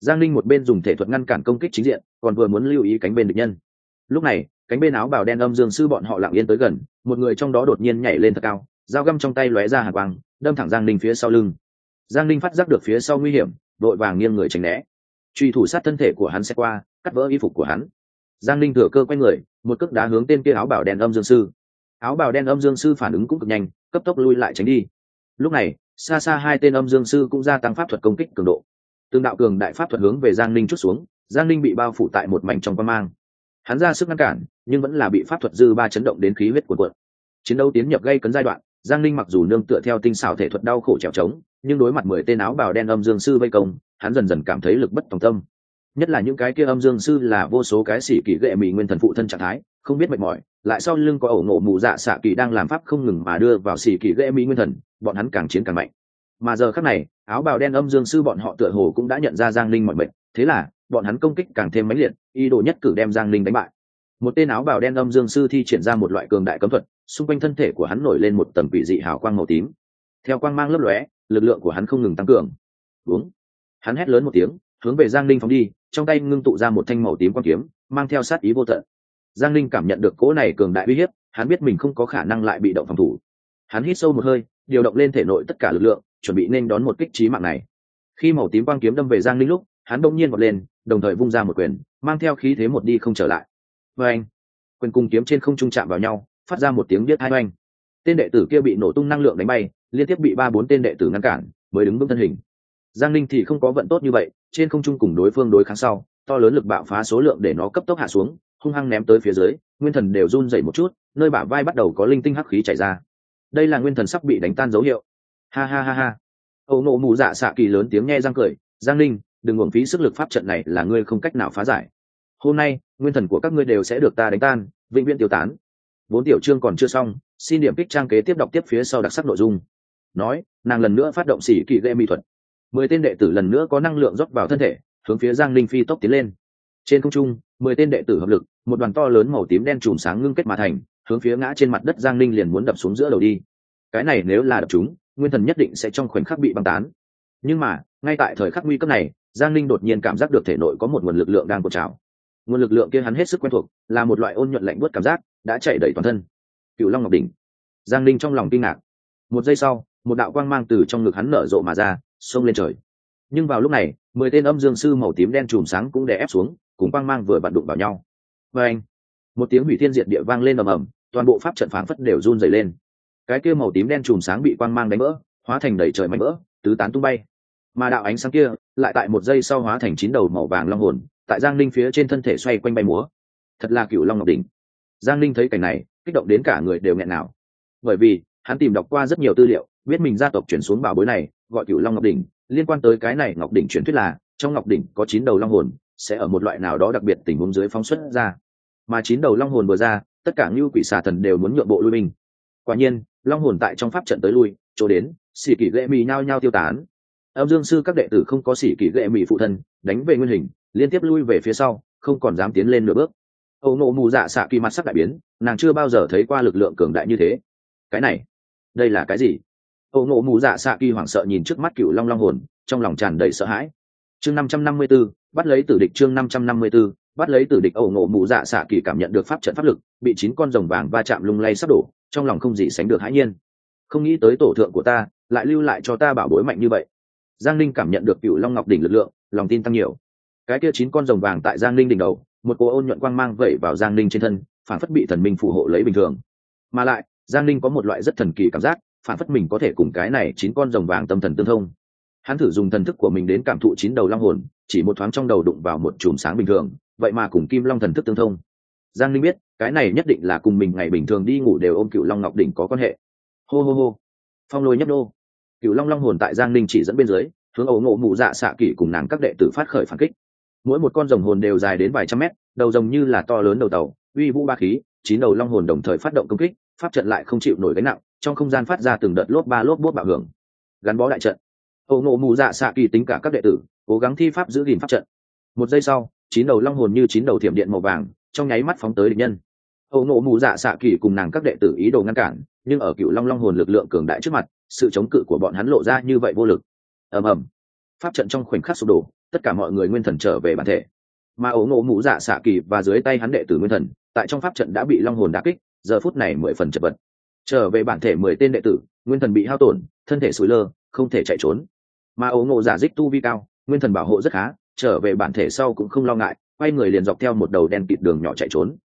Giang linh một bên dùng thể thuật ngăn cản công kích chính diện, còn vừa muốn lưu ý cánh bên địch nhân. Lúc này, cánh bên áo bào đen âm dương sư bọn họ lặng yên tới gần, một người trong đó đột nhiên nhảy lên thật cao, dao găm trong tay lóe ra hàng quang, đâm thẳng giang linh phía sau lưng giang linh phát giác được phía sau nguy hiểm vội vàng nghiêng người tránh né. Truy thủ sát thân thể của hắn sẽ qua, cắt vỡ y phục của hắn. Giang linh thừa cơ quay người, một cước đá hướng tên kia áo bảo đen âm dương sư. Áo bào đen âm dương sư phản ứng cũng cực nhanh, cấp tốc lui lại tránh đi. Lúc này, xa xa hai tên âm dương sư cũng gia tăng pháp thuật công kích cường độ. Tương đạo cường đại pháp thuật hướng về giang linh chút xuống, giang linh bị bao phủ tại một mảnh trong quan mang. Hắn ra sức ngăn cản, nhưng vẫn là bị pháp thuật dư ba chấn động đến khí huyết của quận chiến đấu tiến nhập gây cấn giai đoạn giang linh mặc dù nương tựa theo tinh xảo thể thuật đau khổ trèo trống, nhưng đối mặt mười tên áo bào đen âm dương sư vây công, hắn dần dần cảm thấy lực bất tòng tâm. Nhất là những cái kia âm dương sư là vô số cái xỉ kỳ ghệ mỹ nguyên thần phụ thân trạng thái, không biết mệt mỏi, lại sau lưng có ẩu ngộ mù dạ xạ kỳ đang làm pháp không ngừng mà đưa vào xỉ kỳ ghệ mỹ nguyên thần, bọn hắn càng chiến càng mạnh. Mà giờ khác này, áo bào đen âm dương sư bọn họ tựa hồ cũng đã nhận ra giang linh mọi bệnh thế là, bọn hắn công kích càng thêm mãnh liệt, ý đồ nhất cử đem giang linh đánh bại. Một tên áo bào đen âm dương sư thi triển ra một loại cường đại cấm thuật xung quanh thân thể của hắn nổi lên một tầm vị dị hào quang màu tím. Theo quang mang lấp lóe, lực lượng của hắn không ngừng tăng cường. Uống hắn hét lớn một tiếng, hướng về giang linh phóng đi, trong tay ngưng tụ ra một thanh màu tím quang kiếm, mang theo sát ý vô tận. Giang linh cảm nhận được cỗ này cường đại uy hiếp, hắn biết mình không có khả năng lại bị động phòng thủ. Hắn hít sâu một hơi, điều động lên thể nội tất cả lực lượng, chuẩn bị nên đón một kích trí mạng này. Khi màu tím quang kiếm đâm về giang linh lúc, hắn đông nhiên vọt lên, đồng thời vung ra một quyền, mang theo khí thế một đi không trở lại. Vê anh quyền cung kiếm trên không trung chạm vào nhau phát ra một tiếng biết hai oanh. Tên đệ tử kia bị nổ tung năng lượng đánh bay, liên tiếp bị ba bốn tên đệ tử ngăn cản, mới đứng vững thân hình. Giang linh thì không có vận tốt như vậy, trên không trung cùng đối phương đối kháng sau, to lớn lực bạo phá số lượng để nó cấp tốc hạ xuống, hung hăng ném tới phía dưới, nguyên thần đều run dậy một chút, nơi bả vai bắt đầu có linh tinh hắc khí chảy ra. Đây là nguyên thần sắp bị đánh tan dấu hiệu. Ha ha ha ha. Âu nộ mù dạ xạ kỳ lớn tiếng nghe răng cười, giang linh đừng uổng phí sức lực pháp trận này là ngươi không cách nào phá giải. Hôm nay, nguyên thần của các ngươi đều sẽ được ta đánh tan, vĩnh viễn tiêu tán vốn tiểu chương còn chưa xong, xin điểm kích trang kế tiếp đọc tiếp phía sau đặc sắc nội dung. Nói, nàng lần nữa phát động xỉ kỳ gây mỹ thuật. Mười tên đệ tử lần nữa có năng lượng rót vào thân thể, hướng phía giang linh phi tốc tiến lên. Trên không trung, mười tên đệ tử hợp lực, một đoàn to lớn màu tím đen chùm sáng ngưng kết mà thành, hướng phía ngã trên mặt đất giang linh liền muốn đập xuống giữa đầu đi. Cái này nếu là đập chúng, nguyên thần nhất định sẽ trong khoảnh khắc bị băng tán. Nhưng mà, ngay tại thời khắc nguy cấp này, giang linh đột nhiên cảm giác được thể nội có một nguồn lực lượng đang cột trào. Nguồn lực lượng kia hắn hết sức quen thuộc, là một loại ôn nhuận lạnh bớt cảm giác đã chạy đầy toàn thân. Cựu long ngọc đỉnh. Giang linh trong lòng kinh ngạc. Một giây sau, một đạo quang mang từ trong ngực hắn nở rộ mà ra, xông lên trời. Nhưng vào lúc này, mười tên âm dương sư màu tím đen chùm sáng cũng đè ép xuống, cùng quang mang vừa vặn đụng vào nhau. Và anh, một tiếng hủy thiên diệt địa vang lên ầm ầm, toàn bộ pháp trận phảng phất đều run dày lên. Cái kia màu tím đen chùm sáng bị quang mang đánh vỡ, hóa thành đầy trời mạnh vỡ, tứ tán tung bay. Mà đạo ánh sáng kia, lại tại một giây sau hóa thành chín đầu màu vàng long hồn, tại giang linh phía trên thân thể xoay quanh bay múa. Thật là cựu long ngọc đỉnh giang linh thấy cảnh này, kích động đến cả người đều nghẹn nào bởi vì, hắn tìm đọc qua rất nhiều tư liệu, biết mình gia tộc chuyển xuống bảo bối này, gọi cựu long ngọc đỉnh. Liên quan tới cái này ngọc đỉnh truyền thuyết là, trong ngọc đỉnh có chín đầu long hồn, sẽ ở một loại nào đó đặc biệt tình huống dưới phóng xuất ra. Mà chín đầu long hồn vừa ra, tất cả ngưu quỷ xà thần đều muốn nhượng bộ lui mình. quả nhiên, long hồn tại trong pháp trận tới lui, chỗ đến xỉ kỷ ghệ mì nhao nhao tiêu tán. Âm dương sư các đệ tử không có xỉ kỷ ghệ mì phụ thân, đánh về nguyên hình, liên tiếp lui về phía sau, không còn dám tiến lên nửa bước âu nộ mù dạ xạ kỳ mặt sắc đại biến, nàng chưa bao giờ thấy qua lực lượng cường đại như thế. Cái này, đây là cái gì? Âu nộ mù dạ xạ kỳ hoảng sợ nhìn trước mắt cựu long long hồn, trong lòng tràn đầy sợ hãi. Chương năm trăm năm mươi b ố bắt lấy tử địch chương năm trăm năm mươi b ố bắt lấy tử địch ẩu nộ mù dạ xạ kỳ cảm nhận được pháp trận pháp lực, bị chín con rồng vàng va chạm lung lay sắp đổ, trong lòng không gì sánh được hãi nhiên. Không nghĩ tới tổ thượng của ta, lại lưu lại cho ta bảo bối mạnh như vậy. Giang ninh cảm nhận được cựu long ngọc đỉnh lực lượng, lòng tin tăng nhiều. Cái kia chín con rồng vàng tại giang ninh đỉnh đầu một cô ôn nhuận quang mang vẩy vào giang ninh trên thân, phản phất bị thần minh phù hộ lấy bình thường. Mà lại, giang ninh có một loại rất thần kỳ cảm giác, phản phất mình có thể cùng cái này chín con rồng vàng tâm thần tương thông. Hắn thử dùng thần thức của mình đến cảm thụ chín đầu long hồn, chỉ một thoáng trong đầu đụng vào một chùm sáng bình thường, vậy mà cùng kim long thần thức tương thông. Giang linh biết, cái này nhất định là cùng mình ngày bình thường đi ngủ đều ôm cựu long ngọc đỉnh có quan hệ. Hô hô hô. Phong lôi nhấp đô cựu long long hồn tại giang linh chỉ dẫn bên dưới, hướng ấu ngộ mụ dạ xạ kỷ cùng nàng các đệ tử phát khởi phản kích mỗi một con rồng hồn đều dài đến vài trăm mét, đầu rồng như là to lớn đầu tàu, uy vũ ba khí, chín đầu long hồn đồng thời phát động công kích, pháp trận lại không chịu nổi gánh nặng, trong không gian phát ra từng đợt lốp ba lốp bốt bạo hưởng. Gắn bó đại trận. Ấu ngộ mù dạ xạ kỳ tính cả các đệ tử, cố gắng thi pháp giữ gìn pháp trận. Một giây sau, chín đầu long hồn như chín đầu thiểm điện màu vàng, trong nháy mắt phóng tới địch nhân. Ấu nộ mù dạ xạ kỳ cùng nàng các đệ tử ý đồ ngăn cản, nhưng ở cựu long long hồn lực lượng cường đại trước mặt, sự chống cự của bọn hắn lộ ra như vậy vô lực. Ầm ầm. Pháp trận trong khoảnh khắc sụp đổ tất cả mọi người nguyên thần trở về bản thể. Mà ấu ngộ mũ dạ xạ kỳ và dưới tay hắn đệ tử nguyên thần, tại trong pháp trận đã bị long hồn đá kích, giờ phút này mười phần chật vật. Trở về bản thể mười tên đệ tử, nguyên thần bị hao tổn, thân thể sủi lơ, không thể chạy trốn. Mà ấu ngộ giả dích tu vi cao, nguyên thần bảo hộ rất khá, trở về bản thể sau cũng không lo ngại, quay người liền dọc theo một đầu đen kịt đường nhỏ chạy trốn.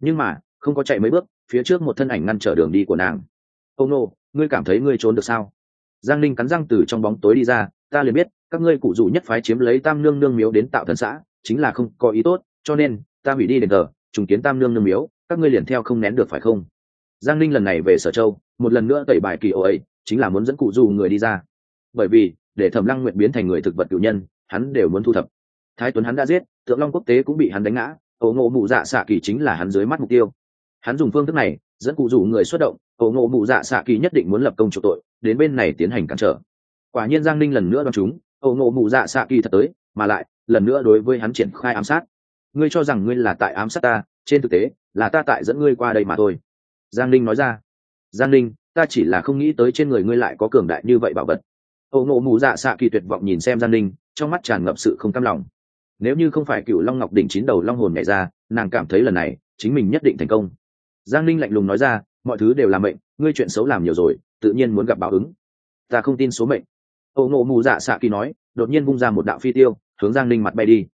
Nhưng mà, không có chạy mấy bước, phía trước một thân ảnh ngăn trở đường đi của nàng. Ông nô, ngươi cảm thấy ngươi trốn được sao? Giang linh cắn răng từ trong bóng tối đi ra, ta liền biết các ngươi cụ dù nhất phái chiếm lấy tam nương nương miếu đến tạo thần xã, chính là không có ý tốt, cho nên, ta hủy đi đền thờ, trùng kiến tam nương nương miếu, các ngươi liền theo không nén được phải không? Giang ninh lần này về sở châu, một lần nữa tẩy bài kỳ ô ấy, chính là muốn dẫn cụ dù người đi ra. Bởi vì, để thẩm lăng nguyện biến thành người thực vật cựu nhân, hắn đều muốn thu thập. Thái tuấn hắn đã giết tượng long quốc tế cũng bị hắn đánh ngã, ổ ngộ mụ dạ xạ kỳ chính là hắn dưới mắt mục tiêu. Hắn dùng phương thức này, dẫn cụ rủ người xuất động, ổ ngộ mụ dạ xạ kỳ nhất định muốn lập công chủ tội, đến bên này tiến hành cản trở. Quả nhiên giang ninh lần nữa đoán chúng ổ ngộ mụ dạ xạ kỳ thật tới, mà lại, lần nữa đối với hắn triển khai ám sát. Ngươi cho rằng ngươi là tại ám sát ta, trên thực tế, là ta tại dẫn ngươi qua đây mà thôi. Giang ninh nói ra. Giang ninh, ta chỉ là không nghĩ tới trên người ngươi lại có cường đại như vậy bảo vật. Ổ ngộ mù dạ xạ kỳ tuyệt vọng nhìn xem giang ninh, trong mắt tràn ngập sự không cam lòng. Nếu như không phải cựu long ngọc đỉnh chín đầu long hồn nhảy ra, nàng cảm thấy lần này, chính mình nhất định thành công. Giang ninh lạnh lùng nói ra, mọi thứ đều là mệnh, ngươi chuyện xấu làm nhiều rồi, tự nhiên muốn gặp báo ứng. Ta không tin số mệnh ổ ngộ mù dạ xạ kỳ nói, đột nhiên bung ra một đạo phi tiêu, hướng giang ninh mặt bay đi.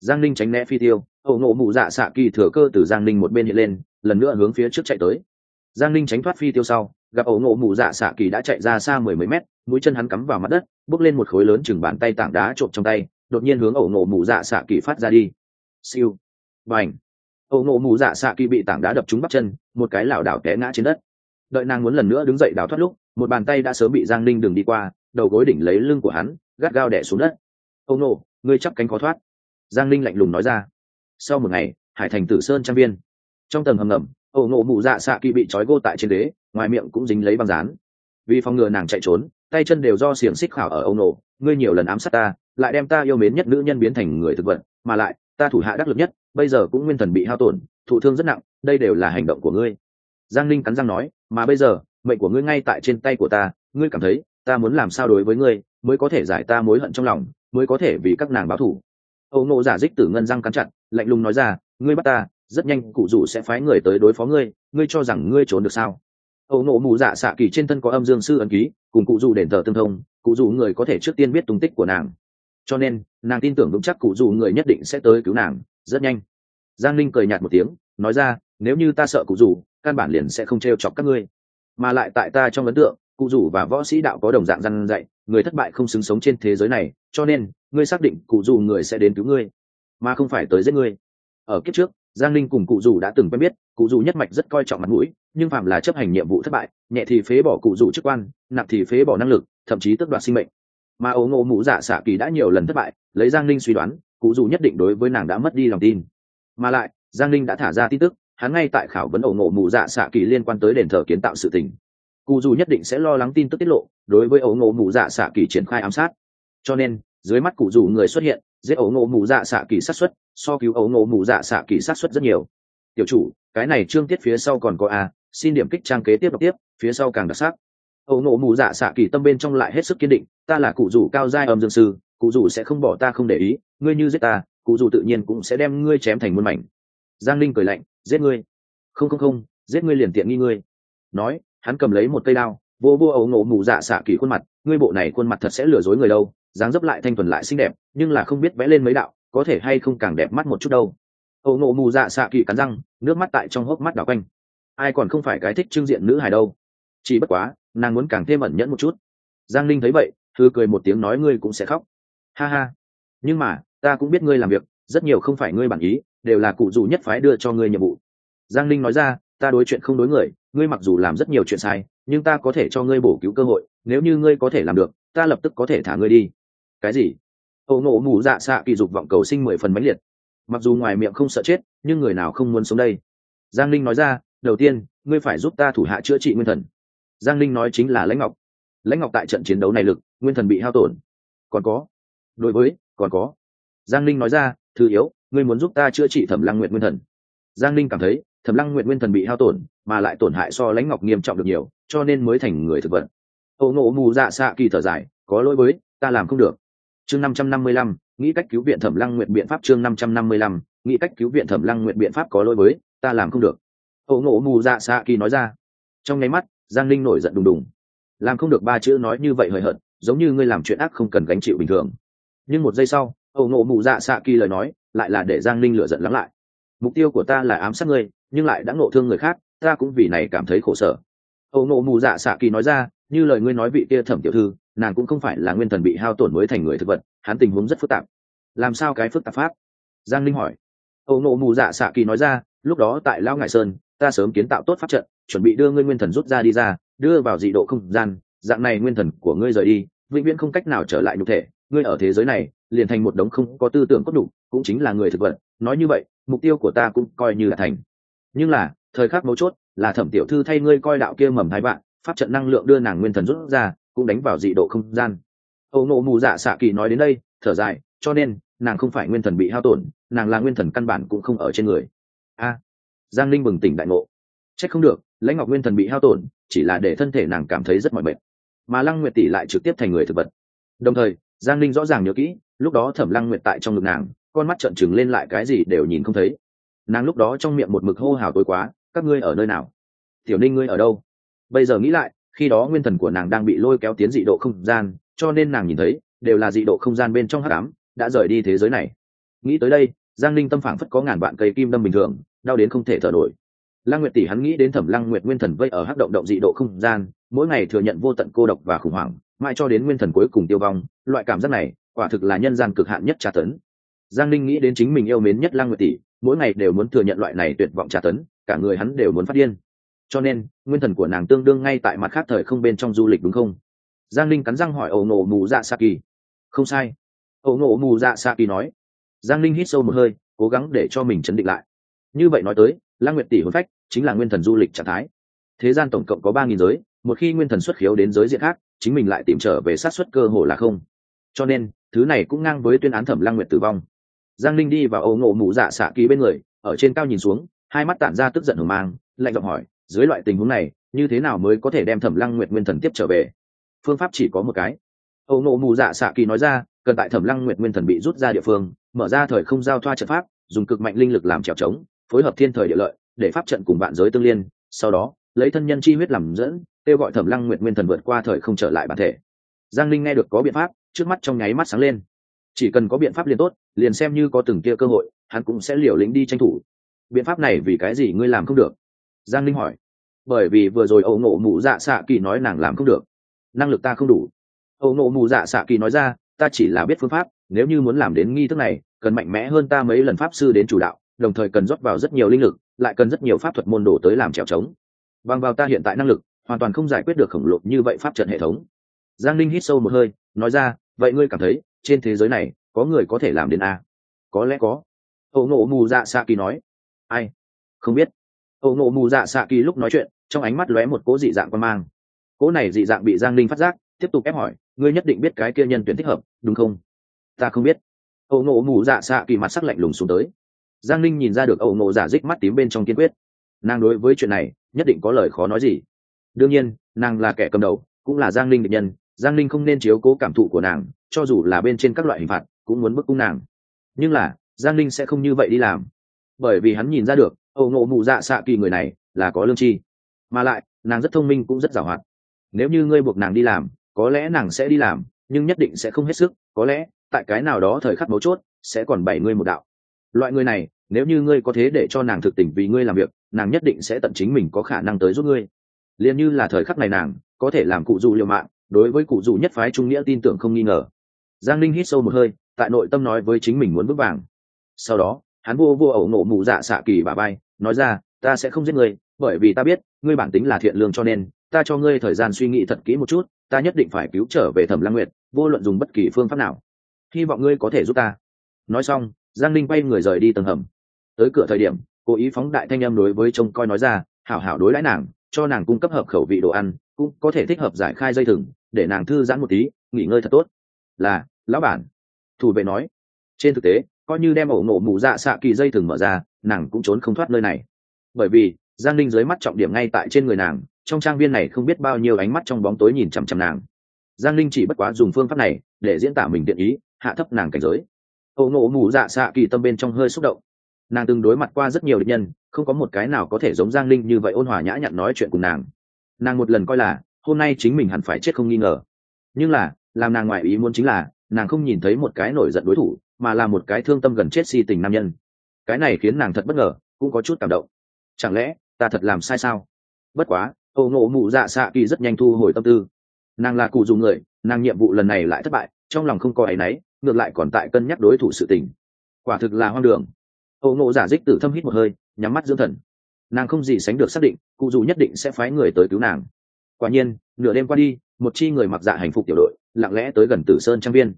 Giang ninh tránh né phi tiêu ổ ngộ mù dạ xạ kỳ thừa cơ từ giang ninh một bên hiện lên, lần nữa hướng phía trước chạy tới. Giang ninh tránh thoát phi tiêu sau, gặp ổ ngộ mù dạ xạ kỳ đã chạy ra xa mười mấy mét, mũi chân hắn cắm vào mặt đất, bước lên một khối lớn chừng bàn tay tảng đá trộm trong tay, đột nhiên hướng ổ ngộ mù dạ xạ kỳ phát ra đi. Siêu. Và ảnh ổ ngộ mù dạ xạ kỳ bị tảng đá đập trúng bắp chân, một cái lảo đảo té ngã trên đất. Đợi nàng muốn lần nữa đứng dậy đào thoát lúc, một bàn tay đã sớm bị giang ninh đường đi qua đầu gối đỉnh lấy lưng của hắn, gắt gao đẻ xuống đất. Ông nô, ngươi chắp cánh khó thoát. Giang Linh lạnh lùng nói ra. Sau một ngày, hải thành tử sơn trang viên. Trong tầng hầm ngầm ổ ngộ mụ dạ xạ kỳ bị trói gô tại trên đế ngoài miệng cũng dính lấy băng dán. Vì phòng ngừa nàng chạy trốn, tay chân đều do xiềng xích khảo ở âu nổ ngươi nhiều lần ám sát ta, lại đem ta yêu mến nhất nữ nhân biến thành người thực vật, mà lại, ta thủ hạ đắc lực nhất, bây giờ cũng nguyên thần bị hao tổn, thụ thương rất nặng, đây đều là hành động của ngươi. Giang linh cắn răng nói, mà bây giờ, mệnh của ngươi ngay tại trên tay của ta, ngươi cảm thấy ta muốn làm sao đối với ngươi, mới có thể giải ta mối hận trong lòng, mới có thể vì các nàng báo thủ. Âu nộ giả dích tử ngân răng cắn chặt, lạnh lùng nói ra, ngươi bắt ta, rất nhanh cụ rủ sẽ phái người tới đối phó ngươi ngươi cho rằng ngươi trốn được sao? Âu nộ mù dạ xạ kỳ trên thân có âm dương sư ẩn ký, cùng cụ rủ đền thờ tương thông, cụ rủ người có thể trước tiên biết tung tích của nàng. Cho nên, nàng tin tưởng vững chắc cụ rủ người nhất định sẽ tới cứu nàng, rất nhanh. Giang linh cười nhạt một tiếng, nói ra, nếu như ta sợ cụ rủ, căn bản liền sẽ không t chọc các ngươi. Mà lại tại ta trong ấn tượng cụ dù và võ sĩ đạo có đồng dạng răn dạy, người thất bại không xứng sống trên thế giới này, cho nên, ngươi xác định cụ dù người sẽ đến cứu ngươi, mà không phải tới giết ngươi. Ở kiếp trước, giang linh cùng cụ dù đã từng quen biết, cụ dù nhất mạch rất coi trọng mặt mũi, nhưng phạm là chấp hành nhiệm vụ thất bại, nhẹ thì phế bỏ cụ dù chức quan, nặng thì phế bỏ năng lực, thậm chí tước đoạt sinh mệnh. Mà ấu ngộ mũ giả dạ xạ kỳ đã nhiều lần thất bại, lấy giang linh suy đoán, cụ dù nhất định đối với nàng đã mất đi lòng tin. Mà lại, giang linh đã thả ra tin tức, hắn ngay tại khảo vấn ấu ngộ mũ giả dạ xạ kỳ liên quan tới đền thờ kiến tạo sự tình cụ dù nhất định sẽ lo lắng tin tức tiết lộ, đối với ấu ngộ mù dạ xạ kỳ triển khai ám sát. Cho nên, dưới mắt cụ dù người xuất hiện, giết ấu ngộ mù dạ xạ kỳ sát xuất so cứu ấu ngộ mù dạ xạ kỳ sát xuất rất nhiều. Tiểu chủ, cái này trương tiết phía sau còn có a, xin điểm kích trang kế tiếp đọc tiếp, phía sau càng đặc sắc. Ấu ngộ mù dạ xạ kỳ tâm bên trong lại hết sức kiên định, ta là cụ dù cao giai âm dương sư, cụ dù sẽ không bỏ ta không để ý, ngươi như giết ta, cụ dù tự nhiên cũng sẽ đem ngươi chém thành muôn mảnh. Giang linh cười lạnh, giết ngươi? Không không không, giết ngươi liền tiện nghi ngươi. Nói hắn cầm lấy một cây đao, vô vô ấu ngộ mù dạ xạ kỳ khuôn mặt, ngươi bộ này khuôn mặt thật sẽ lừa dối người đâu, dáng dấp lại thanh thuần lại xinh đẹp, nhưng là không biết vẽ lên mấy đạo, có thể hay không càng đẹp mắt một chút đâu. Ấu ngộ mù dạ xạ kỳ cắn răng, nước mắt tại trong hốc mắt đảo quanh. Ai còn không phải cái thích trưng diện nữ hài đâu. Chỉ bất quá, nàng muốn càng thêm ẩn nhẫn một chút. Giang linh thấy vậy thư cười một tiếng nói ngươi cũng sẽ khóc. Ha ha. Nhưng mà, ta cũng biết ngươi làm việc, rất nhiều không phải ngươi bản ý, đều là cụ dù nhất phái đưa cho ngươi nhiệm vụ. Giang linh nói ra, ta đối chuyện không đối người ngươi mặc dù làm rất nhiều chuyện sai, nhưng ta có thể cho ngươi bổ cứu cơ hội, nếu như ngươi có thể làm được, ta lập tức có thể thả ngươi đi. Cái gì? Ẩu nộ mù dạ xạ kỳ dục vọng cầu sinh mười phần mãnh liệt. Mặc dù ngoài miệng không sợ chết, nhưng người nào không muốn sống đây? Giang linh nói ra, đầu tiên, ngươi phải giúp ta thủ hạ chữa trị nguyên thần. Giang linh nói chính là lãnh ngọc. Lãnh ngọc tại trận chiến đấu này lực, nguyên thần bị hao tổn. Còn có. Đối với, còn có. Giang linh nói ra, thứ yếu, ngươi muốn giúp ta chữa trị thẩm lăng nguyện nguyên thần. Giang linh cảm thấy thẩm lăng nguyện nguyên thần bị hao tổn, mà lại tổn hại so lãnh ngọc nghiêm trọng được nhiều, cho nên mới thành người thực vật. Ô ngộ mù dạ xạ kỳ thở dài, có lỗi với, ta làm không được. Chương năm trăm năm mươi lăm, nghĩ cách cứu viện thẩm lăng nguyện biện pháp chương năm trăm năm mươi lăm, nghĩ cách cứu viện thẩm lăng nguyện biện pháp có lỗi với, ta làm không được. Ô ngộ mù dạ xạ kỳ nói ra. Trong nháy mắt, giang linh nổi giận đùng đùng. Làm không được ba chữ nói như vậy hời hợt, giống như ngươi làm chuyện ác không cần gánh chịu bình thường. Nhưng một giây sau ô ngộ mù dạ xạ kỳ lời nói lại là để giang Linh lựa giận lắng lại mục tiêu của ta là ám sát ngươi, nhưng lại đã ngộ thương người khác, ta cũng vì này cảm thấy khổ sở. Âu nộ mù dạ xạ kỳ nói ra, như lời ngươi nói vị kia thẩm tiểu thư, nàng cũng không phải là nguyên thần bị hao tổn mới thành người thực vật, hắn tình huống rất phức tạp. Làm sao cái phức tạp pháp? Giang linh hỏi. Âu nộ mù dạ xạ kỳ nói ra, lúc đó tại lao ngại sơn, ta sớm kiến tạo tốt pháp trận, chuẩn bị đưa ngươi nguyên thần rút ra đi ra, đưa vào dị độ không gian, dạng này nguyên thần của ngươi rời đi, vĩnh viễn không cách nào trở lại nhục thể. Ngươi ở thế giới này, liền thành một đống không có tư tưởng cốt đủ, cũng chính là người thực vật. Nói như vậy mục tiêu của ta cũng coi như là thành. Nhưng là, thời khắc mấu chốt là thẩm tiểu thư thay ngươi coi đạo kia mầm thái bạn, pháp trận năng lượng đưa nàng nguyên thần rút ra, cũng đánh vào dị độ không gian. Âu nộ mù dạ xạ kỳ nói đến đây, thở dài, cho nên, nàng không phải nguyên thần bị hao tổn, nàng là nguyên thần căn bản cũng không ở trên người. A, giang linh bừng tỉnh đại ngộ. Trách không được, lãnh ngọc nguyên thần bị hao tổn, chỉ là để thân thể nàng cảm thấy rất mỏi mệt. Mà lăng nguyệt tỷ lại trực tiếp thành người thực vật. Đồng thời, giang linh rõ ràng nhớ kỹ, lúc đó thẩm lăng nguyệt tại trong ngực nàng con mắt trợn trừng lên lại cái gì đều nhìn không thấy. Nàng lúc đó trong miệng một mực hô hào tối quá, các ngươi ở nơi nào? Tiểu ninh ngươi ở đâu? Bây giờ nghĩ lại, khi đó nguyên thần của nàng đang bị lôi kéo tiến dị độ không gian, cho nên nàng nhìn thấy, đều là dị độ không gian bên trong hắc ám, đã rời đi thế giới này. Nghĩ tới đây, giang linh tâm phảng phất có ngàn vạn cây kim đâm bình thường, đau đến không thể thở nổi. Lăng nguyệt tỷ hắn nghĩ đến thẩm lăng nguyệt nguyên thần vây ở hắc động động dị độ không gian, mỗi ngày thừa nhận vô tận cô độc và khủng hoảng, mãi cho đến nguyên thần cuối cùng tiêu vong, loại cảm giác này, quả thực là nhân gian cực hạn nhất tra tấn giang linh nghĩ đến chính mình yêu mến nhất lăng nguyệt tỷ, mỗi ngày đều muốn thừa nhận loại này tuyệt vọng tra tấn, cả người hắn đều muốn phát điên. Cho nên, nguyên thần của nàng tương đương ngay tại mặt khác thời không bên trong du lịch đúng không? Giang linh cắn răng hỏi ẩu nổ mù dạ sa kỳ. Không sai. Ẩu nổ mù dạ sa kỳ nói. Giang linh hít sâu một hơi, cố gắng để cho mình chấn định lại. Như vậy nói tới lang nguyệt tỷ hôn phách chính là nguyên thần du lịch trạng thái. Thế gian tổng cộng có ba nghìn giới, một khi nguyên thần xuất khiếu đến giới diện khác, chính mình lại tìm trở về sát xuất cơ hồ là không. Cho nên, thứ này cũng ngang với tuyên án thẩm lang nguyệt tử vong giang linh đi vào ấu ngộ mụ dạ xạ ký bên người, ở trên cao nhìn xuống, hai mắt tản ra tức giận hưởng mang, lạnh giọng hỏi, dưới loại tình huống này, như thế nào mới có thể đem thẩm lăng nguyệt nguyên thần tiếp trở về? Phương pháp chỉ có một cái. Ấu ngộ mụ dạ xạ kỳ nói ra, cần tại thẩm lăng nguyệt nguyên thần bị rút ra địa phương, mở ra thời không giao thoa trận pháp, dùng cực mạnh linh lực làm trèo trống, phối hợp thiên thời địa lợi, để pháp trận cùng bạn giới tương liên, sau đó, lấy thân nhân chi huyết làm dẫn, kêu gọi thẩm lăng nguyệt nguyên thần vượt qua thời không trở lại bản thể. Giang linh nghe được có biện pháp, trước mắt trong nháy mắt sáng lên chỉ cần có biện pháp liền tốt, liền xem như có từng kia cơ hội, hắn cũng sẽ liều lĩnh đi tranh thủ. Biện pháp này vì cái gì ngươi làm không được? Giang linh hỏi. Bởi vì vừa rồi ẩu nộ mụ dạ xạ kỳ nói nàng làm không được. Năng lực ta không đủ. Ẩu nộ mụ dạ xạ kỳ nói ra, ta chỉ là biết phương pháp, nếu như muốn làm đến nghi thức này, cần mạnh mẽ hơn ta mấy lần pháp sư đến chủ đạo, đồng thời cần rót vào rất nhiều linh lực, lại cần rất nhiều pháp thuật môn đồ tới làm trèo trống. Bằng vào ta hiện tại năng lực, hoàn toàn không giải quyết được khổng lồ như vậy pháp trận hệ thống. Giang linh hít sâu một hơi, nói ra, vậy ngươi cảm thấy trên thế giới này, có người có thể làm đến a. Có lẽ có. Ô ngộ mù dạ xạ kỳ nói. Ai? Không biết. Ô ngộ mù dạ xạ kỳ lúc nói chuyện, trong ánh mắt lóe một cố dị dạng quan mang. Cố này dị dạng bị giang linh phát giác, tiếp tục ép hỏi, ngươi nhất định biết cái kia nhân tuyển thích hợp, đúng không? Ta không biết. Ô ngộ mù dạ xạ kỳ mặt sắc lạnh lùng xuống tới. Giang linh nhìn ra được ô ngộ giả dích mắt tím bên trong kiên quyết. Nàng đối với chuyện này, nhất định có lời khó nói gì. Đương nhiên, nàng là kẻ cầm đầu, cũng là giang linh định nhân giang linh không nên chiếu cố cảm thụ của nàng, cho dù là bên trên các loại hình phạt, cũng muốn bức cung nàng. Nhưng là, giang linh sẽ không như vậy đi làm. Bởi vì hắn nhìn ra được ẩu ngộ mụ dạ xạ kỳ người này là có lương tri mà lại, nàng rất thông minh cũng rất giàu hoạt nếu như ngươi buộc nàng đi làm, có lẽ nàng sẽ đi làm, nhưng nhất định sẽ không hết sức. Có lẽ, tại cái nào đó thời khắc mấu chốt, sẽ còn bảy ngươi một đạo. Loại người này, nếu như ngươi có thế để cho nàng thực tình vì ngươi làm việc, nàng nhất định sẽ tận chính mình có khả năng tới giúp ngươi. Liền như là thời khắc này nàng, có thể làm cụ dù liều mạng đối với cụ dù nhất phái trung nghĩa tin tưởng không nghi ngờ. Giang linh hít sâu một hơi, tại nội tâm nói với chính mình muốn bước vàng. Sau đó, hắn vô vô ẩu nộ mụ dạ xạ kỳ bà bay, nói ra, ta sẽ không giết ngươi, bởi vì ta biết, ngươi bản tính là thiện lương cho nên, ta cho ngươi thời gian suy nghĩ thật kỹ một chút, ta nhất định phải cứu trở về thẩm lang nguyệt, vô luận dùng bất kỳ phương pháp nào. Hy vọng ngươi có thể giúp ta. Nói xong, giang linh bay người rời đi tầng hầm. Tới cửa thời điểm, cố ý phóng đại thanh em đối với trông coi nói ra, hảo hảo đối đãi nàng, cho nàng cung cấp hợp khẩu vị đồ ăn cũng có thể thích hợp giải khai dây thừng, để nàng thư giãn một tí, nghỉ ngơi thật tốt. Là, lão bản. Thủ vệ nói. Trên thực tế, coi như đem ổ ngộ mù dạ xạ kỳ dây thừng mở ra, nàng cũng trốn không thoát nơi này. Bởi vì, giang linh dưới mắt trọng điểm ngay tại trên người nàng, trong trang viên này không biết bao nhiêu ánh mắt trong bóng tối nhìn chằm chằm nàng. Giang linh chỉ bất quá dùng phương pháp này, để diễn tả mình tiện ý, hạ thấp nàng cảnh giới. Ổ ngộ mù dạ xạ kỳ tâm bên trong hơi xúc động. Nàng từng đối mặt qua rất nhiều địch nhân, không có một cái nào có thể giống giang linh như vậy ôn hòa nhã nhặn nói chuyện cùng nàng nàng một lần coi là, hôm nay chính mình hẳn phải chết không nghi ngờ. Nhưng là, làm nàng ngoại ý muốn chính là, nàng không nhìn thấy một cái nổi giận đối thủ, mà là một cái thương tâm gần chết si tình nam nhân. Cái này khiến nàng thật bất ngờ, cũng có chút cảm động. Chẳng lẽ, ta thật làm sai sao? Bất quá ô ngộ mụ dạ xạ kỳ rất nhanh thu hồi tâm tư. Nàng là cụ dùng người, nàng nhiệm vụ lần này lại thất bại, trong lòng không có áy náy ngược lại còn tại cân nhắc đối thủ sự tình. Quả thực là hoang đường. Ô ngộ dạ giả dích tử thâm hít một hơi, nhắm mắt dưỡng thần nàng không gì sánh được xác định, cụ dù nhất định sẽ phái người tới cứu nàng. Quả nhiên, nửa đêm qua đi, một chi người mặc dạ hành phục tiểu đội, lặng lẽ tới gần tử sơn trang viên.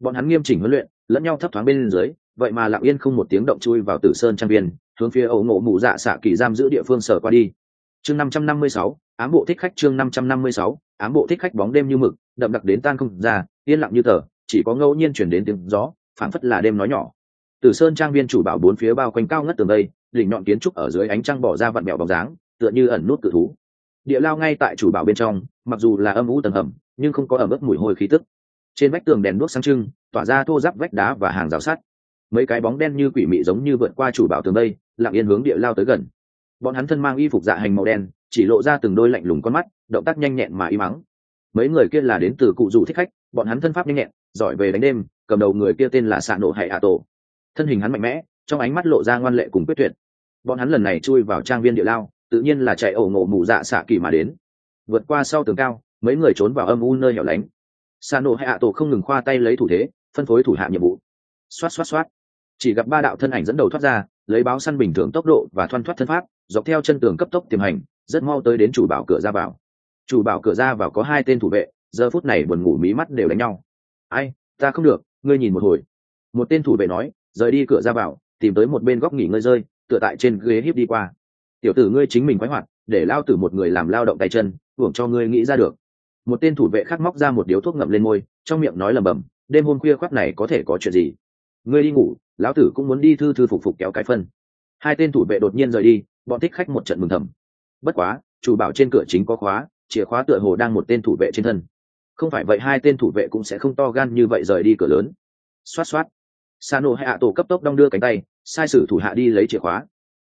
Bọn hắn nghiêm chỉnh huấn luyện, lẫn nhau thấp thoáng bên dưới, vậy mà lặng yên không một tiếng động chui vào tử sơn trang viên, hướng phía ấu ngộ mụ dạ xạ kỳ giam giữ địa phương sở qua đi. Chương năm trăm năm mươi sáu, ám bộ thích khách chương năm trăm năm mươi sáu, ám bộ thích khách bóng đêm như mực, đậm đặc đến tan không ra, yên lặng như tờ, chỉ có ngẫu nhiên chuyển đến tiếng gió, phảng phất là đêm nói nhỏ. Tử sơn trang viên chủ bảo bốn phía bao quanh cao ngất tường đây đỉnh nhọn kiến trúc ở dưới ánh trăng bỏ ra vặn mèo bóng dáng, tựa như ẩn nút cự thú. Địa lao ngay tại chủ bảo bên trong, mặc dù là âm u tầng hầm, nhưng không có ẩm ướt mùi hôi khí tức. Trên vách tường đèn đuốc sáng trưng, tỏa ra thô giáp vách đá và hàng rào sắt. Mấy cái bóng đen như quỷ mị giống như vượt qua chủ bảo tường đây, lặng yên hướng địa lao tới gần. Bọn hắn thân mang y phục dạ hành màu đen, chỉ lộ ra từng đôi lạnh lùng con mắt, động tác nhanh nhẹn mà y mắng. Mấy người kia là đến từ cụ dù thích khách, bọn hắn thân pháp nhanh nhẹn, giỏi về đánh đêm, cầm đầu người kia tên là xạ nổ hay ạ tổ. Thân hình hắn mạnh mẽ, trong ánh mắt lộ ra ngoan lệ cùng quyết tuyệt bọn hắn lần này chui vào trang viên địa lao, tự nhiên là chạy ổ ngộ mù dạ xạ kỳ mà đến. Vượt qua sau tường cao, mấy người trốn vào âm u nơi hẻo lánh. Sa nổ hay ạ tổ không ngừng khoa tay lấy thủ thế, phân phối thủ hạ nhiệm vụ. Xoát xoát xoát. Chỉ gặp ba đạo thân ảnh dẫn đầu thoát ra, lấy báo săn bình thường tốc độ và thoăn thoát thân pháp, dọc theo chân tường cấp tốc tiềm hành, rất mau tới đến chủ bảo cửa ra vào. Chủ bảo cửa ra vào có hai tên thủ vệ, giờ phút này buồn ngủ mí mắt đều đánh nhau. Ai, ta không được, ngươi nhìn một hồi. Một tên thủ vệ nói, rời đi cửa ra vào, tìm tới một bên góc nghỉ ngơi rơi tựa tại trên ghế hiếp đi qua. Tiểu tử ngươi chính mình quái hoạt, để lao tử một người làm lao động tay chân, hưởng cho ngươi nghĩ ra được. Một tên thủ vệ khác móc ra một điếu thuốc ngậm lên môi, trong miệng nói lầm bầm đêm hôm khuya khoác này có thể có chuyện gì? Ngươi đi ngủ, lão tử cũng muốn đi thư thư phục phục kéo cái phân. Hai tên thủ vệ đột nhiên rời đi, bọn thích khách một trận mừng thầm. Bất quá, chủ bảo trên cửa chính có khóa, chìa khóa tựa hồ đang một tên thủ vệ trên thân. Không phải vậy hai tên thủ vệ cũng sẽ không to gan như vậy rời đi cửa lớn. Xoát xoát. Sano hay ạ tổ cấp tốc đong đưa cánh tay sai sử thủ hạ đi lấy chìa khóa.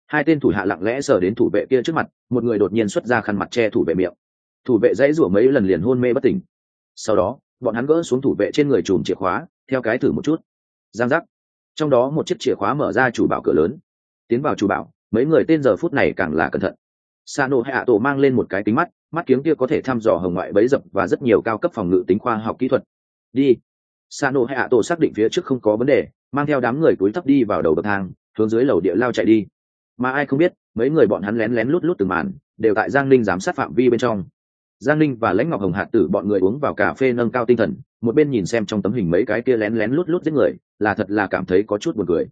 Hai tên thủ hạ lặng lẽ sờ đến thủ vệ kia trước mặt, một người đột nhiên xuất ra khăn mặt che thủ vệ miệng. Thủ vệ dãy rủa mấy lần liền hôn mê bất tỉnh. Sau đó, bọn hắn gỡ xuống thủ vệ trên người chùm chìa khóa, theo cái thử một chút. Giang giác. Trong đó một chiếc chìa khóa mở ra chủ bảo cửa lớn. Tiến vào chủ bảo, mấy người tên giờ phút này càng là cẩn thận. Sano hay ạ tổ mang lên một cái kính mắt mắt kiếng kia có thể thăm dò hồng ngoại bấy dập và rất nhiều cao cấp phòng ngự tính khoa học kỹ thuật. Đi. Sano hay ạ tổ xác định phía trước không có vấn đề mang theo đám người túi thấp đi vào đầu bậc thang, hướng dưới lầu địa lao chạy đi. Mà ai không biết, mấy người bọn hắn lén lén lút lút từng màn, đều tại giang ninh giám sát phạm vi bên trong. Giang ninh và lãnh ngọc hồng hạt tử bọn người uống vào cà phê nâng cao tinh thần, một bên nhìn xem trong tấm hình mấy cái kia lén lén lút lút giết người, là thật là cảm thấy có chút buồn cười.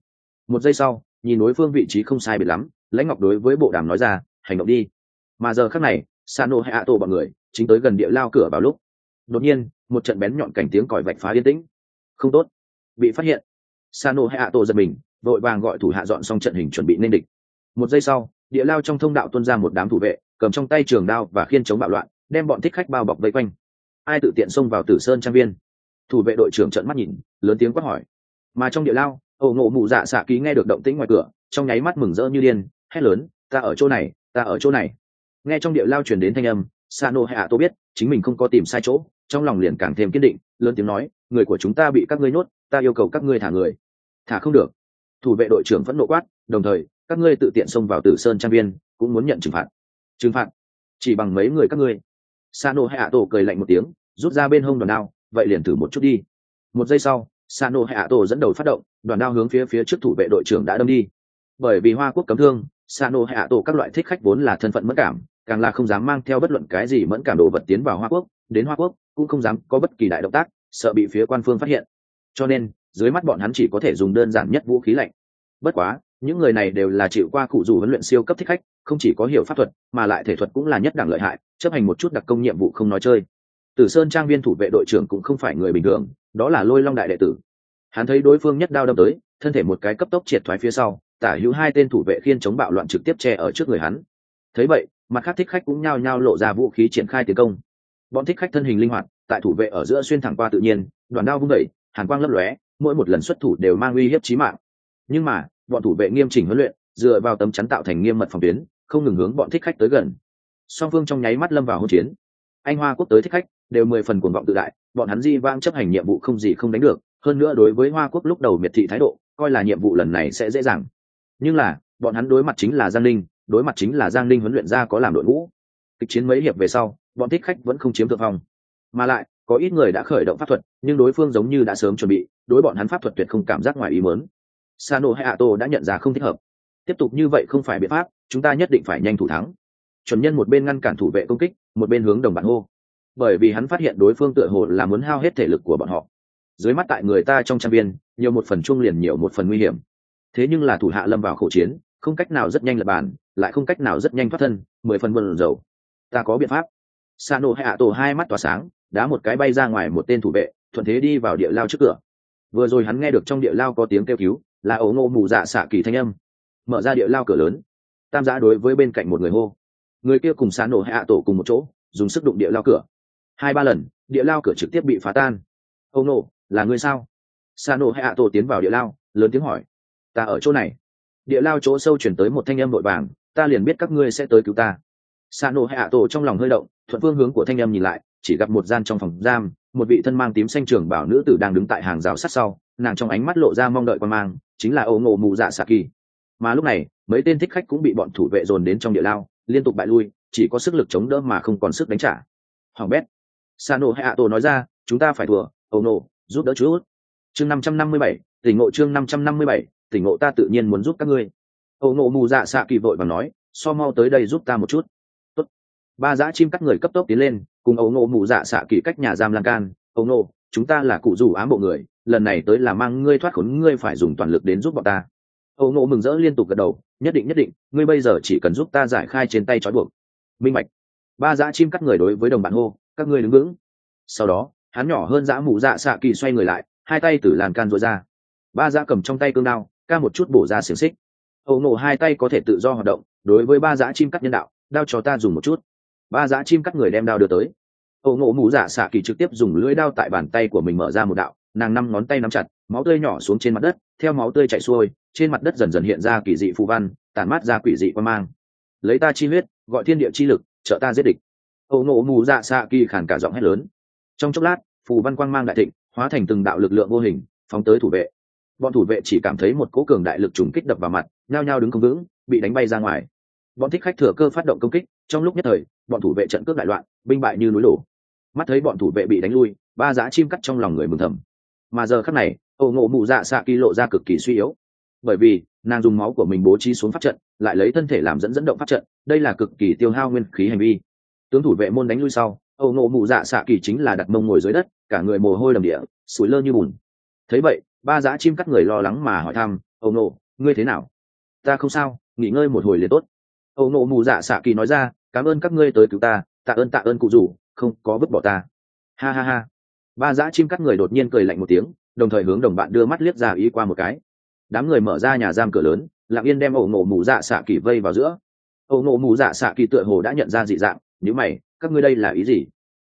Một giây sau, nhìn đối phương vị trí không sai biệt lắm, lãnh ngọc đối với bộ đàm nói ra, hành động đi. Mà giờ khác này, sano hay ạ tô bọn người, chính tới gần địa lao cửa vào lúc, đột nhiên, một trận bén nhọn cảnh tiếng còi vạch phá yên tĩnh. Không tốt. Bị phát hiện sano hay Hạ tô giật mình, vội vàng gọi thủ hạ dọn xong trận hình chuẩn bị nên địch. Một giây sau, địa lao trong thông đạo tuân ra một đám thủ vệ, cầm trong tay trường đao và khiên chống bạo loạn, đem bọn thích khách bao bọc vây quanh. Ai tự tiện xông vào tử sơn trang viên? Thủ vệ đội trưởng trợn mắt nhìn, lớn tiếng quát hỏi. Mà trong địa lao, ổ ngộ mụ dạ xạ ký nghe được động tĩnh ngoài cửa, trong nháy mắt mừng rỡ như điên, hét lớn, ta ở chỗ này, ta ở chỗ này. Nghe trong địa lao truyền đến thanh âm, sano hạ tô biết, chính mình không có tìm sai chỗ, trong lòng liền càng thêm kiên định, lớn tiếng nói, người của chúng ta bị các ngươi nhốt, ta yêu cầu các ngươi thả người thả không được. Thủ vệ đội trưởng vẫn nộ quát, đồng thời, các ngươi tự tiện xông vào tử sơn trang viên, cũng muốn nhận trừng phạt. Trừng phạt? Chỉ bằng mấy người các ngươi. Sano ạ tổ cười lạnh một tiếng, rút ra bên hông đoàn đao, vậy liền thử một chút đi. Một giây sau, sano ạ tổ dẫn đầu phát động, đoàn đao hướng phía phía trước thủ vệ đội trưởng đã đâm đi. Bởi vì hoa quốc cấm thương, sano ạ tổ các loại thích khách vốn là thân phận mất cảm, càng là không dám mang theo bất luận cái gì mẫn cảm đồ vật tiến vào hoa quốc, đến hoa quốc, cũng không dám có bất kỳ đại động tác, sợ bị phía quan phương phát hiện. Cho nên dưới mắt bọn hắn chỉ có thể dùng đơn giản nhất vũ khí lạnh. Bất quá, những người này đều là chịu qua cụ dù huấn luyện siêu cấp thích khách, không chỉ có hiểu pháp thuật, mà lại thể thuật cũng là nhất đẳng lợi hại, chấp hành một chút đặc công nhiệm vụ không nói chơi. Tử sơn trang viên thủ vệ đội trưởng cũng không phải người bình thường, đó là lôi long đại đệ tử. Hắn thấy đối phương nhất đao đâm tới, thân thể một cái cấp tốc triệt thoái phía sau, tả hữu hai tên thủ vệ khiên chống bạo loạn trực tiếp che ở trước người hắn. Thấy vậy, mặt khác thích khách cũng nhao nhao lộ ra vũ khí triển khai tiến công. Bọn thích khách thân hình linh hoạt, tại thủ vệ ở giữa xuyên thẳng qua tự nhiên, đoàn đao vung đẩy hàn quang lấp lóe mỗi một lần xuất thủ đều mang uy hiếp chí mạng. Nhưng mà, bọn thủ vệ nghiêm chỉnh huấn luyện, dựa vào tấm chắn tạo thành nghiêm mật phòng tuyến, không ngừng hướng bọn thích khách tới gần. Song phương trong nháy mắt lâm vào hỗn chiến. Anh hoa quốc tới thích khách đều mười phần cuồng vọng tự đại, bọn hắn di vang chấp hành nhiệm vụ không gì không đánh được, hơn nữa đối với hoa quốc lúc đầu miệt thị thái độ, coi là nhiệm vụ lần này sẽ dễ dàng. Nhưng là, bọn hắn đối mặt chính là giang ninh, đối mặt chính là giang ninh huấn luyện ra có làm đội ngũ. Kịch chiến mấy hiệp về sau, bọn thích khách vẫn không chiếm thượng phong. Mà lại có ít người đã khởi động pháp thuật, nhưng đối phương giống như đã sớm chuẩn bị, đối bọn hắn pháp thuật tuyệt không cảm giác ngoài ý mớn sano hay ato đã nhận ra không thích hợp. Tiếp tục như vậy không phải biện pháp, chúng ta nhất định phải nhanh thủ thắng. Chuẩn nhân một bên ngăn cản thủ vệ công kích, một bên hướng đồng bạn hô. Bởi vì hắn phát hiện đối phương tựa hồ là muốn hao hết thể lực của bọn họ. Dưới mắt tại người ta trong trang viên, nhiều một phần chung liền nhiều một phần nguy hiểm. Thế nhưng là thủ hạ lâm vào khẩu chiến, không cách nào rất nhanh lập bàn, lại không cách nào rất nhanh thoát thân, mười phần bần dầu ta có biện pháp. Sa hay hạ tổ hai mắt tỏa sáng đá một cái bay ra ngoài một tên thủ vệ, thuận thế đi vào địa lao trước cửa. Vừa rồi hắn nghe được trong địa lao có tiếng kêu cứu, là ấu ngô mù dạ xạ kỳ thanh âm. Mở ra địa lao cửa lớn. Tam giã đối với bên cạnh một người hô. Người kia cùng xá nổ hạ tổ cùng một chỗ, dùng sức đụng địa lao cửa. Hai ba lần, địa lao cửa trực tiếp bị phá tan. Ấu nổ là người sao? Xá nổ hạ tổ tiến vào địa lao, lớn tiếng hỏi. Ta ở chỗ này. Địa lao chỗ sâu chuyển tới một thanh âm vội vàng, ta liền biết các ngươi sẽ tới cứu ta. Sa nổ hạ tổ trong lòng hơi động, thuận phương hướng của thanh âm nhìn lại chỉ gặp một gian trong phòng giam một vị thân mang tím xanh trường bảo nữ tử đang đứng tại hàng rào sát sau nàng trong ánh mắt lộ ra mong đợi quan mang chính là ấu ngộ mù dạ xạ kỳ. Mà lúc này mấy tên thích khách cũng bị bọn thủ vệ dồn đến trong địa lao liên tục bại lui chỉ có sức lực chống đỡ mà không còn sức đánh trả. Hoàng bét sano hay ạ tổ nói ra chúng ta phải thua ấu nổ, giúp đỡ chú chương năm trăm năm mươi bảy tỉnh ngộ chương năm trăm năm mươi bảy tỉnh ngộ ta tự nhiên muốn giúp các ngươi. Ấu nổ mù dạ xạ kỳ vội và nói so mau tới đây giúp ta một chút ba dã chim cắt người cấp tốc tiến lên, cùng ấu nộ mụ dạ xạ kỳ cách nhà giam lan can, ấu nộ, chúng ta là cụ rủ ám bộ người, lần này tới là mang ngươi thoát khốn, ngươi phải dùng toàn lực đến giúp bọn ta. Ấu nộ mừng rỡ liên tục gật đầu, nhất định nhất định, ngươi bây giờ chỉ cần giúp ta giải khai trên tay trói buộc. Minh Mạch. ba dã chim cắt người đối với đồng bạn hô, các ngươi đứng vững. Sau đó, hắn nhỏ hơn dã mụ dạ xạ kỳ xoay người lại, hai tay từ làn can rối ra. Ba dã cầm trong tay cương đao, ca một chút bổ ra xiềng xích. Ấu nộ hai tay có thể tự do hoạt động, đối với ba dã chim cắt nhân đạo, đao cho ta dùng một chút ba dã chim cắt người đem đao đưa tới. Ô ngộ mũ dạ xạ kỳ trực tiếp dùng lưỡi đao tại bàn tay của mình mở ra một đạo, nàng năm ngón tay nắm chặt, máu tươi nhỏ xuống trên mặt đất, theo máu tươi chảy xuôi, trên mặt đất dần dần hiện ra kỳ dị phù văn, tản mát ra quỷ dị quan mang. Lấy ta chi huyết, gọi thiên địa chi lực, trợ ta giết địch. Ô ngộ mù dạ xạ kỳ khàn cả giọng hét lớn. Trong chốc lát, phù văn quang mang đại thịnh, hóa thành từng đạo lực lượng vô hình, phóng tới thủ vệ. Bọn thủ vệ chỉ cảm thấy một cỗ cường đại lực trùng kích đập vào mặt, nhao nhao đứng không vững, bị đánh bay ra ngoài bọn thích khách thừa cơ phát động công kích, trong lúc nhất thời, bọn thủ vệ trận cướp đại loạn, binh bại như núi đổ. Mắt thấy bọn thủ vệ bị đánh lui, ba giá chim cắt trong lòng người mừng thầm. Mà giờ khắc này ổ ngộ mụ dạ xạ kỳ lộ ra cực kỳ suy yếu. Bởi vì, nàng dùng máu của mình bố trí xuống pháp trận, lại lấy thân thể làm dẫn dẫn động pháp trận, đây là cực kỳ tiêu hao nguyên khí hành vi. Tướng thủ vệ môn đánh lui sau ổ ngộ mụ dạ xạ kỳ chính là đặt mông ngồi dưới đất, cả người mồ hôi đầm địa, sủi lơ như bùn. Thấy vậy, ba giá chim cắt người lo lắng mà hỏi thăm ổ ngộ, ngươi thế nào? Ta không sao, nghỉ ngơi một hồi liền tốt âu ngộ mù dạ xạ kỳ nói ra, cảm ơn các ngươi tới cứu ta, tạ ơn tạ ơn cụ rủ, không có vứt bỏ ta. Ha ha ha. Ba dã chim cắt người đột nhiên cười lạnh một tiếng, đồng thời hướng đồng bạn đưa mắt liếc ra ý qua một cái. Đám người mở ra nhà giam cửa lớn, lặng yên đem ổ ngộ mù dạ xạ kỳ vây vào giữa. Ổ ngộ mù dạ xạ kỳ tựa hồ đã nhận ra dị dạng nếu mày, các ngươi đây là ý gì?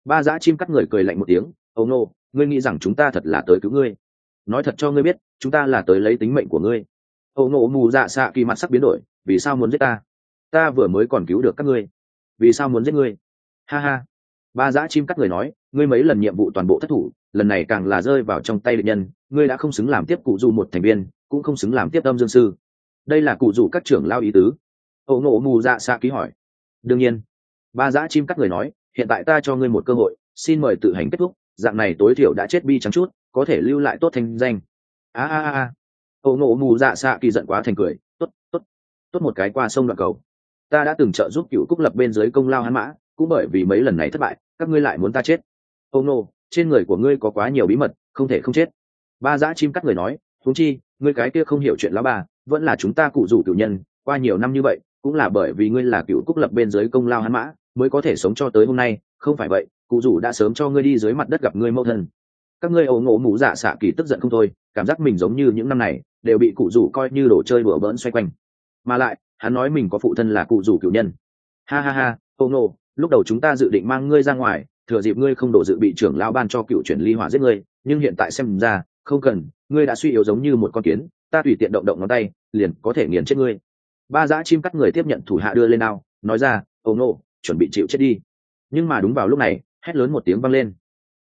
Ba dã chim cắt người cười lạnh một tiếng, ổ ngộ ngươi nghĩ rằng chúng ta thật là tới cứu ngươi? Nói thật cho ngươi biết, chúng ta là tới lấy tính mệnh của ngươi. Ổ ngộ mù dạ xạ kỳ mặt sắc biến đổi, vì sao muốn giết ta? Ta vừa mới còn cứu được các ngươi. Vì sao muốn giết ngươi? Ha ha. Ba dã chim cắt người nói, ngươi mấy lần nhiệm vụ toàn bộ thất thủ, lần này càng là rơi vào trong tay địch nhân, ngươi đã không xứng làm tiếp cụ dù một thành viên, cũng không xứng làm tiếp âm dương sư. Đây là cụ dù các trưởng lao ý tứ. Ẩu ngộ mù dạ xạ ký hỏi. Đương nhiên. Ba dã chim cắt người nói, hiện tại ta cho ngươi một cơ hội, xin mời tự hành kết thúc, dạng này tối thiểu đã chết bi trắng chút, có thể lưu lại tốt thanh danh. A a a ẩu ngộ mù dạ xạ kỳ giận quá thành cười, tốt tốt tốt một cái qua sông đoạn cầu ta đã từng trợ giúp cựu cúc lập bên dưới công lao hắn mã, cũng bởi vì mấy lần này thất bại, các ngươi lại muốn ta chết. Ô nô, trên người của ngươi có quá nhiều bí mật, không thể không chết. Ba dã chim cắt người nói thúng chi, ngươi cái kia không hiểu chuyện lão bà, vẫn là chúng ta cụ rủ cựu nhân, qua nhiều năm như vậy, cũng là bởi vì ngươi là cựu cúc lập bên dưới công lao hắn mã, mới có thể sống cho tới hôm nay, không phải vậy, cụ rủ đã sớm cho ngươi đi dưới mặt đất gặp ngươi mẫu thân. Các ngươi ấu ngộ mũ dạ xạ kỳ tức giận không thôi, cảm giác mình giống như những năm này, đều bị cụ rủ coi như đồ chơi bừa bỡn xoay quanh. Mà lại hắn nói mình có phụ thân là cụ rủ cựu nhân. Ha ha ha ấu ngộ lúc đầu chúng ta dự định mang ngươi ra ngoài, thừa dịp ngươi không đổ dự bị trưởng lão ban cho cựu chuyển ly hỏa giết ngươi, nhưng hiện tại xem ra, không cần, ngươi đã suy yếu giống như một con kiến, ta tùy tiện động động ngón tay, liền có thể nghiền chết ngươi. Ba dã chim cắt người tiếp nhận thủ hạ đưa lên ao nói ra ồ nô, chuẩn bị chịu chết đi. Nhưng mà đúng vào lúc này, hét lớn một tiếng vang lên.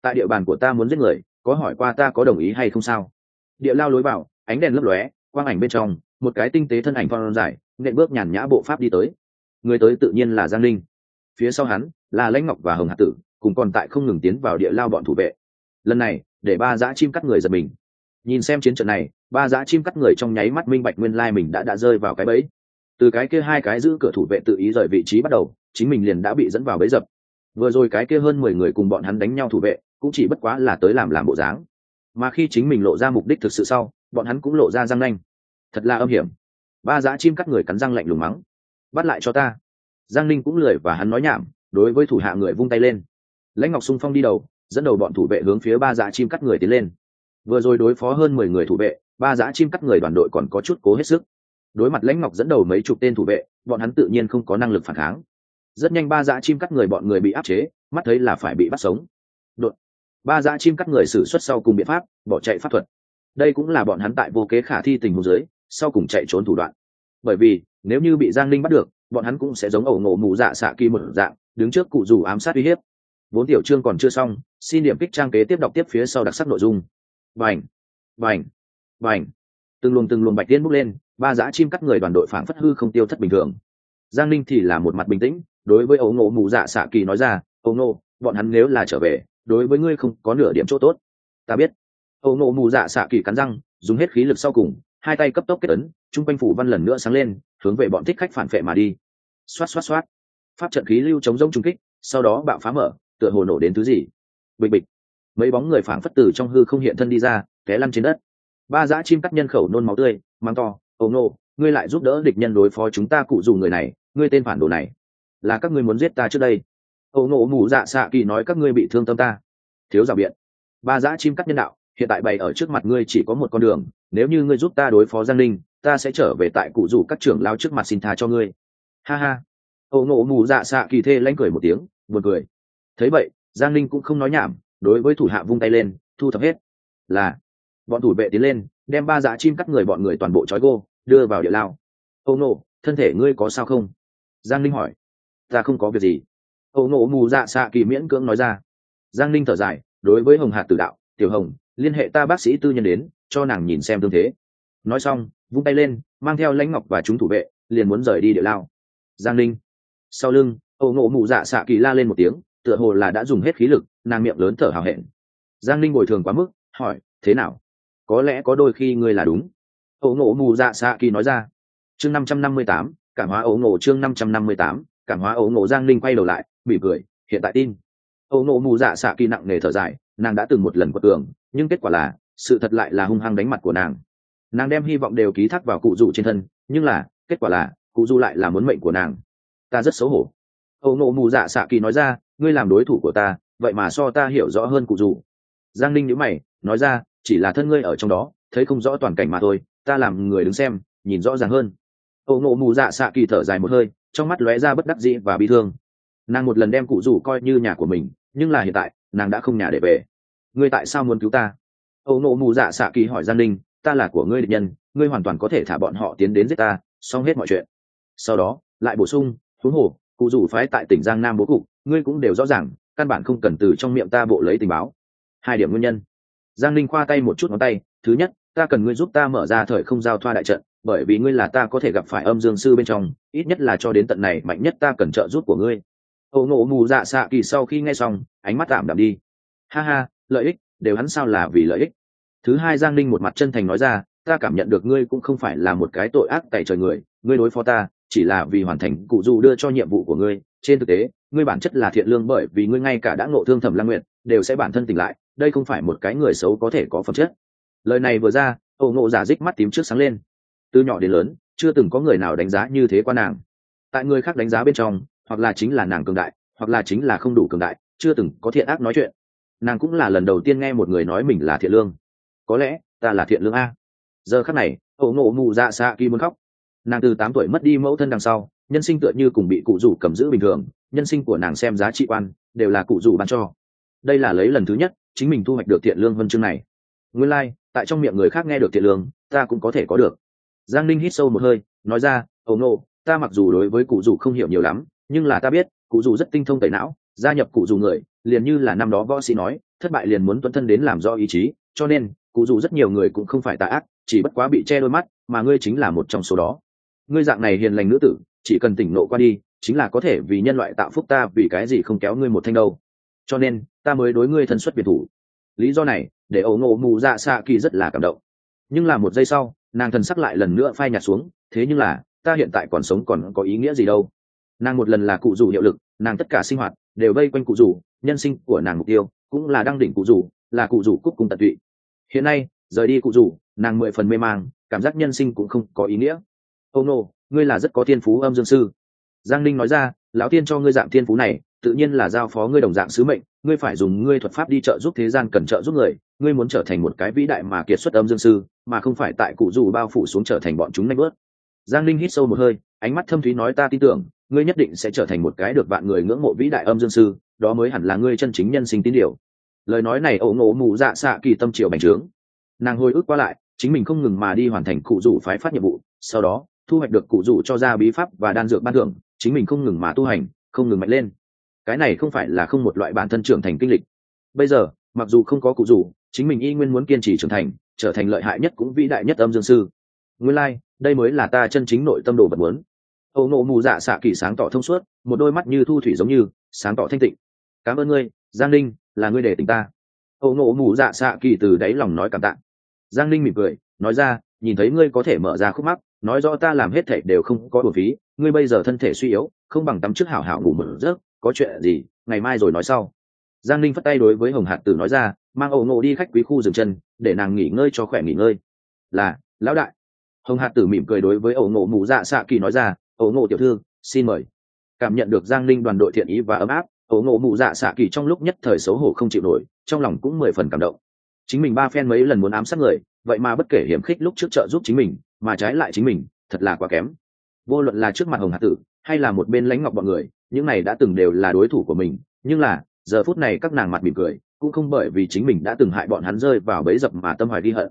Tại địa bàn của ta muốn giết người, có hỏi qua ta có đồng ý hay không sao? Địa lao lối vào, ánh đèn lấp lóe, quang ảnh bên trong, một cái tinh tế thân ảnh phong dài nện bước nhàn nhã bộ pháp đi tới. Người tới tự nhiên là giang linh phía sau hắn là lãnh ngọc và hồng hạ tử, cùng còn tại không ngừng tiến vào địa lao bọn thủ vệ. Lần này, để ba dã chim cắt người giật mình. Nhìn xem chiến trận này, ba dã chim cắt người trong nháy mắt minh bạch nguyên lai mình đã đã rơi vào cái bẫy. Từ cái kia hai cái giữ cửa thủ vệ tự ý rời vị trí bắt đầu, chính mình liền đã bị dẫn vào bẫy dập. Vừa rồi cái kia hơn mười người cùng bọn hắn đánh nhau thủ vệ, cũng chỉ bất quá là tới làm làm bộ dáng. Mà khi chính mình lộ ra mục đích thực sự sau, bọn hắn cũng lộ ra răng nanh. Thật là âm hiểm ba dã chim cắt người cắn răng lạnh lùng mắng. Bắt lại cho ta. Giang ninh cũng lười và hắn nói nhảm, đối với thủ hạ người vung tay lên. Lãnh ngọc sung phong đi đầu, dẫn đầu bọn thủ vệ hướng phía ba dã chim cắt người tiến lên. Vừa rồi đối phó hơn mười người thủ vệ, ba dã chim cắt người đoàn đội còn có chút cố hết sức. Đối mặt lãnh ngọc dẫn đầu mấy chục tên thủ vệ, bọn hắn tự nhiên không có năng lực phản kháng. Rất nhanh ba dã chim cắt người bọn người bị áp chế, mắt thấy là phải bị bắt sống. Đột. ba dã chim cắt người xử suất sau cùng biện pháp, bỏ chạy pháp thuật. Đây cũng là bọn hắn tại vô kế khả thi tình huống dưới sau cùng chạy trốn thủ đoạn. Bởi vì, nếu như bị giang linh bắt được, bọn hắn cũng sẽ giống ẩu ngộ mù dạ xạ kỳ một dạng, đứng trước cụ dù ám sát uy hiếp. Vốn tiểu chương còn chưa xong, xin điểm kích trang kế tiếp đọc tiếp phía sau đặc sắc nội dung. Vành vành vành từng luồng từng luồng bạch tiên bốc lên, ba dã chim cắt người đoàn đội phản phất hư không tiêu thất bình thường. Giang Linh thì là một mặt bình tĩnh, đối với ấu ngộ mù dạ xạ kỳ nói ra ấu ngộ, bọn hắn nếu là trở về, đối với ngươi không có nửa điểm chỗ tốt. Ta biết. Ấu ngộ mù dạ xạ kỳ cắn răng, dùng hết khí lực sau cùng hai tay cấp tốc kết ấn, chung quanh phủ văn lần nữa sáng lên, hướng về bọn thích khách phản vệ mà đi. Xoát xoát xoát. Pháp trận khí lưu chống rông trung kích, sau đó bạo phá mở, tựa hồ nổ đến thứ gì. Bịch bịch. Mấy bóng người phảng phất từ trong hư không hiện thân đi ra, té lăn trên đất. Ba dã chim cắt nhân khẩu nôn máu tươi mang to, ồ ngô ngươi lại giúp đỡ địch nhân đối phó chúng ta cụ dù người này, ngươi tên phản đồ này, là các ngươi muốn giết ta trước đây. Ồ nô mù dạ xạ kỳ nói, các ngươi bị thương tâm ta. Thiếu rào biện. Ba dã chim cắt nhân đạo hiện tại bày ở trước mặt ngươi chỉ có một con đường, nếu như ngươi giúp ta đối phó giang linh ta sẽ trở về tại cụ rủ các trưởng lao trước mặt xin tha cho ngươi. Ha ha. Âu ngộ mù dạ xạ kỳ thê lanh cười một tiếng, buồn cười. Thấy vậy, giang linh cũng không nói nhảm, đối với thủ hạ vung tay lên, thu thập hết. Là, bọn thủ vệ tiến lên, đem ba dạ chim cắt người bọn người toàn bộ trói gô, đưa vào địa lao. Âu ngộ, thân thể ngươi có sao không? Giang linh hỏi. Ta không có việc gì. Âu ngộ mù dạ xạ kỳ miễn cưỡng nói ra. Giang linh thở dài, đối với hồng hạt tử đạo, tiểu hồng liên hệ ta bác sĩ tư nhân đến, cho nàng nhìn xem thương thế. Nói xong, vung tay lên, mang theo lãnh ngọc và chúng thủ vệ, liền muốn rời đi địa lao. Giang linh sau lưng, âu ngộ mụ dạ xạ kỳ la lên một tiếng, tựa hồ là đã dùng hết khí lực, nàng miệng lớn thở hào hẹn. Giang linh bồi thường quá mức, hỏi, thế nào? Có lẽ có đôi khi ngươi là đúng. Ấu ngộ mù dạ xạ kỳ nói ra. Chương năm trăm năm mươi tám, cảm hóa ấu ngộ, chương năm trăm năm mươi tám, cảm hóa ấu ngộ. Giang linh quay đầu lại bị cười, hiện tại tin. Ấu ngộ mù dạ xạ kỳ nặng nề thở dài nàng đã từng một lần quật tường nhưng kết quả là, sự thật lại là hung hăng đánh mặt của nàng. Nàng đem hy vọng đều ký thác vào cụ dù trên thân, nhưng là, kết quả là, cụ dù lại là muốn mệnh của nàng. Ta rất xấu hổ. Âu nộ mù dạ xạ kỳ nói ra, ngươi làm đối thủ của ta, vậy mà so ta hiểu rõ hơn cụ dù giang ninh nhữ mày, nói ra, chỉ là thân ngươi ở trong đó, thấy không rõ toàn cảnh mà thôi, ta làm người đứng xem, nhìn rõ ràng hơn. Âu nộ mù dạ xạ kỳ thở dài một hơi, trong mắt lóe ra bất đắc dĩ và bi thương. Nàng một lần đem cụ dù coi như nhà của mình, nhưng là hiện tại nàng đã không nhà để về. Ngươi tại sao muốn cứu ta? Âu nộ mù dạ xạ kỳ hỏi giang ninh, ta là của ngươi địch nhân, ngươi hoàn toàn có thể thả bọn họ tiến đến giết ta, xong hết mọi chuyện. Sau đó, lại bổ sung, huống hồ, cụ rủ phái tại tỉnh giang nam bố cục, ngươi cũng đều rõ ràng, căn bản không cần từ trong miệng ta bộ lấy tình báo. Hai điểm nguyên nhân. Giang linh khoa tay một chút ngón tay, thứ nhất, ta cần ngươi giúp ta mở ra thời không giao thoa đại trận, bởi vì ngươi là ta có thể gặp phải âm dương sư bên trong, ít nhất là cho đến tận này, mạnh nhất ta cần trợ giúp của ngươi ẩu ngộ mù dạ xạ kỳ sau khi nghe xong, ánh mắt tạm đạm đi. Ha ha, lợi ích, đều hắn sao là vì lợi ích? Thứ hai giang ninh một mặt chân thành nói ra, ta cảm nhận được ngươi cũng không phải là một cái tội ác tại trời người, ngươi đối phó ta, chỉ là vì hoàn thành cụ dù đưa cho nhiệm vụ của ngươi. Trên thực tế, ngươi bản chất là thiện lương bởi vì ngươi ngay cả đã ngộ thương thẩm lang nguyện đều sẽ bản thân tỉnh lại, đây không phải một cái người xấu có thể có phẩm chất. Lời này vừa ra ẩu ngộ giả dích mắt tím trước sáng lên. Từ nhỏ đến lớn, chưa từng có người nào đánh giá như thế qua nàng. Tại người khác đánh giá bên trong hoặc là chính là nàng cường đại hoặc là chính là không đủ cường đại chưa từng có thiện ác nói chuyện. Nàng cũng là lần đầu tiên nghe một người nói mình là thiện lương. Có lẽ ta là thiện lương a. Giờ khắc này ẩu ngộ mù dạ xạ kỳ muốn khóc. Nàng từ tám tuổi mất đi mẫu thân đằng sau nhân sinh tựa như cùng bị cụ rủ cầm giữ bình thường nhân sinh của nàng xem giá trị quan đều là cụ rủ ban cho. Đây là lấy lần thứ nhất chính mình thu hoạch được thiện lương vân chương này. Nguyên lai、like, tại trong miệng người khác nghe được thiện lương ta cũng có thể có được. Giang ninh hít sâu một hơi nói ra ẩu nộ, ta mặc dù đối với cụ rủ không hiểu nhiều lắm nhưng là ta biết, cụ dù rất tinh thông tẩy não, gia nhập cụ dù người, liền như là năm đó võ sĩ nói, thất bại liền muốn tuân thân đến làm do ý chí, cho nên, cụ dù rất nhiều người cũng không phải tà ác, chỉ bất quá bị che đôi mắt, mà ngươi chính là một trong số đó. Ngươi dạng này hiền lành nữ tử, chỉ cần tỉnh nộ qua đi, chính là có thể vì nhân loại tạo phúc ta vì cái gì không kéo ngươi một thanh đâu. Cho nên, ta mới đối ngươi thân xuất biệt thủ. Lý do này, để ấu ngộ mù dạ xạ kỳ rất là cảm động. Nhưng là một giây sau, nàng thần sắc lại lần nữa phai nhạt xuống, thế nhưng là, ta hiện tại còn sống còn có ý nghĩa gì đâu? Nàng một lần là cụ rủ hiệu lực, nàng tất cả sinh hoạt đều vây quanh cụ rủ, nhân sinh của nàng mục tiêu cũng là đăng đỉnh cụ rủ, là cụ rủ cúc cùng tận tụy. Hiện nay, rời đi cụ rủ, nàng mười phần mê mang, cảm giác nhân sinh cũng không có ý nghĩa. Ô nô, ngươi là rất có thiên phú âm dương sư. Giang ninh nói ra, lão tiên cho ngươi dạng thiên phú này, tự nhiên là giao phó ngươi đồng dạng sứ mệnh, ngươi phải dùng ngươi thuật pháp đi trợ giúp thế gian cần trợ giúp người, ngươi muốn trở thành một cái vĩ đại mà kiệt xuất âm dương sư, mà không phải tại cụ dù bao phủ xuống trở thành bọn chúng nanh bớt giang linh hít sâu một hơi, ánh mắt thâm thúy nói, ta tin tưởng ngươi nhất định sẽ trở thành một cái được vạn người ngưỡng mộ vĩ đại âm dương sư đó mới hẳn là ngươi chân chính nhân sinh tín điều. Lời nói này ẩu ngộ mù dạ xạ kỳ tâm triều bành trướng. Nàng hồi ức qua lại chính mình không ngừng mà đi hoàn thành cụ rủ phái phát nhiệm vụ sau đó thu hoạch được cụ rủ cho ra bí pháp và đan dược ban thưởng chính mình không ngừng mà tu hành không ngừng mạnh lên. Cái này không phải là không một loại bản thân trưởng thành kinh lịch. Bây giờ mặc dù không có cụ rủ chính mình y nguyên muốn kiên trì trưởng thành trở thành lợi hại nhất cũng vĩ đại nhất âm dương sư. Nguyên lai、like, đây mới là ta chân chính nội tâm đồ vật muốn âu nộ mù dạ xạ kỳ sáng tỏ thông suốt, một đôi mắt như thu thủy giống như, sáng tỏ thanh tịnh. Cảm ơn ngươi, giang linh là ngươi để tình ta. Âu nộ mù dạ xạ kỳ từ đáy lòng nói cảm tạ. Giang linh mỉm cười, nói ra, nhìn thấy ngươi có thể mở ra khúc mắc, nói rõ ta làm hết thể đều không có bổ phí, ngươi bây giờ thân thể suy yếu, không bằng tắm trước hảo hảo ngủ một giấc, có chuyện gì, ngày mai rồi nói sau. Giang linh phất tay đối với hồng hạt tử nói ra, mang ổ ngộ đi khách quý khu dừng chân, để nàng nghỉ ngơi cho khỏe nghỉ ngơi. Là, lão đại. Hồng hạt tử mỉm cười đối với ổ ngộ mù dạ xạ kỳ nói ra ấu ngộ tiểu thư, xin mời. Cảm nhận được giang linh đoàn đội thiện ý và ấm áp ấu ngộ mụ dạ xạ kỳ trong lúc nhất thời xấu hổ không chịu nổi, trong lòng cũng mười phần cảm động. Chính mình ba phen mấy lần muốn ám sát người, vậy mà bất kể hiểm khích lúc trước trợ giúp chính mình, mà trái lại chính mình, thật là quá kém. Vô luận là trước mặt hồng hạ tử, hay là một bên lãnh ngọc bọn người, những này đã từng đều là đối thủ của mình, nhưng là, giờ phút này các nàng mặt mỉm cười, cũng không bởi vì chính mình đã từng hại bọn hắn rơi vào bẫy dập mà tâm hoài đi hận.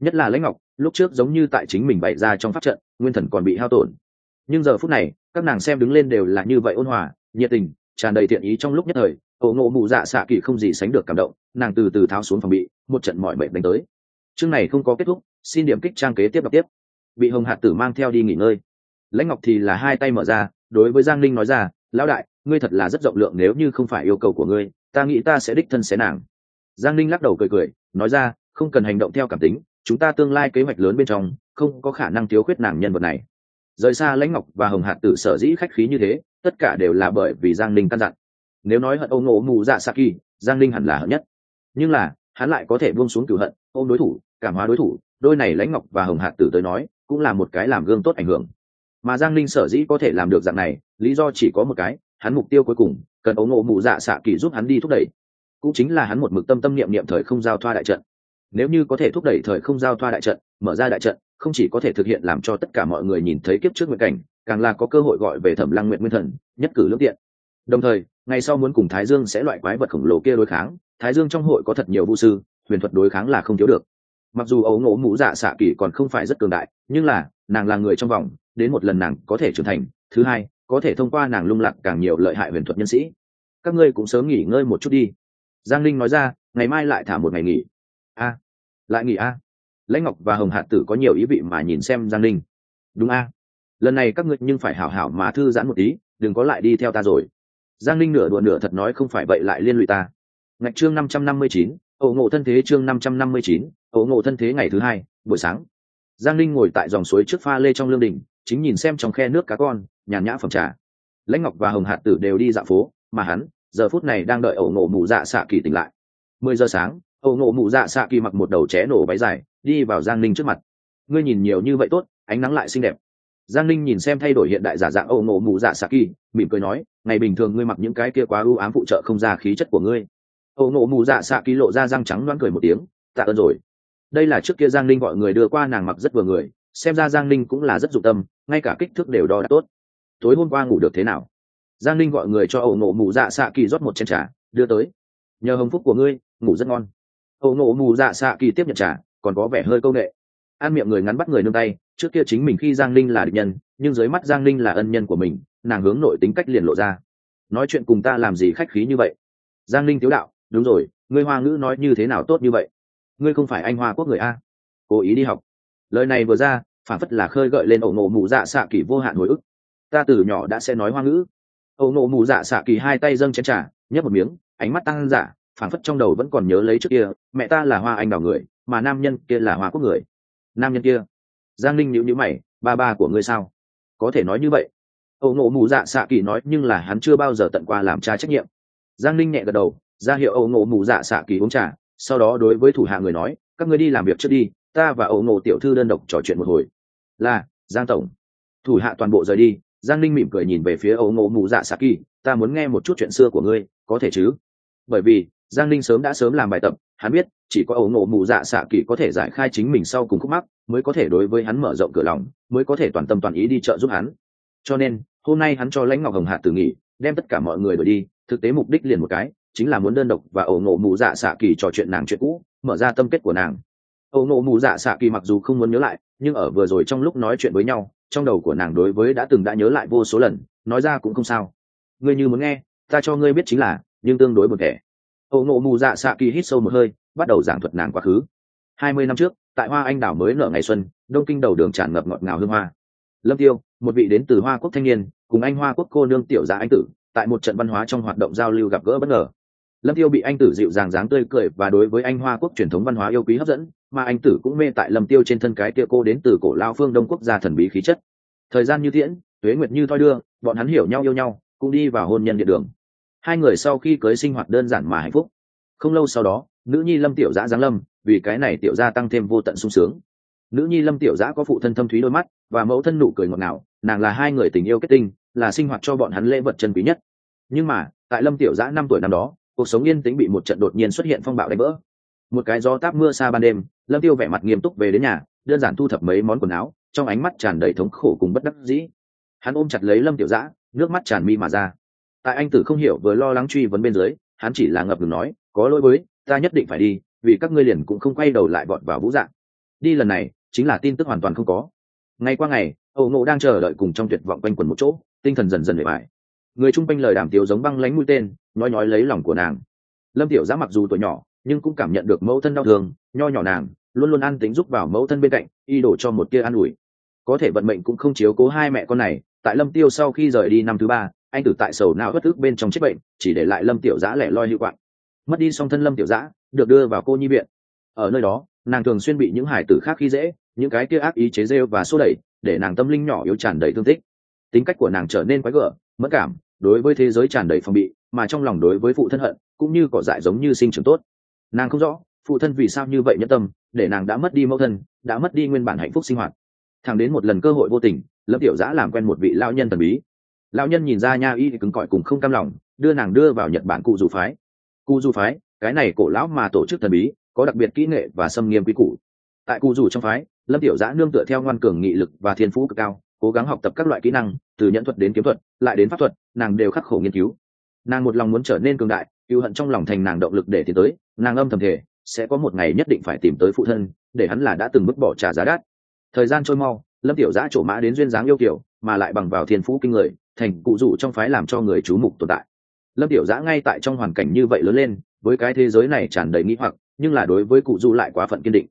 Nhất là lãnh ngọc, lúc trước giống như tại chính mình bày ra trong pháp trận, nguyên thần còn bị hao tổn nhưng giờ phút này, các nàng xem đứng lên đều là như vậy ôn hòa, nhiệt tình, tràn đầy thiện ý trong lúc nhất thời, ổ ngộ mụ dạ xạ kỳ không gì sánh được cảm động, nàng từ từ tháo xuống phòng bị, một trận mọi bệnh đánh tới. Chương này không có kết thúc, xin điểm kích trang kế tiếp đọc tiếp. Bị hồng hạt tử mang theo đi nghỉ ngơi. Lãnh ngọc thì là hai tay mở ra, đối với giang linh nói ra, lão đại, ngươi thật là rất rộng lượng, nếu như không phải yêu cầu của ngươi, ta nghĩ ta sẽ đích thân xé nàng. Giang linh lắc đầu cười cười, nói ra, không cần hành động theo cảm tính, chúng ta tương lai kế hoạch lớn bên trong, không có khả năng thiếu khuyết nàng nhân vật này rời xa lãnh ngọc và hồng hạt tử sở dĩ khách khí như thế, tất cả đều là bởi vì giang linh căn dặn. Nếu nói hận âu ngộ mù dạ sa kỳ, giang linh hẳn là hận nhất. Nhưng là, hắn lại có thể buông xuống cửu hận, ôm đối thủ, cảm hóa đối thủ, đôi này lãnh ngọc và hồng hạt tử tới nói, cũng là một cái làm gương tốt ảnh hưởng. Mà giang linh sở dĩ có thể làm được dạng này, lý do chỉ có một cái, hắn mục tiêu cuối cùng, cần ấu ngộ mụ dạ xạ kỳ giúp hắn đi thúc đẩy. Cũng chính là hắn một mực tâm tâm niệm niệm thời không giao thoa đại trận. Nếu như có thể thúc đẩy thời không giao thoa đại trận, mở ra đại trận không chỉ có thể thực hiện làm cho tất cả mọi người nhìn thấy kiếp trước nguyện cảnh, càng là có cơ hội gọi về thẩm lăng nguyện nguyên thần, nhất cử lương tiện. Đồng thời ngày sau muốn cùng thái dương sẽ loại quái vật khổng lồ kia đối kháng, thái dương trong hội có thật nhiều vũ sư, huyền thuật đối kháng là không thiếu được. Mặc dù ấu ngỗ mũ dạ xạ kỷ còn không phải rất cường đại, nhưng là, nàng là người trong vòng, đến một lần nàng có thể trưởng thành, thứ hai, có thể thông qua nàng lung lạc càng nhiều lợi hại huyền thuật nhân sĩ. Các ngươi cũng sớm nghỉ ngơi một chút đi. Giang linh nói ra, ngày mai lại thả một ngày nghỉ. A, lại nghỉ a lãnh ngọc và hồng hạt tử có nhiều ý vị mà nhìn xem giang linh đúng a. Lần này các ngươi nhưng phải hảo hảo mà thư giãn một tí, đừng có lại đi theo ta rồi. Giang linh nửa đùa nửa thật nói không phải vậy lại liên lụy ta. Ngạch chương năm trăm năm mươi chín ẩu ngộ thân thế chương năm trăm năm mươi chín ẩu ngộ thân thế ngày thứ hai, buổi sáng. Giang linh ngồi tại dòng suối trước pha lê trong lương đình, chính nhìn xem trong khe nước cá con, nhàn nhã phẩm trà. Lãnh ngọc và hồng hạt tử đều đi dạo phố, mà hắn, giờ phút này đang đợi ẩu ngộ mụ dạ xạ kỳ tỉnh lại. Mười giờ sáng ẩu ngộ mụ dạ xạ kỳ mặc một đầu ché nổ váy dài đi vào giang ninh trước mặt. Ngươi nhìn nhiều như vậy tốt, ánh nắng lại xinh đẹp. Giang ninh nhìn xem thay đổi hiện đại giả dạng âu ngộ mụ dạ xạ kỳ, mỉm cười nói, ngày bình thường ngươi mặc những cái kia quá ưu ám phụ trợ không ra khí chất của ngươi. Âu ngộ mụ dạ xạ kỳ lộ ra răng trắng loáng cười một tiếng, tạ ơn rồi. Đây là trước kia giang ninh gọi người đưa qua nàng mặc rất vừa người, xem ra giang ninh cũng là rất dụng tâm, ngay cả kích thước đều đo đã tốt. Tối hôm qua ngủ được thế nào? Giang ninh gọi người cho ẩu nộ mù dạ xạ kỳ rót một chén trà, đưa tới. Nhờ hồng phúc của ngươi, ngủ rất ngon. Ẩu nộ mù dạ xạ kỳ tiếp nhận trà còn có vẻ hơi công nghệ. An miệng người ngắn bắt người nương tay, trước kia chính mình khi giang ninh là địch nhân, nhưng dưới mắt giang ninh là ân nhân của mình, nàng hướng nội tính cách liền lộ ra. Nói chuyện cùng ta làm gì khách khí như vậy? Giang ninh tiếu đạo, đúng rồi, ngươi hoa ngữ nói như thế nào tốt như vậy? Ngươi không phải anh hoa quốc người a. Cố ý đi học. Lời này vừa ra, phản phất là khơi gợi lên ẩu nộ mù dạ xạ kỳ vô hạn hồi ức. Ta từ nhỏ đã sẽ nói hoa ngữ. Ẩu nộ mù dạ xạ kỳ hai tay dâng chén trà, nhấp một miếng, ánh mắt tăng giả phản phất trong đầu vẫn còn nhớ lấy trước kia, mẹ ta là hoa anh đào người, mà nam nhân kia là hoa quốc người. Nam nhân kia? Giang linh nhữ nhữ mày, ba ba của ngươi sao? Có thể nói như vậy. Ổ ngộ mù dạ xạ kỳ nói, nhưng là hắn chưa bao giờ tận qua làm cha trách nhiệm. Giang linh nhẹ gật đầu, ra hiệu ổ ngộ mù dạ xạ kỳ uống trà, sau đó đối với thủ hạ người nói, các ngươi đi làm việc trước đi, ta và ổ ngộ tiểu thư đơn độc trò chuyện một hồi. Là, giang tổng. Thủ hạ toàn bộ rời đi, giang linh mỉm cười nhìn về phía ổ ngộ mù dạ xạ kỳ ta muốn nghe một chút chuyện xưa của ngươi, có thể chứ? Bởi vì giang linh sớm đã sớm làm bài tập, hắn biết, chỉ có ấu ngộ mù dạ xạ kỳ có thể giải khai chính mình sau cùng khúc mắc, mới có thể đối với hắn mở rộng cửa lòng, mới có thể toàn tâm toàn ý đi trợ giúp hắn. Cho nên, hôm nay hắn cho lãnh ngọc hồng hạ tử nghỉ, đem tất cả mọi người đổi đi, thực tế mục đích liền một cái, chính là muốn đơn độc và ấu ngộ mù dạ xạ kỳ trò chuyện nàng chuyện cũ, mở ra tâm kết của nàng. Ấu ngộ mù dạ xạ kỳ mặc dù không muốn nhớ lại, nhưng ở vừa rồi trong lúc nói chuyện với nhau, trong đầu của nàng đối với đã từng đã nhớ lại vô số lần, nói ra cũng không sao. Ngươi như muốn nghe, ta cho ngươi biết chính là, nhưng tương đối một thể ổ ngộ mù dạ xạ kỳ hít sâu một hơi, bắt đầu giảng thuật nàng quá khứ. Hai mươi năm trước, tại hoa anh đảo mới nở ngày xuân, đông kinh đầu đường tràn ngập ngọt ngào hương hoa. Lâm tiêu, một vị đến từ hoa quốc thanh niên, cùng anh hoa quốc cô nương tiểu gia anh tử, tại một trận văn hóa trong hoạt động giao lưu gặp gỡ bất ngờ. Lâm tiêu bị anh tử dịu dàng dáng tươi cười và đối với anh hoa quốc truyền thống văn hóa yêu quý hấp dẫn, mà anh tử cũng mê tại lâm tiêu trên thân cái kia cô đến từ cổ lao phương đông quốc gia thần bí khí chất. Thời gian như tiễn, tuế nguyệt như thoi đưa, bọn hắn hiểu nhau yêu nhau cũng đi vào hôn nhân địa đường hai người sau khi cưới sinh hoạt đơn giản mà hạnh phúc. Không lâu sau đó, nữ nhi lâm tiểu giã giáng lâm, vì cái này tiểu gia tăng thêm vô tận sung sướng. Nữ nhi lâm tiểu giã có phụ thân thâm thúy đôi mắt và mẫu thân nụ cười ngọt ngào, nàng là hai người tình yêu kết tinh, là sinh hoạt cho bọn hắn lễ vật chân quý nhất. Nhưng mà, tại lâm tiểu giã năm tuổi năm đó, cuộc sống yên tĩnh bị một trận đột nhiên xuất hiện phong bạo đánh vỡ. Một cái gió táp mưa xa ban đêm, lâm tiêu vẻ mặt nghiêm túc về đến nhà, đơn giản thu thập mấy món quần áo, trong ánh mắt tràn đầy thống khổ cùng bất đắc dĩ. Hắn ôm chặt lấy lâm tiểu giã, nước mắt tràn mi mà ra tại anh tử không hiểu vừa lo lắng truy vấn bên dưới, hắn chỉ là ngập ngừng nói, có lỗi với, ta nhất định phải đi, vì các ngươi liền cũng không quay đầu lại bọn vào vũ dạng. Đi lần này, chính là tin tức hoàn toàn không có. Ngày qua ngày ẩu ngộ đang chờ đợi cùng trong tuyệt vọng quanh quần một chỗ, tinh thần dần dần bề bài người chung quanh lời đàm tiếu giống băng lánh mũi tên nói nói lấy lòng của nàng. Lâm tiểu giã mặc dù tuổi nhỏ, nhưng cũng cảm nhận được mẫu thân đau thương, nho nhỏ nàng, luôn luôn ăn tính giúp vào mẫu thân bên cạnh, y đổ cho một tia an ủi. Có thể vận mệnh cũng không chiếu cố hai mẹ con này, tại lâm tiêu sau khi rời đi năm thứ ba anh tử tại sầu nào bất ức bên trong chết bệnh, chỉ để lại lâm tiểu giã lẻ loi hữu quạng. Mất đi song thân lâm tiểu giã, được đưa vào cô nhi viện. Ở nơi đó, nàng thường xuyên bị những hải tử khác khi dễ, những cái kia ác ý chế rêu và xô đẩy, để nàng tâm linh nhỏ yếu tràn đầy thương tích. Tính cách của nàng trở nên quái gở mất cảm, đối với thế giới tràn đầy phòng bị, mà trong lòng đối với phụ thân hận, cũng như cỏ dại giống như sinh trưởng tốt. Nàng không rõ, phụ thân vì sao như vậy nhẫn tâm, để nàng đã mất đi mẫu thân, đã mất đi nguyên bản hạnh phúc sinh hoạt. Thẳng đến một lần cơ hội vô tình, lâm tiểu giã làm quen một vị lao nhân thần bí. Lão nhân nhìn ra nha y cứng cỏi cùng không cam lòng, đưa nàng đưa vào nhật bản cụ dù phái. Cụ dù phái, cái này cổ lão mà tổ chức thần bí, có đặc biệt kỹ nghệ và xâm nghiêm quý củ. Tại cụ dù trong phái, lâm tiểu giã nương tựa theo ngoan cường nghị lực và thiên phú cực cao, cố gắng học tập các loại kỹ năng, từ nhận thuật đến kiếm thuật, lại đến pháp thuật, nàng đều khắc khổ nghiên cứu. Nàng một lòng muốn trở nên cường đại cựu hận trong lòng thành nàng động lực để tiến tới, nàng âm thầm thể sẽ có một ngày nhất định phải tìm tới phụ thân, để hắn là đã từng mức bỏ trả giá đắt. Thời gian trôi mau, lâm tiểu giã trổ mã đến duyên dáng yêu kiểu mà lại bằng vào thiên phú kinh người, thành cụ dụ trong phái làm cho người chú mục tồn tại. Lâm tiểu giã ngay tại trong hoàn cảnh như vậy lớn lên, với cái thế giới này tràn đầy nghĩ hoặc, nhưng là đối với cụ du lại quá phận kiên định.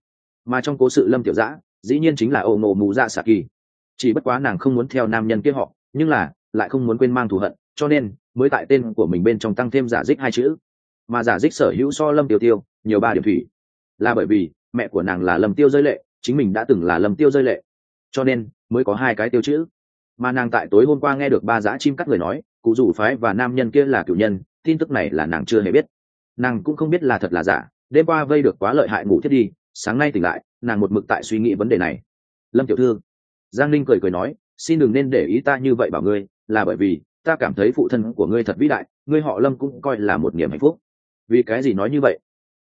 Mà trong cố sự lâm tiểu giã, dĩ nhiên chính là ô ngộ mù dạ xạ kỳ. Chỉ bất quá nàng không muốn theo nam nhân kia họ, nhưng là lại không muốn quên mang thù hận, cho nên mới tại tên của mình bên trong tăng thêm giả dích hai chữ. Mà giả dích sở hữu so lâm tiêu tiêu nhiều ba điểm thủy. Là bởi vì mẹ của nàng là lâm tiêu rơi lệ, chính mình đã từng là lâm tiêu rơi lệ. Cho nên mới có hai cái tiêu chữ mà nàng tại tối hôm qua nghe được ba dã chim cắt người nói, cụ rủ phái và nam nhân kia là cựu nhân, tin tức này là nàng chưa hề biết. Nàng cũng không biết là thật là giả, đêm qua vây được quá lợi hại ngủ thiết đi, sáng nay tỉnh lại, nàng một mực tại suy nghĩ vấn đề này. Lâm tiểu thư, giang linh cười cười nói, xin đừng nên để ý ta như vậy bảo ngươi, là bởi vì ta cảm thấy phụ thân của ngươi thật vĩ đại, ngươi họ lâm cũng coi là một niềm hạnh phúc. Vì cái gì nói như vậy?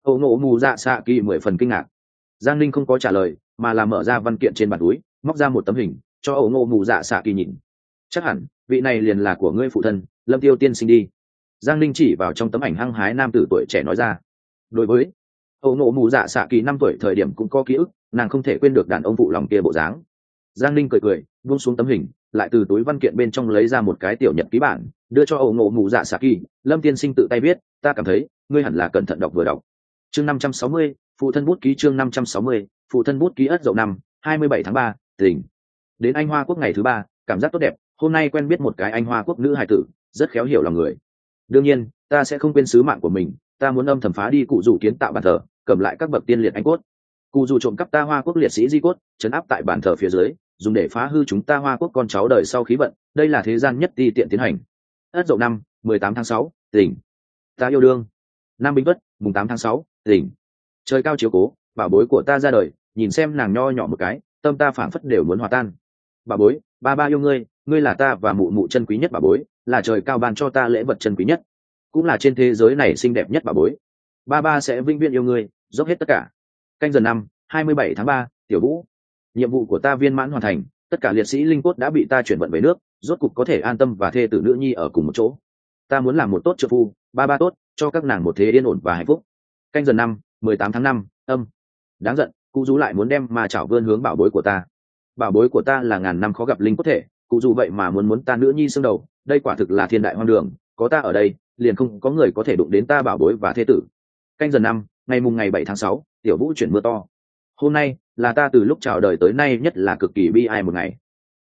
Ẩu ngộ mù dạ xạ kỳ mười phần kinh ngạc. Giang linh không có trả lời, mà là mở ra văn kiện trên bàn túi, móc ra một tấm hình cho ẩu ngộ mù dạ xạ kỳ nhìn. Chắc hẳn, vị này liền là của ngươi phụ thân, lâm tiêu tiên sinh đi. Giang linh chỉ vào trong tấm ảnh hăng hái nam tử tuổi trẻ nói ra. Đối với ẩu ngộ mù dạ xạ kỳ năm tuổi thời điểm cũng có ký ức, nàng không thể quên được đàn ông phụ lòng kia bộ dáng. Giang linh cười cười, buông xuống tấm hình, lại từ túi văn kiện bên trong lấy ra một cái tiểu nhật ký bản, đưa cho ổ ngộ mù dạ xạ kỳ. Lâm tiên sinh tự tay viết, ta cảm thấy, ngươi hẳn là cẩn thận đọc vừa đọc. Chương năm trăm sáu mươi, phụ thân bút ký chương năm trăm sáu mươi, phụ thân bút ký ất dậu năm, hai mươi bảy tháng ba tỉnh đến anh hoa quốc ngày thứ ba, cảm giác tốt đẹp, hôm nay quen biết một cái anh hoa quốc nữ hài tử, rất khéo hiểu lòng người. Đương nhiên, ta sẽ không quên sứ mạng của mình, ta muốn âm thầm phá đi cụ Dù kiến tạo bàn thờ, cầm lại các bậc tiên liệt anh cốt. Cụ dù trộm cắp ta hoa quốc liệt sĩ di cốt, chấn áp tại bàn thờ phía dưới, dùng để phá hư chúng ta hoa quốc con cháu đời sau khí vận, đây là thế gian nhất ti tiện tiến hành. Ất dậu năm, mười tám tháng sáu, tỉnh. Ta yêu đương. Nam binh vất mùng tám tháng sáu, tỉnh. Trời cao chiếu cố, bảo bối của ta ra đời, nhìn xem nàng nho nhỏ một cái, tâm ta phảng phất đều muốn hòa tan bà bối, ba ba yêu ngươi ngươi là ta và mụ mụ chân quý nhất bà bối, là trời cao ban cho ta lễ vật chân quý nhất. Cũng là trên thế giới này xinh đẹp nhất bà bối. Ba ba sẽ vinh viễn yêu ngươi, dốc hết tất cả. Canh giờ năm, hai mươi bảy tháng ba, tiểu vũ. Nhiệm vụ của ta viên mãn hoàn thành, tất cả liệt sĩ linh cốt đã bị ta chuyển vận về nước, rốt cục có thể an tâm và thê tử nữ nhi ở cùng một chỗ. Ta muốn làm một tốt trợ phu, ba ba tốt, cho các nàng một thế yên ổn và hạnh phúc. Canh giờ năm, mười tám tháng năm, âm. Đáng giận cụ rú lại muốn đem mà chảo vươn hướng bảo bối của ta bảo bối của ta là ngàn năm khó gặp linh cốt thể, cụ dù vậy mà muốn muốn ta nữ nhi xương đầu, đây quả thực là thiên đại hoang đường, có ta ở đây, liền không có người có thể đụng đến ta bảo bối và thế tử. Canh dần năm, ngày mùng ngày bảy tháng sáu, tiểu vũ chuyển mưa to. Hôm nay, là ta từ lúc chào đời tới nay nhất là cực kỳ bi ai một ngày.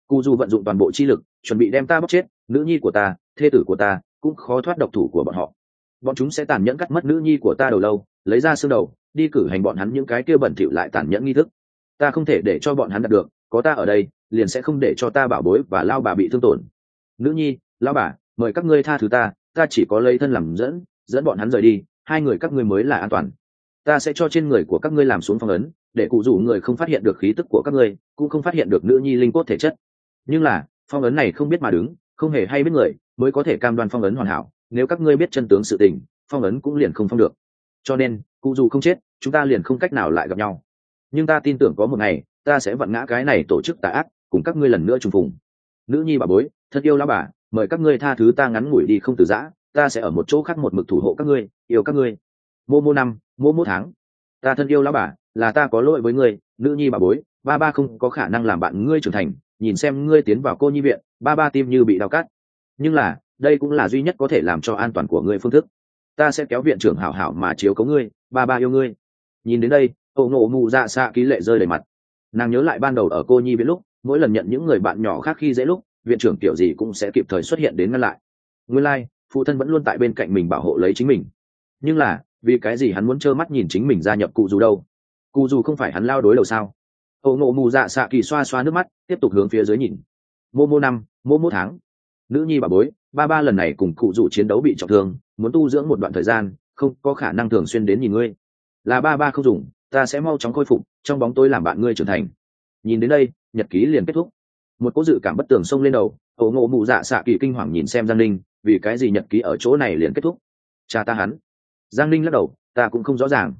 Cụ dù vận dụng toàn bộ chi lực, chuẩn bị đem ta bóc chết, nữ nhi của ta thê tử của ta, cũng khó thoát độc thủ của bọn họ. Bọn chúng sẽ tàn nhẫn cắt mất nữ nhi của ta đầu lâu, lấy ra xương đầu, đi cử hành bọn hắn những cái kia bẩn thỉu lại tàn nhẫn nghi thức. Ta không thể để cho bọn hắn đạt được có ta ở đây, liền sẽ không để cho ta bảo bối và lao bà bị thương tổn. Nữ nhi, lao bà, mời các ngươi tha thứ ta ta chỉ có lấy thân làm dẫn dẫn bọn hắn rời đi, hai người các ngươi mới là an toàn. Ta sẽ cho trên người của các ngươi làm xuống phong ấn, để cụ rủ người không phát hiện được khí tức của các ngươi, cũng không phát hiện được nữ nhi linh cốt thể chất. Nhưng là, phong ấn này không biết mà đứng, không hề hay biết người, mới có thể cam đoan phong ấn hoàn hảo, nếu các ngươi biết chân tướng sự tình, phong ấn cũng liền không phong được. Cho nên, cụ dù không chết, chúng ta liền không cách nào lại gặp nhau. Nhưng ta tin tưởng có một ngày ta sẽ vặn ngã cái này tổ chức tà ác, cùng các ngươi lần nữa trùng phùng. Nữ nhi bà bối, thật yêu lão bà, mời các ngươi tha thứ ta ngắn ngủi đi không từ giã, ta sẽ ở một chỗ khác một mực thủ hộ các ngươi, yêu các ngươi. Mô mô năm, mô mô tháng. Ta thân yêu lão bà, là ta có lỗi với ngươi, nữ nhi bà bối, ba ba không có khả năng làm bạn ngươi trưởng thành, nhìn xem ngươi tiến vào cô nhi viện, ba ba tim như bị đau cắt. Nhưng là, đây cũng là duy nhất có thể làm cho an toàn của ngươi phương thức. Ta sẽ kéo viện trưởng hảo hảo mà chiếu cấu ngươi, ba ba yêu ngươi. Nhìn đến đây ẩu nộ mù dạ xạ ký lệ rơi đầy mặt nàng nhớ lại ban đầu ở cô nhi viện lúc mỗi lần nhận những người bạn nhỏ khác khi dễ lúc viện trưởng kiểu gì cũng sẽ kịp thời xuất hiện đến ngăn lại. Nguyên lai、like, phụ thân vẫn luôn tại bên cạnh mình bảo hộ lấy chính mình. Nhưng là vì cái gì hắn muốn trơ mắt nhìn chính mình gia nhập cụ dù đâu? Cụ dù không phải hắn lao đối đầu sao? Ẩu Ngộ mù dạ xạ kỳ xoa xoa nước mắt tiếp tục hướng phía dưới nhìn. Mô mô năm mô mô tháng. Nữ nhi bà bối ba ba lần này cùng cụ dù chiến đấu bị trọng thương muốn tu dưỡng một đoạn thời gian không có khả năng thường xuyên đến nhìn ngươi. Là ba ba không dùng ta sẽ mau chóng khôi phục, trong bóng tối làm bạn ngươi trưởng thành. Nhìn đến đây, nhật ký liền kết thúc. Một cô dự cảm bất tường xông lên đầu, ổ ngộ mụ dạ xạ kỳ kinh hoàng nhìn xem giang linh vì cái gì nhật ký ở chỗ này liền kết thúc? Cha ta hắn. Giang linh lắc đầu, ta cũng không rõ ràng.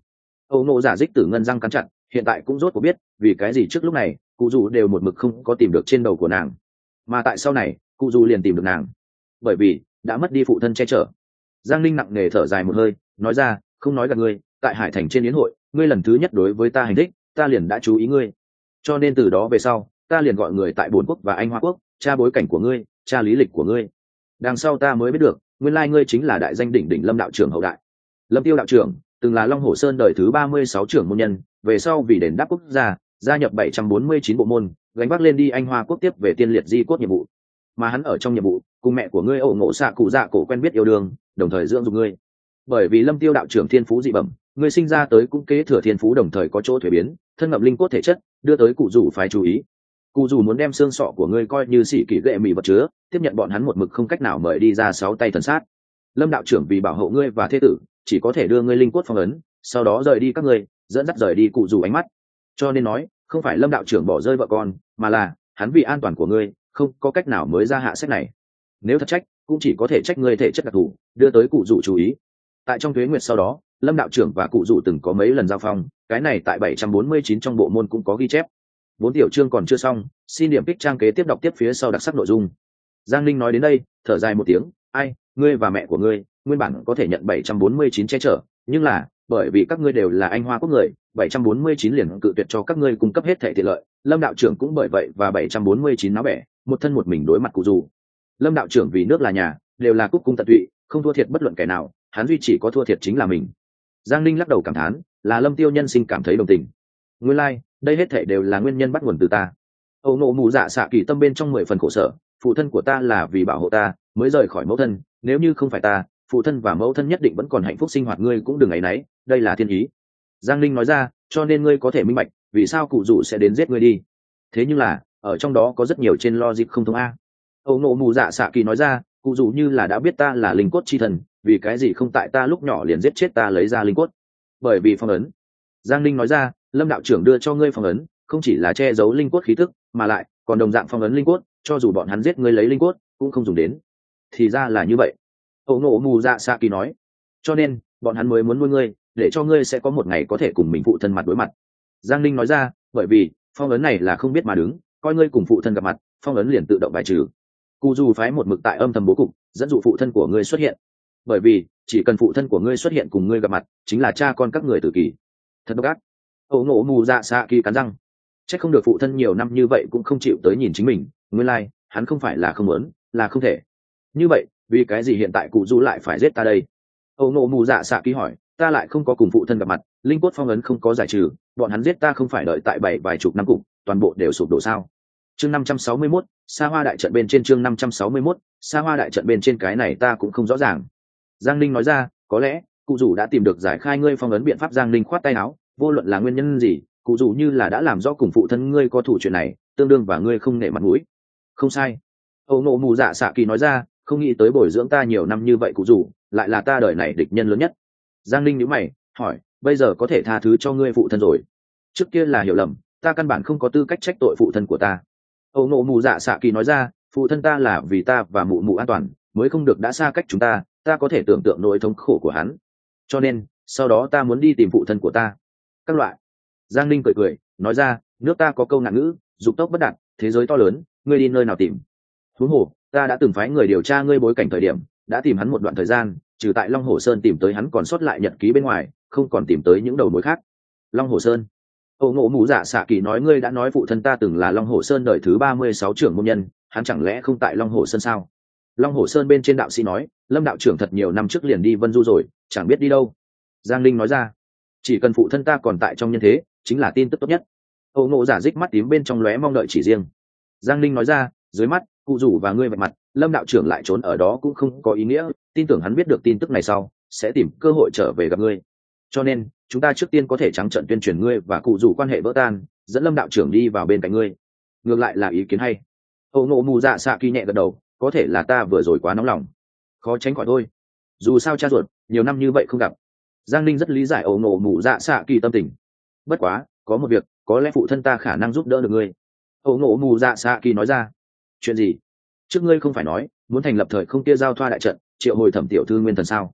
Ổ ngộ giả dích tử ngân răng cắn chặt, hiện tại cũng rốt có biết, vì cái gì trước lúc này, cụ dù đều một mực không có tìm được trên đầu của nàng. Mà tại sau này, cụ dù liền tìm được nàng. Bởi vì, đã mất đi phụ thân che chở. Giang linh nặng nề thở dài một hơi, nói ra, không nói gặp ngươi, tại hải thành trên yến hội ngươi lần thứ nhất đối với ta hành thích, ta liền đã chú ý ngươi. Cho nên từ đó về sau, ta liền gọi người tại bồn quốc và anh hoa quốc, tra bối cảnh của ngươi, tra lý lịch của ngươi. Đằng sau ta mới biết được, nguyên lai ngươi chính là đại danh đỉnh đỉnh lâm đạo trưởng hậu đại. Lâm tiêu đạo trưởng, từng là long hồ sơn đời thứ ba mươi sáu trưởng môn nhân, về sau vì đền đáp quốc gia gia nhập bảy trăm bốn mươi chín bộ môn, gánh vác lên đi anh hoa quốc tiếp về tiên liệt di cốt nhiệm vụ. Mà hắn ở trong nhiệm vụ, cùng mẹ của ngươi ẩu ngộ xạ cụ dạ cổ quen biết yêu đương, đồng thời dưỡng dục ngươi. Bởi vì lâm tiêu đạo trưởng thiên phú dị bẩm ngươi sinh ra tới cũng kế thừa thiên phú đồng thời có chỗ thuế biến, thân ngậm linh cốt thể chất, đưa tới cụ rủ phải chú ý. Cụ rủ muốn đem xương sọ của ngươi coi như sĩ kỷ gệ mì vật chứa, tiếp nhận bọn hắn một mực không cách nào mời đi ra sáu tay thần sát. Lâm đạo trưởng vì bảo hộ ngươi và thế tử, chỉ có thể đưa ngươi linh cốt phong ấn, sau đó rời đi các ngươi, dẫn dắt rời đi cụ rủ ánh mắt. Cho nên nói, không phải lâm đạo trưởng bỏ rơi vợ con, mà là, hắn vì an toàn của ngươi, không có cách nào mới ra hạ sách này. Nếu thật trách, cũng chỉ có thể trách ngươi thể chất đặc thù, đưa tới cụ rủ chú ý. Tại trong thuế nguyệt sau đó lâm đạo trưởng và cụ dụ từng có mấy lần giao phong, cái này tại 749 trong bộ môn cũng có ghi chép. Bốn tiểu chương còn chưa xong, xin điểm kích trang kế tiếp đọc tiếp phía sau đặc sắc nội dung. Giang linh nói đến đây, thở dài một tiếng, ai, ngươi và mẹ của ngươi, nguyên bản có thể nhận 749 che chở, nhưng là, bởi vì các ngươi đều là anh hoa quốc người 749 liền cự tuyệt cho các ngươi cung cấp hết thể tiện lợi. Lâm đạo trưởng cũng bởi vậy và 749 nó bẻ, một thân một mình đối mặt cụ dù lâm đạo trưởng vì nước là nhà, đều là cúc cung tận tụy, không thua thiệt bất luận kẻ nào, hắn duy chỉ có thua thiệt chính là mình giang ninh lắc đầu cảm thán là lâm tiêu nhân sinh cảm thấy đồng tình. Nguyên lai、like, đây hết thể đều là nguyên nhân bắt nguồn từ ta. Âu nộ mù dạ xạ kỳ tâm bên trong mười phần khổ sở phụ thân của ta là vì bảo hộ ta mới rời khỏi mẫu thân nếu như không phải ta phụ thân và mẫu thân nhất định vẫn còn hạnh phúc sinh hoạt ngươi cũng đừng ấ y náy đây là thiên ý. Giang linh nói ra cho nên ngươi có thể minh bạch vì sao cụ rủ sẽ đến giết ngươi đi. Thế nhưng là ở trong đó có rất nhiều trên logic không thông a. Âu nộ mù dạ xạ kỳ nói ra cụ rủ như là đã biết ta là linh cốt chi thần vì cái gì không tại ta lúc nhỏ liền giết chết ta lấy ra linh cốt? Bởi vì phong ấn. Giang linh nói ra, lâm đạo trưởng đưa cho ngươi phong ấn, không chỉ là che giấu linh cốt khí thức mà lại, còn đồng dạng phong ấn linh cốt, cho dù bọn hắn giết ngươi lấy linh cốt, cũng không dùng đến. Thì ra là như vậy. Ẩu nộ mù dạ xạ kỳ nói, cho nên, bọn hắn mới muốn nuôi ngươi, để cho ngươi sẽ có một ngày có thể cùng mình phụ thân mặt đối mặt. Giang linh nói ra, bởi vì, phong ấn này là không biết mà đứng, coi ngươi cùng phụ thân gặp mặt, phong ấn liền tự động bài trừ. Cụ dù phái một mực tại âm thầm bố cục, dẫn dụ phụ thân của ngươi xuất hiện bởi vì chỉ cần phụ thân của ngươi xuất hiện cùng ngươi gặp mặt chính là cha con các người tử kỳ. Thật độc ác. Ấu nộ mù dạ xạ kỳ cắn răng. C h ắ c không được phụ thân nhiều năm như vậy cũng không chịu tới nhìn chính mình ngươi lai、like, hắn không phải là không muốn là không thể. Như vậy vì cái gì hiện tại cụ du lại phải giết ta đây? Ấu nộ mù dạ xạ kỳ hỏi ta lại không có cùng phụ thân gặp mặt linh cốt phong ấn không có giải trừ bọn hắn giết ta không phải đợi tại bảy vài chục năm cục toàn bộ đều sụp đổ sao? Chương năm trăm sáu mươi mốt xa hoa đại trận bên trên chương năm trăm sáu mươi mốt xa hoa đại trận bên trên cái này ta cũng không rõ ràng giang ninh nói ra, có lẽ, cụ dù đã tìm được giải khai ngươi phong ấn biện pháp giang ninh khoát tay áo, vô luận là nguyên nhân gì, cụ dù như là đã làm rõ cùng phụ thân ngươi có thủ chuyện này, tương đương và ngươi không nể mặt mũi. Không sai. Âu nộ mù dạ xạ kỳ nói ra, không nghĩ tới bồi dưỡng ta nhiều năm như vậy cụ dù lại là ta đời này địch nhân lớn nhất. Giang ninh nhữ mày, hỏi, bây giờ có thể tha thứ cho ngươi phụ thân rồi? Trước kia là hiểu lầm, ta căn bản không có tư cách trách tội phụ thân của ta. Âu nộ mù dạ xạ kỳ nói ra, phụ thân ta là vì ta và mụ mụ an toàn, mới không được đã xa cách chúng ta ta có thể tưởng tượng nỗi thống khổ của hắn. Cho nên, sau đó ta muốn đi tìm phụ thân của ta. Các loại. Giang ninh cười cười, nói ra, nước ta có câu ngạn ngữ, dục tốc bất đạt, thế giới to lớn, ngươi đi nơi nào tìm? Thú hồ, ta đã từng phái người điều tra ngươi bối cảnh thời điểm, đã tìm hắn một đoạn thời gian, trừ tại long hồ sơn tìm tới hắn còn sót lại nhật ký bên ngoài, không còn tìm tới những đầu mối khác. Long hồ sơn. Ô ngộ mù dạ xạ kỳ nói ngươi đã nói phụ thân ta từng là long hồ sơn đời thứ ba mươi sáu trưởng môn nhân, hắn chẳng lẽ không tại long hồ sơn sao? Long hồ sơn bên trên đạo sĩ nói, lâm đạo trưởng thật nhiều năm trước liền đi vân du rồi, chẳng biết đi đâu. Giang linh nói ra, chỉ cần phụ thân ta còn tại trong nhân thế, chính là tin tức tốt nhất. Âu ngộ giả dích mắt tím bên trong lóe mong đợi chỉ riêng. Giang linh nói ra, dưới mắt, cụ rủ và ngươi vạch mặt, lâm đạo trưởng lại trốn ở đó cũng không có ý nghĩa, tin tưởng hắn biết được tin tức này sau, sẽ tìm cơ hội trở về gặp ngươi. Cho nên, chúng ta trước tiên có thể trắng trận tuyên truyền ngươi và cụ rủ quan hệ vỡ tan, dẫn lâm đạo trưởng đi vào bên cạnh ngươi. Ngược lại là ý kiến hay. Âu nộ mù dạ xạ kỳ nhẹ gật đầu có thể là ta vừa rồi quá nóng lòng. Khó tránh khỏi thôi. Dù sao cha ruột, nhiều năm như vậy không gặp. Giang ninh rất lý giải ẩu nổ mù dạ xạ kỳ tâm tình. Bất quá, có một việc, có lẽ phụ thân ta khả năng giúp đỡ được ngươi. Ẩu nổ mù dạ xạ kỳ nói ra. Chuyện gì? Trước ngươi không phải nói, muốn thành lập thời không kia giao thoa đại trận, triệu hồi thẩm tiểu thư nguyên thần sao?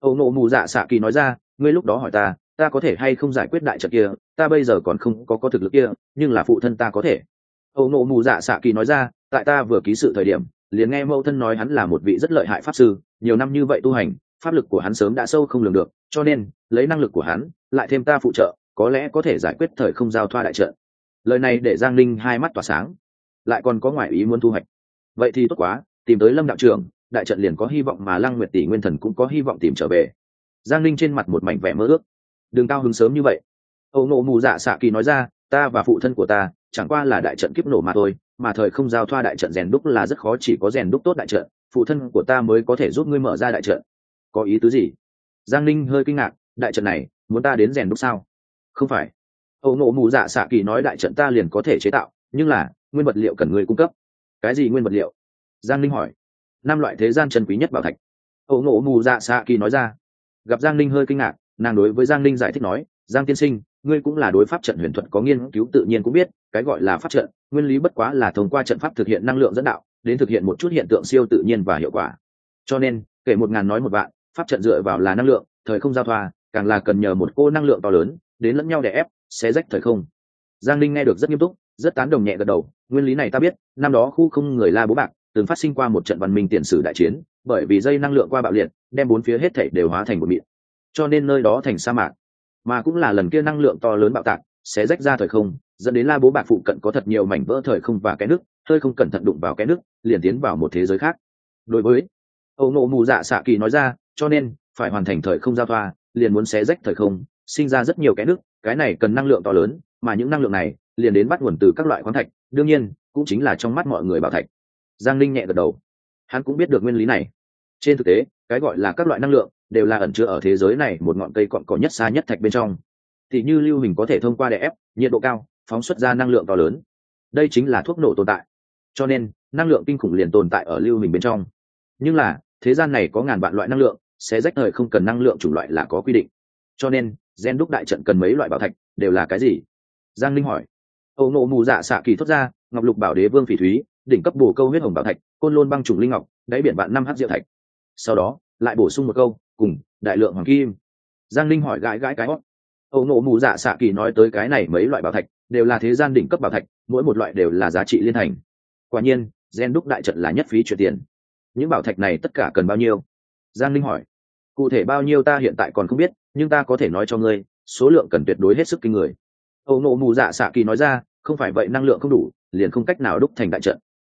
Ẩu nổ mù dạ xạ kỳ nói ra, ngươi lúc đó hỏi ta ta có thể hay không giải quyết đại trận kia, ta bây giờ còn không có có thực lực kia, nhưng là phụ thân ta có thể. Ẩu nổ mù dạ xạ kỳ nói ra, tại ta vừa ký sự thời điểm liền nghe mẫu thân nói hắn là một vị rất lợi hại pháp sư, nhiều năm như vậy tu hành, pháp lực của hắn sớm đã sâu không lường được, cho nên, lấy năng lực của hắn, lại thêm ta phụ trợ, có lẽ có thể giải quyết thời không giao thoa đại trận. Lời này để giang linh hai mắt tỏa sáng. Lại còn có ngoại ý muốn thu hoạch. Vậy thì tốt quá, tìm tới lâm đạo trưởng, đại trận liền có hy vọng mà lăng nguyệt tỷ nguyên thần cũng có hy vọng tìm trở về. Giang linh trên mặt một mảnh vẻ mơ ước. Đừng cao hứng sớm như vậy. Âu nộ mù dạ xạ kỳ nói ra, ta và phụ thân của ta, chẳng qua là đại trận kiếp nổ mà thôi mà thời không giao thoa đại trận rèn đúc là rất khó chỉ có rèn đúc tốt đại trận, phụ thân của ta mới có thể giúp ngươi mở ra đại trận. Có ý tứ gì? Giang linh hơi kinh ngạc, đại trận này, muốn ta đến rèn đúc sao? Không phải. Âu ngộ mù dạ xạ kỳ nói đại trận ta liền có thể chế tạo, nhưng là, nguyên vật liệu cần ngươi cung cấp. Cái gì nguyên vật liệu? Giang linh hỏi. Năm loại thế gian trần quý nhất bảo thạch. Âu ngộ mù dạ xạ kỳ nói ra. Gặp giang linh hơi kinh ngạc, nàng đối với giang linh giải thích nói, giang tiên sinh ngươi cũng là đối pháp trận huyền thuật có nghiên cứu tự nhiên cũng biết, cái gọi là pháp trận, nguyên lý bất quá là thông qua trận pháp thực hiện năng lượng dẫn đạo, đến thực hiện một chút hiện tượng siêu tự nhiên và hiệu quả. Cho nên, kể một ngàn nói một vạn, pháp trận dựa vào là năng lượng, thời không giao thoa, càng là cần nhờ một cô năng lượng to lớn, đến lẫn nhau để ép, xé rách thời không. Giang linh nghe được rất nghiêm túc, rất tán đồng nhẹ gật đầu, nguyên lý này ta biết, năm đó khu không người la bố bạc từng phát sinh qua một trận văn minh tiền sử đại chiến, bởi vì dây năng lượng qua bạo liệt, đem bốn phía hết thảy đều hóa thành một mịn cho nên nơi đó thành sa mạc mà cũng là lần kia năng lượng to lớn bạo tạc, sẽ rách ra thời không, dẫn đến la bố bạc phụ cận có thật nhiều mảnh vỡ thời không và cái nước, hơi không cẩn thận đụng vào cái nước, liền tiến vào một thế giới khác. Đối với âu nộ mù dạ xạ kỳ nói ra, cho nên, phải hoàn thành thời không giao thoa, liền muốn xé rách thời không, sinh ra rất nhiều cái nước, cái này cần năng lượng to lớn, mà những năng lượng này, liền đến bắt nguồn từ các loại khoáng thạch, đương nhiên, cũng chính là trong mắt mọi người bảo thạch. Giang linh nhẹ gật đầu. Hắn cũng biết được nguyên lý này. Trên thực tế, cái gọi là các loại năng lượng đều là ẩn chứa ở thế giới này một ngọn cây cọn cỏ nhất xa nhất thạch bên trong. Thì như lưu hình có thể thông qua đè ép, nhiệt độ cao, phóng xuất ra năng lượng to lớn. Đây chính là thuốc nổ tồn tại. Cho nên, năng lượng kinh khủng liền tồn tại ở lưu hình bên trong. Nhưng là, thế gian này có ngàn vạn loại năng lượng, sẽ rách thời không cần năng lượng chủng loại là có quy định. Cho nên, gen đúc đại trận cần mấy loại bảo thạch, đều là cái gì? Giang linh hỏi. Âu nộ mù dạ xạ kỳ thốt ra, ngọc lục bảo đế vương phỉ thúy, đỉnh cấp bồ câu huyết hồng bảo thạch, côn lôn băng trùng linh ngọc, đáy biển vạn năm hát diệu thạch. Sau đó, lại bổ sung một câu cùng đại lượng hoàng kim. Giang linh hỏi gãi gãi cái hót âu nộ mù dạ xạ kỳ nói tới cái này mấy loại bảo thạch, đều là thế gian đỉnh cấp bảo thạch, mỗi một loại đều là giá trị liên thành. Quả nhiên, gen đúc đại trận là nhất phí chuyển tiền. Những bảo thạch này tất cả cần bao nhiêu? Giang linh hỏi. Cụ thể bao nhiêu ta hiện tại còn không biết, nhưng ta có thể nói cho ngươi, số lượng cần tuyệt đối hết sức kinh người. Âu nộ mù dạ xạ kỳ nói ra, không phải vậy năng lượng không đủ, liền không cách nào đúc thành đại trận.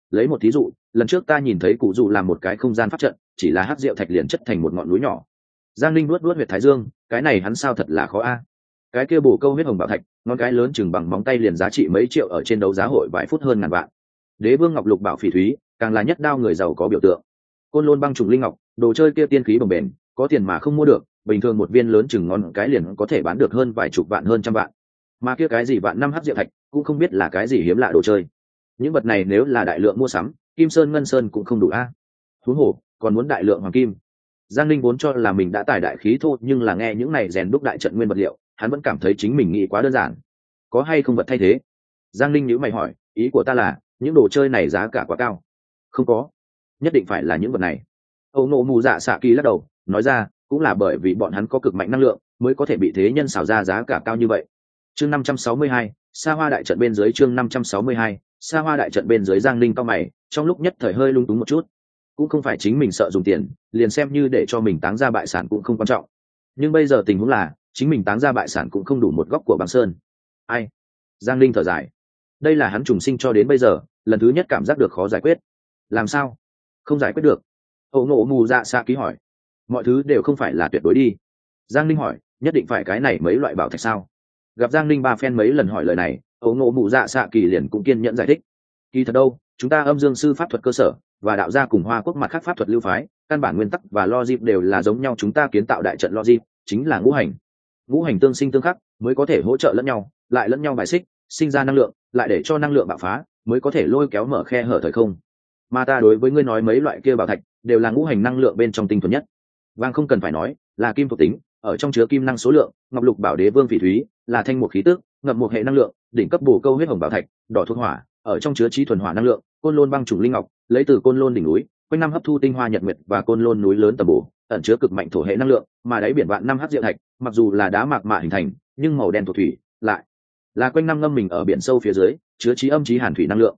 Lấy một thí dụ lần trước ta nhìn thấy cụ dù làm một cái không gian phát trận, chỉ là hát rượu thạch liền chất thành một ngọn núi nhỏ. Giang linh nuốt nuốt huyệt thái dương, cái này hắn sao thật là khó a? Cái kia bổ câu huyết hồng bảo thạch, ngón cái lớn chừng bằng móng tay liền giá trị mấy triệu ở trên đấu giá hội vài phút hơn ngàn vạn. Đế vương ngọc lục bảo phỉ thúy, càng là nhất đao người giàu có biểu tượng. Côn lôn băng trùng linh ngọc, đồ chơi kia tiên khí bồng bền có tiền mà không mua được, bình thường một viên lớn chừng ngón cái liền có thể bán được hơn vài chục vạn, hơn trăm vạn. Mà kia cái gì vạn năm hát diệu thạch, cũng không biết là cái gì hiếm lạ đồ chơi. Những vật này nếu là đại lượng mua sắm kim sơn ngân sơn cũng không đủ a. Thú hồ, còn muốn đại lượng hoàng kim. Giang linh vốn cho là mình đã tài đại khí thô, nhưng là nghe những này rèn đúc đại trận nguyên vật liệu, hắn vẫn cảm thấy chính mình nghĩ quá đơn giản. Có hay không vật thay thế? Giang linh nhữ mày hỏi, ý của ta là, những đồ chơi này giá cả quá cao. Không có. Nhất định phải là những vật này. Âu nộ mù dạ xạ kỳ lắc đầu, nói ra, cũng là bởi vì bọn hắn có cực mạnh năng lượng, mới có thể bị thế nhân xảo ra giá cả cao như vậy. Chương năm trăm sáu mươi hai xa hoa đại trận bên dưới chương năm trăm sáu mươi hai xa hoa đại trận bên dưới giang ninh cao mày, trong lúc nhất thời hơi lung túng một chút. Cũng không phải chính mình sợ dùng tiền, liền xem như để cho mình táng ra bại sản cũng không quan trọng. Nhưng bây giờ tình huống là, chính mình táng ra bại sản cũng không đủ một góc của băng sơn. Ai? Giang linh thở dài. Đây là hắn trùng sinh cho đến bây giờ, lần thứ nhất cảm giác được khó giải quyết. Làm sao? Không giải quyết được. Ẩu nộ mù dạ xa ký hỏi. Mọi thứ đều không phải là tuyệt đối đi. Giang linh hỏi, nhất định phải cái này mấy loại bảo thạch sao? Gặp giang linh ba phen mấy lần hỏi lời này ấu ngộ mụ dạ xạ kỳ liền cũng kiên nhẫn giải thích. Kỳ thật đâu, chúng ta âm dương sư pháp thuật cơ sở và đạo gia cùng hoa quốc mặt khác pháp thuật lưu phái, căn bản nguyên tắc và logic đều là giống nhau, chúng ta kiến tạo đại trận logic, chính là ngũ hành. Ngũ hành tương sinh tương khắc, mới có thể hỗ trợ lẫn nhau, lại lẫn nhau bài xích, sinh ra năng lượng, lại để cho năng lượng bạo phá, mới có thể lôi kéo mở khe hở thời không. Mà ta đối với ngươi nói mấy loại kia bảo thạch, đều là ngũ hành năng lượng bên trong tinh thuần nhất. Vàng không cần phải nói, là kim thuộc tính, ở trong chứa kim năng số lượng, ngọc lục bảo đế vương phỉ thúy là thanh một khí tức ngậm một hệ năng lượng, đỉnh cấp bổ câu huyết hồng bảo thạch, đỏ thuốc hỏa, ở trong chứa trí thuần hỏa năng lượng, côn lôn băng trùng linh ngọc, lấy từ côn lôn đỉnh núi, quanh năm hấp thu tinh hoa nhật nguyệt và côn lôn núi lớn tầm bổ, ẩn chứa cực mạnh thổ hệ năng lượng, mà đáy biển vạn năm hấp diệu thạch, mặc dù là đá mạc mạ hình thành, nhưng màu đen thuộc thủy, lại là quanh năm ngâm mình ở biển sâu phía dưới, chứa trí âm trí hàn thủy năng lượng.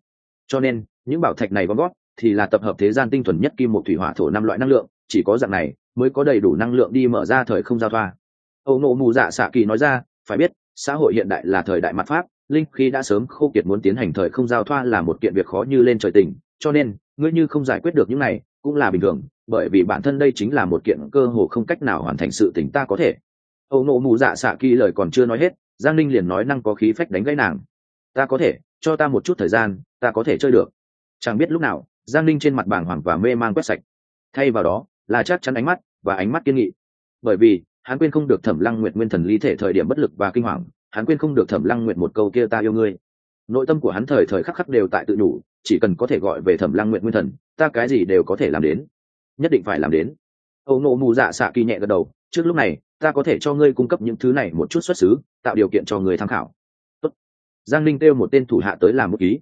Cho nên, những bảo thạch này gom gót thì là tập hợp thế gian tinh thuần nhất kim một thủy hỏa thổ năm loại năng lượng, chỉ có dạng này mới có đầy đủ năng lượng đi mở ra thời không giao thoa. Âu nộ mù dạ xạ kỳ nói ra, phải biết xã hội hiện đại là thời đại mặt pháp, linh khi đã sớm khô kiệt muốn tiến hành thời không giao thoa là một kiện việc khó như lên trời tình, cho nên, ngươi như không giải quyết được những này, cũng là bình thường, bởi vì bản thân đây chính là một kiện cơ hồ không cách nào hoàn thành sự tỉnh ta có thể. Âu nộ mù dạ xạ kỳ lời còn chưa nói hết, giang ninh liền nói năng có khí phách đánh gãy nàng. Ta có thể, cho ta một chút thời gian, ta có thể chơi được. Chẳng biết lúc nào, giang ninh trên mặt bàng hoàng và mê man quét sạch. Thay vào đó, là chắc chắn ánh mắt và ánh mắt kiên nghị. Bởi vì hắn quên không được thẩm lăng nguyệt nguyên thần ly thể thời điểm bất lực và kinh hoàng, hắn quên không được thẩm lăng nguyệt một câu kia ta yêu ngươi. Nội tâm của hắn thời thời khắc khắc đều tại tự đủ, chỉ cần có thể gọi về thẩm lăng nguyệt nguyên thần, ta cái gì đều có thể làm đến. Nhất định phải làm đến. Âu nộ mù dạ xạ kỳ nhẹ gật đầu, trước lúc này, ta có thể cho ngươi cung cấp những thứ này một chút xuất xứ, tạo điều kiện cho người tham khảo. Tốt. giang linh kêu một tên thủ hạ tới làm một ký.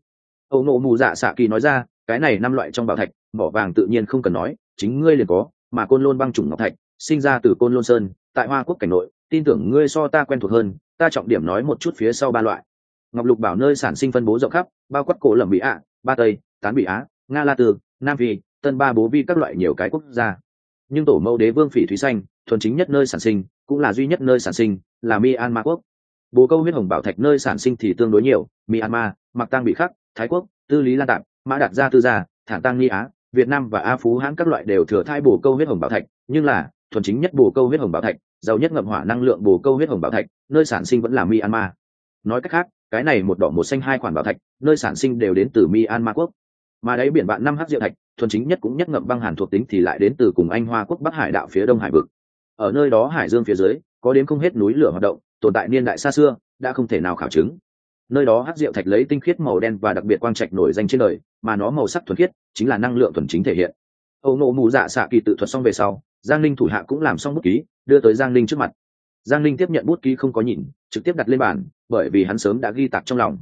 Âu nộ mù dạ xạ kỳ nói ra, cái này năm loại trong bảo thạch mỏ vàng tự nhiên không cần nói, chính ngươi liền có, mà côn lôn băng trùng ngọc thạch, sinh ra từ côn lôn sơn tại hoa quốc cảnh nội, tin tưởng ngươi so ta quen thuộc hơn, ta trọng điểm nói một chút phía sau ba loại. Ngọc lục bảo nơi sản sinh phân bố rộng khắp, bao quát cổ lầm bị ạ, ba tây, tán bị á, nga la tư, nam phi, tân ba bố vi các loại nhiều cái quốc gia. Nhưng tổ mẫu đế vương phỉ thúy xanh, thuần chính nhất nơi sản sinh, cũng là duy nhất nơi sản sinh, là myanmar quốc. Bố câu huyết hồng bảo thạch nơi sản sinh thì tương đối nhiều, myanmar mặc tăng bị khắc, thái quốc, tư lý lan tạp mã đạt gia tư gia, thản tăng nghi á, việt nam và a phú hãn các loại đều thừa thai bồ câu huyết hồng bảo thạch, nhưng là, thuần chính nhất bồ câu huyết hồng bảo thạch giàu nhất ngậm hỏa năng lượng bồ câu huyết hồng bảo thạch, nơi sản sinh vẫn là myanmar. Nói cách khác, cái này một đỏ một xanh hai khoản bảo thạch, nơi sản sinh đều đến từ myanmar quốc. Mà đáy biển bạn năm hắc diệu thạch, thuần chính nhất cũng nhất ngậm băng hàn thuộc tính thì lại đến từ cùng anh hoa quốc bắc hải đạo phía đông hải vực. Ở nơi đó hải dương phía dưới, có đến không hết núi lửa hoạt động, tồn tại niên đại xa xưa, đã không thể nào khảo chứng. Nơi đó hắc diệu thạch lấy tinh khiết màu đen và đặc biệt quang trạch nổi danh trên đời, mà nó màu sắc thuần khiết, chính là năng lượng thuần chính thể hiện. Âu nộ mù dạ xạ kỳ tự thuật xong về sau giang linh thủ hạ cũng làm xong bút ký, đưa tới giang linh trước mặt. Giang linh tiếp nhận bút ký không có nhìn, trực tiếp đặt lên bàn, bởi vì hắn sớm đã ghi tạc trong lòng.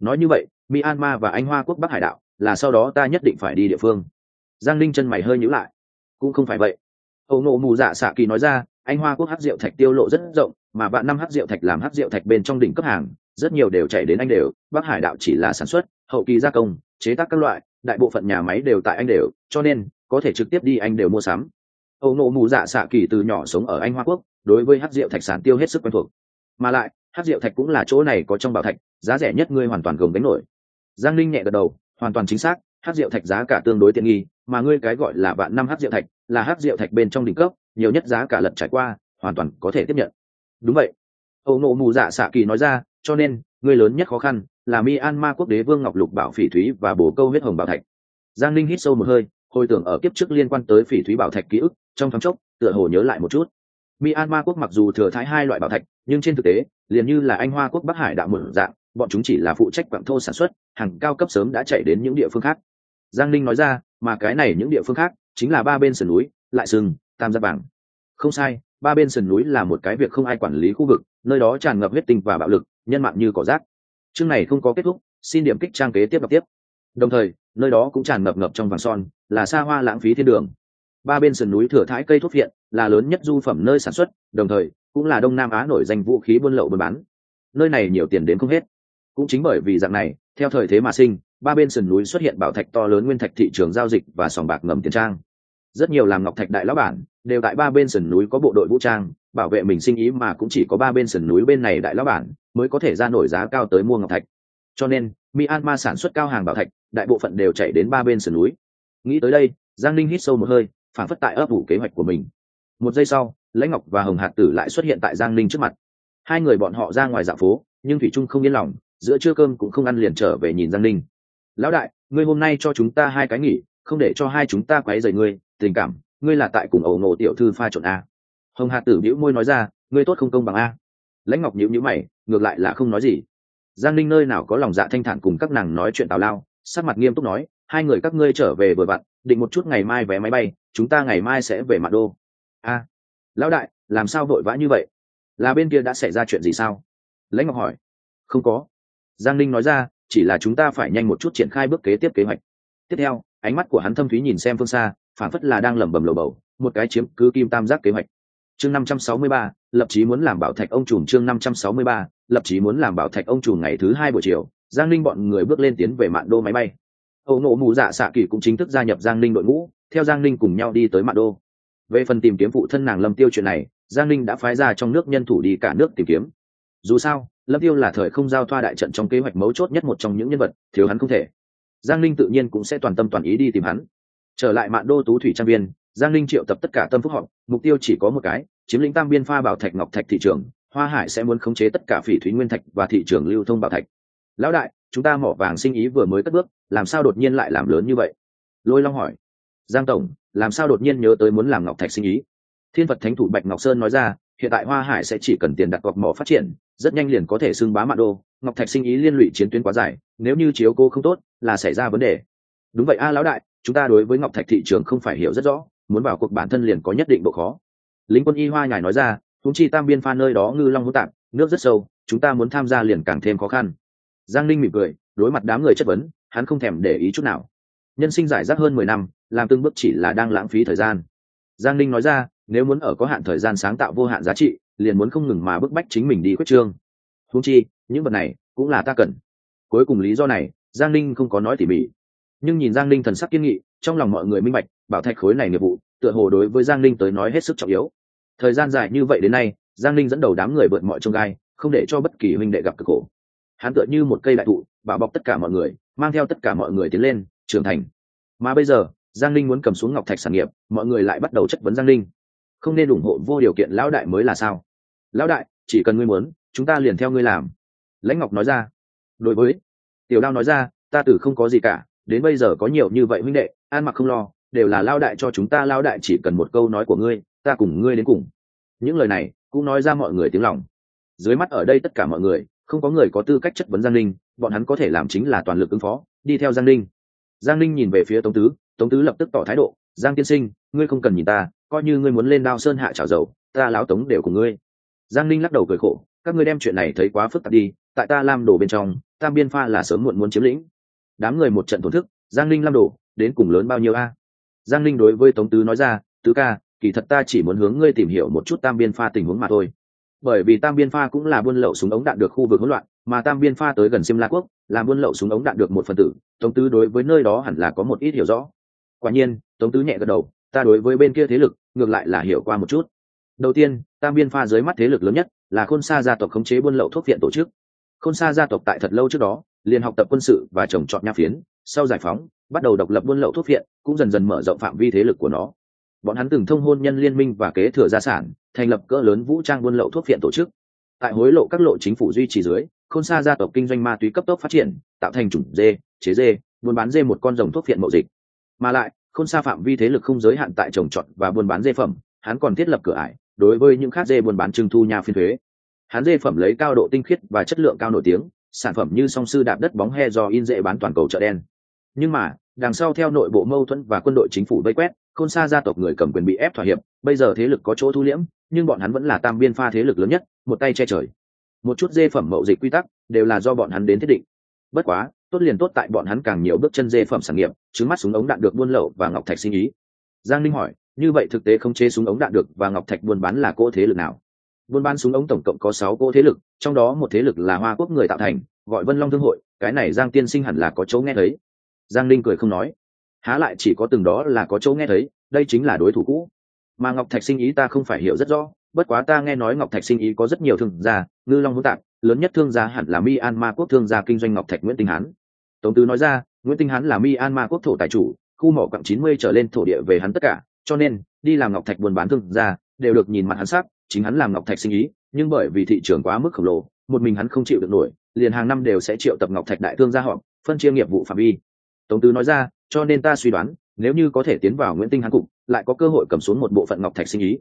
Nói như vậy, myanmar và anh hoa quốc bắc hải đạo là sau đó ta nhất định phải đi địa phương. Giang linh chân mày hơi nhữ lại. Cũng không phải vậy. Âu nộ mù dạ xạ kỳ nói ra, anh hoa quốc hát rượu thạch tiêu lộ rất rộng, mà bạn năm hát rượu thạch làm hát rượu thạch bên trong đỉnh cấp hàng, rất nhiều đều chạy đến anh đều, bắc hải đạo chỉ là sản xuất, hậu kỳ gia công, chế tác các loại, đại bộ phận nhà máy đều tại anh đều, cho nên, có thể trực tiếp đi anh đều mua sắm âu nộ mù dạ xạ kỳ từ nhỏ sống ở anh hoa quốc, đối với hát rượu thạch sản tiêu hết sức quen thuộc. Mà lại, hát rượu thạch cũng là chỗ này có trong bảo thạch, giá rẻ nhất ngươi hoàn toàn gồng đánh nổi. Giang linh nhẹ gật đầu, hoàn toàn chính xác, hát rượu thạch giá cả tương đối tiện nghi, mà ngươi cái gọi là vạn năm hát rượu thạch, là hát rượu thạch bên trong đỉnh cấp, nhiều nhất giá cả lật trải qua, hoàn toàn có thể tiếp nhận. Đúng vậy. Âu nộ mù dạ xạ kỳ nói ra, cho nên người lớn nhất khó khăn, là myanmar quốc đế vương ngọc lục bảo phỉ thúy và bồ câu huyết hồng bảo thạch. Giang linh hít sâu một hơi, hồi tưởng ở kiếp trước liên quan tới phỉ thúy bảo thạch ký ức trong thoáng chốc, tựa hồ nhớ lại một chút. Myanmar quốc mặc dù thừa thái hai loại bảo thạch, nhưng trên thực tế, liền như là anh hoa quốc bắc hải đạo một dạng, bọn chúng chỉ là phụ trách quặng thô sản xuất, hàng cao cấp sớm đã chạy đến những địa phương khác. Giang linh nói ra, mà cái này những địa phương khác chính là ba bên sườn núi, lại sừng, tam giác bảng. Không sai, ba bên sườn núi là một cái việc không ai quản lý khu vực, nơi đó tràn ngập huyết tinh và bạo lực, nhân mạng như cỏ rác. Chương này không có kết thúc, xin điểm kích trang kế tiếp đọc tiếp. Đồng thời, nơi đó cũng tràn ngập ngập trong vàng son, là xa hoa lãng phí thiên đường ba bên sườn núi thừa thái cây thuốc viện là lớn nhất du phẩm nơi sản xuất, đồng thời cũng là đông nam á nổi danh vũ khí buôn lậu buôn bán. Nơi này nhiều tiền đến không hết. Cũng chính bởi vì dạng này, theo thời thế mà sinh, ba bên sườn núi xuất hiện bảo thạch to lớn nguyên thạch thị trường giao dịch và sòng bạc ngầm tiền trang. Rất nhiều làm ngọc thạch đại lão bản đều tại ba bên sườn núi có bộ đội vũ trang, bảo vệ mình sinh ý mà cũng chỉ có ba bên sườn núi bên này đại lão bản mới có thể ra nổi giá cao tới mua ngọc thạch. Cho nên, myanmar sản xuất cao hàng bảo thạch, đại bộ phận đều chạy đến ba bên sườn núi. Nghĩ tới đây, giang linh hít sâu một hơi phản phất tại ấp ủ kế hoạch của mình. Một giây sau, lãnh ngọc và hồng hạt tử lại xuất hiện tại giang linh trước mặt. Hai người bọn họ ra ngoài dạ phố, nhưng thủy trung không yên lòng, giữa trưa cơm cũng không ăn liền trở về nhìn giang linh lão đại, ngươi hôm nay cho chúng ta hai cái nghỉ, không để cho hai chúng ta quấy rầy ngươi, tình cảm, ngươi là tại cùng ẩu nổ tiểu thư pha trộn a. Hồng hạt tử bĩu môi nói ra, ngươi tốt không công bằng a. Lãnh ngọc nhíu nhíu mày, ngược lại là không nói gì. Giang linh nơi nào có lòng dạ thanh thản cùng các nàng nói chuyện tào lao, sắc mặt nghiêm túc nói hai người các ngươi trở về vừa vặn, định một chút ngày mai vé máy bay, chúng ta ngày mai sẽ về mặt đô. A, lão đại, làm sao vội vã như vậy? Là bên kia đã xảy ra chuyện gì sao? Lãnh ngọc hỏi. Không có. Giang Ninh nói ra, chỉ là chúng ta phải nhanh một chút triển khai bước kế tiếp kế hoạch. Tiếp theo, ánh mắt của hắn thâm thúy nhìn xem phương xa, phản phất là đang lẩm bẩm lầu bầu, một cái chiếm cứ kim tam giác kế hoạch. Chương năm trăm sáu mươi ba, lập chí muốn làm bảo thạch ông trùm chương năm trăm sáu mươi ba, lập chí muốn làm bảo thạch ông trùm ngày thứ hai buổi chiều, giang Ninh bọn người bước lên tiến về mạng đô máy bay âu nộ mù dạ xạ kỳ cũng chính thức gia nhập giang linh đội ngũ theo giang linh cùng nhau đi tới mạn đô. Về phần tìm kiếm phụ thân nàng lâm tiêu chuyện này giang linh đã phái ra trong nước nhân thủ đi cả nước tìm kiếm. Dù sao lâm tiêu là thời không giao thoa đại trận trong kế hoạch mấu chốt nhất một trong những nhân vật thiếu hắn không thể. Giang linh tự nhiên cũng sẽ toàn tâm toàn ý đi tìm hắn. Trở lại mạn đô tú thủy trang viên, giang linh triệu tập tất cả tâm phúc họ mục tiêu chỉ có một cái chiếm lĩnh tam biên pha bảo thạch ngọc thạch thị trường hoa hải sẽ muốn khống chế tất cả phỉ thúy nguyên thạch và thị trường lưu thông bảo thạch lão đại, chúng ta mỏ vàng sinh ý vừa mới cất bước, làm sao đột nhiên lại làm lớn như vậy? Lôi long hỏi. Giang tổng, làm sao đột nhiên nhớ tới muốn làm ngọc thạch sinh ý? Thiên vật thánh thủ bạch ngọc sơn nói ra, hiện tại hoa hải sẽ chỉ cần tiền đặt cọc mỏ phát triển, rất nhanh liền có thể xưng bá mạn đô. Ngọc thạch sinh ý liên lụy chiến tuyến quá dài, nếu như chiếu cô không tốt là xảy ra vấn đề. Đúng vậy a, lão đại, chúng ta đối với ngọc thạch thị trường không phải hiểu rất rõ, muốn vào cuộc bản thân liền có nhất định độ khó. Lính quân y hoa nhài nói ra thúng chi tam biên pha nơi đó ngư long hữu tạp, nước rất sâu, chúng ta muốn tham gia liền càng thêm khó khăn giang linh mỉm cười, đối mặt đám người chất vấn, hắn không thèm để ý chút nào. Nhân sinh giải rác hơn mười năm, làm từng bước chỉ là đang lãng phí thời gian. Giang linh nói ra, nếu muốn ở có hạn thời gian sáng tạo vô hạn giá trị, liền muốn không ngừng mà bức bách chính mình đi quyết trương. Húng chi, những vật này cũng là ta cần. Cuối cùng lý do này, giang linh không có nói tỉ mỉ. Nhưng nhìn giang linh thần sắc kiên nghị, trong lòng mọi người minh bạch, bảo thạch khối này nghiệp vụ, tựa hồ đối với giang linh tới nói hết sức trọng yếu. Thời gian dài như vậy đến nay, giang linh dẫn đầu đám người vượt mọi trông gai, không để cho bất kỳ huynh đệ gặp cực khổ hắn tựa như một cây đại thụ, bảo bọc tất cả mọi người, mang theo tất cả mọi người tiến lên, trưởng thành. Mà bây giờ, giang linh muốn cầm xuống ngọc thạch sản nghiệp, mọi người lại bắt đầu chất vấn giang linh không nên ủng hộ vô điều kiện lão đại mới là sao? Lão đại, chỉ cần ngươi muốn, chúng ta liền theo ngươi làm. Lãnh ngọc nói ra. Đối với, tiểu đao nói ra, ta tử không có gì cả, đến bây giờ có nhiều như vậy huynh đệ, an mặc không lo, đều là lao đại cho chúng ta lao đại chỉ cần một câu nói của ngươi, ta cùng ngươi đến cùng. Những lời này, cũng nói ra mọi người tiếng lòng. Dưới mắt ở đây tất cả mọi người không có người có tư cách chất vấn giang linh bọn hắn có thể làm chính là toàn lực ứng phó, đi theo giang linh giang linh nhìn về phía tống tứ tống tứ lập tức tỏ thái độ, giang tiên sinh, ngươi không cần nhìn ta, coi như ngươi muốn lên đao sơn hạ trào dầu, ta láo tống đều của ngươi. Giang linh lắc đầu cười khổ, các ngươi đem chuyện này thấy quá phức tạp đi, tại ta lam đồ bên trong tam biên pha là sớm muộn muốn chiếm lĩnh. Đám người một trận thổn thức, giang linh lam đồ đến cùng lớn bao nhiêu a? Giang linh đối với tống tứ nói ra, tứ ca, kỳ thật ta chỉ muốn hướng ngươi tìm hiểu một chút tam biên pha tình huống mà thôi bởi vì tam biên pha cũng là buôn lậu súng ống đạn được khu vực hỗn loạn, mà tam biên pha tới gần xiêm la quốc, là buôn lậu súng ống đạn được một phần tử, tống tứ đối với nơi đó hẳn là có một ít hiểu rõ. Quả nhiên, tống tứ nhẹ gật đầu, ta đối với bên kia thế lực, ngược lại là hiểu qua một chút. Đầu tiên, tam biên pha dưới mắt thế lực lớn nhất là khôn sa gia tộc khống chế buôn lậu thuốc viện tổ chức. Khôn sa gia tộc tại thật lâu trước đó, liền học tập quân sự và trồng trọt nha phiến, sau giải phóng, bắt đầu độc lập buôn lậu thuốc viện, cũng dần dần mở rộng phạm vi thế lực của nó bọn hắn từng thông hôn nhân liên minh và kế thừa gia sản, thành lập cỡ lớn vũ trang buôn lậu thuốc phiện tổ chức. Tại hối lộ các lộ chính phủ duy trì dưới, khôn xa gia tộc kinh doanh ma túy cấp tốc phát triển, tạo thành chủng dê, chế dê, buôn bán dê một con rồng thuốc phiện mậu dịch. Mà lại, khôn xa phạm vi thế lực không giới hạn tại trồng trọt và buôn bán dê phẩm, hắn còn thiết lập cửa ải đối với những khác dê buôn bán trưng thu nhà phiên thuế. Hắn dê phẩm lấy cao độ tinh khiết và chất lượng cao nổi tiếng, sản phẩm như song sư đạp đất bóng he do in dễ bán toàn cầu chợ đen. Nhưng mà, đằng sau theo nội bộ mâu thuẫn và quân đội chính phủ vây quét côn sa gia tộc người cầm quyền bị ép thỏa hiệp, bây giờ thế lực có chỗ thu liễm, nhưng bọn hắn vẫn là tam biên pha thế lực lớn nhất, một tay che trời. Một chút dê phẩm mậu dịch quy tắc, đều là do bọn hắn đến thiết định. Bất quá, tốt liền tốt tại bọn hắn càng nhiều bước chân dê phẩm sản nghiệp, trứng mắt súng ống đạn được buôn lậu và ngọc thạch sinh ý. Giang linh hỏi, như vậy thực tế không chế súng ống đạn được và ngọc thạch buôn bán là cỗ thế lực nào? Buôn bán súng ống tổng cộng có sáu cỗ thế lực, trong đó một thế lực là hoa quốc người tạo thành, gọi vân long thương hội, cái này giang tiên sinh hẳn là có chỗ nghe thấy. Giang linh cười không nói há lại chỉ có từng đó là có chỗ nghe thấy, đây chính là đối thủ cũ. Mà ngọc thạch sinh ý ta không phải hiểu rất rõ, bất quá ta nghe nói ngọc thạch sinh ý có rất nhiều thương gia, ngư long hữu tạp, lớn nhất thương gia hẳn là myanmar quốc thương gia kinh doanh ngọc thạch nguyễn tinh hán. Tổng tứ nói ra, nguyễn tinh hán là myanmar quốc thổ tài chủ, khu mỏ quặng chín mươi trở lên thổ địa về hắn tất cả, cho nên, đi làm ngọc thạch buôn bán thương gia, đều được nhìn mặt hắn sắc, chính hắn làm ngọc thạch sinh ý, nhưng bởi vì thị trường quá mức khổng lồ, một mình hắn không chịu được nổi, liền hàng năm đều sẽ triệu tập ngọc thạch đại thương gia họ phân chia nghiệp vụ phạm vi. Tổng tứ nói ra cho nên ta suy đoán, nếu như có thể tiến vào nguyễn tinh hán cục, lại có cơ hội cầm xuống một bộ phận ngọc thạch sinh ý.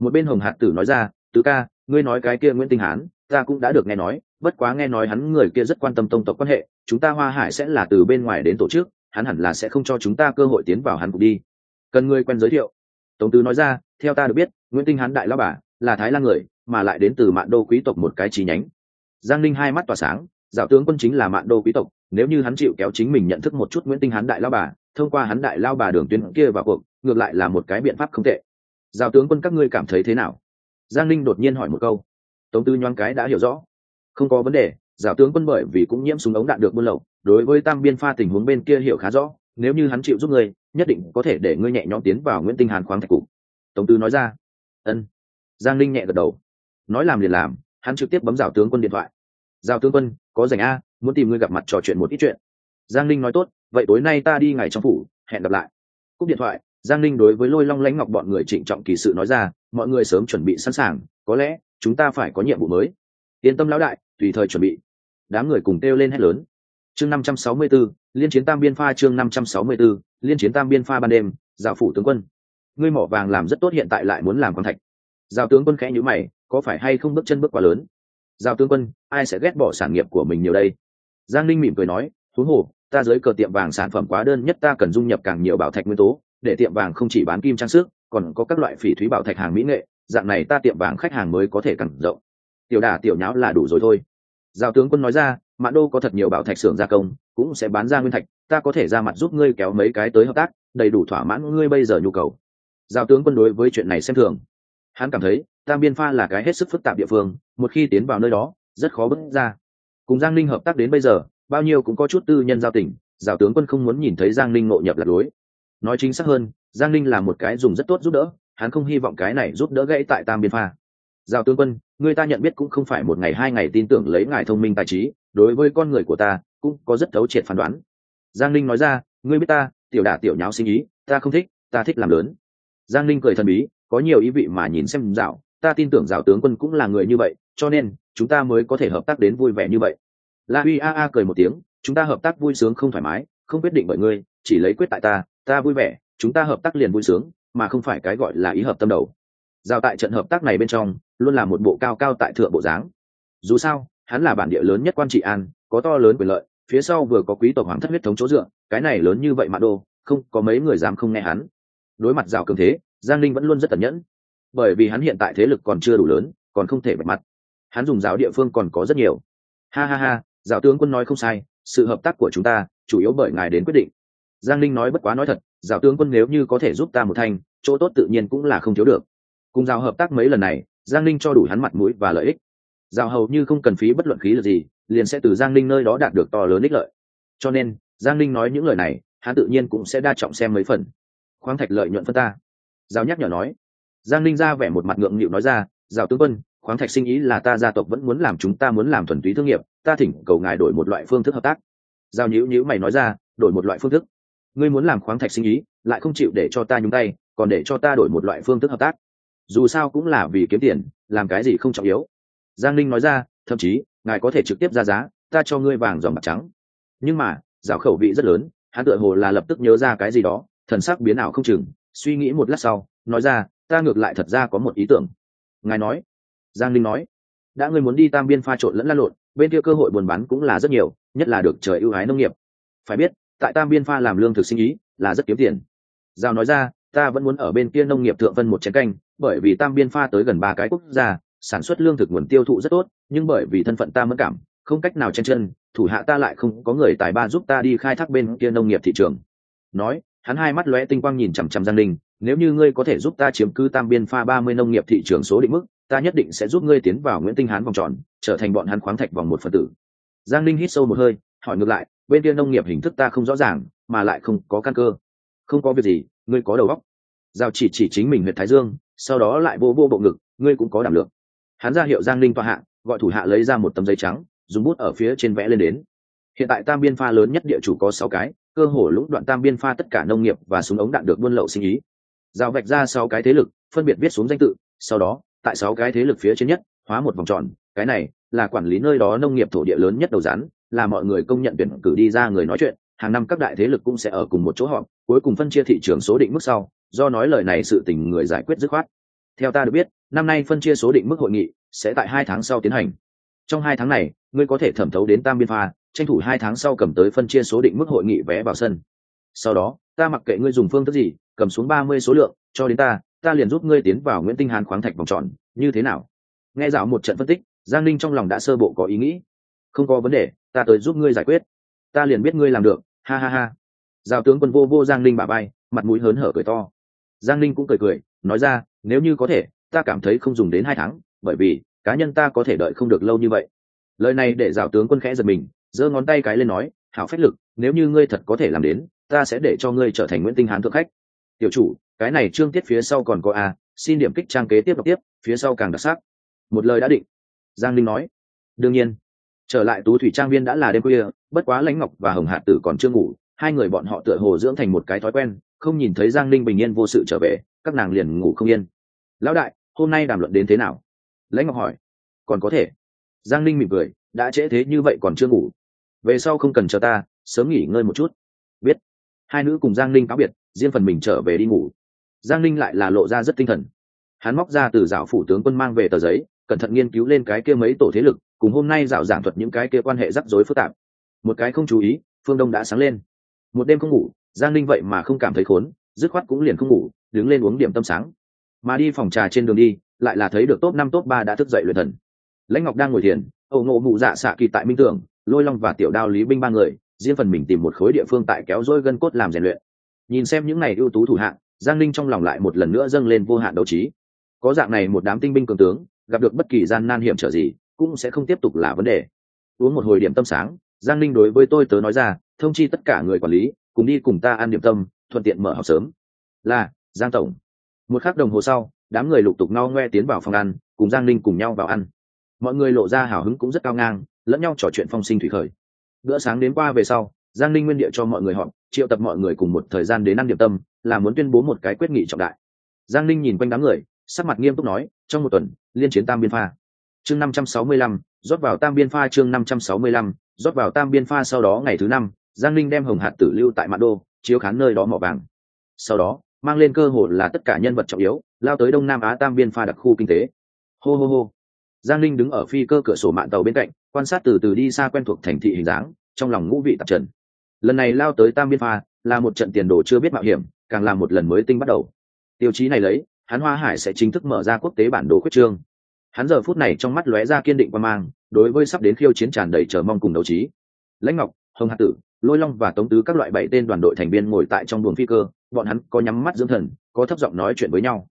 Một bên hồng hạt tử nói ra, tứ ca, ngươi nói cái kia nguyễn tinh hán, ta cũng đã được nghe nói, bất quá nghe nói hắn người kia rất quan tâm tông tộc quan hệ, chúng ta hoa hải sẽ là từ bên ngoài đến tổ chức, hắn hẳn là sẽ không cho chúng ta cơ hội tiến vào hắn cục đi. Cần ngươi quen giới thiệu. Tổng tứ nói ra, theo ta được biết, nguyễn tinh hán đại lao bà là thái lan người, mà lại đến từ mạn đô quý tộc một cái chi nhánh. Giang ninh hai mắt tỏa sáng, dạo tướng quân chính là mạn đô quý tộc nếu như hắn chịu kéo chính mình nhận thức một chút nguyễn tinh hắn đại lao bà, thông qua hắn đại lao bà đường tuyến kia vào cuộc, ngược lại là một cái biện pháp không tệ. Giao tướng quân các ngươi cảm thấy thế nào? Giang linh đột nhiên hỏi một câu. Tống tư nhoáng cái đã hiểu rõ. Không có vấn đề giáo tướng quân bởi vì cũng nhiễm súng ống đạn được buôn lậu, đối với tam biên pha tình huống bên kia hiểu khá rõ, nếu như hắn chịu giúp ngươi, nhất định có thể để ngươi nhẹ nhõm tiến vào nguyễn tinh hàn khoáng thạch cục. Tổng tư nói ra. Ân. Giang linh nhẹ gật đầu. Nói làm liền làm, hắn trực tiếp bấm giáo tướng quân điện thoại. Giáo tướng quân, có dành a? Muốn tìm ngươi gặp mặt trò chuyện một ít chuyện. Giang linh nói tốt vậy tối nay ta đi ngày trong phủ hẹn gặp lại. Cúp điện thoại giang ninh đối với lôi long lãnh ngọc bọn người trịnh trọng kỳ sự nói ra mọi người sớm chuẩn bị sẵn sàng có lẽ chúng ta phải có nhiệm vụ mới. Yên tâm lão đại tùy thời chuẩn bị. Đám người cùng kêu lên hét lớn. Chương năm trăm sáu mươi 564, liên chiến tam biên pha chương năm trăm sáu mươi 564, liên chiến tam biên pha ban đêm giáo phủ tướng quân. Ngươi mỏ vàng làm rất tốt hiện tại lại muốn làm con thạch. Giao tướng quân khẽ nhữ mày có phải hay không bước chân bước quá lớn? Giao tướng quân ai sẽ ghét bỏ sản nghiệp của mình nhiều đây? Giang ninh mỉm cười nói, thú hồ, ta dưới cờ tiệm vàng sản phẩm quá đơn nhất ta cần dung nhập càng nhiều bảo thạch nguyên tố, để tiệm vàng không chỉ bán kim trang sức, còn có các loại phỉ thúy bảo thạch hàng mỹ nghệ, dạng này ta tiệm vàng khách hàng mới có thể càng rộng. Tiểu đà, tiểu nháo là đủ rồi thôi. Giao tướng quân nói ra, mạn đô có thật nhiều bảo thạch xưởng gia công, cũng sẽ bán ra nguyên thạch, ta có thể ra mặt giúp ngươi kéo mấy cái tới hợp tác, đầy đủ thỏa mãn ngươi bây giờ nhu cầu. Giao tướng quân đối với chuyện này xem thường. Hắn cảm thấy, tam biên pha là cái hết sức phức tạp địa phương, một khi tiến vào nơi đó, rất khó bước ra cùng giang ninh hợp tác đến bây giờ, bao nhiêu cũng có chút tư nhân giao tình, giáo tướng quân không muốn nhìn thấy giang ninh ngộ nhập lạc lối. Nói chính xác hơn, giang ninh là một cái dùng rất tốt giúp đỡ, hắn không hy vọng cái này giúp đỡ gãy tại tam biên pha. Giao tướng quân, người ta nhận biết cũng không phải một ngày hai ngày tin tưởng lấy ngài thông minh tài trí, đối với con người của ta, cũng có rất thấu triệt phán đoán. Giang ninh nói ra, ngươi biết ta, tiểu đả tiểu nháo sinh ý, ta không thích, ta thích làm lớn. Giang linh cười thần bí, có nhiều ý vị mà nhìn xem dạo, ta tin tưởng dạo tướng quân cũng là người như vậy cho nên, chúng ta mới có thể hợp tác đến vui vẻ như vậy. La uy a a cười một tiếng, chúng ta hợp tác vui sướng không thoải mái, không quyết định bởi ngươi, chỉ lấy quyết tại ta ta vui vẻ, chúng ta hợp tác liền vui sướng, mà không phải cái gọi là ý hợp tâm đầu. Giao tại trận hợp tác này bên trong, luôn là một bộ cao cao tại thượng bộ dáng. Dù sao, hắn là bản địa lớn nhất quan trị an, có to lớn quyền lợi, phía sau vừa có quý tộc hoàng thất huyết thống chỗ dựa, cái này lớn như vậy mà đô, không, có mấy người dám không nghe hắn. Đối mặt rào cường thế, giang linh vẫn luôn rất tẩn nhẫn. Bởi vì hắn hiện tại thế lực còn chưa đủ lớn, còn không thể bật mặt hắn dùng giáo địa phương còn có rất nhiều. Ha ha ha, giáo tướng quân nói không sai, sự hợp tác của chúng ta chủ yếu bởi ngài đến quyết định. Giang linh nói bất quá nói thật, giáo tướng quân nếu như có thể giúp ta một thanh chỗ tốt tự nhiên cũng là không thiếu được. Cùng giáo hợp tác mấy lần này, giang linh cho đủ hắn mặt mũi và lợi ích. Giáo hầu như không cần phí bất luận khí là gì, liền sẽ từ giang linh nơi đó đạt được to lớn ích lợi. Cho nên, giang linh nói những lời này, hắn tự nhiên cũng sẽ đa trọng xem mấy phần. Khoáng thạch lợi nhuận phân ta. Giao nhắc nhở nói. Giang linh ra vẻ một mặt ngượng nghịu nói ra, giao tướng quân khoáng thạch sinh ý là ta gia tộc vẫn muốn làm chúng ta muốn làm thuần túy thương nghiệp, ta thỉnh cầu ngài đổi một loại phương thức hợp tác. Giao nhữ nhữ mày nói ra, đổi một loại phương thức. Ngươi muốn làm khoáng thạch sinh ý, lại không chịu để cho ta nhúng tay, còn để cho ta đổi một loại phương thức hợp tác. Dù sao cũng là vì kiếm tiền, làm cái gì không trọng yếu. Giang linh nói ra, thậm chí, ngài có thể trực tiếp ra giá, ta cho ngươi vàng dòng bạc trắng. Nhưng mà, rào khẩu vị rất lớn, hắn tựa hồ là lập tức nhớ ra cái gì đó, thần sắc biến ảo không chừng, suy nghĩ một lát sau, nói ra, ta ngược lại thật ra có một ý tưởng. Ngài nói giang linh nói, đã ngươi muốn đi tam biên pha trộn lẫn lan lộn, bên kia cơ hội buôn bán cũng là rất nhiều, nhất là được trời ưu ái nông nghiệp. Phải biết, tại tam biên pha làm lương thực sinh ý là rất kiếm tiền. Giao nói ra, ta vẫn muốn ở bên kia nông nghiệp thượng phân một chén canh, bởi vì tam biên pha tới gần ba cái quốc gia, sản xuất lương thực nguồn tiêu thụ rất tốt, nhưng bởi vì thân phận ta mất cảm, không cách nào chen chân, thủ hạ ta lại không có người tài ba giúp ta đi khai thác bên kia nông nghiệp thị trường. Nói, hắn hai mắt lóe tinh quang nhìn chằm chằm giang linh nếu như ngươi có thể giúp ta chiếm cứ tam biên pha ba mươi nông nghiệp thị trường số định mức ta nhất định sẽ giúp ngươi tiến vào nguyễn tinh hán vòng tròn, trở thành bọn hắn khoáng thạch vòng một phần tử. Giang linh hít sâu một hơi, hỏi ngược lại, bên kia nông nghiệp hình thức ta không rõ ràng, mà lại không có căn cơ. Không có việc gì, ngươi có đầu óc. Giao chỉ chỉ chính mình huyện thái dương, sau đó lại vô vô bộ ngực, ngươi cũng có đảm lượng. Hắn ra hiệu giang linh tọa hạ, gọi thủ hạ lấy ra một tấm giấy trắng, dùng bút ở phía trên vẽ lên đến. Hiện tại tam biên pha lớn nhất địa chủ có sáu cái, cơ hồ lũng đoạn tam biên pha tất cả nông nghiệp và súng ống đạn được buôn lậu sinh ý. Giao vạch ra sáu cái thế lực, phân biệt viết xuống danh tự, sau đó tại sáu cái thế lực phía trên nhất, hóa một vòng tròn, cái này là quản lý nơi đó nông nghiệp thổ địa lớn nhất đầu rắn, là mọi người công nhận tuyển cử đi ra người nói chuyện, hàng năm các đại thế lực cũng sẽ ở cùng một chỗ họp, cuối cùng phân chia thị trường số định mức sau, do nói lời này sự tình người giải quyết dứt khoát. Theo ta được biết, năm nay phân chia số định mức hội nghị sẽ tại hai tháng sau tiến hành. Trong hai tháng này, ngươi có thể thẩm thấu đến tam biên pha, tranh thủ hai tháng sau cầm tới phân chia số định mức hội nghị vé vào sân. Sau đó, ta mặc kệ ngươi dùng phương thức gì, cầm xuống ba mươi số lượng, cho đến ta ta liền giúp ngươi tiến vào nguyễn tinh hàn khoáng thạch vòng tròn, như thế nào? Nghe dạo một trận phân tích, giang Ninh trong lòng đã sơ bộ có ý nghĩ. Không có vấn đề, ta tới giúp ngươi giải quyết. Ta liền biết ngươi làm được, ha ha ha. Giao tướng quân vô vô giang Ninh bà bay mặt mũi hớn hở cười to. Giang Ninh cũng cười cười, nói ra, nếu như có thể, ta cảm thấy không dùng đến hai tháng, bởi vì, cá nhân ta có thể đợi không được lâu như vậy. Lời này để rào tướng quân khẽ giật mình, giơ ngón tay cái lên nói, hảo phách lực, nếu như ngươi thật có thể làm đến, ta sẽ để cho ngươi trở thành nguyễn tinh hán thượng khách. Tiểu chủ cái này trương tiết phía sau còn có a, xin điểm kích trang kế tiếp đọc tiếp, phía sau càng đặc sắc. Một lời đã định. Giang linh nói. Đương nhiên. Trở lại tú thủy trang viên đã là đêm khuya, bất quá lãnh ngọc và hồng hạt tử còn chưa ngủ, hai người bọn họ tựa hồ dưỡng thành một cái thói quen, không nhìn thấy giang linh bình yên vô sự trở về, các nàng liền ngủ không yên. Lão đại, hôm nay đàm luận đến thế nào? Lãnh ngọc hỏi. Còn có thể. Giang linh mỉm cười. Đã trễ thế như vậy còn chưa ngủ. Về sau không cần chờ ta, sớm nghỉ ngơi một chút. Biết. Hai nữ cùng giang linh cáo biệt, riêng phần mình trở về đi ngủ giang linh lại là lộ ra rất tinh thần. Hắn móc ra từ dạo phủ tướng quân mang về tờ giấy, cẩn thận nghiên cứu lên cái kia mấy tổ thế lực, cùng hôm nay dạo giảng thuật những cái kia quan hệ rắc rối phức tạp. Một cái không chú ý, phương đông đã sáng lên. Một đêm không ngủ, giang linh vậy mà không cảm thấy khốn, dứt khoát cũng liền không ngủ, đứng lên uống điểm tâm sáng. Mà đi phòng trà trên đường đi, lại là thấy được top năm, top ba đã thức dậy luyện thần. Lãnh ngọc đang ngồi thiền ẩu ngộ mụ dạ xạ kỳ tại minh tưởng, lôi long và tiểu đao lý binh ba người, riêng phần mình tìm một khối địa phương tại kéo dôi gân cốt làm rèn luyện. Nhìn xem những này ưu tú thủ hạng giang linh trong lòng lại một lần nữa dâng lên vô hạn đấu trí. Có dạng này một đám tinh binh cường tướng, gặp được bất kỳ gian nan hiểm trở gì, cũng sẽ không tiếp tục là vấn đề. Uống một hồi điểm tâm sáng, giang linh đối với tôi tớ nói ra, thông chi tất cả người quản lý, cùng đi cùng ta ăn điểm tâm, thuận tiện mở học sớm. Là, giang tổng. Một khắc đồng hồ sau, đám người lục tục no ngoe tiến vào phòng ăn, cùng giang linh cùng nhau vào ăn. Mọi người lộ ra hào hứng cũng rất cao ngang, lẫn nhau trò chuyện phong sinh thủy khởi. Bữa sáng đến qua về sau, giang linh nguyên địa cho mọi người họp, triệu tập mọi người cùng một thời gian đến ăn điểm tâm là muốn tuyên bố một cái quyết nghị trọng đại. Giang linh nhìn quanh đám người, sắc mặt nghiêm túc nói, trong một tuần, liên chiến tam biên pha. Chương năm trăm sáu mươi lăm, rót vào tam biên pha chương năm trăm sáu mươi lăm, rót vào tam biên pha sau đó ngày thứ năm, giang linh đem hồng hạt tử lưu tại mạn đô, chiếu khán nơi đó mỏ vàng. Sau đó, mang lên cơ hội là tất cả nhân vật trọng yếu, lao tới đông nam á tam biên pha đặc khu kinh tế. Hô hô hô. Giang linh đứng ở phi cơ cửa sổ mạng tàu bên cạnh, quan sát từ từ đi xa quen thuộc thành thị hình dáng, trong lòng ngũ vị tạp trần. Lần này lao tới tam biên pha là một trận tiền đồ chưa biết mạo hiểm càng là một lần mới tinh bắt đầu. Tiêu chí này lấy, hắn hoa hải sẽ chính thức mở ra quốc tế bản đồ quyết trương. Hắn giờ phút này trong mắt lóe ra kiên định qua mang, đối với sắp đến khiêu chiến tràn đầy chờ mong cùng đấu trí. Lãnh ngọc, hồng hạt tử, lôi long và tống tứ các loại bảy tên đoàn đội thành viên ngồi tại trong buồng phi cơ, bọn hắn có nhắm mắt dưỡng thần, có thấp giọng nói chuyện với nhau.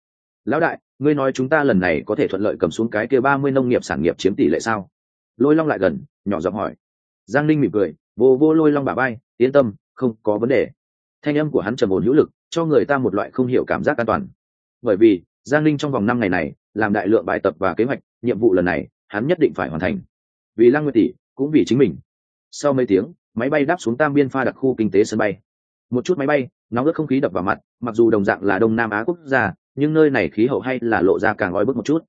Lão đại, ngươi nói chúng ta lần này có thể thuận lợi cầm xuống cái kia ba mươi nông nghiệp sản nghiệp chiếm tỷ lệ sao? Lôi long lại gần, nhỏ giọng hỏi. Giang ninh mỉm cười, vô vô lôi long bà bay yên tâm, không có vấn đề. Thanh âm của hắn trầm ổn hữu lực cho người ta một loại không hiểu cảm giác an toàn. Bởi vì, giang Linh trong vòng năm ngày này, làm đại lượng bài tập và kế hoạch, nhiệm vụ lần này, hắn nhất định phải hoàn thành. Vì lăng nguyệt tỷ, cũng vì chính mình. Sau mấy tiếng, máy bay đáp xuống tam biên pha đặc khu kinh tế sân bay. Một chút máy bay, nóng ướt không khí đập vào mặt, mặc dù đồng dạng là đông nam á quốc gia, nhưng nơi này khí hậu hay là lộ ra càng oi bức một chút.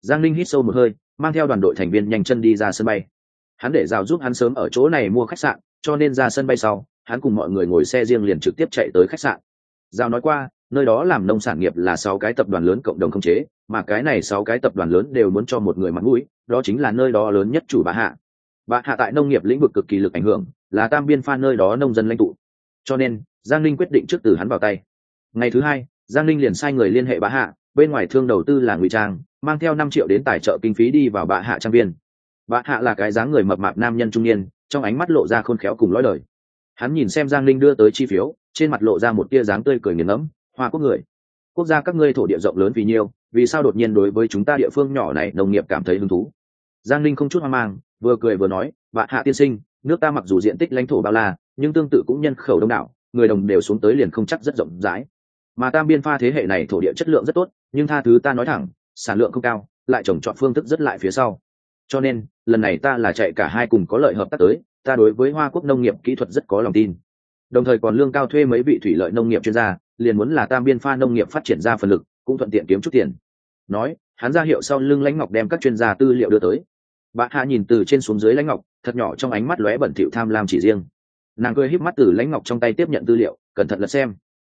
Giang linh hít sâu một hơi, mang theo đoàn đội thành viên nhanh chân đi ra sân bay. Hắn để rào giúp hắn sớm ở chỗ này mua khách sạn, cho nên ra sân bay sau, hắn cùng mọi người ngồi xe riêng liền trực tiếp chạy tới khách sạn giao nói qua, nơi đó làm nông sản nghiệp là sáu cái tập đoàn lớn cộng đồng khống chế, mà cái này sáu cái tập đoàn lớn đều muốn cho một người mặt mũi, đó chính là nơi đó lớn nhất chủ bà hạ. Bà hạ tại nông nghiệp lĩnh vực cực kỳ lực ảnh hưởng, là tam biên pha nơi đó nông dân lãnh tụ. Cho nên, giang linh quyết định trước từ hắn vào tay. Ngày thứ hai, giang linh liền sai người liên hệ bà hạ, bên ngoài thương đầu tư là ngụy trang, mang theo năm triệu đến tài trợ kinh phí đi vào bà hạ trang viên bà hạ là cái dáng người mập mạp nam nhân trung niên, trong ánh mắt lộ ra khôn khéo cùng lõi đời. Hắn nhìn xem giang linh đưa tới chi phiếu trên mặt lộ ra một tia dáng tươi cười nghiền ngẫm, hoa quốc người, quốc gia các ngươi thổ địa rộng lớn vì nhiêu vì sao đột nhiên đối với chúng ta địa phương nhỏ này nông nghiệp cảm thấy hứng thú? Giang linh không chút hoang mang, vừa cười vừa nói bạn hạ tiên sinh, nước ta mặc dù diện tích lãnh thổ bao la, nhưng tương tự cũng nhân khẩu đông đảo, người đồng đều xuống tới liền không chắc rất rộng rãi. Mà tam biên pha thế hệ này thổ địa chất lượng rất tốt, nhưng tha thứ ta nói thẳng, sản lượng không cao, lại trồng chọn phương thức rất lại phía sau. Cho nên, lần này ta là chạy cả hai cùng có lợi hợp tác tới, ta đối với hoa quốc nông nghiệp kỹ thuật rất có lòng tin đồng thời còn lương cao thuê mấy vị thủy lợi nông nghiệp chuyên gia, liền muốn là tam biên pha nông nghiệp phát triển ra phần lực, cũng thuận tiện kiếm chút tiền. Nói, hắn ra hiệu sau lưng lãnh ngọc đem các chuyên gia tư liệu đưa tới. Bà hạ nhìn từ trên xuống dưới lãnh ngọc, thật nhỏ trong ánh mắt lóe bẩn thịu tham lam chỉ riêng. Nàng cười híp mắt từ lãnh ngọc trong tay tiếp nhận tư liệu, cẩn thận lật xem.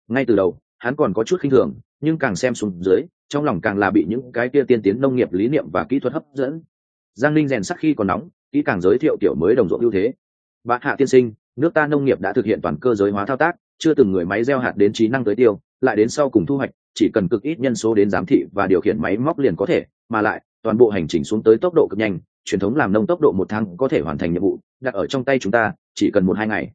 Ngay từ đầu, hắn còn có chút khinh thường, nhưng càng xem xuống dưới, trong lòng càng là bị những cái kia tiên tiến nông nghiệp lý niệm và kỹ thuật hấp dẫn. Giang linh rèn sắc khi còn nóng, kỹ càng giới thiệu tiểu mới đồng ruộng ưu thế. Bà hạ tiên sinh nước ta nông nghiệp đã thực hiện toàn cơ giới hóa thao tác, chưa từng người máy gieo hạt đến trí năng tới tiêu, lại đến sau cùng thu hoạch, chỉ cần cực ít nhân số đến giám thị và điều khiển máy móc liền có thể, mà lại, toàn bộ hành trình xuống tới tốc độ cực nhanh, truyền thống làm nông tốc độ một tháng có thể hoàn thành nhiệm vụ, đặt ở trong tay chúng ta, chỉ cần một hai ngày.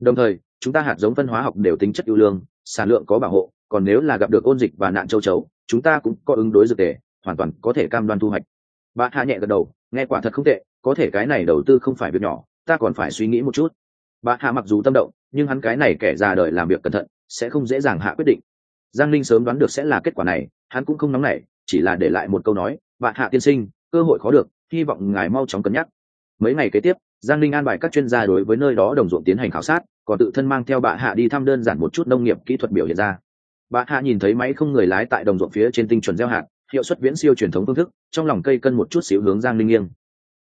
Đồng thời, chúng ta hạt giống phân hóa học đều tính chất ưu lương, sản lượng có bảo hộ, còn nếu là gặp được ôn dịch và nạn châu chấu, chúng ta cũng có ứng đối dược tề, hoàn toàn có thể cam đoan thu hoạch. Bà hạ nhẹ gật đầu, nghe quả thật không tệ, có thể cái này đầu tư không phải việc nhỏ, ta còn phải suy nghĩ một chút bà hạ mặc dù tâm động, nhưng hắn cái này kẻ ra đời làm việc cẩn thận, sẽ không dễ dàng hạ quyết định. Giang linh sớm đoán được sẽ là kết quả này, hắn cũng không nóng nảy, chỉ là để lại một câu nói bà hạ tiên sinh, cơ hội khó được, hy vọng ngài mau chóng cân nhắc. Mấy ngày kế tiếp, giang linh an bài các chuyên gia đối với nơi đó đồng ruộng tiến hành khảo sát, còn tự thân mang theo bà hạ đi thăm đơn giản một chút nông nghiệp kỹ thuật biểu hiện ra. Bà hạ nhìn thấy máy không người lái tại đồng ruộng phía trên tinh chuẩn gieo hạt, hiệu suất viễn siêu truyền thống phương thức, trong lòng cây cân một chút xíu hướng giang linh nghiêng.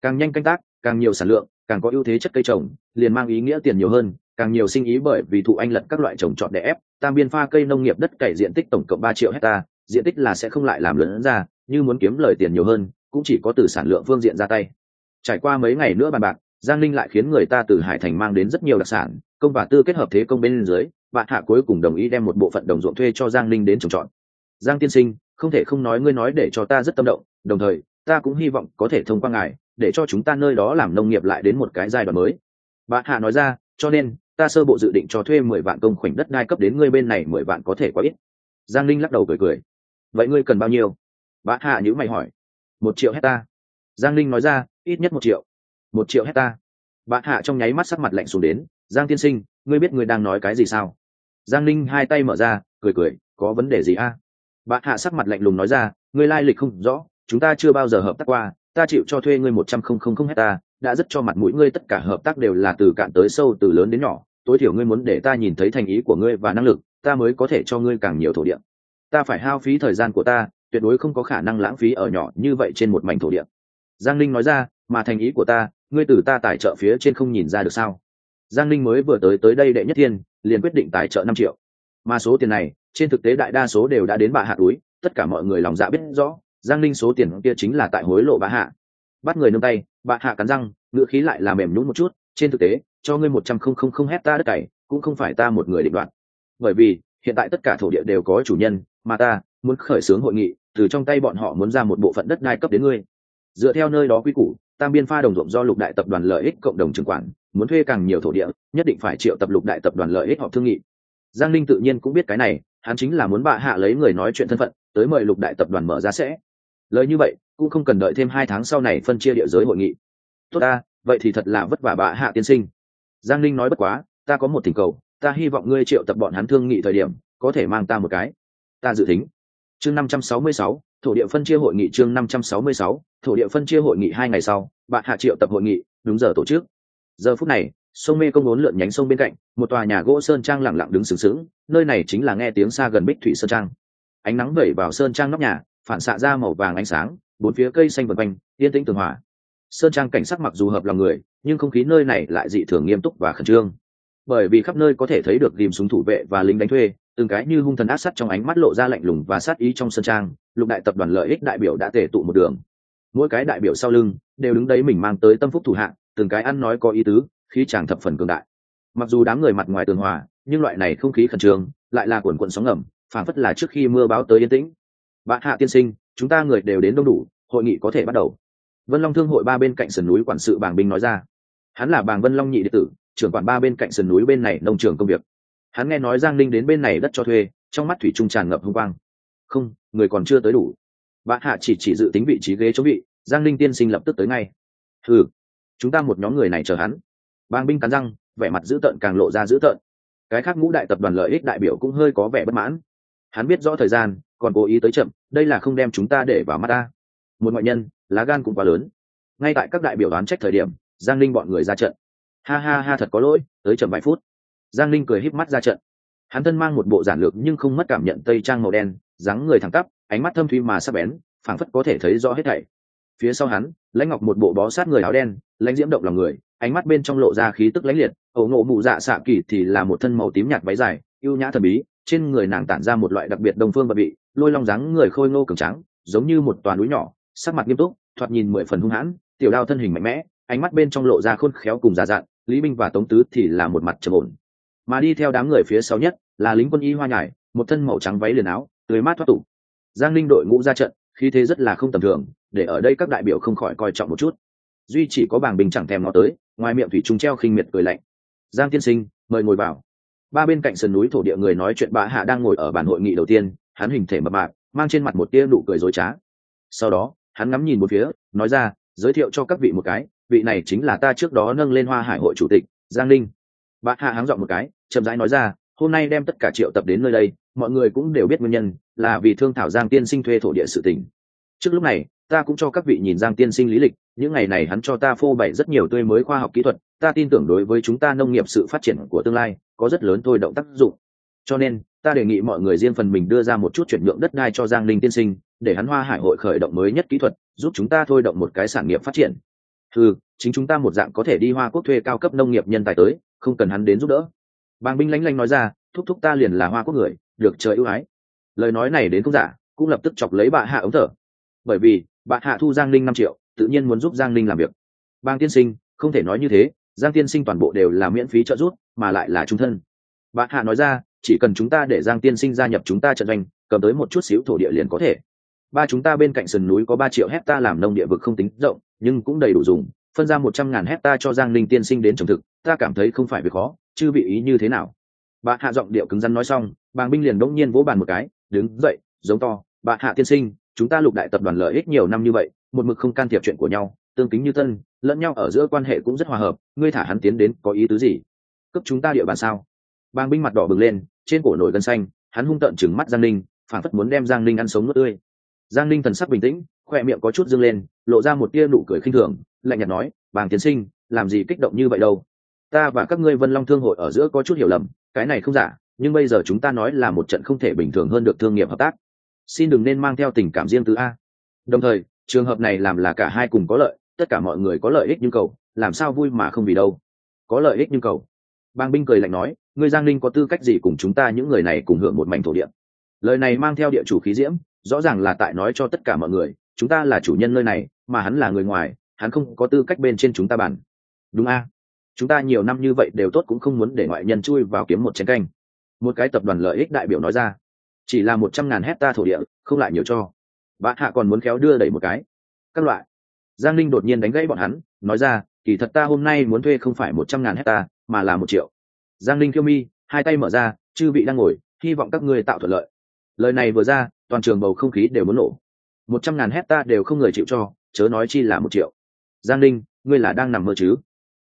Càng nhanh canh tác càng nhiều sản lượng, càng có ưu thế chất cây trồng, liền mang ý nghĩa tiền nhiều hơn, càng nhiều sinh ý bởi vì thụ anh lật các loại trồng trọt đẻ ép, tam biên pha cây nông nghiệp đất cày diện tích tổng cộng ba triệu hecta, diện tích là sẽ không lại làm lớn ra, như muốn kiếm lời tiền nhiều hơn, cũng chỉ có từ sản lượng phương diện ra tay. Trải qua mấy ngày nữa bàn bạc, giang linh lại khiến người ta từ hải thành mang đến rất nhiều đặc sản, công và tư kết hợp thế công bên dưới, bạn hạ cuối cùng đồng ý đem một bộ phận đồng ruộng thuê cho giang linh đến trồng trọt. Giang tiên sinh, không thể không nói ngươi nói để cho ta rất tâm động, đồng thời ta cũng hy vọng có thể thông qua ngài, để cho chúng ta nơi đó làm nông nghiệp lại đến một cái giai đoạn mới. Bà hạ nói ra, cho nên, ta sơ bộ dự định cho thuê mười vạn công khoảnh đất đai cấp đến ngươi bên này, mười vạn có thể quá ít. Giang linh lắc đầu cười cười. Vậy ngươi cần bao nhiêu? Bà hạ nhữ mày hỏi. Một triệu hecta. Giang linh nói ra, ít nhất một triệu. Một triệu hecta. Bà hạ trong nháy mắt sắc mặt lạnh xuống đến. Giang tiên sinh, ngươi biết ngươi đang nói cái gì sao? Giang linh hai tay mở ra, cười cười, có vấn đề gì a? Bà hạ sắc mặt lạnh lùng nói ra, ngươi lai lịch không rõ chúng ta chưa bao giờ hợp tác qua, ta chịu cho thuê ngươi một trăm không không không hecta đã rất cho mặt mũi ngươi, tất cả hợp tác đều là từ cạn tới sâu, từ lớn đến nhỏ. Tối thiểu ngươi muốn để ta nhìn thấy thành ý của ngươi và năng lực, ta mới có thể cho ngươi càng nhiều thổ địa. Ta phải hao phí thời gian của ta, tuyệt đối không có khả năng lãng phí ở nhỏ như vậy trên một mảnh thổ địa. Giang linh nói ra, mà thành ý của ta, ngươi từ ta tài trợ phía trên không nhìn ra được sao? Giang linh mới vừa tới tới đây đệ nhất thiên, liền quyết định tài trợ năm triệu. Mà số tiền này, trên thực tế đại đa số đều đã đến bà hạ túi, tất cả mọi người lòng dạ biết rõ giang linh số tiền kia chính là tại hối lộ bà hạ. Bắt người nâng tay, bà hạ cắn răng, ngữ khí lại làm mềm nhún một chút, trên thực tế, cho ngươi một trăm không không không hecta đất cày, cũng không phải ta một người định đoạt. Bởi vì, hiện tại tất cả thổ địa đều có chủ nhân, mà ta muốn khởi xướng hội nghị, từ trong tay bọn họ muốn ra một bộ phận đất đai cấp đến ngươi. Dựa theo nơi đó quy củ, tam biên pha đồng ruộng do lục đại tập đoàn lợi ích cộng đồng chứng quản muốn thuê càng nhiều thổ địa, nhất định phải triệu tập lục đại tập đoàn lợi ích họp thương nghị. Giang linh tự nhiên cũng biết cái này, hắn chính là muốn bạ hạ lấy người nói chuyện thân phận, tới mời lục đại tập đoàn mở ra sẽ lời như vậy, cũng không cần đợi thêm hai tháng sau này phân chia địa giới hội nghị. Tốt ta, vậy thì thật là vất vả bạ hạ tiên sinh. Giang linh nói bất quá, ta có một thỉnh cầu, ta hy vọng ngươi triệu tập bọn hắn thương nghị thời điểm, có thể mang ta một cái. Ta dự tính. Chương năm trăm sáu mươi sáu, thổ địa phân chia hội nghị chương năm trăm sáu mươi sáu, thổ địa phân chia hội nghị hai ngày sau bạn hạ triệu tập hội nghị, đúng giờ tổ chức. Giờ phút này, sông mê công bốn lượn nhánh sông bên cạnh, một tòa nhà gỗ sơn trang lẳng lặng đứng sừng sững, nơi này chính là nghe tiếng xa gần bích thủy sơn trang. Ánh nắng vẩy vào sơn trang nóc nhà phản xạ ra màu vàng ánh sáng, bốn phía cây xanh vần quanh, yên tĩnh tường hòa. Sơn trang cảnh sắc mặc dù hợp lòng người, nhưng không khí nơi này lại dị thường nghiêm túc và khẩn trương. Bởi vì khắp nơi có thể thấy được ghìm súng thủ vệ và lính đánh thuê, từng cái như hung thần ác sắt trong ánh mắt lộ ra lạnh lùng và sát ý trong sân trang, lục đại tập đoàn lợi ích đại biểu đã tề tụ một đường. Mỗi cái đại biểu sau lưng đều đứng đấy mình mang tới tâm phúc thủ hạng từng cái ăn nói có ý tứ, khí chàng thập phần cường đại. Mặc dù đám người mặt ngoài tường hòa, nhưng loại này không khí khẩn trương, lại là quần cuộn sóng ngầm, phảng phất là trước khi mưa báo tới yên tĩnh bạn hạ tiên sinh, chúng ta người đều đến đông đủ, hội nghị có thể bắt đầu. Vân long thương hội ba bên cạnh sườn núi quản sự bàng binh nói ra. Hắn là bàng vân long nhị đệ tử, trưởng quản ba bên cạnh sườn núi bên này nông trường công việc. Hắn nghe nói giang linh đến bên này đất cho thuê, trong mắt thủy trung tràn ngập hung quang. Không, người còn chưa tới đủ. Bạn hạ chỉ chỉ dự tính vị trí ghế chống vị, giang linh tiên sinh lập tức tới ngay. Ừ chúng ta một nhóm người này chờ hắn. Bang binh cắn răng, vẻ mặt dữ tợn càng lộ ra dữ tợn. Cái khác ngũ đại tập đoàn lợi ích đại biểu cũng hơi có vẻ bất mãn. Hắn biết rõ thời gian còn cố ý tới chậm, đây là không đem chúng ta để vào mắt ta. Một ngoại nhân, lá gan cũng quá lớn. Ngay tại các đại biểu đoán trách thời điểm, giang linh bọn người ra trận. Ha ha ha, thật có lỗi, tới chậm vài phút. Giang linh cười híp mắt ra trận. Hắn thân mang một bộ giản lược nhưng không mất cảm nhận tây trang màu đen, dáng người thẳng tắp, ánh mắt thâm thuy mà sắc bén, phảng phất có thể thấy rõ hết thảy. Phía sau hắn, lãnh ngọc một bộ bó sát người áo đen, lãnh diễm động lòng người, ánh mắt bên trong lộ ra khí tức lãnh liệt, ẩu ngộ mụ dạ xạ kỳ thì là một thân màu tím nhạt váy dài, ưu nhã thần bí trên người nàng tản ra một loại đặc biệt đông phương và bị, lôi long dáng người khôi ngô cường trắng giống như một toàn núi nhỏ, sắc mặt nghiêm túc, thoạt nhìn mười phần hung hãn, tiểu đao thân hình mạnh mẽ, ánh mắt bên trong lộ ra khôn khéo cùng già dặn, lý Minh và tống tứ thì là một mặt trầm ổn. Mà đi theo đám người phía sau nhất là lính quân y hoa nhải, một thân màu trắng váy liền áo tưới mát thoát tục. Giang linh đội ngũ ra trận, khí thế rất là không tầm thường, để ở đây các đại biểu không khỏi coi trọng một chút. Duy chỉ có bảng bình chẳng thèm nó tới, ngoài miệng thủy trung treo khinh miệt cười lạnh. Giang tiên sinh, mời ngồi vào ba bên cạnh sườn núi thổ địa người nói chuyện bạ hạ đang ngồi ở bàn hội nghị đầu tiên, hắn hình thể mập mạp, mang trên mặt một tia nụ cười dối trá. Sau đó, hắn ngắm nhìn một phía, nói ra, giới thiệu cho các vị một cái, vị này chính là ta trước đó nâng lên hoa hải hội chủ tịch, giang linh bạ hạ háng dọn một cái, chậm rãi nói ra, hôm nay đem tất cả triệu tập đến nơi đây, mọi người cũng đều biết nguyên nhân, là vì thương thảo giang tiên sinh thuê thổ địa sự tỉnh. Trước lúc này, ta cũng cho các vị nhìn giang tiên sinh lý lịch, những ngày này hắn cho ta phô bày rất nhiều tươi mới khoa học kỹ thuật, ta tin tưởng đối với chúng ta nông nghiệp sự phát triển của tương lai có rất lớn thôi động tác dụng. Cho nên, ta đề nghị mọi người riêng phần mình đưa ra một chút chuyển nhượng đất đai cho giang linh tiên sinh, để hắn hoa hải hội khởi động mới nhất kỹ thuật, giúp chúng ta thôi động một cái sản nghiệp phát triển. Ừ chính chúng ta một dạng có thể đi hoa quốc thuê cao cấp nông nghiệp nhân tài tới, không cần hắn đến giúp đỡ. Bàng binh lánh lanh nói ra, thúc thúc ta liền là hoa quốc người, được trời ưu ái. Lời nói này đến không giả, cũng lập tức chọc lấy bà hạ ống thở. Bởi vì bà hạ thu giang linh năm triệu, tự nhiên muốn giúp giang linh làm việc. Bang tiên sinh, không thể nói như thế giang tiên sinh toàn bộ đều là miễn phí trợ giúp, mà lại là trung thân. Bạn hạ nói ra, chỉ cần chúng ta để giang tiên sinh gia nhập chúng ta trận doanh, cầm tới một chút xíu thổ địa liền có thể. Ba chúng ta bên cạnh sườn núi có ba triệu hecta làm nông địa vực không tính rộng, nhưng cũng đầy đủ dùng, phân ra một trăm ngàn hecta cho giang linh tiên sinh đến trồng thực, ta cảm thấy không phải việc khó chứ bị ý như thế nào? Bạn hạ giọng điệu cứng rắn nói xong, bàng binh liền đỗng nhiên vỗ bàn một cái, đứng dậy, giống to bạn hạ tiên sinh, chúng ta lục đại tập đoàn lợi ích nhiều năm như vậy, một mực không can thiệp chuyện của nhau, tương kính như tân lẫn nhau ở giữa quan hệ cũng rất hòa hợp, ngươi thả hắn tiến đến có ý tứ gì? Cấp chúng ta địa bàn sao? Bang binh mặt đỏ bừng lên, trên cổ nổi gân xanh, hắn hung tợn chừng mắt giang ninh phản phất muốn đem giang ninh ăn sống nước tươi. Giang ninh thần sắc bình tĩnh, khoe miệng có chút dâng lên, lộ ra một tia nụ cười khinh thường, lạnh nhạt nói, bàng tiến sinh, làm gì kích động như vậy đâu? Ta và các ngươi vân long thương hội ở giữa có chút hiểu lầm, cái này không giả, nhưng bây giờ chúng ta nói là một trận không thể bình thường hơn được thương nghiệp hợp tác. Xin đừng nên mang theo tình cảm riêng từ a. Đồng thời, trường hợp này làm là cả hai cùng có lợi tất cả mọi người có lợi ích nhưng cầu, làm sao vui mà không vì đâu? Có lợi ích nhưng cầu. Bang binh cười lạnh nói, ngươi giang ninh có tư cách gì cùng chúng ta những người này cùng hưởng một mảnh thổ địa? Lời này mang theo địa chủ khí diễm, rõ ràng là tại nói cho tất cả mọi người, chúng ta là chủ nhân nơi này, mà hắn là người ngoài, hắn không có tư cách bên trên chúng ta bàn. Đúng a. Chúng ta nhiều năm như vậy đều tốt cũng không muốn để ngoại nhân chui vào kiếm một chén canh. Một cái tập đoàn lợi ích đại biểu nói ra, chỉ là một trăm ngàn hecta thổ địa, không lại nhiều cho. Bạn hạ còn muốn khéo đưa đẩy một cái. Các loại giang linh đột nhiên đánh gãy bọn hắn, nói ra, kỳ thật ta hôm nay muốn thuê không phải một trăm ngàn hecta, mà là một triệu. Giang linh kiêu mi, hai tay mở ra, chư vị đang ngồi, hy vọng các ngươi tạo thuận lợi. Lời này vừa ra, toàn trường bầu không khí đều muốn nổ. Một trăm ngàn hecta đều không người chịu cho, chớ nói chi là một triệu. Giang linh ngươi là đang nằm mơ chứ?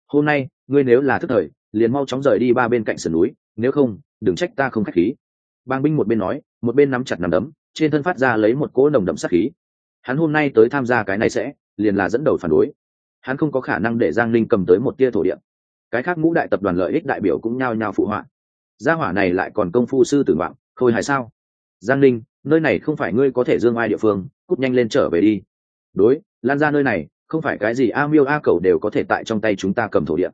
Hôm nay, ngươi nếu là thức thời, liền mau chóng rời đi ba bên cạnh sườn núi, nếu không, đừng trách ta không k h á c h khí. Bang binh một bên nói, một bên nắm chặt nằm đấm, trên thân phát ra lấy một cỗ nồng đậm sát khí. Hắn hôm nay tới tham gia cái này sẽ liền là dẫn đầu phản đối. Hắn không có khả năng để giang linh cầm tới một tia thổ địa. Cái khác ngũ đại tập đoàn lợi ích đại biểu cũng nhao nhao phụ họa. Gia hỏa này lại còn công phu sư tử vọng khôi hài sao? Giang linh nơi này không phải ngươi có thể dương ai địa phương, cút nhanh lên trở về đi. Đối, lan ra nơi này, không phải cái gì a miêu a cầu đều có thể tại trong tay chúng ta cầm thổ địa.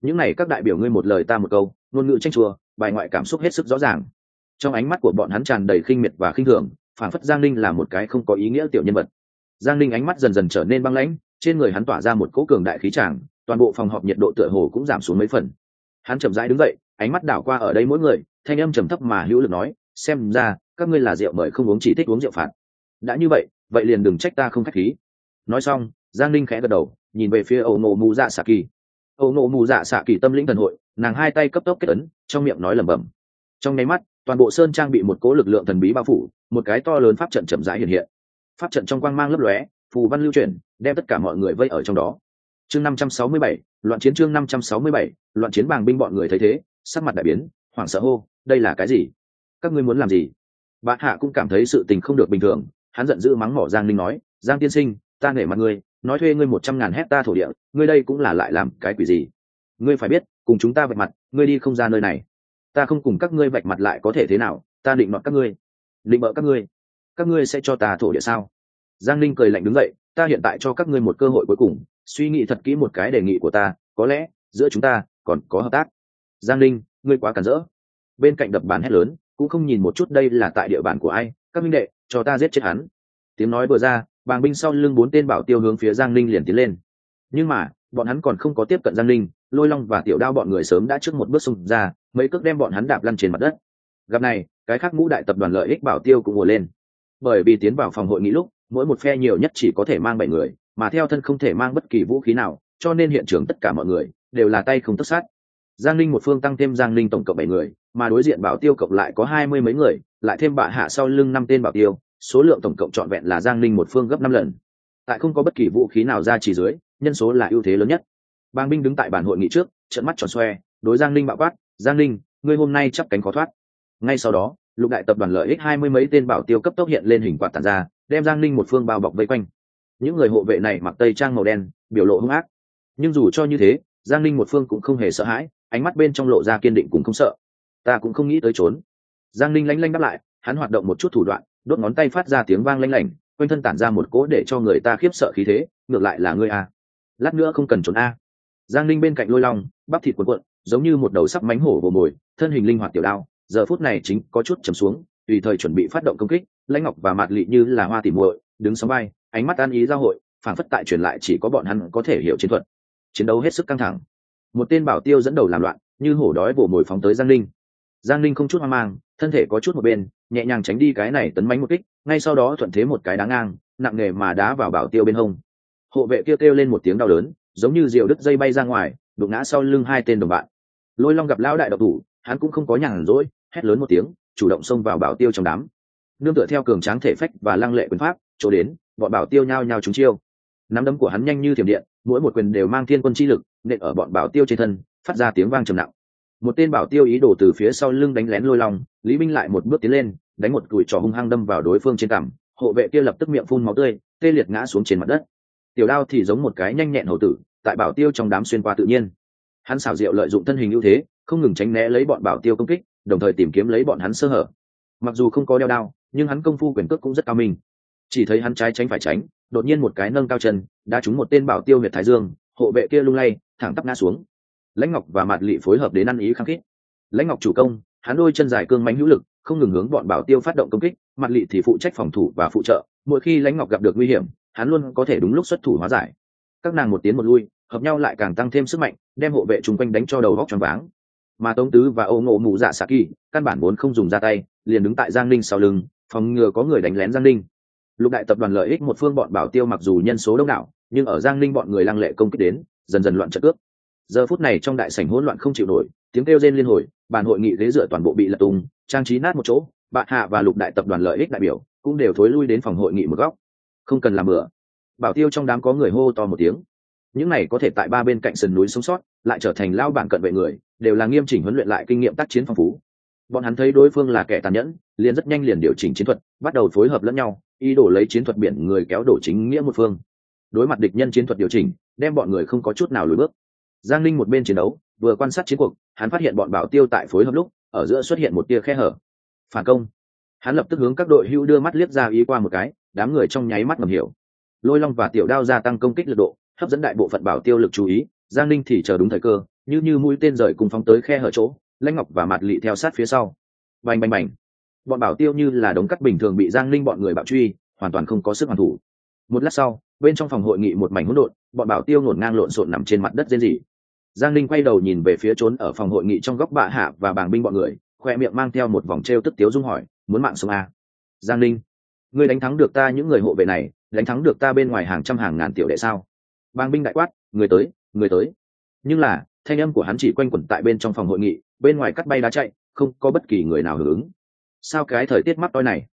Những này các đại biểu ngươi một lời ta một câu, ngôn ngữ tranh chùa bài ngoại cảm xúc hết sức rõ ràng. Trong ánh mắt của bọn hắn tràn đầy khinh miệt và khinh thường phản phất giang linh là một cái không có ý nghĩa tiểu nhân vật giang Ninh ánh mắt dần dần trở nên băng lãnh, trên người hắn tỏa ra một cỗ cường đại khí tràng, toàn bộ phòng họp nhiệt độ tựa hồ cũng giảm xuống mấy phần. Hắn chậm rãi đứng dậy, ánh mắt đảo qua ở đây mỗi người, thanh âm trầm thấp mà hữu lực nói, xem ra, các ngươi là rượu mời không uống chỉ thích uống rượu phạt. Đã như vậy vậy liền đừng trách ta không khách khí. Nói xong, giang Ninh khẽ gật đầu, nhìn về phía ẩu nộ mù dạ xạ kỳ. Ẩu nộ mù dạ xạ kỳ tâm lĩnh thần hội, nàng hai tay cấp tốc kết ấn, trong miệng nói lẩm bẩm. Trong nháy mắt, toàn bộ sơn trang bị một cố lực lượng thần bí bao phủ, một cái to lớn pháp trận chậm rãi hiện hiện pháp trận trong quang mang lấp lóe, phù văn lưu chuyển, đem tất cả mọi người vây ở trong đó. Chương năm trăm sáu mươi bảy, loạn chiến chương năm trăm sáu mươi bảy, loạn chiến bàng binh bọn người thấy thế, sắc mặt đại biến, hoảng sợ hô, đây là cái gì? Các ngươi muốn làm gì? Bạn hạ cũng cảm thấy sự tình không được bình thường, hắn giận dữ mắng mỏ giang linh nói, giang tiên sinh, ta nể mặt ngươi, nói thuê ngươi một trăm ngàn hecta thổ địa, ngươi đây cũng là lại làm cái quỷ gì? Ngươi phải biết, cùng chúng ta vạch mặt, ngươi đi không ra nơi này. Ta không cùng các ngươi vạch mặt lại có thể thế nào, ta định nọt các ngươi, định mợ các ngươi các ngươi sẽ cho ta thổ địa sao? Giang linh cười lạnh đứng dậy, ta hiện tại cho các ngươi một cơ hội cuối cùng, suy nghĩ thật kỹ một cái đề nghị của ta, có lẽ, giữa chúng ta, còn có hợp tác. Giang linh ngươi quá cản rỡ. Bên cạnh đập bàn hét lớn, cũng không nhìn một chút đây là tại địa bàn của ai, các minh đệ, cho ta giết chết hắn. Tiếng nói vừa ra, bàng binh sau lưng bốn tên bảo tiêu hướng phía giang linh liền tiến lên. Nhưng mà, bọn hắn còn không có tiếp cận giang linh lôi long và tiểu đao bọn người sớm đã trước một bước xung ra, mấy cước đem bọn hắn đạp lăn trên mặt đất. Gặp này, cái khác ngũ đại tập đoàn lợi ích bảo tiêu cũng ngồi lên bởi vì tiến vào phòng hội nghị lúc, mỗi một phe nhiều nhất chỉ có thể mang bảy người, mà theo thân không thể mang bất kỳ vũ khí nào, cho nên hiện trường tất cả mọi người đều là tay không tất sát. Giang linh một phương tăng thêm giang linh tổng cộng bảy người, mà đối diện bảo tiêu cộng lại có hai mươi mấy người, lại thêm bạ hạ sau lưng năm tên bảo tiêu, số lượng tổng cộng trọn vẹn là giang linh một phương gấp năm lần. Tại không có bất kỳ vũ khí nào ra chỉ dưới, nhân số là ưu thế lớn nhất. Bang binh đứng tại bản hội nghị trước trận mắt tròn xoe, đối giang linh bạo quát, giang linh ngươi hôm nay chắp cánh khó thoát. Ngay sau đó lục đại tập đoàn lợi ích hai mươi mấy tên bảo tiêu cấp tốc hiện lên hình quạt tàn ra, đem giang linh một phương bao bọc vây quanh. Những người hộ vệ này mặc tây trang màu đen, biểu lộ hung ác. Nhưng dù cho như thế, giang linh một phương cũng không hề sợ hãi, ánh mắt bên trong lộ ra kiên định cũng không sợ. Ta cũng không nghĩ tới trốn. Giang linh lanh lanh đáp lại, hắn hoạt động một chút thủ đoạn, đốt ngón tay phát ra tiếng vang lanh lảnh, quanh thân tản ra một cỗ để cho người ta khiếp sợ khí thế, ngược lại là ngươi a. Lát nữa không cần trốn a. Giang linh bên cạnh lôi long, bắp thịt cuộn cuộn, giống như một đầu sắc mánh hổ vồ mồi, thân hình linh hoạt tiểu đao giờ phút này chính có chút chầm xuống, tùy thời chuẩn bị phát động công kích, lãnh ngọc và mạt lị như là hoa tìm muội, đứng sóng bay ánh mắt an ý giao hội phản phất tại truyền lại chỉ có bọn hắn có thể hiểu chiến thuật. Chiến đấu hết sức căng thẳng. Một tên bảo tiêu dẫn đầu làm loạn, như hổ đói bổ mồi phóng tới giang linh giang linh không chút hoang mang, thân thể có chút một bên, nhẹ nhàng tránh đi cái này tấn mánh một kích, ngay sau đó thuận thế một cái đá ngang, nặng nề mà đá vào bảo tiêu bên hông. Hộ vệ kêu kêu lên một tiếng đau đớn, giống như diều đứt dây bay ra ngoài, đụng ngã sau lưng hai tên đồng bạn. Lôi long gặp lão đại độc thủ, hắn cũng không có nhàn rỗi hét lớn một tiếng, chủ động xông vào bảo tiêu trong đám. Nương tựa theo cường tráng thể phách và lăng lệ quyền pháp, chỗ đến, bọn bảo tiêu nhao nhao trúng chiêu. Nắm đấm của hắn nhanh như thiểm điện, mỗi một quyền đều mang thiên quân chi lực, nện ở bọn bảo tiêu trên thân, phát ra tiếng vang trầm nặng. Một tên bảo tiêu ý đồ từ phía sau lưng đánh lén lôi long, lý minh lại một bước tiến lên, đánh một cùi trò hung hăng đâm vào đối phương trên cằm, hộ vệ kia lập tức miệng phun máu tươi, tê liệt ngã xuống trên mặt đất. Tiểu đao thì giống một cái nhanh nhẹn hầu tử, tại bảo tiêu trong đám xuyên qua tự nhiên. Hắn xảo diệu lợi dụng thân hình ưu thế, không ngừng tránh né lấy bọn bảo tiêu công kích đồng thời tìm kiếm lấy bọn hắn sơ hở. Mặc dù không có đeo đao, nhưng hắn công phu quyền cước cũng rất cao minh. Chỉ thấy hắn trái tránh phải tránh, đột nhiên một cái nâng cao chân đã trúng một tên bảo tiêu huyệt thái dương, hộ vệ kia lung lay, thẳng tắp ngã xuống. Lãnh ngọc và mạt lị phối hợp đến ăn ý khăng khít. Lãnh ngọc chủ công, hắn đôi chân dài cương mánh hữu lực, không ngừng hướng bọn bảo tiêu phát động công kích mặt lị thì phụ trách phòng thủ và phụ trợ, mỗi khi lãnh ngọc gặp được nguy hiểm, hắn luôn có thể đúng lúc xuất thủ hóa giải. Các nàng một tiến một lui, hợp nhau lại càng tăng thêm sức mạnh, đem hộ vệ chung quanh đánh cho đầu góc tròn váng mà tống tứ và ô ngộ mụ dạ xạ kỳ căn bản vốn không dùng ra tay, liền đứng tại giang ninh sau lưng, phòng ngừa có người đánh lén giang ninh. Lục đại tập đoàn lợi ích một phương bọn bảo tiêu mặc dù nhân số đông đảo, nhưng ở giang ninh bọn người lăng lệ công kích đến, dần dần loạn trận cướp. Giờ phút này trong đại sảnh hỗn loạn không chịu nổi, tiếng kêu rên liên hồi, bàn hội nghị ghế dựa toàn bộ bị lật tung, trang trí nát một chỗ bạn hạ và lục đại tập đoàn lợi ích đại biểu cũng đều thối lui đến phòng hội nghị một góc. Không cần làm bừa. Bảo tiêu trong đám có người hô to một tiếng những này có thể tại ba bên cạnh sườn núi sống sót, lại trở thành lao bản cận vệ người, đều là nghiêm chỉnh huấn luyện lại kinh nghiệm tác chiến phong phú. Bọn hắn thấy đối phương là kẻ tàn nhẫn, liền rất nhanh liền điều chỉnh chiến thuật, bắt đầu phối hợp lẫn nhau, ý đồ lấy chiến thuật biển người kéo đổ chính nghĩa một phương. Đối mặt địch nhân chiến thuật điều chỉnh, đem bọn người không có chút nào lùi bước. Giang linh một bên chiến đấu, vừa quan sát chiến cuộc, hắn phát hiện bọn bảo tiêu tại phối hợp lúc, ở giữa xuất hiện một tia khe hở. Phản công. Hắn lập tức hướng các đội hưu đưa mắt liếc ra ý qua một cái, đám người trong nháy mắt ngầm hiểu. Lôi long và tiểu đao gia tăng công kích lực độ hấp dẫn đại bộ phận bảo tiêu lực chú ý giang ninh thì chờ đúng thời cơ như như mũi tên rời cùng phóng tới khe hở chỗ lãnh ngọc và mặt lị theo sát phía sau. Bành bành bành. Bọn bảo tiêu như là đống cắt bình thường bị giang ninh bọn người bạo truy hoàn toàn không có sức hoàn thủ. Một lát sau bên trong phòng hội nghị một mảnh hỗn độn bọn bảo tiêu ngổn ngang lộn xộn nằm trên mặt đất dên dỉ, giang ninh quay đầu nhìn về phía trốn ở phòng hội nghị trong góc bạ hạ và bàng binh bọn người khoe miệng mang theo một vòng t r e o tức tiếu dung hỏi muốn mạng sống à? giang ninh ngươi đánh thắng được ta những người hộ vệ này đánh thắng được ta bên ngoài hàng trăm hàng ngàn tiểu đệ sao? Bang binh đại quát, người tới người tới. Nhưng là, thanh âm của hắn chỉ quanh quẩn tại bên trong phòng hội nghị, bên ngoài cắt bay đá chạy, không có bất kỳ người nào hưởng ứng. Sao cái thời tiết mắc toi này?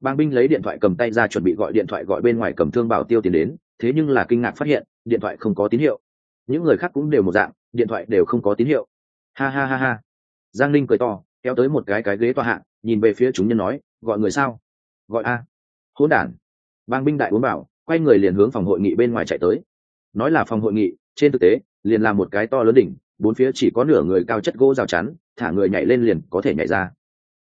Bang binh lấy điện thoại cầm tay ra chuẩn bị gọi điện thoại gọi bên ngoài cầm thương bảo tiêu tiền đến, thế nhưng là kinh ngạc phát hiện, điện thoại không có tín hiệu. Những người khác cũng đều một dạng, điện thoại đều không có tín hiệu. Ha ha ha ha. Giang linh cười to, kéo tới một cái cái ghế tòa hạng nhìn về phía chúng nhân nói, gọi người sao? Gọi a. Hỗn đản. Bang binh đại uống bảo, quay người liền hướng phòng hội nghị bên ngoài chạy tới nói là phòng hội nghị, trên thực tế, liền là một cái to lớn đỉnh, bốn phía chỉ có nửa người cao chất gỗ rào chắn, thả người nhảy lên liền có thể nhảy ra.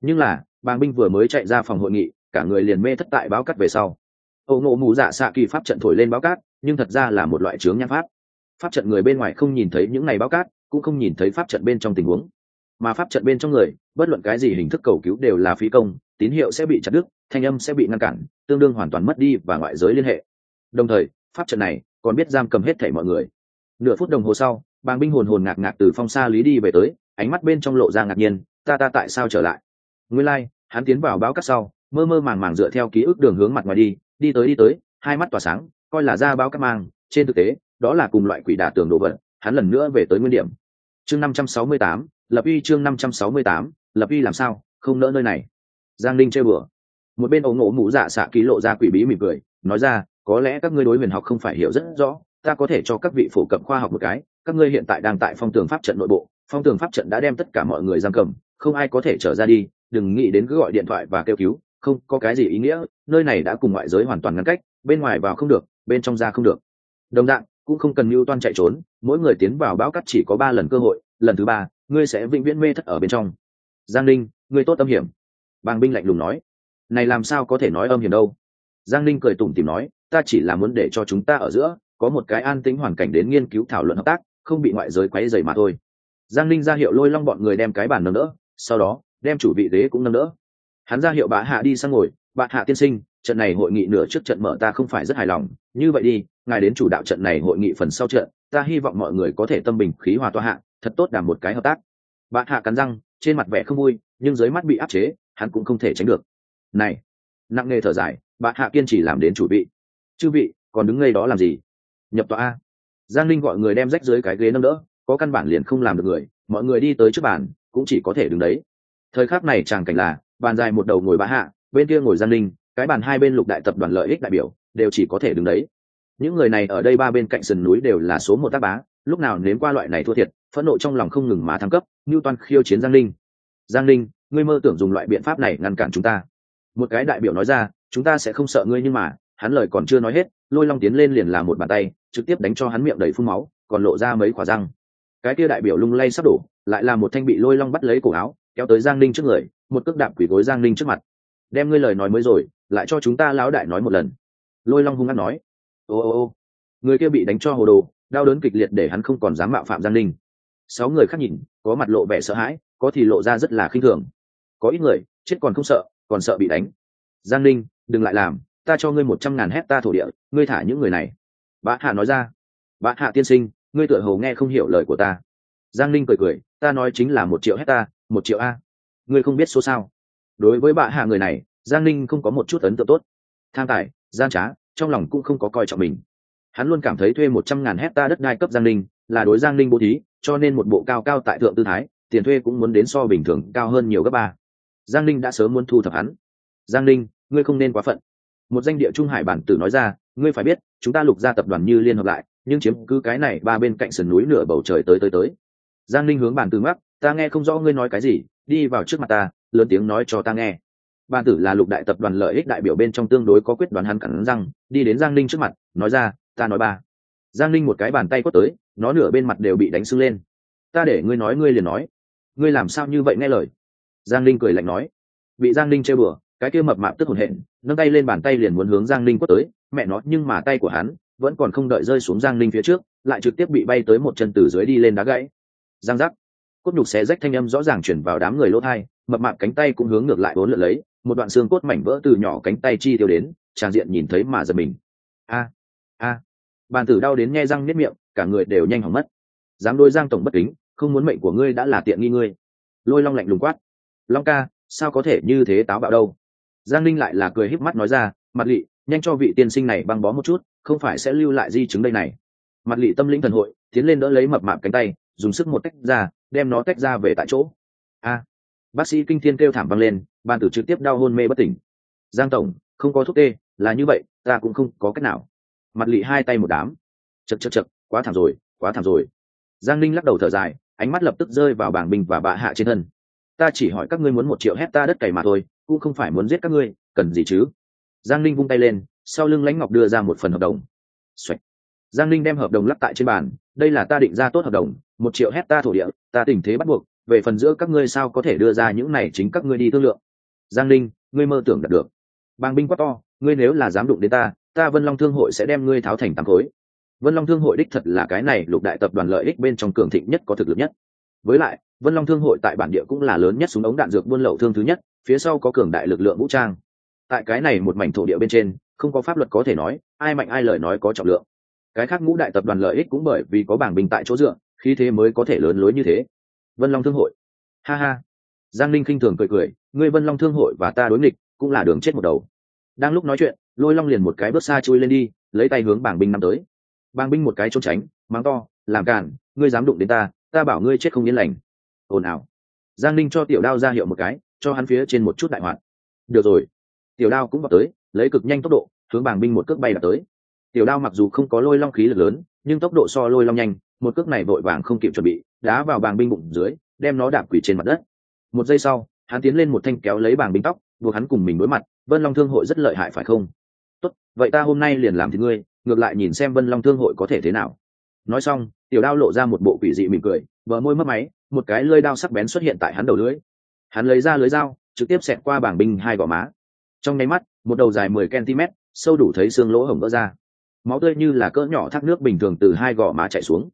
Nhưng là, bang binh vừa mới chạy ra phòng hội nghị, cả người liền mê thất tại báo cắt về sau. Ẩu nộ mù dạ xạ kỳ pháp trận thổi lên báo cát, nhưng thật ra là một loại chướng nhan pháp. Pháp trận người bên ngoài không nhìn thấy những ngày báo cát, cũng không nhìn thấy pháp trận bên trong tình huống. Mà pháp trận bên trong người, bất luận cái gì hình thức cầu cứu đều là phí công, tín hiệu sẽ bị chặt đứt, thanh âm sẽ bị ngăn cản, tương đương hoàn toàn mất đi và ngoại giới liên hệ. Đồng thời, pháp trận này còn biết giam cầm hết thảy mọi người. Nửa phút đồng hồ sau bàng binh hồn hồn ngạc ngạc từ phong xa lý đi về tới ánh mắt bên trong lộ ra ngạc nhiên ta ta tại sao trở lại? Nguyên lai、like, hắn tiến vào báo cắt sau mơ mơ màng màng dựa theo ký ức đường hướng mặt ngoài đi đi tới đi tới hai mắt tỏa sáng coi là ra báo cắt mang trên thực tế đó là cùng loại quỷ đả tường đồ vật hắn lần nữa về tới nguyên điểm. Chương năm trăm sáu mươi tám lập uy chương năm trăm sáu mươi tám lập uy làm sao không nỡ nơi này. Giang linh chơi bừa. Một bên ống ngộ mũ dạ xạ ký lộ ra quỷ bí mỉm cười nói ra có lẽ các ngươi đối huyền học không phải hiểu rất rõ, ta có thể cho các vị phổ cập khoa học một cái, các ngươi hiện tại đang tại phong tường pháp trận nội bộ, phong tường pháp trận đã đem tất cả mọi người giam cầm, không ai có thể trở ra đi, đừng nghĩ đến cứ gọi điện thoại và kêu cứu, không, có cái gì ý nghĩa, nơi này đã cùng ngoại giới hoàn toàn ngăn cách, bên ngoài vào không được, bên trong ra không được. Đồng dạng, cũng không cần mưu toan chạy trốn, mỗi người tiến vào bão cắt chỉ có ba lần cơ hội, lần thứ ba, ngươi sẽ vĩnh viễn mê thất ở bên trong. Giang ninh, ngươi tốt âm hiểm. Bàng binh lạnh lùng nói. Này làm sao có thể nói âm hiểm đâu? Giang ninh cười tủm tìm nói, ta chỉ là muốn để cho chúng ta ở giữa có một cái an tính hoàn cảnh đến nghiên cứu thảo luận hợp tác, không bị ngoại giới quấy dày mà thôi. Giang ninh ra hiệu lôi long bọn người đem cái bàn nâng đỡ, sau đó đem chủ vị ghế cũng nâng đỡ. Hắn ra hiệu bà hạ đi sang ngồi bà hạ tiên sinh, trận này hội nghị nửa trước trận mở ta không phải rất hài lòng, như vậy đi, ngài đến chủ đạo trận này hội nghị phần sau trận, ta hy vọng mọi người có thể tâm bình khí hòa toa hạ, thật tốt đảm một cái hợp tác. Bà hạ cắn răng, trên mặt vẻ không vui, nhưng dưới mắt bị áp chế, hắn cũng không thể tránh được. Này! Nặng nề thở dài bạn hạ kiên trì làm đến chủ vị. Chư vị, còn đứng ngay đó làm gì? Nhập tòa a. Giang linh gọi người đem rách dưới cái ghế nâng đỡ, có căn bản liền không làm được người, mọi người đi tới trước bàn, cũng chỉ có thể đứng đấy. Thời khắc này chàng cảnh là, bàn dài một đầu ngồi bá hạ, bên kia ngồi giang linh cái bàn hai bên lục đại tập đoàn lợi ích đại biểu, đều chỉ có thể đứng đấy. Những người này ở đây ba bên cạnh sườn núi đều là số một tác bá, lúc nào nếm qua loại này thua thiệt, phẫn nộ trong lòng không ngừng má thăng cấp, như toàn khiêu chiến giang linh giang linh ngươi mơ tưởng dùng loại biện pháp này ngăn cản chúng ta. Một cái đại biểu nói ra chúng ta sẽ không sợ ngươi nhưng mà, hắn lời còn chưa nói hết, lôi long tiến lên liền làm một bàn tay, trực tiếp đánh cho hắn miệng đầy phun máu, còn lộ ra mấy quả răng. Cái kia đại biểu lung lay sắp đổ, lại là một thanh bị lôi long bắt lấy cổ áo, kéo tới giang ninh trước người, một cước đạp quỷ gối giang ninh trước mặt. Đem ngươi lời nói mới rồi, lại cho chúng ta lão đại nói một lần. Lôi long hung hăng nói. Ô ô ô. Người kia bị đánh cho hồ đồ, đau đớn kịch liệt để hắn không còn dám mạo phạm giang ninh. Sáu người khác nhìn, có mặt lộ vẻ sợ hãi, có thì lộ ra rất là khinh thường. Có ít người, chết còn không sợ, còn sợ bị đánh. Giang ninh đừng lại làm, ta cho ngươi một trăm ngàn hecta thổ địa, ngươi thả những người này. Bá hạ nói ra. Bá hạ tiên sinh, ngươi tựa hồ nghe không hiểu lời của ta. Giang ninh cười cười, ta nói chính là một triệu hecta, một triệu a. Ngươi không biết số sao? Đối với bạ hạ người này, giang ninh không có một chút ấn tượng tốt. Tham tài, gian trá, trong lòng cũng không có coi trọng mình. Hắn luôn cảm thấy thuê một trăm ngàn hecta đất đai cấp giang ninh là đối giang ninh bố thí, cho nên một bộ cao cao tại thượng tư thái, tiền thuê cũng muốn đến so bình thường cao hơn nhiều gấp ba. Giang ninh đã sớm muốn thu thập hắn. Giang ninh ngươi không nên quá phận. Một danh địa trung hải bản tử nói ra, ngươi phải biết, chúng ta lục ra tập đoàn như liên hợp lại, nhưng chiếm cứ cái này ba bên cạnh sườn núi nửa bầu trời tới tới tới. Giang Linh hướng bản tử mắc ta nghe không rõ ngươi nói cái gì, đi vào trước mặt ta, lớn tiếng nói cho ta nghe. Bản tử là lục đại tập đoàn lợi ích đại biểu bên trong tương đối có quyết đoán hắn cắn răng, đi đến giang Linh trước mặt, nói ra, ta nói ba. Giang Linh một cái bàn tay quất tới, nó nửa bên mặt đều bị đánh sưng lên. Ta để ngươi nói, ngươi liền nói. Ngươi làm sao như vậy nghe lời? Giang Linh cười lạnh nói. Bị giang Linh chơi bừa cái kia mập mạp tức hồn hện, nâng tay lên bàn tay liền muốn hướng giang ninh quất tới, mẹ nó, nhưng mà tay của hắn vẫn còn không đợi rơi xuống giang ninh phía trước, lại trực tiếp bị bay tới một chân từ dưới đi lên đá gãy. Giang giác. Cốt nhục xé rách thanh âm rõ ràng chuyển vào đám người lỗ thai, mập mạp cánh tay cũng hướng ngược lại vốn lượt lấy, một đoạn xương cốt mảnh vỡ từ nhỏ cánh tay chi tiêu đến, tràng diện nhìn thấy mà giật mình. A a. Bàn tử đau đến nghe răng nếp miệng, cả người đều nhanh hỏng mất. Dám đôi giang tổng bất kính, không muốn mệnh của ngươi đã là tiện nghi ngươi. Lôi long lạnh lùng quát. Long ca, sao có thể như thế táo bạo đâu? Giang linh lại là cười híp mắt nói ra mặt lỵ nhanh cho vị tiên sinh này băng bó một chút, không phải sẽ lưu lại di chứng đây này. Mặt lỵ tâm linh thần hội, tiến lên đỡ lấy mập mạp cánh tay, dùng sức một tách ra, đem nó tách ra về tại chỗ. A, bác sĩ kinh thiên kêu thảm văng lên, ban tử trực tiếp đau hôn mê bất tỉnh. Giang tổng, không có thuốc tê, là như vậy, ta cũng không có cách nào. Mặt lỵ hai tay một đám. Chật chật chật quá thảm rồi, quá thảm rồi. Giang linh lắc đầu thở dài, ánh mắt lập tức rơi vào bảng bình và bạ hạ trên thân. Ta chỉ hỏi các ngươi muốn một triệu hecta đất cày mà thôi cũng không phải muốn giết các ngươi, cần gì chứ? Giang linh vung tay lên, sau lưng lãnh ngọc đưa ra một phần hợp đồng、Xoạch. Giang linh đem hợp đồng lắp tại trên bàn, đây là ta định ra tốt hợp đồng, một triệu hecta thổ địa, ta tình thế bắt buộc, về phần giữa các ngươi sao có thể đưa ra những này chính các ngươi đi thương lượng. Giang linh ngươi mơ tưởng đạt được. Bang binh quá to, ngươi nếu là dám đụng đến ta ta vân long thương hội sẽ đem ngươi tháo thành tám khối. Vân long thương hội đích thật là cái này lục đại tập đoàn lợi ích bên trong cường thịnh nhất có thực lực nhất. Với lại, vân long thương hội tại bản địa cũng là lớn nhất súng ống đạn dược buôn lậu thương thứ nhất phía sau có cường đại lực lượng vũ trang. Tại cái này một mảnh thổ địa bên trên, không có pháp luật có thể nói, ai mạnh ai lời nói có trọng lượng. Cái khác ngũ đại tập đoàn lợi ích cũng bởi vì có bảng bình tại chỗ dựa khi thế mới có thể lớn lối như thế. Vân long thương hội. Ha ha. Giang linh khinh thường cười cười, ngươi vân long thương hội và ta đối nghịch, cũng là đường chết một đầu. Đang lúc nói chuyện, lôi long liền một cái bước xa chui lên đi, lấy tay hướng bảng binh năm tới. Bảng binh một cái trốn tránh, mắng to, làm cản ngươi dám đụng đến ta ta bảo ngươi chết không yên lành. Ồn ào. Giang linh cho tiểu đao ra hiệu một cái cho hắn phía trên một chút đại hoạt. Được rồi. Tiểu đao cũng vào tới, lấy cực nhanh tốc độ, hướng bảng binh một cước bay là tới. Tiểu đao mặc dù không có lôi long khí lực lớn, nhưng tốc độ so lôi long nhanh, một cước này vội vàng không kịp chuẩn bị, đá vào bảng binh bụng dưới, đem nó đạp quỷ trên mặt đất. Một giây sau, hắn tiến lên một thanh kéo lấy bảng binh tóc, buộc hắn cùng mình đối mặt, vân long thương hội rất lợi hại, phải không? Tốt, vậy ta hôm nay liền làm thì ngươi, ngược lại nhìn xem vân long thương hội có thể thế nào. Nói xong, tiểu đao lộ ra một bộ quỷ dị mỉm cười vợ môi mất máy, một cái lơi đao sắc bén xuất hiện tại hắn đầu lưỡi hắn lấy ra lưới dao, trực tiếp xẹt qua bảng binh hai gò má. Trong nháy mắt, một đầu dài mười cm, sâu đủ thấy xương lỗ hổng vỡ ra. Máu tươi như là cỡ nhỏ thác nước bình thường từ hai gò má chạy xuống.